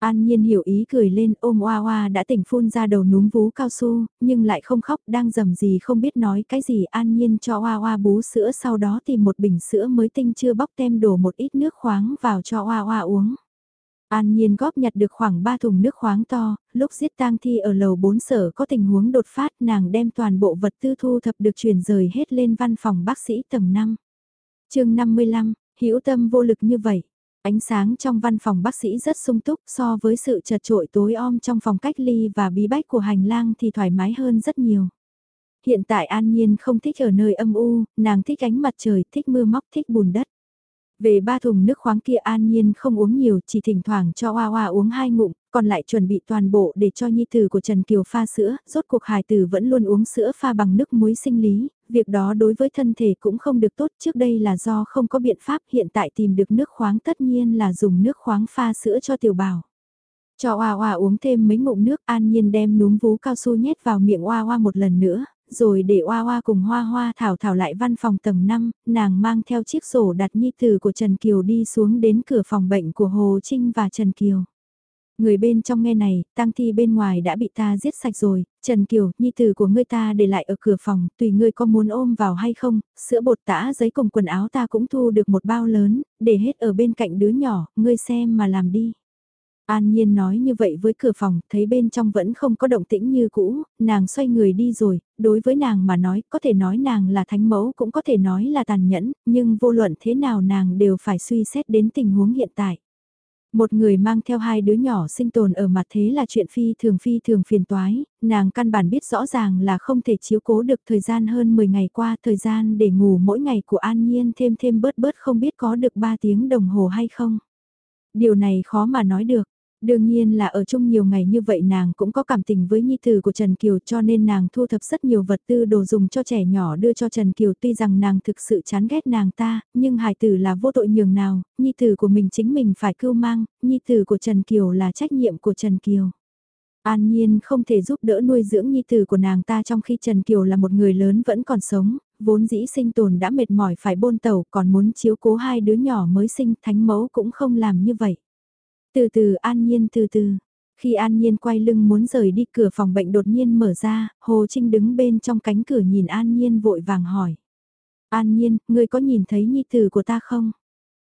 An Nhiên hiểu ý cười lên ôm Oa Oa đã tỉnh phun ra đầu núm vú cao su, nhưng lại không khóc đang dầm gì không biết nói cái gì An Nhiên cho Oa Oa bú sữa sau đó tìm một bình sữa mới tinh chưa bóc tem đổ một ít nước khoáng vào cho Oa Oa uống. An Nhiên góp nhặt được khoảng 3 thùng nước khoáng to, lúc giết tang thi ở lầu 4 sở có tình huống đột phát nàng đem toàn bộ vật tư thu thập được chuyển rời hết lên văn phòng bác sĩ tầng 5. chương 55, hữu tâm vô lực như vậy. Ánh sáng trong văn phòng bác sĩ rất sung túc so với sự chật trội tối om trong phòng cách ly và bí bách của hành lang thì thoải mái hơn rất nhiều. Hiện tại An Nhiên không thích ở nơi âm u, nàng thích ánh mặt trời, thích mưa móc, thích bùn đất. Về ba thùng nước khoáng kia An Nhiên không uống nhiều, chỉ thỉnh thoảng cho Hoa Hoa uống hai ngụm, còn lại chuẩn bị toàn bộ để cho nhi tử của Trần Kiều pha sữa, rốt cuộc hài tử vẫn luôn uống sữa pha bằng nước muối sinh lý, việc đó đối với thân thể cũng không được tốt, trước đây là do không có biện pháp, hiện tại tìm được nước khoáng tất nhiên là dùng nước khoáng pha sữa cho tiểu bảo. Cho Hoa Hoa uống thêm mấy ngụm nước, An Nhiên đem núm vú cao su nhét vào miệng Hoa Hoa một lần nữa, rồi để Hoa Hoa cùng Hoa Hoa thảo thảo lại văn phòng tầng 5, nàng mang theo chiếc sổ đặt nhi tử của Trần Kiều đi xuống đến cửa phòng bệnh của Hồ Trinh và Trần Kiều. Người bên trong nghe này, tang thi bên ngoài đã bị ta giết sạch rồi, Trần Kiều, nhi tử của ngươi ta để lại ở cửa phòng, tùy ngươi có muốn ôm vào hay không, sữa bột tã giấy cùng quần áo ta cũng thu được một bao lớn, để hết ở bên cạnh đứa nhỏ, ngươi xem mà làm đi. An Nhiên nói như vậy với cửa phòng, thấy bên trong vẫn không có động tĩnh như cũ, nàng xoay người đi rồi, đối với nàng mà nói, có thể nói nàng là thánh mẫu cũng có thể nói là tàn nhẫn, nhưng vô luận thế nào nàng đều phải suy xét đến tình huống hiện tại. Một người mang theo hai đứa nhỏ sinh tồn ở mặt thế là chuyện phi thường phi thường phiền toái, nàng căn bản biết rõ ràng là không thể chiếu cố được thời gian hơn 10 ngày qua thời gian để ngủ mỗi ngày của An Nhiên thêm thêm bớt bớt không biết có được 3 tiếng đồng hồ hay không. Điều này khó mà nói được. Đương nhiên là ở chung nhiều ngày như vậy nàng cũng có cảm tình với nhi tử của Trần Kiều cho nên nàng thu thập rất nhiều vật tư đồ dùng cho trẻ nhỏ đưa cho Trần Kiều tuy rằng nàng thực sự chán ghét nàng ta, nhưng hài tử là vô tội nhường nào, nhi tử của mình chính mình phải cưu mang, nhi tử của Trần Kiều là trách nhiệm của Trần Kiều. An Nhiên không thể giúp đỡ nuôi dưỡng nhi tử của nàng ta trong khi Trần Kiều là một người lớn vẫn còn sống, vốn dĩ sinh tồn đã mệt mỏi phải bôn tàu còn muốn chiếu cố hai đứa nhỏ mới sinh thánh mẫu cũng không làm như vậy. Từ từ An Nhiên từ từ. Khi An Nhiên quay lưng muốn rời đi cửa phòng bệnh đột nhiên mở ra, Hồ Trinh đứng bên trong cánh cửa nhìn An Nhiên vội vàng hỏi. An Nhiên, ngươi có nhìn thấy nhi tử của ta không?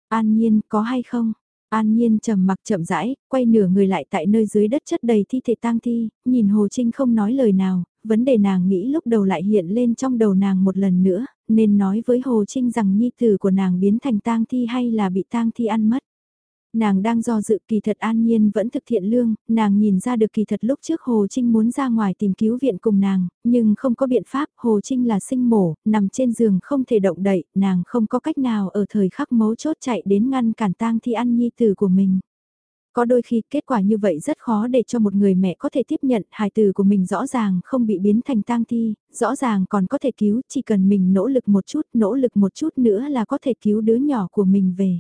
An Nhiên, có hay không? An Nhiên trầm mặc chậm rãi, quay nửa người lại tại nơi dưới đất chất đầy thi thể tang thi, nhìn Hồ Trinh không nói lời nào, vấn đề nàng nghĩ lúc đầu lại hiện lên trong đầu nàng một lần nữa, nên nói với Hồ Trinh rằng nhi tử của nàng biến thành tang thi hay là bị tang thi ăn mất. Nàng đang do dự kỳ thật an nhiên vẫn thực thiện lương, nàng nhìn ra được kỳ thật lúc trước Hồ Trinh muốn ra ngoài tìm cứu viện cùng nàng, nhưng không có biện pháp, Hồ Trinh là sinh mổ, nằm trên giường không thể động đậy, nàng không có cách nào ở thời khắc mấu chốt chạy đến ngăn cản tang thi ăn nhi tử của mình. Có đôi khi kết quả như vậy rất khó để cho một người mẹ có thể tiếp nhận hài tử của mình rõ ràng không bị biến thành tang thi, rõ ràng còn có thể cứu, chỉ cần mình nỗ lực một chút, nỗ lực một chút nữa là có thể cứu đứa nhỏ của mình về.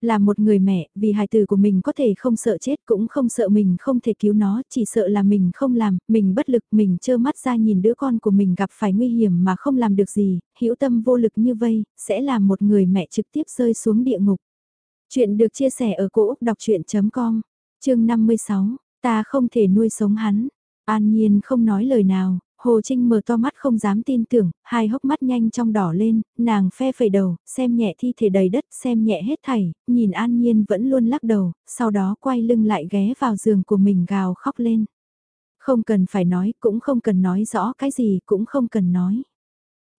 Là một người mẹ, vì hài tử của mình có thể không sợ chết cũng không sợ mình không thể cứu nó, chỉ sợ là mình không làm, mình bất lực, mình trơ mắt ra nhìn đứa con của mình gặp phải nguy hiểm mà không làm được gì, hữu tâm vô lực như vây, sẽ làm một người mẹ trực tiếp rơi xuống địa ngục. Chuyện được chia sẻ ở cỗ đọc chuyện.com, chương 56, ta không thể nuôi sống hắn. An Nhiên không nói lời nào, Hồ Trinh mở to mắt không dám tin tưởng, hai hốc mắt nhanh trong đỏ lên, nàng phe phẩy đầu, xem nhẹ thi thể đầy đất, xem nhẹ hết thảy, nhìn An Nhiên vẫn luôn lắc đầu, sau đó quay lưng lại ghé vào giường của mình gào khóc lên. Không cần phải nói, cũng không cần nói rõ cái gì, cũng không cần nói.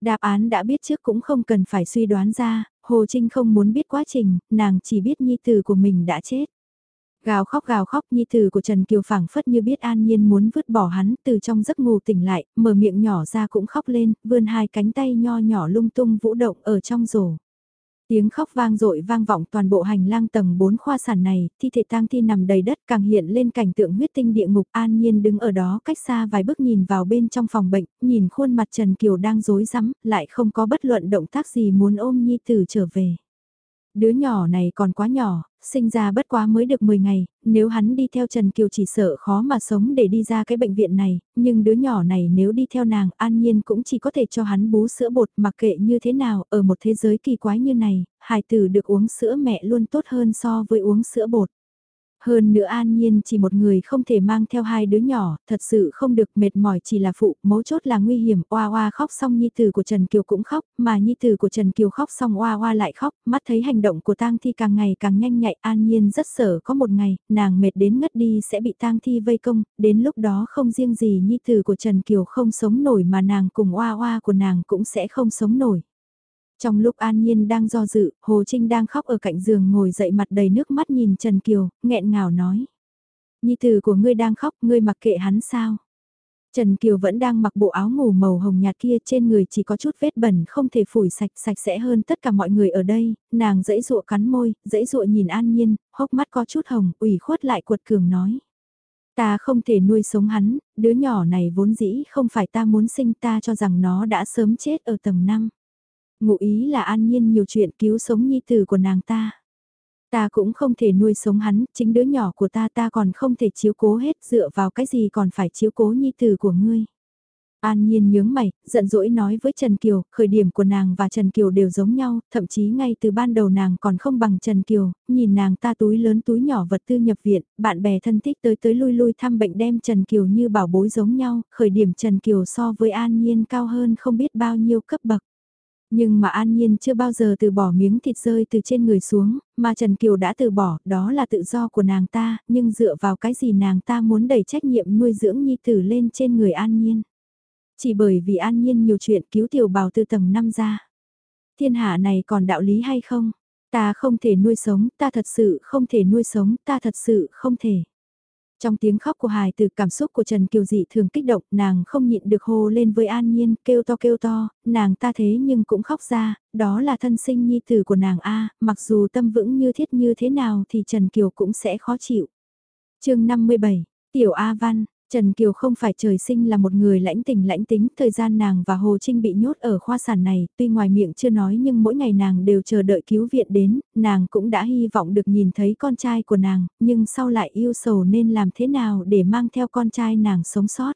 Đáp án đã biết trước cũng không cần phải suy đoán ra, Hồ Trinh không muốn biết quá trình, nàng chỉ biết nhi tử của mình đã chết. Gào khóc gào khóc nhi tử của Trần Kiều phảng phất như biết an nhiên muốn vứt bỏ hắn từ trong giấc ngủ tỉnh lại, mở miệng nhỏ ra cũng khóc lên, vươn hai cánh tay nho nhỏ lung tung vũ động ở trong rổ. Tiếng khóc vang dội vang vọng toàn bộ hành lang tầng 4 khoa sản này, thi thể tang thi nằm đầy đất càng hiện lên cảnh tượng huyết tinh địa ngục an nhiên đứng ở đó cách xa vài bước nhìn vào bên trong phòng bệnh, nhìn khuôn mặt Trần Kiều đang rối rắm, lại không có bất luận động tác gì muốn ôm nhi tử trở về. Đứa nhỏ này còn quá nhỏ, sinh ra bất quá mới được 10 ngày, nếu hắn đi theo Trần Kiều chỉ sợ khó mà sống để đi ra cái bệnh viện này, nhưng đứa nhỏ này nếu đi theo nàng an nhiên cũng chỉ có thể cho hắn bú sữa bột mặc kệ như thế nào, ở một thế giới kỳ quái như này, hài tử được uống sữa mẹ luôn tốt hơn so với uống sữa bột. Hơn nữa an nhiên chỉ một người không thể mang theo hai đứa nhỏ, thật sự không được mệt mỏi chỉ là phụ, mấu chốt là nguy hiểm, oa oa khóc xong nhi tử của Trần Kiều cũng khóc, mà nhi tử của Trần Kiều khóc xong oa oa lại khóc, mắt thấy hành động của tang thi càng ngày càng nhanh nhạy, an nhiên rất sợ có một ngày, nàng mệt đến ngất đi sẽ bị tang thi vây công, đến lúc đó không riêng gì nhi tử của Trần Kiều không sống nổi mà nàng cùng oa oa của nàng cũng sẽ không sống nổi. Trong lúc An Nhiên đang do dự, Hồ Trinh đang khóc ở cạnh giường ngồi dậy mặt đầy nước mắt nhìn Trần Kiều, nghẹn ngào nói. Nhi tử của ngươi đang khóc, ngươi mặc kệ hắn sao? Trần Kiều vẫn đang mặc bộ áo ngủ màu hồng nhạt kia trên người chỉ có chút vết bẩn không thể phủi sạch sạch sẽ hơn tất cả mọi người ở đây, nàng dãy dụa cắn môi, dãy dụa nhìn an nhiên, hốc mắt có chút hồng, ủy khuất lại cuột cường nói. Ta không thể nuôi sống hắn, đứa nhỏ này vốn dĩ không phải ta muốn sinh ta cho rằng nó đã sớm chết ở tầng 5. Ngụ ý là an nhiên nhiều chuyện cứu sống nhi tử của nàng ta. Ta cũng không thể nuôi sống hắn, chính đứa nhỏ của ta ta còn không thể chiếu cố hết dựa vào cái gì còn phải chiếu cố nhi tử của ngươi. An Nhiên nhướng mày, giận dỗi nói với Trần Kiều, khởi điểm của nàng và Trần Kiều đều giống nhau, thậm chí ngay từ ban đầu nàng còn không bằng Trần Kiều, nhìn nàng ta túi lớn túi nhỏ vật tư nhập viện, bạn bè thân thích tới tới lui lui thăm bệnh đem Trần Kiều như bảo bối giống nhau, khởi điểm Trần Kiều so với An Nhiên cao hơn không biết bao nhiêu cấp bậc. Nhưng mà An Nhiên chưa bao giờ từ bỏ miếng thịt rơi từ trên người xuống, mà Trần Kiều đã từ bỏ, đó là tự do của nàng ta, nhưng dựa vào cái gì nàng ta muốn đẩy trách nhiệm nuôi dưỡng nhi tử lên trên người An Nhiên. Chỉ bởi vì An Nhiên nhiều chuyện cứu tiểu bào từ tầng năm ra. Thiên hạ này còn đạo lý hay không? Ta không thể nuôi sống, ta thật sự không thể nuôi sống, ta thật sự không thể. Trong tiếng khóc của hài từ cảm xúc của Trần Kiều Dị thường kích động, nàng không nhịn được hô lên với An Nhiên, kêu to kêu to, nàng ta thế nhưng cũng khóc ra, đó là thân sinh nhi tử của nàng A, mặc dù tâm vững như thiết như thế nào thì Trần Kiều cũng sẽ khó chịu. chương 57, Tiểu A Văn, Trần Kiều không phải trời sinh là một người lãnh tình lãnh tính, thời gian nàng và Hồ Trinh bị nhốt ở khoa sản này, tuy ngoài miệng chưa nói nhưng mỗi ngày nàng đều chờ đợi cứu viện đến, nàng cũng đã hy vọng được nhìn thấy con trai của nàng, nhưng sau lại yêu sầu nên làm thế nào để mang theo con trai nàng sống sót.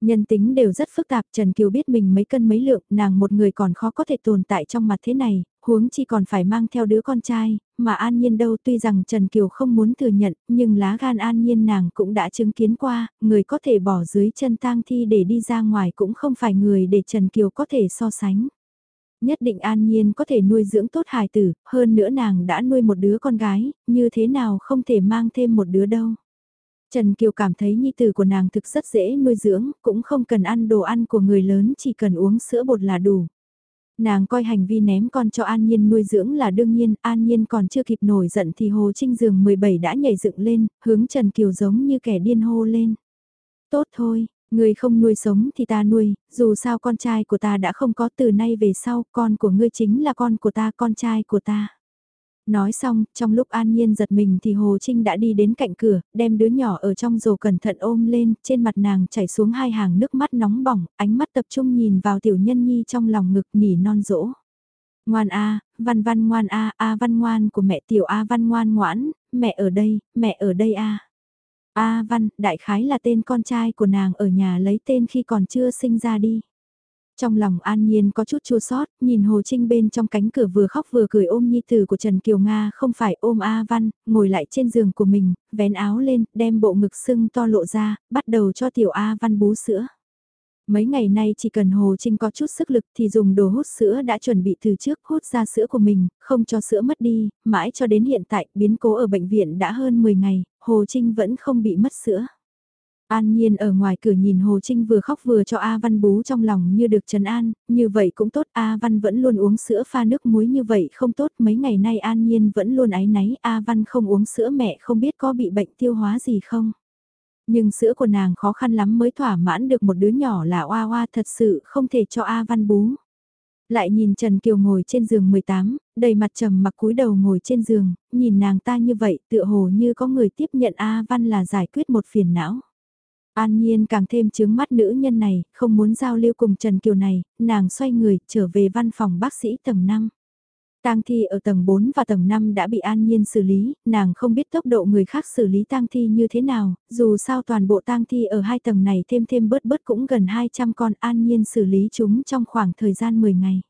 Nhân tính đều rất phức tạp, Trần Kiều biết mình mấy cân mấy lượng, nàng một người còn khó có thể tồn tại trong mặt thế này, huống chi còn phải mang theo đứa con trai, mà An Nhiên đâu tuy rằng Trần Kiều không muốn thừa nhận, nhưng lá gan An Nhiên nàng cũng đã chứng kiến qua, người có thể bỏ dưới chân tang thi để đi ra ngoài cũng không phải người để Trần Kiều có thể so sánh. Nhất định An Nhiên có thể nuôi dưỡng tốt hài tử, hơn nữa nàng đã nuôi một đứa con gái, như thế nào không thể mang thêm một đứa đâu. Trần Kiều cảm thấy nhi tử của nàng thực rất dễ nuôi dưỡng, cũng không cần ăn đồ ăn của người lớn chỉ cần uống sữa bột là đủ. Nàng coi hành vi ném con cho An Nhiên nuôi dưỡng là đương nhiên, An Nhiên còn chưa kịp nổi giận thì Hồ Trinh Dường 17 đã nhảy dựng lên, hướng Trần Kiều giống như kẻ điên hô lên. Tốt thôi, người không nuôi sống thì ta nuôi, dù sao con trai của ta đã không có từ nay về sau, con của ngươi chính là con của ta, con trai của ta. Nói xong, trong lúc an nhiên giật mình thì Hồ Trinh đã đi đến cạnh cửa, đem đứa nhỏ ở trong rổ cẩn thận ôm lên, trên mặt nàng chảy xuống hai hàng nước mắt nóng bỏng, ánh mắt tập trung nhìn vào tiểu nhân nhi trong lòng ngực nỉ non dỗ. Ngoan A, văn văn ngoan A, A văn ngoan của mẹ tiểu A văn ngoan ngoãn, mẹ ở đây, mẹ ở đây A. A văn, đại khái là tên con trai của nàng ở nhà lấy tên khi còn chưa sinh ra đi. Trong lòng an nhiên có chút chua sót, nhìn Hồ Trinh bên trong cánh cửa vừa khóc vừa cười ôm nhi tử của Trần Kiều Nga không phải ôm A Văn, ngồi lại trên giường của mình, vén áo lên, đem bộ ngực sưng to lộ ra, bắt đầu cho tiểu A Văn bú sữa. Mấy ngày nay chỉ cần Hồ Trinh có chút sức lực thì dùng đồ hút sữa đã chuẩn bị từ trước hút ra sữa của mình, không cho sữa mất đi, mãi cho đến hiện tại biến cố ở bệnh viện đã hơn 10 ngày, Hồ Trinh vẫn không bị mất sữa. An Nhiên ở ngoài cửa nhìn Hồ Trinh vừa khóc vừa cho A Văn bú trong lòng như được trấn an, như vậy cũng tốt A Văn vẫn luôn uống sữa pha nước muối như vậy không tốt mấy ngày nay An Nhiên vẫn luôn áy náy A Văn không uống sữa mẹ không biết có bị bệnh tiêu hóa gì không. Nhưng sữa của nàng khó khăn lắm mới thỏa mãn được một đứa nhỏ là oa oa thật sự không thể cho A Văn bú. Lại nhìn Trần Kiều ngồi trên giường 18, đầy mặt trầm mặc cúi đầu ngồi trên giường, nhìn nàng ta như vậy tựa hồ như có người tiếp nhận A Văn là giải quyết một phiền não. An Nhiên càng thêm chướng mắt nữ nhân này, không muốn giao lưu cùng Trần Kiều này, nàng xoay người, trở về văn phòng bác sĩ tầng 5. Tang thi ở tầng 4 và tầng 5 đã bị An Nhiên xử lý, nàng không biết tốc độ người khác xử lý tang thi như thế nào, dù sao toàn bộ tang thi ở hai tầng này thêm thêm bớt bớt cũng gần 200 con An Nhiên xử lý chúng trong khoảng thời gian 10 ngày.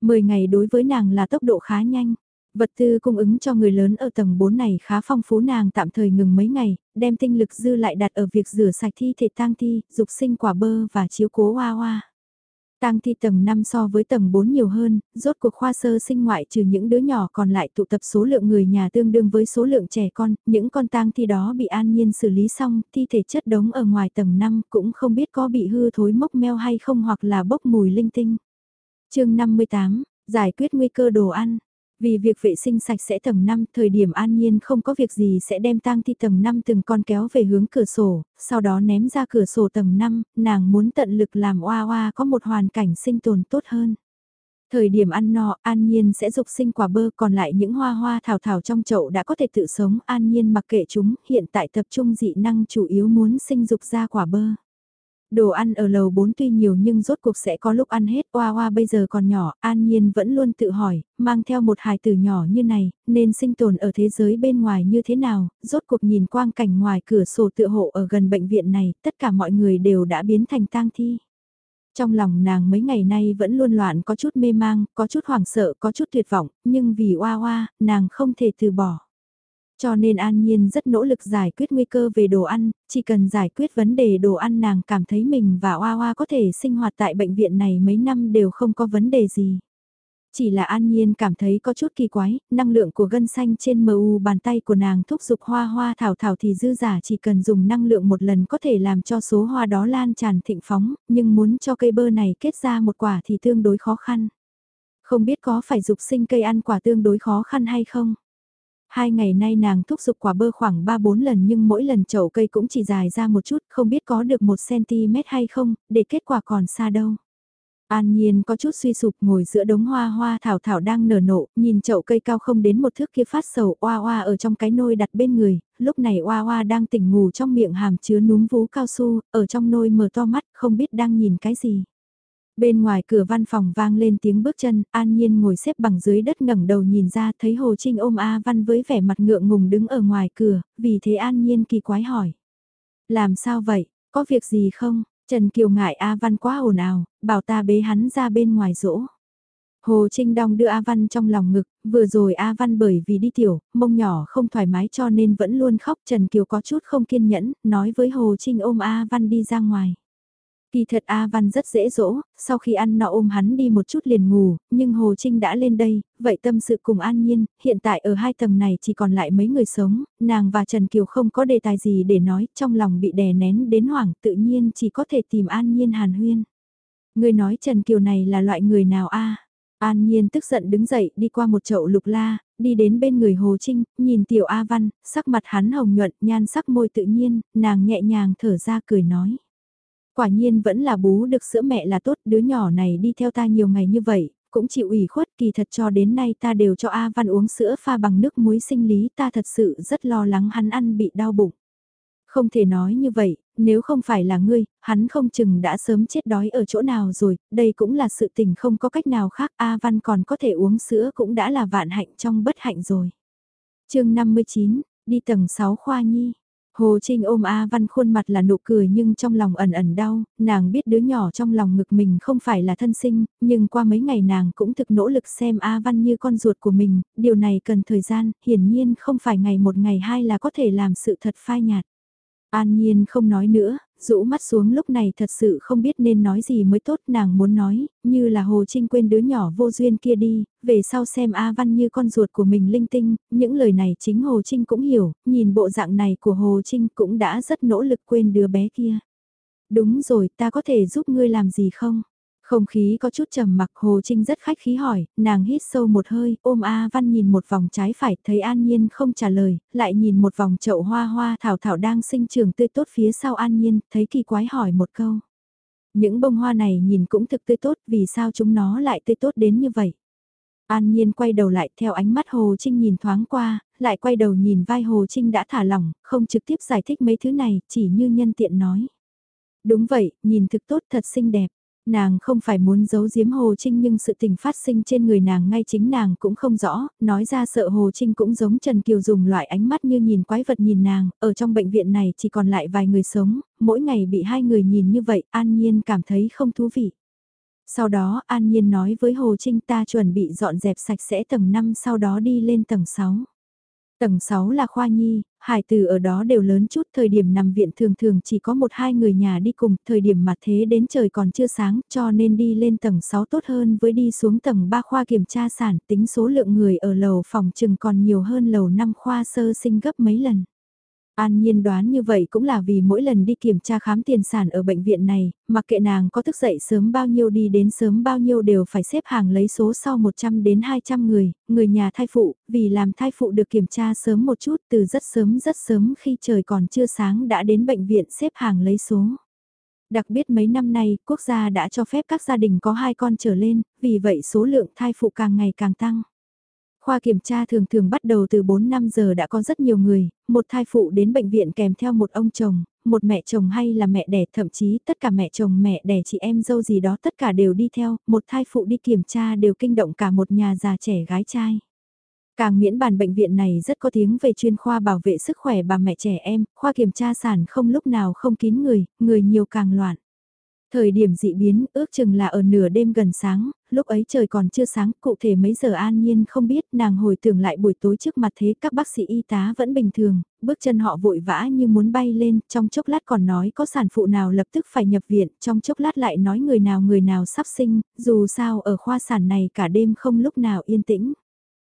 10 ngày đối với nàng là tốc độ khá nhanh. Vật tư cung ứng cho người lớn ở tầng 4 này khá phong phú nàng tạm thời ngừng mấy ngày, đem tinh lực dư lại đặt ở việc rửa sạch thi thể tang thi, dục sinh quả bơ và chiếu cố hoa hoa. Tang thi tầng 5 so với tầng 4 nhiều hơn, rốt cuộc khoa sơ sinh ngoại trừ những đứa nhỏ còn lại tụ tập số lượng người nhà tương đương với số lượng trẻ con, những con tang thi đó bị an nhiên xử lý xong, thi thể chất đống ở ngoài tầng 5 cũng không biết có bị hư thối mốc meo hay không hoặc là bốc mùi linh tinh. chương 58 Giải quyết nguy cơ đồ ăn. Vì việc vệ sinh sạch sẽ tầng 5, thời điểm an nhiên không có việc gì sẽ đem tang thi tầng 5 từng con kéo về hướng cửa sổ, sau đó ném ra cửa sổ tầng 5, nàng muốn tận lực làm oa oa có một hoàn cảnh sinh tồn tốt hơn. Thời điểm ăn no, An Nhiên sẽ dục sinh quả bơ còn lại những hoa hoa thảo thảo trong chậu đã có thể tự sống, An Nhiên mặc kệ chúng, hiện tại tập trung dị năng chủ yếu muốn sinh dục ra quả bơ. Đồ ăn ở lầu 4 tuy nhiều nhưng rốt cuộc sẽ có lúc ăn hết, Oa Oa bây giờ còn nhỏ, An Nhiên vẫn luôn tự hỏi, mang theo một hài tử nhỏ như này, nên sinh tồn ở thế giới bên ngoài như thế nào, rốt cuộc nhìn quang cảnh ngoài cửa sổ tựa hộ ở gần bệnh viện này, tất cả mọi người đều đã biến thành tang thi. Trong lòng nàng mấy ngày nay vẫn luôn loạn có chút mê mang, có chút hoảng sợ, có chút tuyệt vọng, nhưng vì oa oa, nàng không thể từ bỏ. Cho nên An Nhiên rất nỗ lực giải quyết nguy cơ về đồ ăn, chỉ cần giải quyết vấn đề đồ ăn nàng cảm thấy mình và Hoa Hoa có thể sinh hoạt tại bệnh viện này mấy năm đều không có vấn đề gì. Chỉ là An Nhiên cảm thấy có chút kỳ quái, năng lượng của gân xanh trên MU bàn tay của nàng thúc giục hoa hoa thảo thảo thì dư giả chỉ cần dùng năng lượng một lần có thể làm cho số hoa đó lan tràn thịnh phóng, nhưng muốn cho cây bơ này kết ra một quả thì tương đối khó khăn. Không biết có phải dục sinh cây ăn quả tương đối khó khăn hay không? Hai ngày nay nàng thúc giục quả bơ khoảng 3-4 lần nhưng mỗi lần chậu cây cũng chỉ dài ra một chút, không biết có được 1cm hay không, để kết quả còn xa đâu. An Nhiên có chút suy sụp ngồi giữa đống hoa hoa thảo thảo đang nở nộ, nhìn chậu cây cao không đến một thước kia phát sầu oa oa ở trong cái nôi đặt bên người, lúc này oa oa đang tỉnh ngủ trong miệng hàm chứa núm vú cao su, ở trong nôi mở to mắt không biết đang nhìn cái gì. Bên ngoài cửa văn phòng vang lên tiếng bước chân, An Nhiên ngồi xếp bằng dưới đất ngẩng đầu nhìn ra thấy Hồ Trinh ôm A Văn với vẻ mặt ngượng ngùng đứng ở ngoài cửa, vì thế An Nhiên kỳ quái hỏi. Làm sao vậy, có việc gì không? Trần Kiều ngại A Văn quá ồn ào, bảo ta bế hắn ra bên ngoài rỗ. Hồ Trinh Đong đưa A Văn trong lòng ngực, vừa rồi A Văn bởi vì đi tiểu, mông nhỏ không thoải mái cho nên vẫn luôn khóc Trần Kiều có chút không kiên nhẫn, nói với Hồ Trinh ôm A Văn đi ra ngoài. Kỳ thật A Văn rất dễ dỗ, sau khi ăn nọ ôm hắn đi một chút liền ngủ, nhưng Hồ Trinh đã lên đây, vậy tâm sự cùng An Nhiên, hiện tại ở hai tầng này chỉ còn lại mấy người sống, nàng và Trần Kiều không có đề tài gì để nói, trong lòng bị đè nén đến hoảng tự nhiên chỉ có thể tìm An Nhiên hàn huyên. Người nói Trần Kiều này là loại người nào a An Nhiên tức giận đứng dậy đi qua một chậu lục la, đi đến bên người Hồ Trinh, nhìn tiểu A Văn, sắc mặt hắn hồng nhuận, nhan sắc môi tự nhiên, nàng nhẹ nhàng thở ra cười nói. Quả nhiên vẫn là bú được sữa mẹ là tốt, đứa nhỏ này đi theo ta nhiều ngày như vậy, cũng chịu ủy khuất kỳ thật cho đến nay ta đều cho A Văn uống sữa pha bằng nước muối sinh lý ta thật sự rất lo lắng hắn ăn bị đau bụng. Không thể nói như vậy, nếu không phải là ngươi, hắn không chừng đã sớm chết đói ở chỗ nào rồi, đây cũng là sự tình không có cách nào khác A Văn còn có thể uống sữa cũng đã là vạn hạnh trong bất hạnh rồi. chương 59, đi tầng 6 khoa nhi. Hồ Trinh ôm A Văn khuôn mặt là nụ cười nhưng trong lòng ẩn ẩn đau, nàng biết đứa nhỏ trong lòng ngực mình không phải là thân sinh, nhưng qua mấy ngày nàng cũng thực nỗ lực xem A Văn như con ruột của mình, điều này cần thời gian, hiển nhiên không phải ngày một ngày hai là có thể làm sự thật phai nhạt. An Nhiên không nói nữa, rũ mắt xuống lúc này thật sự không biết nên nói gì mới tốt nàng muốn nói, như là Hồ Trinh quên đứa nhỏ vô duyên kia đi, về sau xem A Văn như con ruột của mình linh tinh, những lời này chính Hồ Trinh cũng hiểu, nhìn bộ dạng này của Hồ Trinh cũng đã rất nỗ lực quên đứa bé kia. Đúng rồi, ta có thể giúp ngươi làm gì không? Không khí có chút trầm mặc Hồ Trinh rất khách khí hỏi, nàng hít sâu một hơi, ôm A Văn nhìn một vòng trái phải, thấy An Nhiên không trả lời, lại nhìn một vòng chậu hoa hoa thảo thảo đang sinh trường tươi tốt phía sau An Nhiên, thấy kỳ quái hỏi một câu. Những bông hoa này nhìn cũng thực tươi tốt, vì sao chúng nó lại tươi tốt đến như vậy? An Nhiên quay đầu lại theo ánh mắt Hồ Trinh nhìn thoáng qua, lại quay đầu nhìn vai Hồ Trinh đã thả lỏng, không trực tiếp giải thích mấy thứ này, chỉ như nhân tiện nói. Đúng vậy, nhìn thực tốt thật xinh đẹp. Nàng không phải muốn giấu giếm Hồ Trinh nhưng sự tình phát sinh trên người nàng ngay chính nàng cũng không rõ, nói ra sợ Hồ Trinh cũng giống Trần Kiều dùng loại ánh mắt như nhìn quái vật nhìn nàng, ở trong bệnh viện này chỉ còn lại vài người sống, mỗi ngày bị hai người nhìn như vậy, An Nhiên cảm thấy không thú vị. Sau đó An Nhiên nói với Hồ Trinh ta chuẩn bị dọn dẹp sạch sẽ tầng 5 sau đó đi lên tầng 6. Tầng 6 là khoa nhi, hải từ ở đó đều lớn chút, thời điểm nằm viện thường thường chỉ có một hai người nhà đi cùng, thời điểm mà thế đến trời còn chưa sáng, cho nên đi lên tầng 6 tốt hơn với đi xuống tầng 3 khoa kiểm tra sản, tính số lượng người ở lầu phòng chừng còn nhiều hơn lầu 5 khoa sơ sinh gấp mấy lần. An Nhiên đoán như vậy cũng là vì mỗi lần đi kiểm tra khám tiền sản ở bệnh viện này, mặc kệ nàng có thức dậy sớm bao nhiêu đi đến sớm bao nhiêu đều phải xếp hàng lấy số sau 100 đến 200 người, người nhà thai phụ, vì làm thai phụ được kiểm tra sớm một chút từ rất sớm rất sớm khi trời còn chưa sáng đã đến bệnh viện xếp hàng lấy số. Đặc biệt mấy năm nay, quốc gia đã cho phép các gia đình có hai con trở lên, vì vậy số lượng thai phụ càng ngày càng tăng. Khoa kiểm tra thường thường bắt đầu từ 4-5 giờ đã có rất nhiều người, một thai phụ đến bệnh viện kèm theo một ông chồng, một mẹ chồng hay là mẹ đẻ, thậm chí tất cả mẹ chồng mẹ đẻ chị em dâu gì đó tất cả đều đi theo, một thai phụ đi kiểm tra đều kinh động cả một nhà già trẻ gái trai. Càng miễn bàn bệnh viện này rất có tiếng về chuyên khoa bảo vệ sức khỏe bà mẹ trẻ em, khoa kiểm tra sản không lúc nào không kín người, người nhiều càng loạn. Thời điểm dị biến ước chừng là ở nửa đêm gần sáng, lúc ấy trời còn chưa sáng, cụ thể mấy giờ an nhiên không biết, nàng hồi tưởng lại buổi tối trước mặt thế các bác sĩ y tá vẫn bình thường, bước chân họ vội vã như muốn bay lên, trong chốc lát còn nói có sản phụ nào lập tức phải nhập viện, trong chốc lát lại nói người nào người nào sắp sinh, dù sao ở khoa sản này cả đêm không lúc nào yên tĩnh.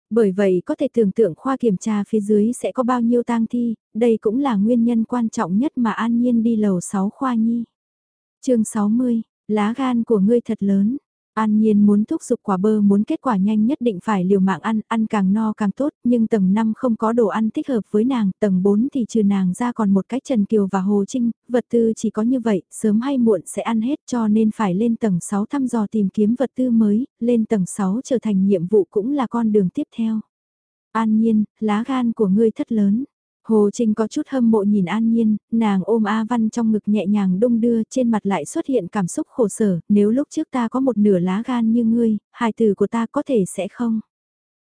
Bởi vậy có thể tưởng tượng khoa kiểm tra phía dưới sẽ có bao nhiêu tang thi, đây cũng là nguyên nhân quan trọng nhất mà An Nhiên đi lầu 6 khoa nhi chương 60, lá gan của ngươi thật lớn. An Nhiên muốn thúc giục quả bơ muốn kết quả nhanh nhất định phải liều mạng ăn, ăn càng no càng tốt, nhưng tầng 5 không có đồ ăn thích hợp với nàng, tầng 4 thì trừ nàng ra còn một cách Trần Kiều và Hồ Trinh, vật tư chỉ có như vậy, sớm hay muộn sẽ ăn hết cho nên phải lên tầng 6 thăm dò tìm kiếm vật tư mới, lên tầng 6 trở thành nhiệm vụ cũng là con đường tiếp theo. An Nhiên, lá gan của ngươi thất lớn. Hồ Trinh có chút hâm mộ nhìn An Nhiên, nàng ôm A Văn trong ngực nhẹ nhàng đung đưa trên mặt lại xuất hiện cảm xúc khổ sở, nếu lúc trước ta có một nửa lá gan như ngươi, hài từ của ta có thể sẽ không?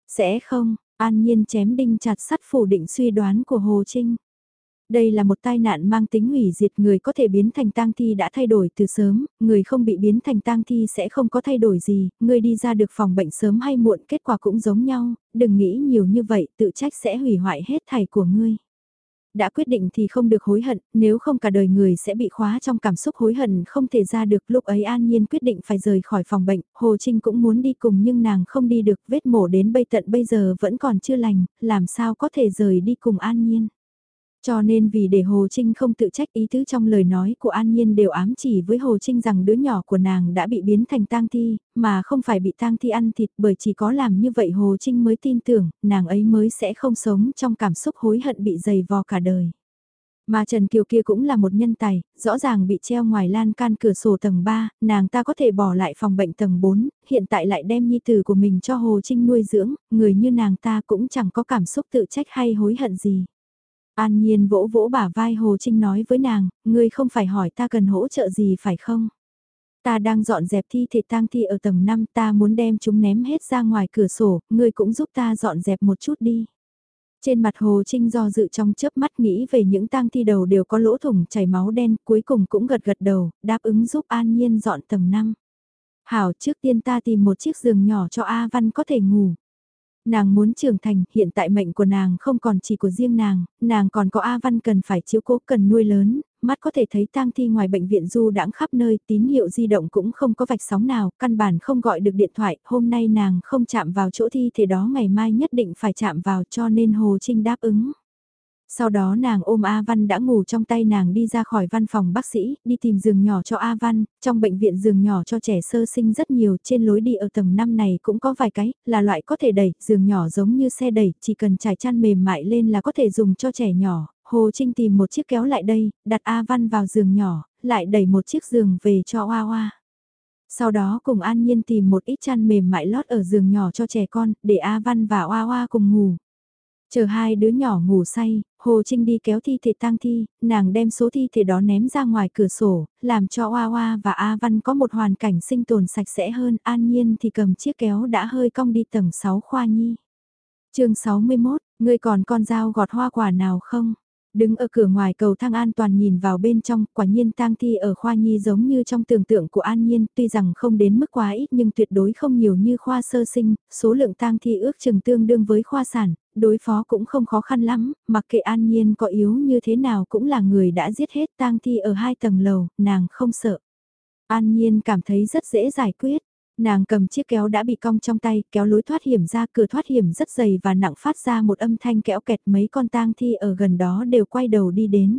Sẽ không, An Nhiên chém đinh chặt sắt phủ định suy đoán của Hồ Trinh. Đây là một tai nạn mang tính hủy diệt người có thể biến thành tang thi đã thay đổi từ sớm, người không bị biến thành tang thi sẽ không có thay đổi gì, người đi ra được phòng bệnh sớm hay muộn kết quả cũng giống nhau, đừng nghĩ nhiều như vậy tự trách sẽ hủy hoại hết thảy của ngươi đã quyết định thì không được hối hận, nếu không cả đời người sẽ bị khóa trong cảm xúc hối hận không thể ra được. Lúc ấy An Nhiên quyết định phải rời khỏi phòng bệnh, Hồ Trinh cũng muốn đi cùng nhưng nàng không đi được, vết mổ đến bây tận bây giờ vẫn còn chưa lành, làm sao có thể rời đi cùng An Nhiên. Cho nên vì để Hồ Trinh không tự trách ý tứ trong lời nói của An Nhiên đều ám chỉ với Hồ Trinh rằng đứa nhỏ của nàng đã bị biến thành tang thi, mà không phải bị tang thi ăn thịt bởi chỉ có làm như vậy Hồ Trinh mới tin tưởng, nàng ấy mới sẽ không sống trong cảm xúc hối hận bị dày vò cả đời. Mà Trần Kiều kia cũng là một nhân tài, rõ ràng bị treo ngoài lan can cửa sổ tầng 3, nàng ta có thể bỏ lại phòng bệnh tầng 4, hiện tại lại đem nhi tử của mình cho Hồ Trinh nuôi dưỡng, người như nàng ta cũng chẳng có cảm xúc tự trách hay hối hận gì. An Nhiên vỗ vỗ bả vai Hồ Trinh nói với nàng, ngươi không phải hỏi ta cần hỗ trợ gì phải không? Ta đang dọn dẹp thi thể tang thi ở tầng 5 ta muốn đem chúng ném hết ra ngoài cửa sổ, ngươi cũng giúp ta dọn dẹp một chút đi. Trên mặt Hồ Trinh do dự trong chớp mắt nghĩ về những tang thi đầu đều có lỗ thủng chảy máu đen, cuối cùng cũng gật gật đầu, đáp ứng giúp An Nhiên dọn tầng 5. Hảo trước tiên ta tìm một chiếc giường nhỏ cho A Văn có thể ngủ. Nàng muốn trưởng thành, hiện tại mệnh của nàng không còn chỉ của riêng nàng, nàng còn có A Văn cần phải chiếu cố cần nuôi lớn, mắt có thể thấy tang thi ngoài bệnh viện du đãng khắp nơi, tín hiệu di động cũng không có vạch sóng nào, căn bản không gọi được điện thoại, hôm nay nàng không chạm vào chỗ thi thể đó ngày mai nhất định phải chạm vào cho nên Hồ Trinh đáp ứng. Sau đó nàng ôm A Văn đã ngủ trong tay nàng đi ra khỏi văn phòng bác sĩ, đi tìm giường nhỏ cho A Văn, trong bệnh viện giường nhỏ cho trẻ sơ sinh rất nhiều, trên lối đi ở tầng 5 này cũng có vài cái, là loại có thể đẩy, giường nhỏ giống như xe đẩy, chỉ cần trải chăn mềm mại lên là có thể dùng cho trẻ nhỏ. Hồ Trinh tìm một chiếc kéo lại đây, đặt A Văn vào giường nhỏ, lại đẩy một chiếc giường về cho Oa Oa. Sau đó cùng An Nhiên tìm một ít chăn mềm mại lót ở giường nhỏ cho trẻ con, để A Văn và Oa Oa cùng ngủ. Chờ hai đứa nhỏ ngủ say, Hồ Trinh đi kéo thi thể tang thi, nàng đem số thi thể đó ném ra ngoài cửa sổ, làm cho Oa Oa và A Văn có một hoàn cảnh sinh tồn sạch sẽ hơn, an nhiên thì cầm chiếc kéo đã hơi cong đi tầng 6 khoa nhi. chương 61, ngươi còn con dao gọt hoa quả nào không? Đứng ở cửa ngoài cầu thang an toàn nhìn vào bên trong, quả nhiên tang thi ở khoa nhi giống như trong tưởng tượng của an nhiên, tuy rằng không đến mức quá ít nhưng tuyệt đối không nhiều như khoa sơ sinh, số lượng tang thi ước chừng tương đương với khoa sản, đối phó cũng không khó khăn lắm, mặc kệ an nhiên có yếu như thế nào cũng là người đã giết hết tang thi ở hai tầng lầu, nàng không sợ. An nhiên cảm thấy rất dễ giải quyết. Nàng cầm chiếc kéo đã bị cong trong tay, kéo lối thoát hiểm ra, cửa thoát hiểm rất dày và nặng phát ra một âm thanh kéo kẹt mấy con tang thi ở gần đó đều quay đầu đi đến.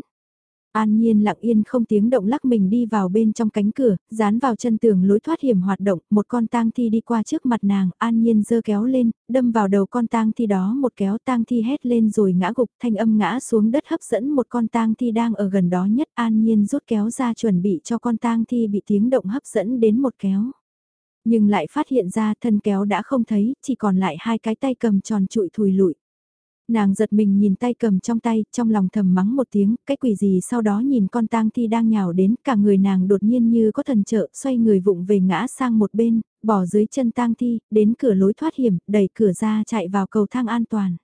An Nhiên lặng yên không tiếng động lắc mình đi vào bên trong cánh cửa, dán vào chân tường lối thoát hiểm hoạt động, một con tang thi đi qua trước mặt nàng, An Nhiên giơ kéo lên, đâm vào đầu con tang thi đó một kéo tang thi hét lên rồi ngã gục, thanh âm ngã xuống đất hấp dẫn một con tang thi đang ở gần đó nhất, An Nhiên rút kéo ra chuẩn bị cho con tang thi bị tiếng động hấp dẫn đến một kéo. Nhưng lại phát hiện ra thân kéo đã không thấy, chỉ còn lại hai cái tay cầm tròn trụi thùi lụi. Nàng giật mình nhìn tay cầm trong tay, trong lòng thầm mắng một tiếng, cái quỷ gì sau đó nhìn con tang thi đang nhào đến, cả người nàng đột nhiên như có thần trợ, xoay người vụng về ngã sang một bên, bỏ dưới chân tang thi, đến cửa lối thoát hiểm, đẩy cửa ra chạy vào cầu thang an toàn.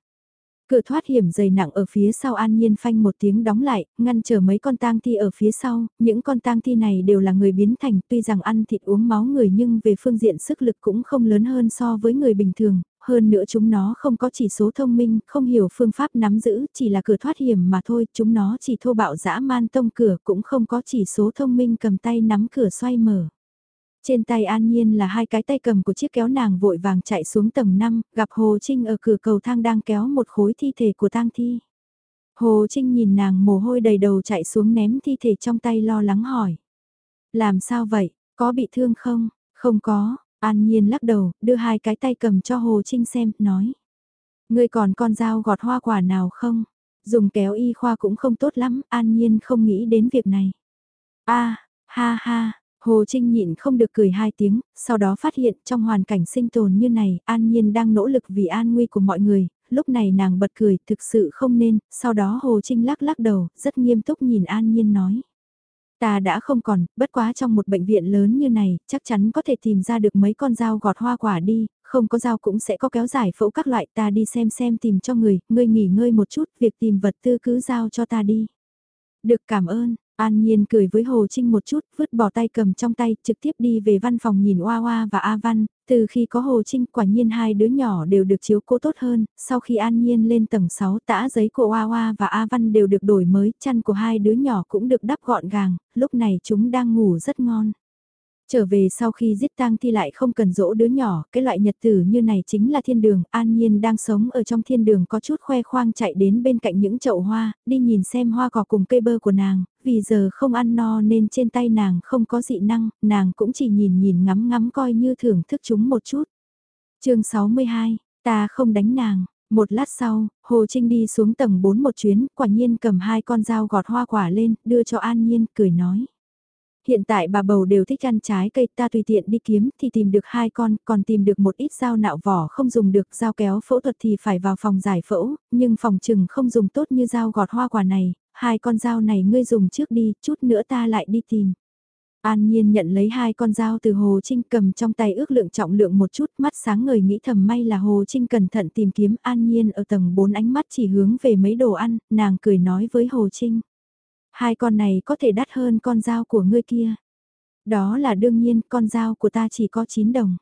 Cửa thoát hiểm dày nặng ở phía sau an nhiên phanh một tiếng đóng lại, ngăn trở mấy con tang thi ở phía sau, những con tang thi này đều là người biến thành tuy rằng ăn thịt uống máu người nhưng về phương diện sức lực cũng không lớn hơn so với người bình thường, hơn nữa chúng nó không có chỉ số thông minh, không hiểu phương pháp nắm giữ, chỉ là cửa thoát hiểm mà thôi, chúng nó chỉ thô bạo dã man tông cửa cũng không có chỉ số thông minh cầm tay nắm cửa xoay mở. Trên tay An Nhiên là hai cái tay cầm của chiếc kéo nàng vội vàng chạy xuống tầng 5, gặp Hồ Trinh ở cửa cầu thang đang kéo một khối thi thể của tang thi. Hồ Trinh nhìn nàng mồ hôi đầy đầu chạy xuống ném thi thể trong tay lo lắng hỏi. Làm sao vậy, có bị thương không? Không có, An Nhiên lắc đầu, đưa hai cái tay cầm cho Hồ Trinh xem, nói. Ngươi còn con dao gọt hoa quả nào không? Dùng kéo y khoa cũng không tốt lắm, An Nhiên không nghĩ đến việc này. a ha ha, Hồ Trinh nhịn không được cười hai tiếng, sau đó phát hiện trong hoàn cảnh sinh tồn như này, An Nhiên đang nỗ lực vì an nguy của mọi người, lúc này nàng bật cười, thực sự không nên, sau đó Hồ Trinh lắc lắc đầu, rất nghiêm túc nhìn An Nhiên nói. Ta đã không còn, bất quá trong một bệnh viện lớn như này, chắc chắn có thể tìm ra được mấy con dao gọt hoa quả đi, không có dao cũng sẽ có kéo giải phẫu các loại ta đi xem xem tìm cho người, ngươi nghỉ ngơi một chút, việc tìm vật tư cứ giao cho ta đi. Được cảm ơn, An Nhiên cười với Hồ Trinh một chút, vứt bỏ tay cầm trong tay, trực tiếp đi về văn phòng nhìn Oa Oa và A Văn, từ khi có Hồ Trinh quả nhiên hai đứa nhỏ đều được chiếu cố tốt hơn, sau khi An Nhiên lên tầng 6 tã giấy của Oa Oa và A Văn đều được đổi mới, chăn của hai đứa nhỏ cũng được đắp gọn gàng, lúc này chúng đang ngủ rất ngon. Trở về sau khi giết tang thi lại không cần dỗ đứa nhỏ, cái loại nhật tử như này chính là thiên đường, an nhiên đang sống ở trong thiên đường có chút khoe khoang chạy đến bên cạnh những chậu hoa, đi nhìn xem hoa cỏ cùng cây bơ của nàng, vì giờ không ăn no nên trên tay nàng không có dị năng, nàng cũng chỉ nhìn nhìn ngắm ngắm coi như thưởng thức chúng một chút. chương 62, ta không đánh nàng. Một lát sau, Hồ Trinh đi xuống tầng 4 một chuyến, quả nhiên cầm hai con dao gọt hoa quả lên, đưa cho An Nhiên, cười nói. Hiện tại bà bầu đều thích ăn trái cây ta tùy tiện đi kiếm thì tìm được hai con, còn tìm được một ít dao nạo vỏ không dùng được dao kéo phẫu thuật thì phải vào phòng giải phẫu, nhưng phòng trừng không dùng tốt như dao gọt hoa quả này, hai con dao này ngươi dùng trước đi, chút nữa ta lại đi tìm. An Nhiên nhận lấy hai con dao từ Hồ Trinh cầm trong tay ước lượng trọng lượng một chút mắt sáng người nghĩ thầm may là Hồ Trinh cẩn thận tìm kiếm An Nhiên ở tầng 4 ánh mắt chỉ hướng về mấy đồ ăn, nàng cười nói với Hồ Trinh. Hai con này có thể đắt hơn con dao của ngươi kia. Đó là đương nhiên, con dao của ta chỉ có 9 đồng.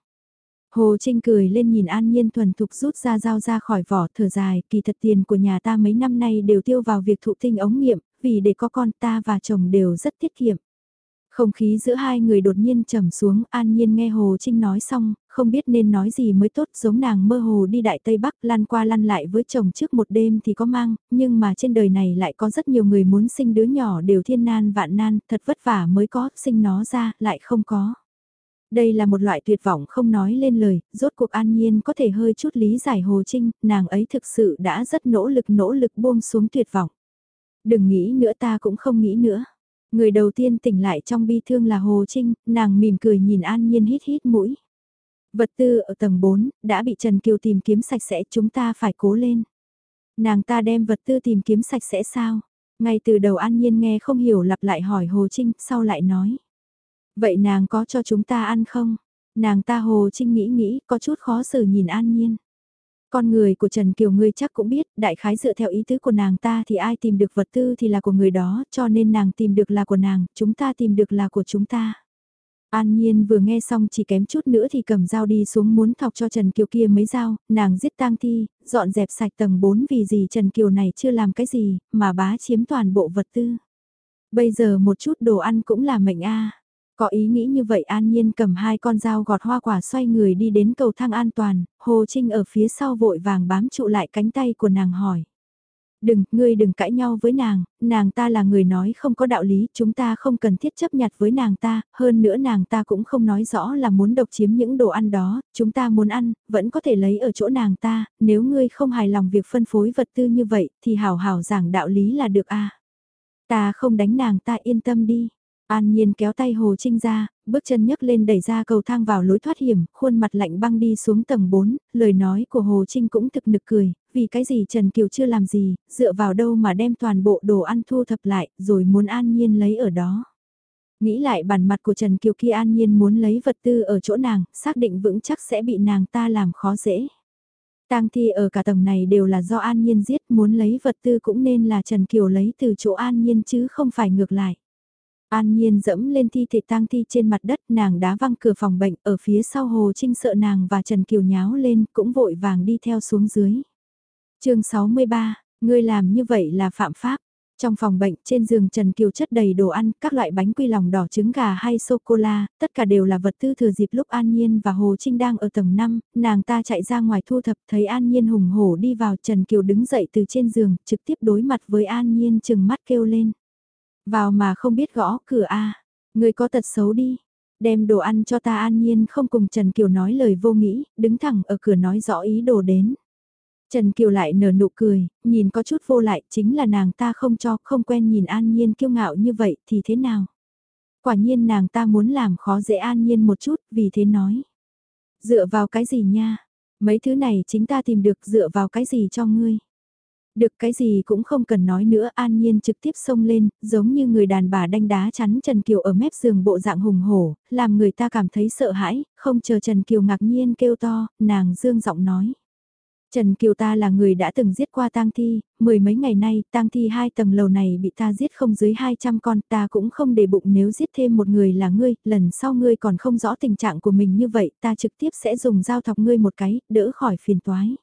Hồ Trinh cười lên nhìn An Nhiên thuần thục rút ra dao ra khỏi vỏ thở dài, kỳ thật tiền của nhà ta mấy năm nay đều tiêu vào việc thụ tinh ống nghiệm, vì để có con ta và chồng đều rất tiết kiệm. Không khí giữa hai người đột nhiên trầm xuống, an nhiên nghe Hồ Trinh nói xong, không biết nên nói gì mới tốt, giống nàng mơ hồ đi Đại Tây Bắc lăn qua lăn lại với chồng trước một đêm thì có mang, nhưng mà trên đời này lại có rất nhiều người muốn sinh đứa nhỏ đều thiên nan vạn nan, thật vất vả mới có, sinh nó ra, lại không có. Đây là một loại tuyệt vọng không nói lên lời, rốt cuộc an nhiên có thể hơi chút lý giải Hồ Trinh, nàng ấy thực sự đã rất nỗ lực nỗ lực buông xuống tuyệt vọng. Đừng nghĩ nữa ta cũng không nghĩ nữa. Người đầu tiên tỉnh lại trong bi thương là Hồ Trinh, nàng mỉm cười nhìn An Nhiên hít hít mũi. Vật tư ở tầng 4, đã bị Trần Kiều tìm kiếm sạch sẽ chúng ta phải cố lên. Nàng ta đem vật tư tìm kiếm sạch sẽ sao? Ngay từ đầu An Nhiên nghe không hiểu lặp lại hỏi Hồ Trinh, sau lại nói. Vậy nàng có cho chúng ta ăn không? Nàng ta Hồ Trinh nghĩ nghĩ, có chút khó xử nhìn An Nhiên. Con người của Trần Kiều ngươi chắc cũng biết, đại khái dựa theo ý tứ của nàng ta thì ai tìm được vật tư thì là của người đó, cho nên nàng tìm được là của nàng, chúng ta tìm được là của chúng ta. An Nhiên vừa nghe xong chỉ kém chút nữa thì cầm dao đi xuống muốn thọc cho Trần Kiều kia mấy dao, nàng giết tang thi, dọn dẹp sạch tầng 4 vì gì Trần Kiều này chưa làm cái gì, mà bá chiếm toàn bộ vật tư. Bây giờ một chút đồ ăn cũng là mệnh a có ý nghĩ như vậy An Nhiên cầm hai con dao gọt hoa quả xoay người đi đến cầu thang an toàn, Hồ Trinh ở phía sau vội vàng bám trụ lại cánh tay của nàng hỏi. Đừng, ngươi đừng cãi nhau với nàng, nàng ta là người nói không có đạo lý, chúng ta không cần thiết chấp nhặt với nàng ta, hơn nữa nàng ta cũng không nói rõ là muốn độc chiếm những đồ ăn đó, chúng ta muốn ăn, vẫn có thể lấy ở chỗ nàng ta, nếu ngươi không hài lòng việc phân phối vật tư như vậy, thì hảo hảo giảng đạo lý là được a. Ta không đánh nàng ta yên tâm đi. An Nhiên kéo tay Hồ Trinh ra, bước chân nhấc lên đẩy ra cầu thang vào lối thoát hiểm, khuôn mặt lạnh băng đi xuống tầng 4, lời nói của Hồ Trinh cũng thực nực cười, vì cái gì Trần Kiều chưa làm gì, dựa vào đâu mà đem toàn bộ đồ ăn thu thập lại, rồi muốn An Nhiên lấy ở đó. Nghĩ lại bản mặt của Trần Kiều kia An Nhiên muốn lấy vật tư ở chỗ nàng, xác định vững chắc sẽ bị nàng ta làm khó dễ. Tang thi ở cả tầng này đều là do An Nhiên giết, muốn lấy vật tư cũng nên là Trần Kiều lấy từ chỗ An Nhiên chứ không phải ngược lại. An Nhiên dẫm lên thi thể tang thi trên mặt đất nàng đá văng cửa phòng bệnh ở phía sau Hồ Trinh sợ nàng và Trần Kiều nháo lên cũng vội vàng đi theo xuống dưới. chương 63, ngươi làm như vậy là phạm pháp. Trong phòng bệnh, trên giường Trần Kiều chất đầy đồ ăn, các loại bánh quy lòng đỏ trứng gà hay sô-cô-la, tất cả đều là vật tư thừa dịp lúc An Nhiên và Hồ Trinh đang ở tầng 5, nàng ta chạy ra ngoài thu thập, thấy An Nhiên hùng hổ đi vào, Trần Kiều đứng dậy từ trên giường, trực tiếp đối mặt với An Nhiên chừng mắt kêu lên. Vào mà không biết gõ cửa a người có tật xấu đi, đem đồ ăn cho ta An Nhiên không cùng Trần Kiều nói lời vô nghĩ, đứng thẳng ở cửa nói rõ ý đồ đến. Trần Kiều lại nở nụ cười, nhìn có chút vô lại, chính là nàng ta không cho, không quen nhìn An Nhiên kiêu ngạo như vậy thì thế nào? Quả nhiên nàng ta muốn làm khó dễ An Nhiên một chút, vì thế nói. Dựa vào cái gì nha? Mấy thứ này chính ta tìm được dựa vào cái gì cho ngươi? Được cái gì cũng không cần nói nữa an nhiên trực tiếp xông lên, giống như người đàn bà đanh đá chắn Trần Kiều ở mép giường bộ dạng hùng hổ, làm người ta cảm thấy sợ hãi, không chờ Trần Kiều ngạc nhiên kêu to, nàng dương giọng nói. Trần Kiều ta là người đã từng giết qua tang thi, mười mấy ngày nay tang thi hai tầng lầu này bị ta giết không dưới 200 con, ta cũng không để bụng nếu giết thêm một người là ngươi, lần sau ngươi còn không rõ tình trạng của mình như vậy, ta trực tiếp sẽ dùng dao thọc ngươi một cái, đỡ khỏi phiền toái.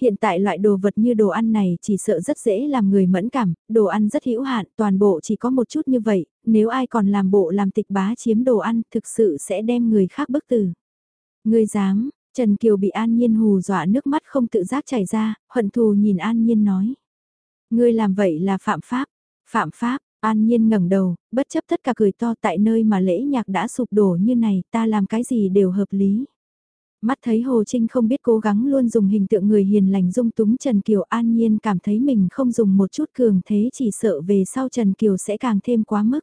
Hiện tại loại đồ vật như đồ ăn này chỉ sợ rất dễ làm người mẫn cảm, đồ ăn rất hữu hạn, toàn bộ chỉ có một chút như vậy, nếu ai còn làm bộ làm tịch bá chiếm đồ ăn thực sự sẽ đem người khác bức tử. Người dám, Trần Kiều bị An Nhiên hù dọa nước mắt không tự giác chảy ra, hận thù nhìn An Nhiên nói. Ngươi làm vậy là phạm pháp, phạm pháp, An Nhiên ngẩng đầu, bất chấp tất cả cười to tại nơi mà lễ nhạc đã sụp đổ như này, ta làm cái gì đều hợp lý. Mắt thấy Hồ Trinh không biết cố gắng luôn dùng hình tượng người hiền lành dung túng Trần Kiều an nhiên cảm thấy mình không dùng một chút cường thế chỉ sợ về sau Trần Kiều sẽ càng thêm quá mức.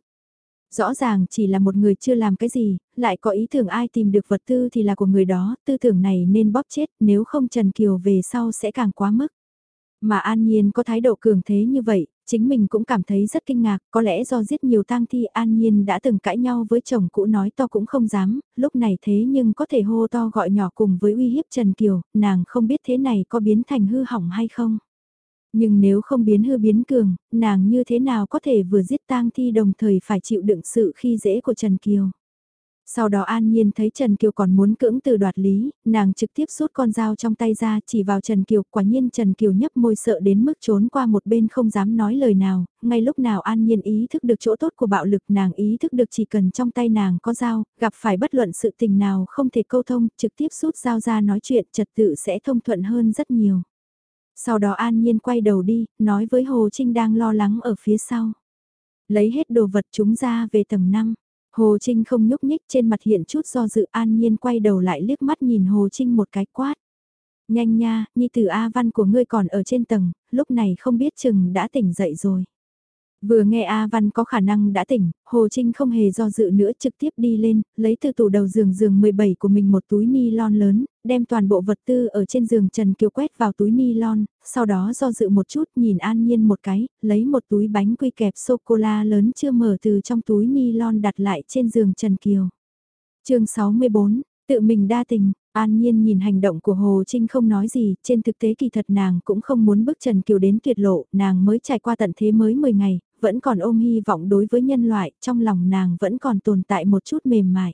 Rõ ràng chỉ là một người chưa làm cái gì, lại có ý tưởng ai tìm được vật tư thì là của người đó, tư tưởng này nên bóp chết nếu không Trần Kiều về sau sẽ càng quá mức. Mà An Nhiên có thái độ cường thế như vậy, chính mình cũng cảm thấy rất kinh ngạc, có lẽ do giết nhiều tang thi An Nhiên đã từng cãi nhau với chồng cũ nói to cũng không dám, lúc này thế nhưng có thể hô to gọi nhỏ cùng với uy hiếp Trần Kiều, nàng không biết thế này có biến thành hư hỏng hay không. Nhưng nếu không biến hư biến cường, nàng như thế nào có thể vừa giết tang thi đồng thời phải chịu đựng sự khi dễ của Trần Kiều. Sau đó An Nhiên thấy Trần Kiều còn muốn cưỡng từ đoạt lý, nàng trực tiếp rút con dao trong tay ra chỉ vào Trần Kiều. Quả nhiên Trần Kiều nhấp môi sợ đến mức trốn qua một bên không dám nói lời nào, ngay lúc nào An Nhiên ý thức được chỗ tốt của bạo lực nàng ý thức được chỉ cần trong tay nàng có dao, gặp phải bất luận sự tình nào không thể câu thông, trực tiếp rút dao ra nói chuyện trật tự sẽ thông thuận hơn rất nhiều. Sau đó An Nhiên quay đầu đi, nói với Hồ Trinh đang lo lắng ở phía sau. Lấy hết đồ vật chúng ra về tầng 5. Hồ Trinh không nhúc nhích trên mặt hiện chút do dự an nhiên quay đầu lại liếc mắt nhìn Hồ Trinh một cái quát. Nhanh nha, nhi tử A Văn của ngươi còn ở trên tầng, lúc này không biết chừng đã tỉnh dậy rồi. Vừa nghe A Văn có khả năng đã tỉnh, Hồ Trinh không hề do dự nữa trực tiếp đi lên, lấy từ tủ đầu giường giường 17 của mình một túi ni lon lớn, đem toàn bộ vật tư ở trên giường Trần Kiều quét vào túi ni lon, sau đó do dự một chút nhìn an nhiên một cái, lấy một túi bánh quy kẹp sô-cô-la lớn chưa mở từ trong túi ni lon đặt lại trên giường Trần Kiều. chương 64, tự mình đa tình, An Nhiên nhìn hành động của Hồ Trinh không nói gì, trên thực tế kỳ thật nàng cũng không muốn bước Trần Kiều đến tuyệt lộ, nàng mới trải qua tận thế mới 10 ngày, vẫn còn ôm hy vọng đối với nhân loại, trong lòng nàng vẫn còn tồn tại một chút mềm mại.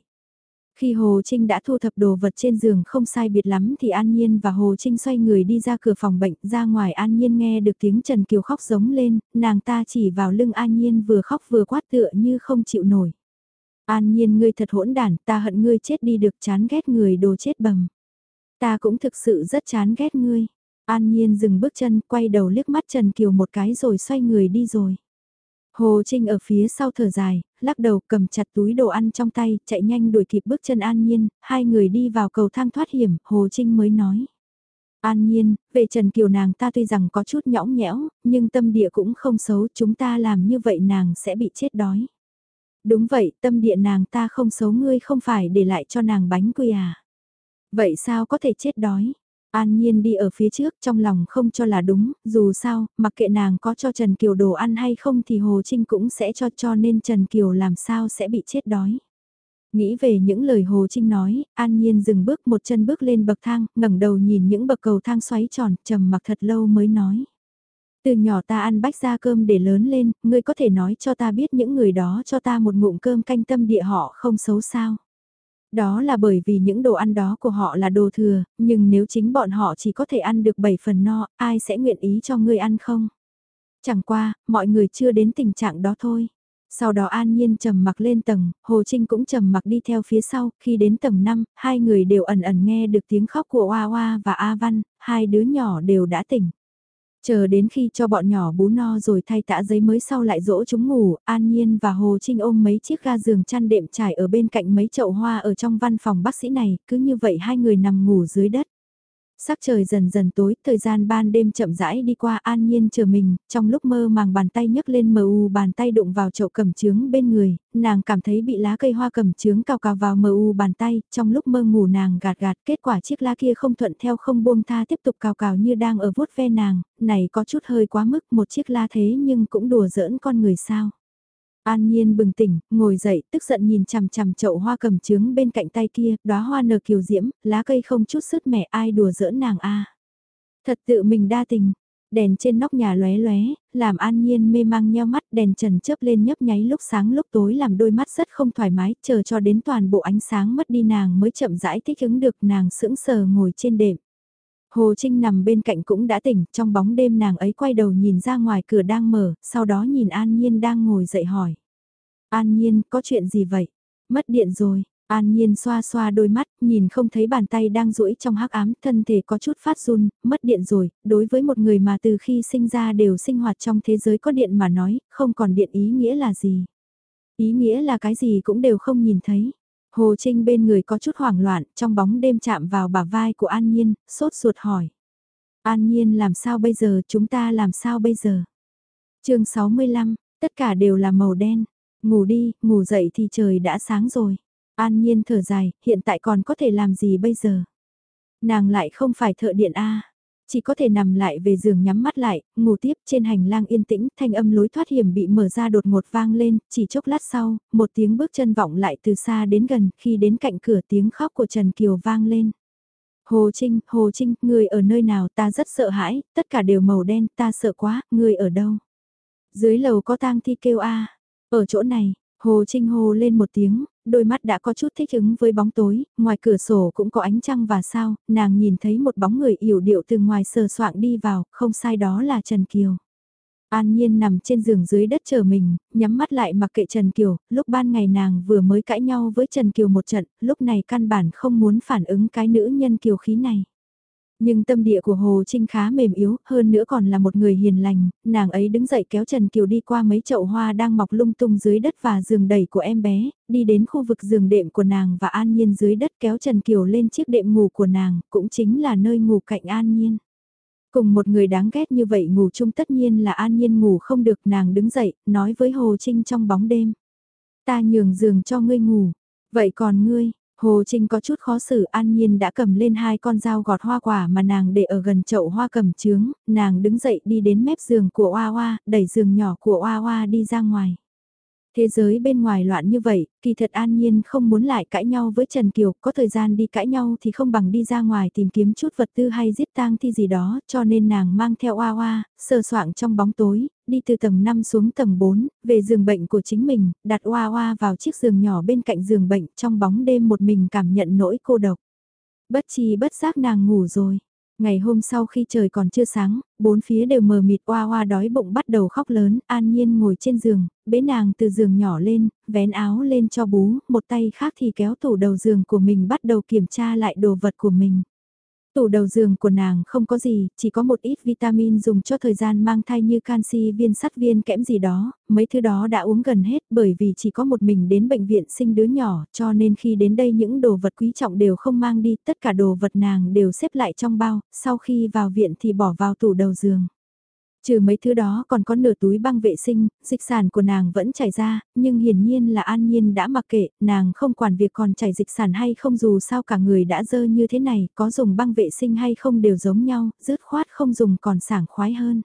Khi Hồ Trinh đã thu thập đồ vật trên giường không sai biệt lắm thì An Nhiên và Hồ Trinh xoay người đi ra cửa phòng bệnh, ra ngoài An Nhiên nghe được tiếng Trần Kiều khóc giống lên, nàng ta chỉ vào lưng An Nhiên vừa khóc vừa quát tựa như không chịu nổi. An nhiên ngươi thật hỗn đản, ta hận ngươi chết đi được chán ghét người đồ chết bầm. Ta cũng thực sự rất chán ghét ngươi. An nhiên dừng bước chân, quay đầu liếc mắt Trần Kiều một cái rồi xoay người đi rồi. Hồ Trinh ở phía sau thở dài, lắc đầu cầm chặt túi đồ ăn trong tay, chạy nhanh đuổi kịp bước chân An Nhiên, hai người đi vào cầu thang thoát hiểm, Hồ Trinh mới nói. An Nhiên, về Trần Kiều nàng ta tuy rằng có chút nhõng nhẽo, nhưng tâm địa cũng không xấu, chúng ta làm như vậy nàng sẽ bị chết đói. Đúng vậy, tâm địa nàng ta không xấu ngươi không phải để lại cho nàng bánh quy à. Vậy sao có thể chết đói? An Nhiên đi ở phía trước trong lòng không cho là đúng, dù sao, mặc kệ nàng có cho Trần Kiều đồ ăn hay không thì Hồ Trinh cũng sẽ cho cho nên Trần Kiều làm sao sẽ bị chết đói. Nghĩ về những lời Hồ Trinh nói, An Nhiên dừng bước một chân bước lên bậc thang, ngẩng đầu nhìn những bậc cầu thang xoáy tròn, trầm mặc thật lâu mới nói. Từ nhỏ ta ăn bách ra cơm để lớn lên, ngươi có thể nói cho ta biết những người đó cho ta một ngụm cơm canh tâm địa họ không xấu sao. Đó là bởi vì những đồ ăn đó của họ là đồ thừa, nhưng nếu chính bọn họ chỉ có thể ăn được 7 phần no, ai sẽ nguyện ý cho ngươi ăn không? Chẳng qua, mọi người chưa đến tình trạng đó thôi. Sau đó An Nhiên trầm mặc lên tầng, Hồ Trinh cũng trầm mặc đi theo phía sau, khi đến tầng 5, hai người đều ẩn ẩn nghe được tiếng khóc của Hoa Hoa và A Văn, hai đứa nhỏ đều đã tỉnh. Chờ đến khi cho bọn nhỏ bú no rồi thay tã giấy mới sau lại dỗ chúng ngủ, An Nhiên và Hồ Trinh ôm mấy chiếc ga giường chăn đệm trải ở bên cạnh mấy chậu hoa ở trong văn phòng bác sĩ này, cứ như vậy hai người nằm ngủ dưới đất. Sắc trời dần dần tối, thời gian ban đêm chậm rãi đi qua an nhiên chờ mình, trong lúc mơ màng bàn tay nhấc lên mờ u bàn tay đụng vào chậu cầm trướng bên người, nàng cảm thấy bị lá cây hoa cầm trướng cào cào vào mờ u bàn tay, trong lúc mơ ngủ nàng gạt gạt kết quả chiếc lá kia không thuận theo không buông tha tiếp tục cào cào như đang ở vuốt ve nàng, này có chút hơi quá mức một chiếc lá thế nhưng cũng đùa giỡn con người sao. An Nhiên bừng tỉnh, ngồi dậy, tức giận nhìn chằm chằm chậu hoa cầm trướng bên cạnh tay kia, đóa hoa nở kiều diễm, lá cây không chút sứt mẻ ai đùa giỡn nàng a. Thật tự mình đa tình. Đèn trên nóc nhà lóe lóe, làm An Nhiên mê mang nheo mắt, đèn trần chớp lên nhấp nháy lúc sáng lúc tối làm đôi mắt rất không thoải mái, chờ cho đến toàn bộ ánh sáng mất đi nàng mới chậm rãi thích ứng được nàng sững sờ ngồi trên đệm. Hồ Trinh nằm bên cạnh cũng đã tỉnh, trong bóng đêm nàng ấy quay đầu nhìn ra ngoài cửa đang mở, sau đó nhìn An Nhiên đang ngồi dậy hỏi. An Nhiên, có chuyện gì vậy? Mất điện rồi. An Nhiên xoa xoa đôi mắt, nhìn không thấy bàn tay đang duỗi trong hắc ám, thân thể có chút phát run, mất điện rồi, đối với một người mà từ khi sinh ra đều sinh hoạt trong thế giới có điện mà nói, không còn điện ý nghĩa là gì. Ý nghĩa là cái gì cũng đều không nhìn thấy. Hồ Trinh bên người có chút hoảng loạn, trong bóng đêm chạm vào bả vai của An Nhiên, sốt ruột hỏi. An Nhiên làm sao bây giờ, chúng ta làm sao bây giờ? chương 65, tất cả đều là màu đen. Ngủ đi, ngủ dậy thì trời đã sáng rồi. An Nhiên thở dài, hiện tại còn có thể làm gì bây giờ? Nàng lại không phải thợ điện A chỉ có thể nằm lại về giường nhắm mắt lại, ngủ tiếp trên hành lang yên tĩnh, thanh âm lối thoát hiểm bị mở ra đột ngột vang lên, chỉ chốc lát sau, một tiếng bước chân vọng lại từ xa đến gần, khi đến cạnh cửa tiếng khóc của Trần Kiều vang lên. Hồ Trinh, Hồ Trinh, người ở nơi nào ta rất sợ hãi, tất cả đều màu đen, ta sợ quá, người ở đâu? Dưới lầu có tang thi kêu a ở chỗ này, Hồ Trinh Hồ lên một tiếng, đôi mắt đã có chút thích ứng với bóng tối, ngoài cửa sổ cũng có ánh trăng và sao, nàng nhìn thấy một bóng người yểu điệu từ ngoài sờ soạng đi vào, không sai đó là Trần Kiều. An Nhiên nằm trên giường dưới đất chờ mình, nhắm mắt lại mặc kệ Trần Kiều, lúc ban ngày nàng vừa mới cãi nhau với Trần Kiều một trận, lúc này căn bản không muốn phản ứng cái nữ nhân kiều khí này. Nhưng tâm địa của Hồ Trinh khá mềm yếu, hơn nữa còn là một người hiền lành, nàng ấy đứng dậy kéo Trần Kiều đi qua mấy chậu hoa đang mọc lung tung dưới đất và giường đẩy của em bé, đi đến khu vực giường đệm của nàng và An Nhiên dưới đất kéo Trần Kiều lên chiếc đệm ngủ của nàng, cũng chính là nơi ngủ cạnh An Nhiên. Cùng một người đáng ghét như vậy ngủ chung tất nhiên là An Nhiên ngủ không được nàng đứng dậy, nói với Hồ Trinh trong bóng đêm. Ta nhường giường cho ngươi ngủ, vậy còn ngươi, Hồ Trinh có chút khó xử an nhiên đã cầm lên hai con dao gọt hoa quả mà nàng để ở gần chậu hoa cầm trướng, nàng đứng dậy đi đến mép giường của Hoa Hoa, đẩy giường nhỏ của Hoa Hoa đi ra ngoài. Thế giới bên ngoài loạn như vậy, kỳ thật an nhiên không muốn lại cãi nhau với Trần Kiều, có thời gian đi cãi nhau thì không bằng đi ra ngoài tìm kiếm chút vật tư hay giết tang thi gì đó, cho nên nàng mang theo oa oa, sờ soạng trong bóng tối, đi từ tầng 5 xuống tầng 4, về giường bệnh của chính mình, đặt oa oa vào chiếc giường nhỏ bên cạnh giường bệnh trong bóng đêm một mình cảm nhận nỗi cô độc. Bất chi bất giác nàng ngủ rồi. Ngày hôm sau khi trời còn chưa sáng, bốn phía đều mờ mịt oa oa đói bụng bắt đầu khóc lớn, an nhiên ngồi trên giường, bế nàng từ giường nhỏ lên, vén áo lên cho bú, một tay khác thì kéo tủ đầu giường của mình bắt đầu kiểm tra lại đồ vật của mình. Tủ đầu giường của nàng không có gì, chỉ có một ít vitamin dùng cho thời gian mang thai như canxi viên sắt viên kẽm gì đó, mấy thứ đó đã uống gần hết bởi vì chỉ có một mình đến bệnh viện sinh đứa nhỏ cho nên khi đến đây những đồ vật quý trọng đều không mang đi, tất cả đồ vật nàng đều xếp lại trong bao, sau khi vào viện thì bỏ vào tủ đầu giường. Trừ mấy thứ đó còn có nửa túi băng vệ sinh, dịch sản của nàng vẫn chảy ra, nhưng hiển nhiên là an nhiên đã mặc kệ, nàng không quản việc còn chảy dịch sản hay không dù sao cả người đã dơ như thế này, có dùng băng vệ sinh hay không đều giống nhau, rớt khoát không dùng còn sảng khoái hơn.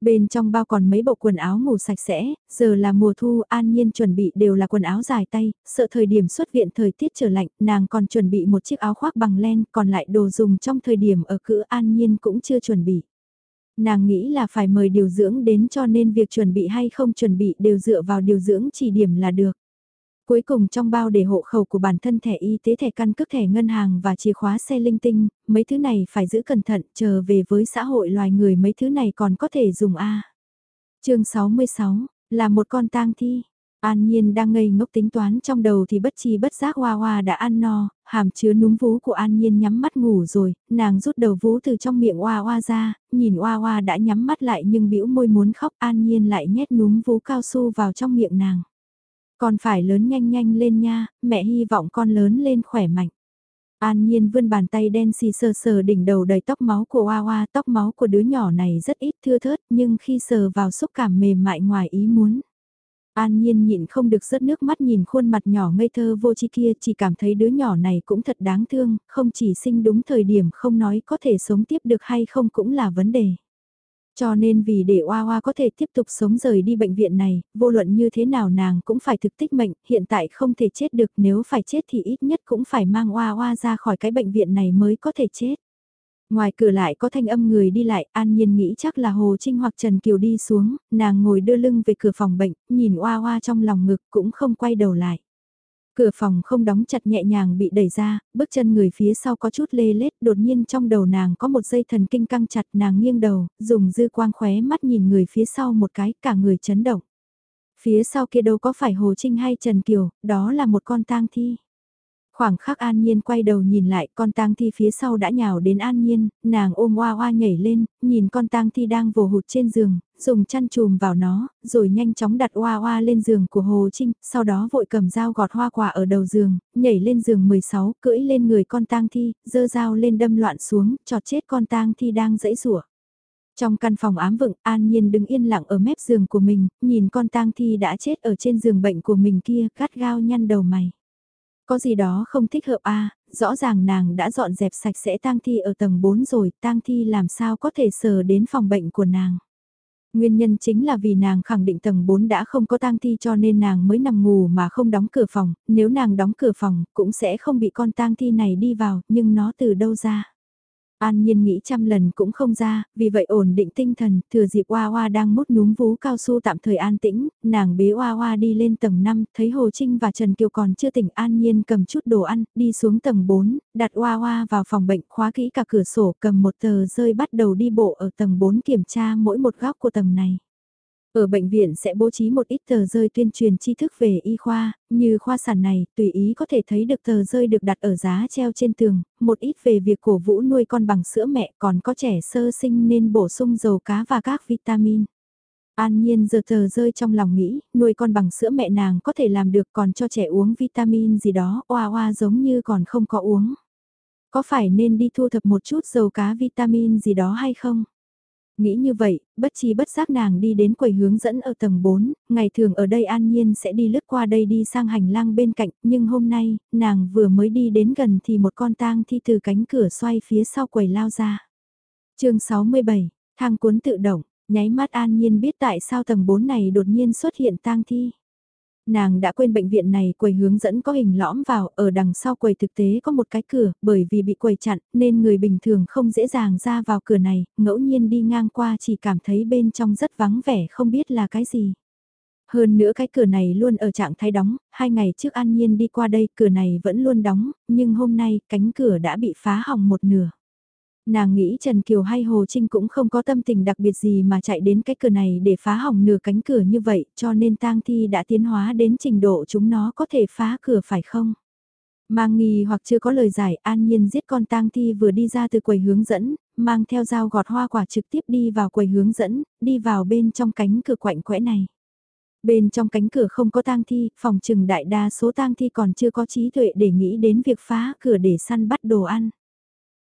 Bên trong bao còn mấy bộ quần áo ngủ sạch sẽ, giờ là mùa thu an nhiên chuẩn bị đều là quần áo dài tay, sợ thời điểm xuất viện thời tiết trở lạnh, nàng còn chuẩn bị một chiếc áo khoác bằng len, còn lại đồ dùng trong thời điểm ở cữ an nhiên cũng chưa chuẩn bị. Nàng nghĩ là phải mời điều dưỡng đến cho nên việc chuẩn bị hay không chuẩn bị đều dựa vào điều dưỡng chỉ điểm là được. Cuối cùng trong bao để hộ khẩu của bản thân thẻ y tế thẻ căn cước thẻ ngân hàng và chìa khóa xe linh tinh, mấy thứ này phải giữ cẩn thận chờ về với xã hội loài người mấy thứ này còn có thể dùng A. chương 66, là một con tang thi. An Nhiên đang ngây ngốc tính toán trong đầu thì bất chi bất giác Hoa Hoa đã ăn no, hàm chứa núm vú của An Nhiên nhắm mắt ngủ rồi, nàng rút đầu vú từ trong miệng Hoa Hoa ra, nhìn Hoa Hoa đã nhắm mắt lại nhưng bĩu môi muốn khóc An Nhiên lại nhét núm vú cao su vào trong miệng nàng. Con phải lớn nhanh nhanh lên nha, mẹ hy vọng con lớn lên khỏe mạnh. An Nhiên vươn bàn tay đen xì sờ sờ đỉnh đầu đầy tóc máu của Hoa Hoa, tóc máu của đứa nhỏ này rất ít thưa thớt nhưng khi sờ vào xúc cảm mềm mại ngoài ý muốn. An nhiên nhịn không được rớt nước mắt nhìn khuôn mặt nhỏ ngây thơ vô chi kia chỉ cảm thấy đứa nhỏ này cũng thật đáng thương, không chỉ sinh đúng thời điểm không nói có thể sống tiếp được hay không cũng là vấn đề. Cho nên vì để Oa Oa có thể tiếp tục sống rời đi bệnh viện này, vô luận như thế nào nàng cũng phải thực tích mệnh, hiện tại không thể chết được nếu phải chết thì ít nhất cũng phải mang Oa Oa ra khỏi cái bệnh viện này mới có thể chết. Ngoài cửa lại có thanh âm người đi lại, an nhiên nghĩ chắc là Hồ Trinh hoặc Trần Kiều đi xuống, nàng ngồi đưa lưng về cửa phòng bệnh, nhìn oa oa trong lòng ngực cũng không quay đầu lại. Cửa phòng không đóng chặt nhẹ nhàng bị đẩy ra, bước chân người phía sau có chút lê lết, đột nhiên trong đầu nàng có một dây thần kinh căng chặt nàng nghiêng đầu, dùng dư quang khóe mắt nhìn người phía sau một cái, cả người chấn động. Phía sau kia đâu có phải Hồ Trinh hay Trần Kiều, đó là một con tang thi. Khoảng khắc An Nhiên quay đầu nhìn lại con tang thi phía sau đã nhào đến An Nhiên, nàng ôm oa oa nhảy lên, nhìn con tang thi đang vồ hụt trên giường, dùng chăn chùm vào nó, rồi nhanh chóng đặt oa oa lên giường của Hồ Trinh, sau đó vội cầm dao gọt hoa quả ở đầu giường, nhảy lên giường 16, cưỡi lên người con tang thi, dơ dao lên đâm loạn xuống, chọt chết con tang thi đang dẫy rủa. Trong căn phòng ám vựng, An Nhiên đứng yên lặng ở mép giường của mình, nhìn con tang thi đã chết ở trên giường bệnh của mình kia, cắt gao nhăn đầu mày. Có gì đó không thích hợp a à, rõ ràng nàng đã dọn dẹp sạch sẽ tang thi ở tầng 4 rồi, tang thi làm sao có thể sờ đến phòng bệnh của nàng. Nguyên nhân chính là vì nàng khẳng định tầng 4 đã không có tang thi cho nên nàng mới nằm ngủ mà không đóng cửa phòng, nếu nàng đóng cửa phòng cũng sẽ không bị con tang thi này đi vào, nhưng nó từ đâu ra. An Nhiên nghĩ trăm lần cũng không ra, vì vậy ổn định tinh thần, thừa dịp Hoa Hoa đang mút núm vú cao su tạm thời an tĩnh, nàng bế Hoa Hoa đi lên tầng 5, thấy Hồ Trinh và Trần Kiều còn chưa tỉnh An Nhiên cầm chút đồ ăn, đi xuống tầng 4, đặt Hoa Hoa vào phòng bệnh, khóa kỹ cả cửa sổ, cầm một tờ rơi bắt đầu đi bộ ở tầng 4 kiểm tra mỗi một góc của tầng này. Ở bệnh viện sẽ bố trí một ít tờ rơi tuyên truyền tri thức về y khoa, như khoa sản này, tùy ý có thể thấy được tờ rơi được đặt ở giá treo trên tường, một ít về việc cổ vũ nuôi con bằng sữa mẹ còn có trẻ sơ sinh nên bổ sung dầu cá và các vitamin. An nhiên giờ tờ rơi trong lòng nghĩ, nuôi con bằng sữa mẹ nàng có thể làm được còn cho trẻ uống vitamin gì đó, oa oa giống như còn không có uống. Có phải nên đi thu thập một chút dầu cá vitamin gì đó hay không? Nghĩ như vậy, bất chi bất giác nàng đi đến quầy hướng dẫn ở tầng 4, ngày thường ở đây an nhiên sẽ đi lướt qua đây đi sang hành lang bên cạnh, nhưng hôm nay, nàng vừa mới đi đến gần thì một con tang thi từ cánh cửa xoay phía sau quầy lao ra. chương 67, thang cuốn tự động, nháy mắt an nhiên biết tại sao tầng 4 này đột nhiên xuất hiện tang thi. Nàng đã quên bệnh viện này quầy hướng dẫn có hình lõm vào, ở đằng sau quầy thực tế có một cái cửa, bởi vì bị quầy chặn, nên người bình thường không dễ dàng ra vào cửa này, ngẫu nhiên đi ngang qua chỉ cảm thấy bên trong rất vắng vẻ không biết là cái gì. Hơn nữa cái cửa này luôn ở trạng thái đóng, hai ngày trước An Nhiên đi qua đây cửa này vẫn luôn đóng, nhưng hôm nay cánh cửa đã bị phá hỏng một nửa. Nàng nghĩ Trần Kiều hay Hồ Trinh cũng không có tâm tình đặc biệt gì mà chạy đến cái cửa này để phá hỏng nửa cánh cửa như vậy cho nên tang thi đã tiến hóa đến trình độ chúng nó có thể phá cửa phải không? Mang nghi hoặc chưa có lời giải an nhiên giết con tang thi vừa đi ra từ quầy hướng dẫn, mang theo dao gọt hoa quả trực tiếp đi vào quầy hướng dẫn, đi vào bên trong cánh cửa quạnh quẽ này. Bên trong cánh cửa không có tang thi, phòng trừng đại đa số tang thi còn chưa có trí tuệ để nghĩ đến việc phá cửa để săn bắt đồ ăn.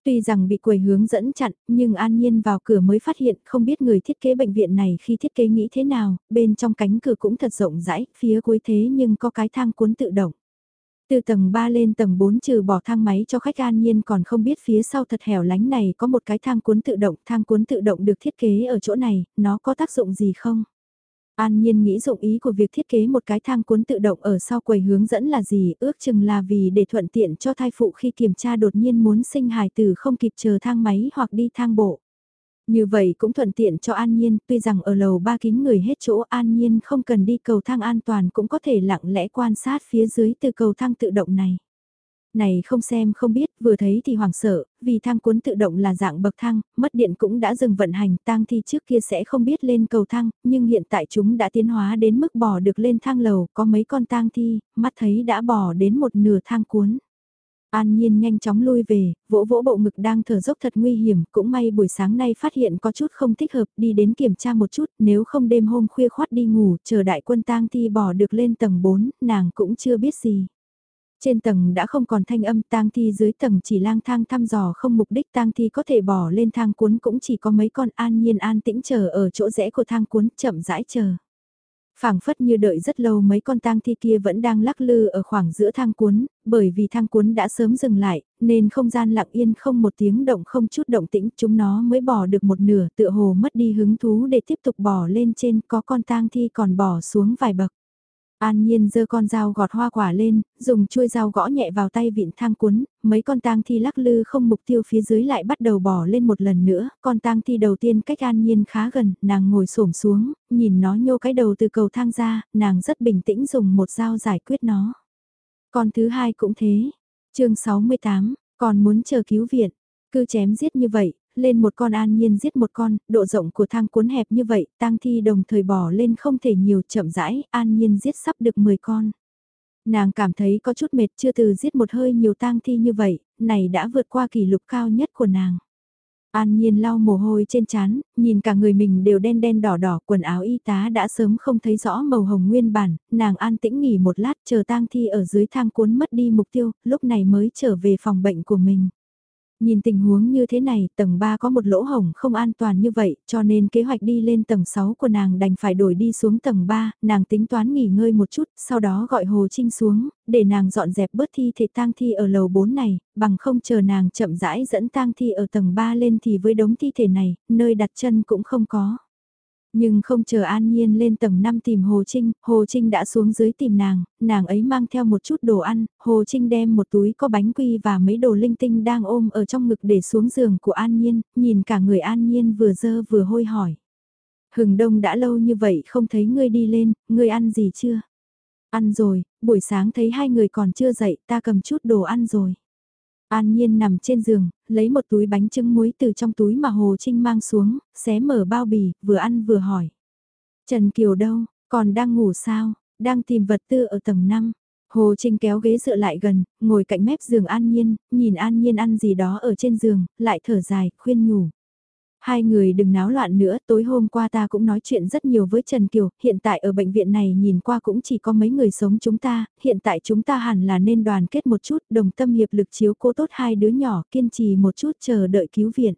Tuy rằng bị quầy hướng dẫn chặn, nhưng an nhiên vào cửa mới phát hiện không biết người thiết kế bệnh viện này khi thiết kế nghĩ thế nào, bên trong cánh cửa cũng thật rộng rãi, phía cuối thế nhưng có cái thang cuốn tự động. Từ tầng 3 lên tầng 4 trừ bỏ thang máy cho khách an nhiên còn không biết phía sau thật hẻo lánh này có một cái thang cuốn tự động, thang cuốn tự động được thiết kế ở chỗ này, nó có tác dụng gì không? An Nhiên nghĩ dụng ý của việc thiết kế một cái thang cuốn tự động ở sau quầy hướng dẫn là gì, ước chừng là vì để thuận tiện cho thai phụ khi kiểm tra đột nhiên muốn sinh hài tử không kịp chờ thang máy hoặc đi thang bộ. Như vậy cũng thuận tiện cho An Nhiên, tuy rằng ở lầu ba kín người hết chỗ An Nhiên không cần đi cầu thang an toàn cũng có thể lặng lẽ quan sát phía dưới từ cầu thang tự động này này không xem không biết, vừa thấy thì hoảng sợ, vì thang cuốn tự động là dạng bậc thang, mất điện cũng đã dừng vận hành, tang thi trước kia sẽ không biết lên cầu thang, nhưng hiện tại chúng đã tiến hóa đến mức bỏ được lên thang lầu, có mấy con tang thi, mắt thấy đã bỏ đến một nửa thang cuốn. An Nhiên nhanh chóng lui về, vỗ vỗ bộ ngực đang thở dốc thật nguy hiểm, cũng may buổi sáng nay phát hiện có chút không thích hợp, đi đến kiểm tra một chút, nếu không đêm hôm khuya khoát đi ngủ, chờ đại quân tang thi bỏ được lên tầng 4, nàng cũng chưa biết gì. Trên tầng đã không còn thanh âm tang thi dưới tầng chỉ lang thang thăm dò không mục đích tang thi có thể bỏ lên thang cuốn cũng chỉ có mấy con an nhiên an tĩnh chờ ở chỗ rẽ của thang cuốn chậm rãi chờ. phảng phất như đợi rất lâu mấy con tang thi kia vẫn đang lắc lư ở khoảng giữa thang cuốn, bởi vì thang cuốn đã sớm dừng lại, nên không gian lặng yên không một tiếng động không chút động tĩnh chúng nó mới bỏ được một nửa tựa hồ mất đi hứng thú để tiếp tục bỏ lên trên có con tang thi còn bỏ xuống vài bậc. An Nhiên giơ con dao gọt hoa quả lên, dùng chuôi dao gõ nhẹ vào tay vịn thang cuốn, mấy con tang thi lắc lư không mục tiêu phía dưới lại bắt đầu bỏ lên một lần nữa, con tang thi đầu tiên cách An Nhiên khá gần, nàng ngồi xổm xuống, nhìn nó nhô cái đầu từ cầu thang ra, nàng rất bình tĩnh dùng một dao giải quyết nó. Con thứ hai cũng thế. chương 68, còn muốn chờ cứu viện. Cứ chém giết như vậy, lên một con an nhiên giết một con, độ rộng của thang cuốn hẹp như vậy, tang thi đồng thời bỏ lên không thể nhiều chậm rãi, an nhiên giết sắp được 10 con. Nàng cảm thấy có chút mệt chưa từ giết một hơi nhiều tang thi như vậy, này đã vượt qua kỷ lục cao nhất của nàng. An Nhiên lau mồ hôi trên trán, nhìn cả người mình đều đen đen đỏ đỏ, quần áo y tá đã sớm không thấy rõ màu hồng nguyên bản, nàng an tĩnh nghỉ một lát chờ tang thi ở dưới thang cuốn mất đi mục tiêu, lúc này mới trở về phòng bệnh của mình. Nhìn tình huống như thế này, tầng 3 có một lỗ hổng không an toàn như vậy, cho nên kế hoạch đi lên tầng 6 của nàng đành phải đổi đi xuống tầng 3, nàng tính toán nghỉ ngơi một chút, sau đó gọi Hồ Trinh xuống, để nàng dọn dẹp bớt thi thể tang thi ở lầu 4 này, bằng không chờ nàng chậm rãi dẫn tang thi ở tầng 3 lên thì với đống thi thể này, nơi đặt chân cũng không có. Nhưng không chờ An Nhiên lên tầng 5 tìm Hồ Trinh, Hồ Trinh đã xuống dưới tìm nàng, nàng ấy mang theo một chút đồ ăn, Hồ Trinh đem một túi có bánh quy và mấy đồ linh tinh đang ôm ở trong ngực để xuống giường của An Nhiên, nhìn cả người An Nhiên vừa dơ vừa hôi hỏi. Hừng đông đã lâu như vậy không thấy ngươi đi lên, ngươi ăn gì chưa? Ăn rồi, buổi sáng thấy hai người còn chưa dậy, ta cầm chút đồ ăn rồi. An Nhiên nằm trên giường, lấy một túi bánh trứng muối từ trong túi mà Hồ Trinh mang xuống, xé mở bao bì, vừa ăn vừa hỏi. Trần Kiều đâu, còn đang ngủ sao, đang tìm vật tư ở tầng 5. Hồ Trinh kéo ghế dựa lại gần, ngồi cạnh mép giường An Nhiên, nhìn An Nhiên ăn gì đó ở trên giường, lại thở dài, khuyên nhủ. Hai người đừng náo loạn nữa, tối hôm qua ta cũng nói chuyện rất nhiều với Trần Kiều, hiện tại ở bệnh viện này nhìn qua cũng chỉ có mấy người sống chúng ta, hiện tại chúng ta hẳn là nên đoàn kết một chút, đồng tâm hiệp lực chiếu cố tốt hai đứa nhỏ, kiên trì một chút chờ đợi cứu viện.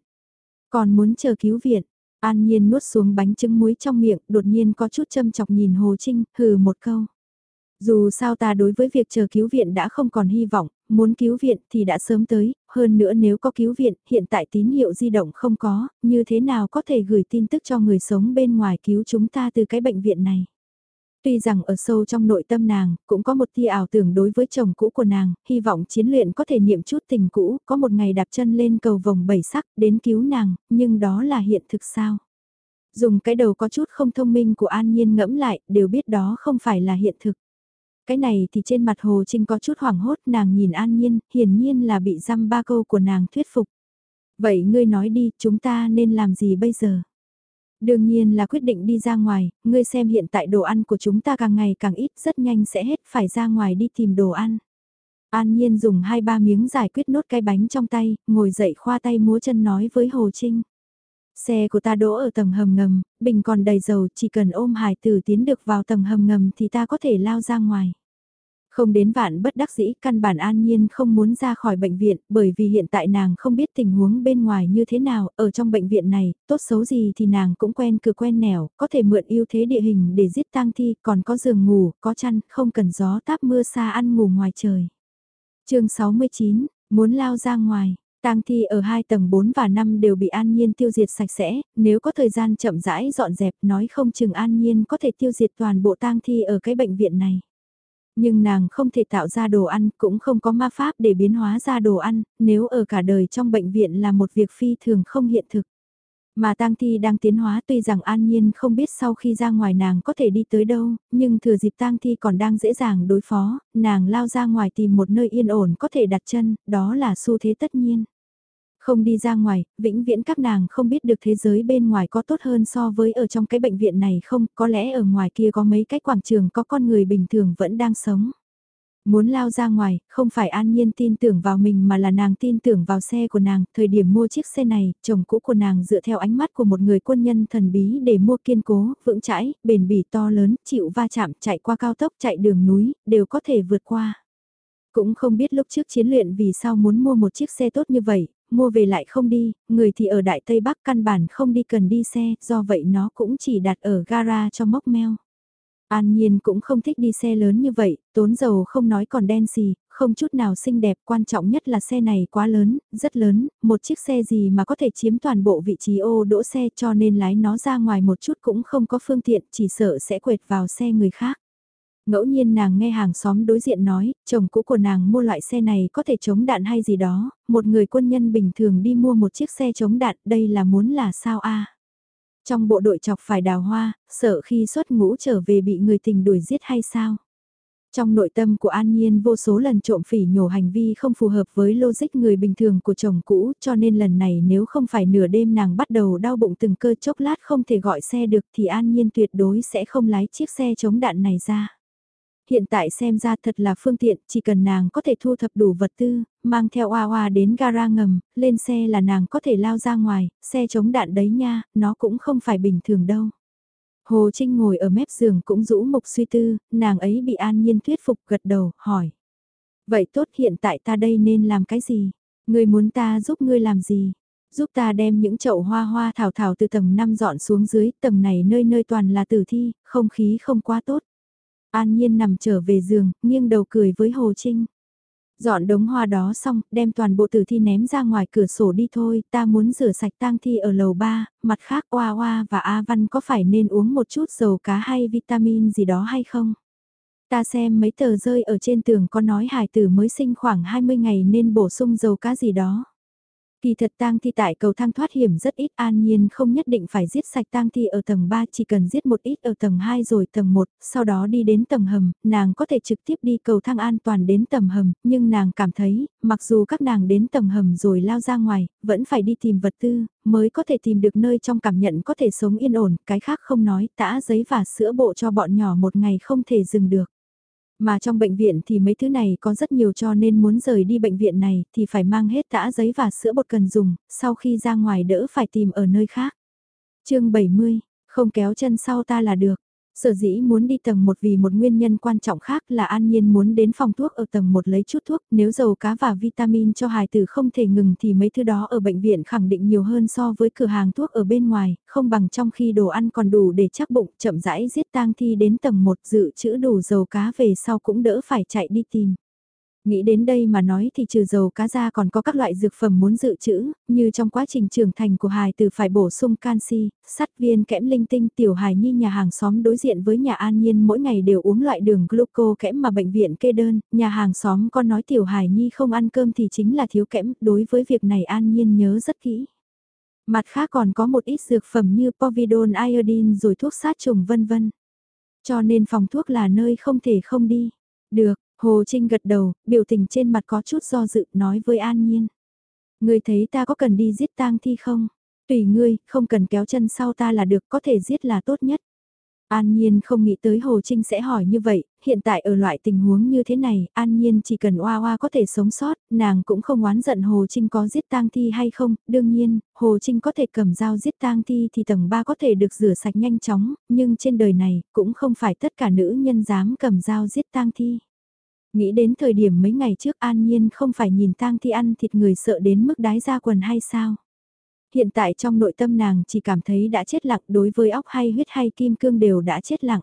Còn muốn chờ cứu viện, An Nhiên nuốt xuống bánh trứng muối trong miệng, đột nhiên có chút châm chọc nhìn Hồ Trinh, hừ một câu. Dù sao ta đối với việc chờ cứu viện đã không còn hy vọng, muốn cứu viện thì đã sớm tới, hơn nữa nếu có cứu viện, hiện tại tín hiệu di động không có, như thế nào có thể gửi tin tức cho người sống bên ngoài cứu chúng ta từ cái bệnh viện này. Tuy rằng ở sâu trong nội tâm nàng, cũng có một tia ảo tưởng đối với chồng cũ của nàng, hy vọng chiến luyện có thể niệm chút tình cũ, có một ngày đạp chân lên cầu vòng bảy sắc đến cứu nàng, nhưng đó là hiện thực sao? Dùng cái đầu có chút không thông minh của An Nhiên ngẫm lại, đều biết đó không phải là hiện thực. Cái này thì trên mặt Hồ Trinh có chút hoảng hốt nàng nhìn An Nhiên, hiển nhiên là bị dăm ba câu của nàng thuyết phục. Vậy ngươi nói đi, chúng ta nên làm gì bây giờ? Đương nhiên là quyết định đi ra ngoài, ngươi xem hiện tại đồ ăn của chúng ta càng ngày càng ít, rất nhanh sẽ hết, phải ra ngoài đi tìm đồ ăn. An Nhiên dùng hai ba miếng giải quyết nốt cái bánh trong tay, ngồi dậy khoa tay múa chân nói với Hồ Trinh. Xe của ta đỗ ở tầng hầm ngầm, bình còn đầy dầu, chỉ cần ôm hải tử tiến được vào tầng hầm ngầm thì ta có thể lao ra ngoài. Không đến vạn bất đắc dĩ, căn bản an nhiên không muốn ra khỏi bệnh viện, bởi vì hiện tại nàng không biết tình huống bên ngoài như thế nào, ở trong bệnh viện này, tốt xấu gì thì nàng cũng quen cửa quen nẻo, có thể mượn ưu thế địa hình để giết tang thi, còn có giường ngủ, có chăn, không cần gió táp mưa xa ăn ngủ ngoài trời. chương 69, muốn lao ra ngoài. Tang thi ở hai tầng 4 và 5 đều bị An Nhiên tiêu diệt sạch sẽ, nếu có thời gian chậm rãi dọn dẹp nói không chừng An Nhiên có thể tiêu diệt toàn bộ tang thi ở cái bệnh viện này. Nhưng nàng không thể tạo ra đồ ăn, cũng không có ma pháp để biến hóa ra đồ ăn, nếu ở cả đời trong bệnh viện là một việc phi thường không hiện thực. Mà tang thi đang tiến hóa tuy rằng an nhiên không biết sau khi ra ngoài nàng có thể đi tới đâu, nhưng thừa dịp tang thi còn đang dễ dàng đối phó, nàng lao ra ngoài tìm một nơi yên ổn có thể đặt chân, đó là xu thế tất nhiên. Không đi ra ngoài, vĩnh viễn các nàng không biết được thế giới bên ngoài có tốt hơn so với ở trong cái bệnh viện này không, có lẽ ở ngoài kia có mấy cái quảng trường có con người bình thường vẫn đang sống. Muốn lao ra ngoài, không phải an nhiên tin tưởng vào mình mà là nàng tin tưởng vào xe của nàng, thời điểm mua chiếc xe này, chồng cũ của nàng dựa theo ánh mắt của một người quân nhân thần bí để mua kiên cố, vững chãi, bền bỉ to lớn, chịu va chạm, chạy qua cao tốc, chạy đường núi, đều có thể vượt qua. Cũng không biết lúc trước chiến luyện vì sao muốn mua một chiếc xe tốt như vậy, mua về lại không đi, người thì ở Đại Tây Bắc căn bản không đi cần đi xe, do vậy nó cũng chỉ đặt ở gara cho mốc meo. An Nhiên cũng không thích đi xe lớn như vậy, tốn dầu không nói còn đen gì, không chút nào xinh đẹp, quan trọng nhất là xe này quá lớn, rất lớn, một chiếc xe gì mà có thể chiếm toàn bộ vị trí ô đỗ xe cho nên lái nó ra ngoài một chút cũng không có phương tiện, chỉ sợ sẽ quệt vào xe người khác. Ngẫu nhiên nàng nghe hàng xóm đối diện nói, chồng cũ của nàng mua loại xe này có thể chống đạn hay gì đó, một người quân nhân bình thường đi mua một chiếc xe chống đạn, đây là muốn là sao a? Trong bộ đội chọc phải đào hoa, sợ khi xuất ngũ trở về bị người tình đuổi giết hay sao? Trong nội tâm của An Nhiên vô số lần trộm phỉ nhổ hành vi không phù hợp với logic người bình thường của chồng cũ cho nên lần này nếu không phải nửa đêm nàng bắt đầu đau bụng từng cơ chốc lát không thể gọi xe được thì An Nhiên tuyệt đối sẽ không lái chiếc xe chống đạn này ra hiện tại xem ra thật là phương tiện, chỉ cần nàng có thể thu thập đủ vật tư, mang theo oa oa đến gara ngầm, lên xe là nàng có thể lao ra ngoài, xe chống đạn đấy nha, nó cũng không phải bình thường đâu. Hồ Trinh ngồi ở mép giường cũng rũ mục suy tư, nàng ấy bị an nhiên thuyết phục gật đầu, hỏi. Vậy tốt hiện tại ta đây nên làm cái gì? Ngươi muốn ta giúp ngươi làm gì? Giúp ta đem những chậu hoa hoa thảo thảo từ tầng 5 dọn xuống dưới, tầng này nơi nơi toàn là tử thi, không khí không quá tốt. An Nhiên nằm trở về giường, nghiêng đầu cười với Hồ Trinh. Dọn đống hoa đó xong, đem toàn bộ tử thi ném ra ngoài cửa sổ đi thôi, ta muốn rửa sạch tang thi ở lầu 3, mặt khác Oa Oa và A Văn có phải nên uống một chút dầu cá hay vitamin gì đó hay không? Ta xem mấy tờ rơi ở trên tường có nói hải tử mới sinh khoảng 20 ngày nên bổ sung dầu cá gì đó. Kỳ thật tang thi tại cầu thang thoát hiểm rất ít an nhiên không nhất định phải giết sạch tang thi ở tầng 3 chỉ cần giết một ít ở tầng 2 rồi tầng 1, sau đó đi đến tầng hầm, nàng có thể trực tiếp đi cầu thang an toàn đến tầng hầm, nhưng nàng cảm thấy, mặc dù các nàng đến tầng hầm rồi lao ra ngoài, vẫn phải đi tìm vật tư, mới có thể tìm được nơi trong cảm nhận có thể sống yên ổn, cái khác không nói, tã giấy và sữa bộ cho bọn nhỏ một ngày không thể dừng được. Mà trong bệnh viện thì mấy thứ này có rất nhiều cho nên muốn rời đi bệnh viện này thì phải mang hết tã giấy và sữa bột cần dùng, sau khi ra ngoài đỡ phải tìm ở nơi khác. chương 70, không kéo chân sau ta là được. Sở dĩ muốn đi tầng 1 vì một nguyên nhân quan trọng khác là An Nhiên muốn đến phòng thuốc ở tầng 1 lấy chút thuốc, nếu dầu cá và vitamin cho hài tử không thể ngừng thì mấy thứ đó ở bệnh viện khẳng định nhiều hơn so với cửa hàng thuốc ở bên ngoài, không bằng trong khi đồ ăn còn đủ để chắc bụng, chậm rãi giết tang thi đến tầng 1 dự trữ đủ dầu cá về sau cũng đỡ phải chạy đi tìm. Nghĩ đến đây mà nói thì trừ dầu cá ra còn có các loại dược phẩm muốn dự trữ, như trong quá trình trưởng thành của hài từ phải bổ sung canxi, sắt viên kẽm linh tinh tiểu hài nhi nhà hàng xóm đối diện với nhà an nhiên mỗi ngày đều uống loại đường gluco kẽm mà bệnh viện kê đơn, nhà hàng xóm có nói tiểu hài nhi không ăn cơm thì chính là thiếu kẽm, đối với việc này an nhiên nhớ rất kỹ. Mặt khác còn có một ít dược phẩm như povidone iodine rồi thuốc sát trùng vân vân. Cho nên phòng thuốc là nơi không thể không đi. Được, Hồ Trinh gật đầu, biểu tình trên mặt có chút do dự nói với An Nhiên. Ngươi thấy ta có cần đi giết tang thi không? Tùy ngươi, không cần kéo chân sau ta là được, có thể giết là tốt nhất. An Nhiên không nghĩ tới Hồ Trinh sẽ hỏi như vậy, hiện tại ở loại tình huống như thế này, An Nhiên chỉ cần oa oa có thể sống sót, nàng cũng không oán giận Hồ Trinh có giết tang thi hay không, đương nhiên, Hồ Trinh có thể cầm dao giết tang thi thì tầng 3 có thể được rửa sạch nhanh chóng, nhưng trên đời này, cũng không phải tất cả nữ nhân dám cầm dao giết tang thi. Nghĩ đến thời điểm mấy ngày trước An Nhiên không phải nhìn tang thi ăn thịt người sợ đến mức đái ra quần hay sao? Hiện tại trong nội tâm nàng chỉ cảm thấy đã chết lặng đối với óc hay huyết hay kim cương đều đã chết lặng.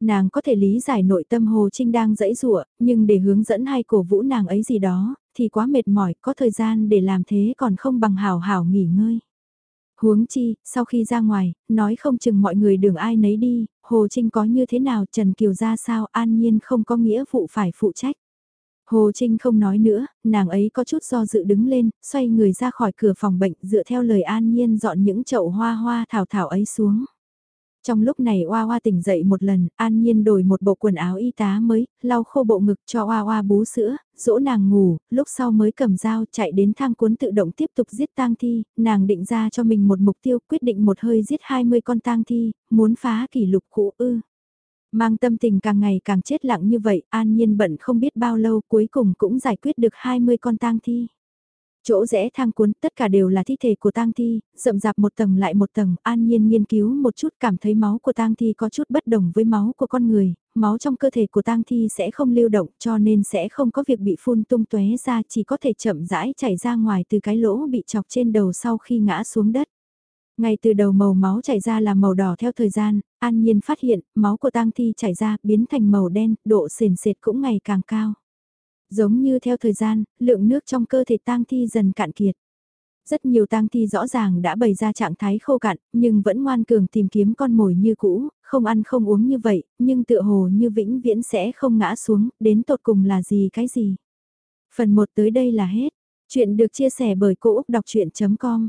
Nàng có thể lý giải nội tâm Hồ Trinh đang dẫy rụa, nhưng để hướng dẫn hay cổ vũ nàng ấy gì đó, thì quá mệt mỏi, có thời gian để làm thế còn không bằng hào hảo nghỉ ngơi. Huống chi, sau khi ra ngoài, nói không chừng mọi người đường ai nấy đi, Hồ Trinh có như thế nào Trần Kiều ra sao an nhiên không có nghĩa vụ phải phụ trách. Hồ Trinh không nói nữa, nàng ấy có chút do dự đứng lên, xoay người ra khỏi cửa phòng bệnh dựa theo lời an nhiên dọn những chậu hoa hoa thảo thảo ấy xuống. Trong lúc này Oa Oa tỉnh dậy một lần, An Nhiên đổi một bộ quần áo y tá mới, lau khô bộ ngực cho Oa Oa bú sữa, dỗ nàng ngủ, lúc sau mới cầm dao chạy đến thang cuốn tự động tiếp tục giết tang thi, nàng định ra cho mình một mục tiêu quyết định một hơi giết 20 con tang thi, muốn phá kỷ lục cũ ư. Mang tâm tình càng ngày càng chết lặng như vậy, An Nhiên bận không biết bao lâu cuối cùng cũng giải quyết được 20 con tang thi. Chỗ rẽ thang cuốn tất cả đều là thi thể của tang thi, rậm rạp một tầng lại một tầng, an nhiên nghiên cứu một chút cảm thấy máu của tang thi có chút bất đồng với máu của con người, máu trong cơ thể của tang thi sẽ không lưu động cho nên sẽ không có việc bị phun tung tóe ra chỉ có thể chậm rãi chảy ra ngoài từ cái lỗ bị chọc trên đầu sau khi ngã xuống đất. Ngay từ đầu màu máu chảy ra là màu đỏ theo thời gian, an nhiên phát hiện máu của tang thi chảy ra biến thành màu đen, độ sền sệt cũng ngày càng cao. Giống như theo thời gian, lượng nước trong cơ thể tang thi dần cạn kiệt. Rất nhiều tang thi rõ ràng đã bày ra trạng thái khô cạn, nhưng vẫn ngoan cường tìm kiếm con mồi như cũ, không ăn không uống như vậy, nhưng tựa hồ như vĩnh viễn sẽ không ngã xuống, đến tột cùng là gì cái gì. Phần 1 tới đây là hết. Chuyện được chia sẻ bởi Cô Úc Đọc Chuyện.com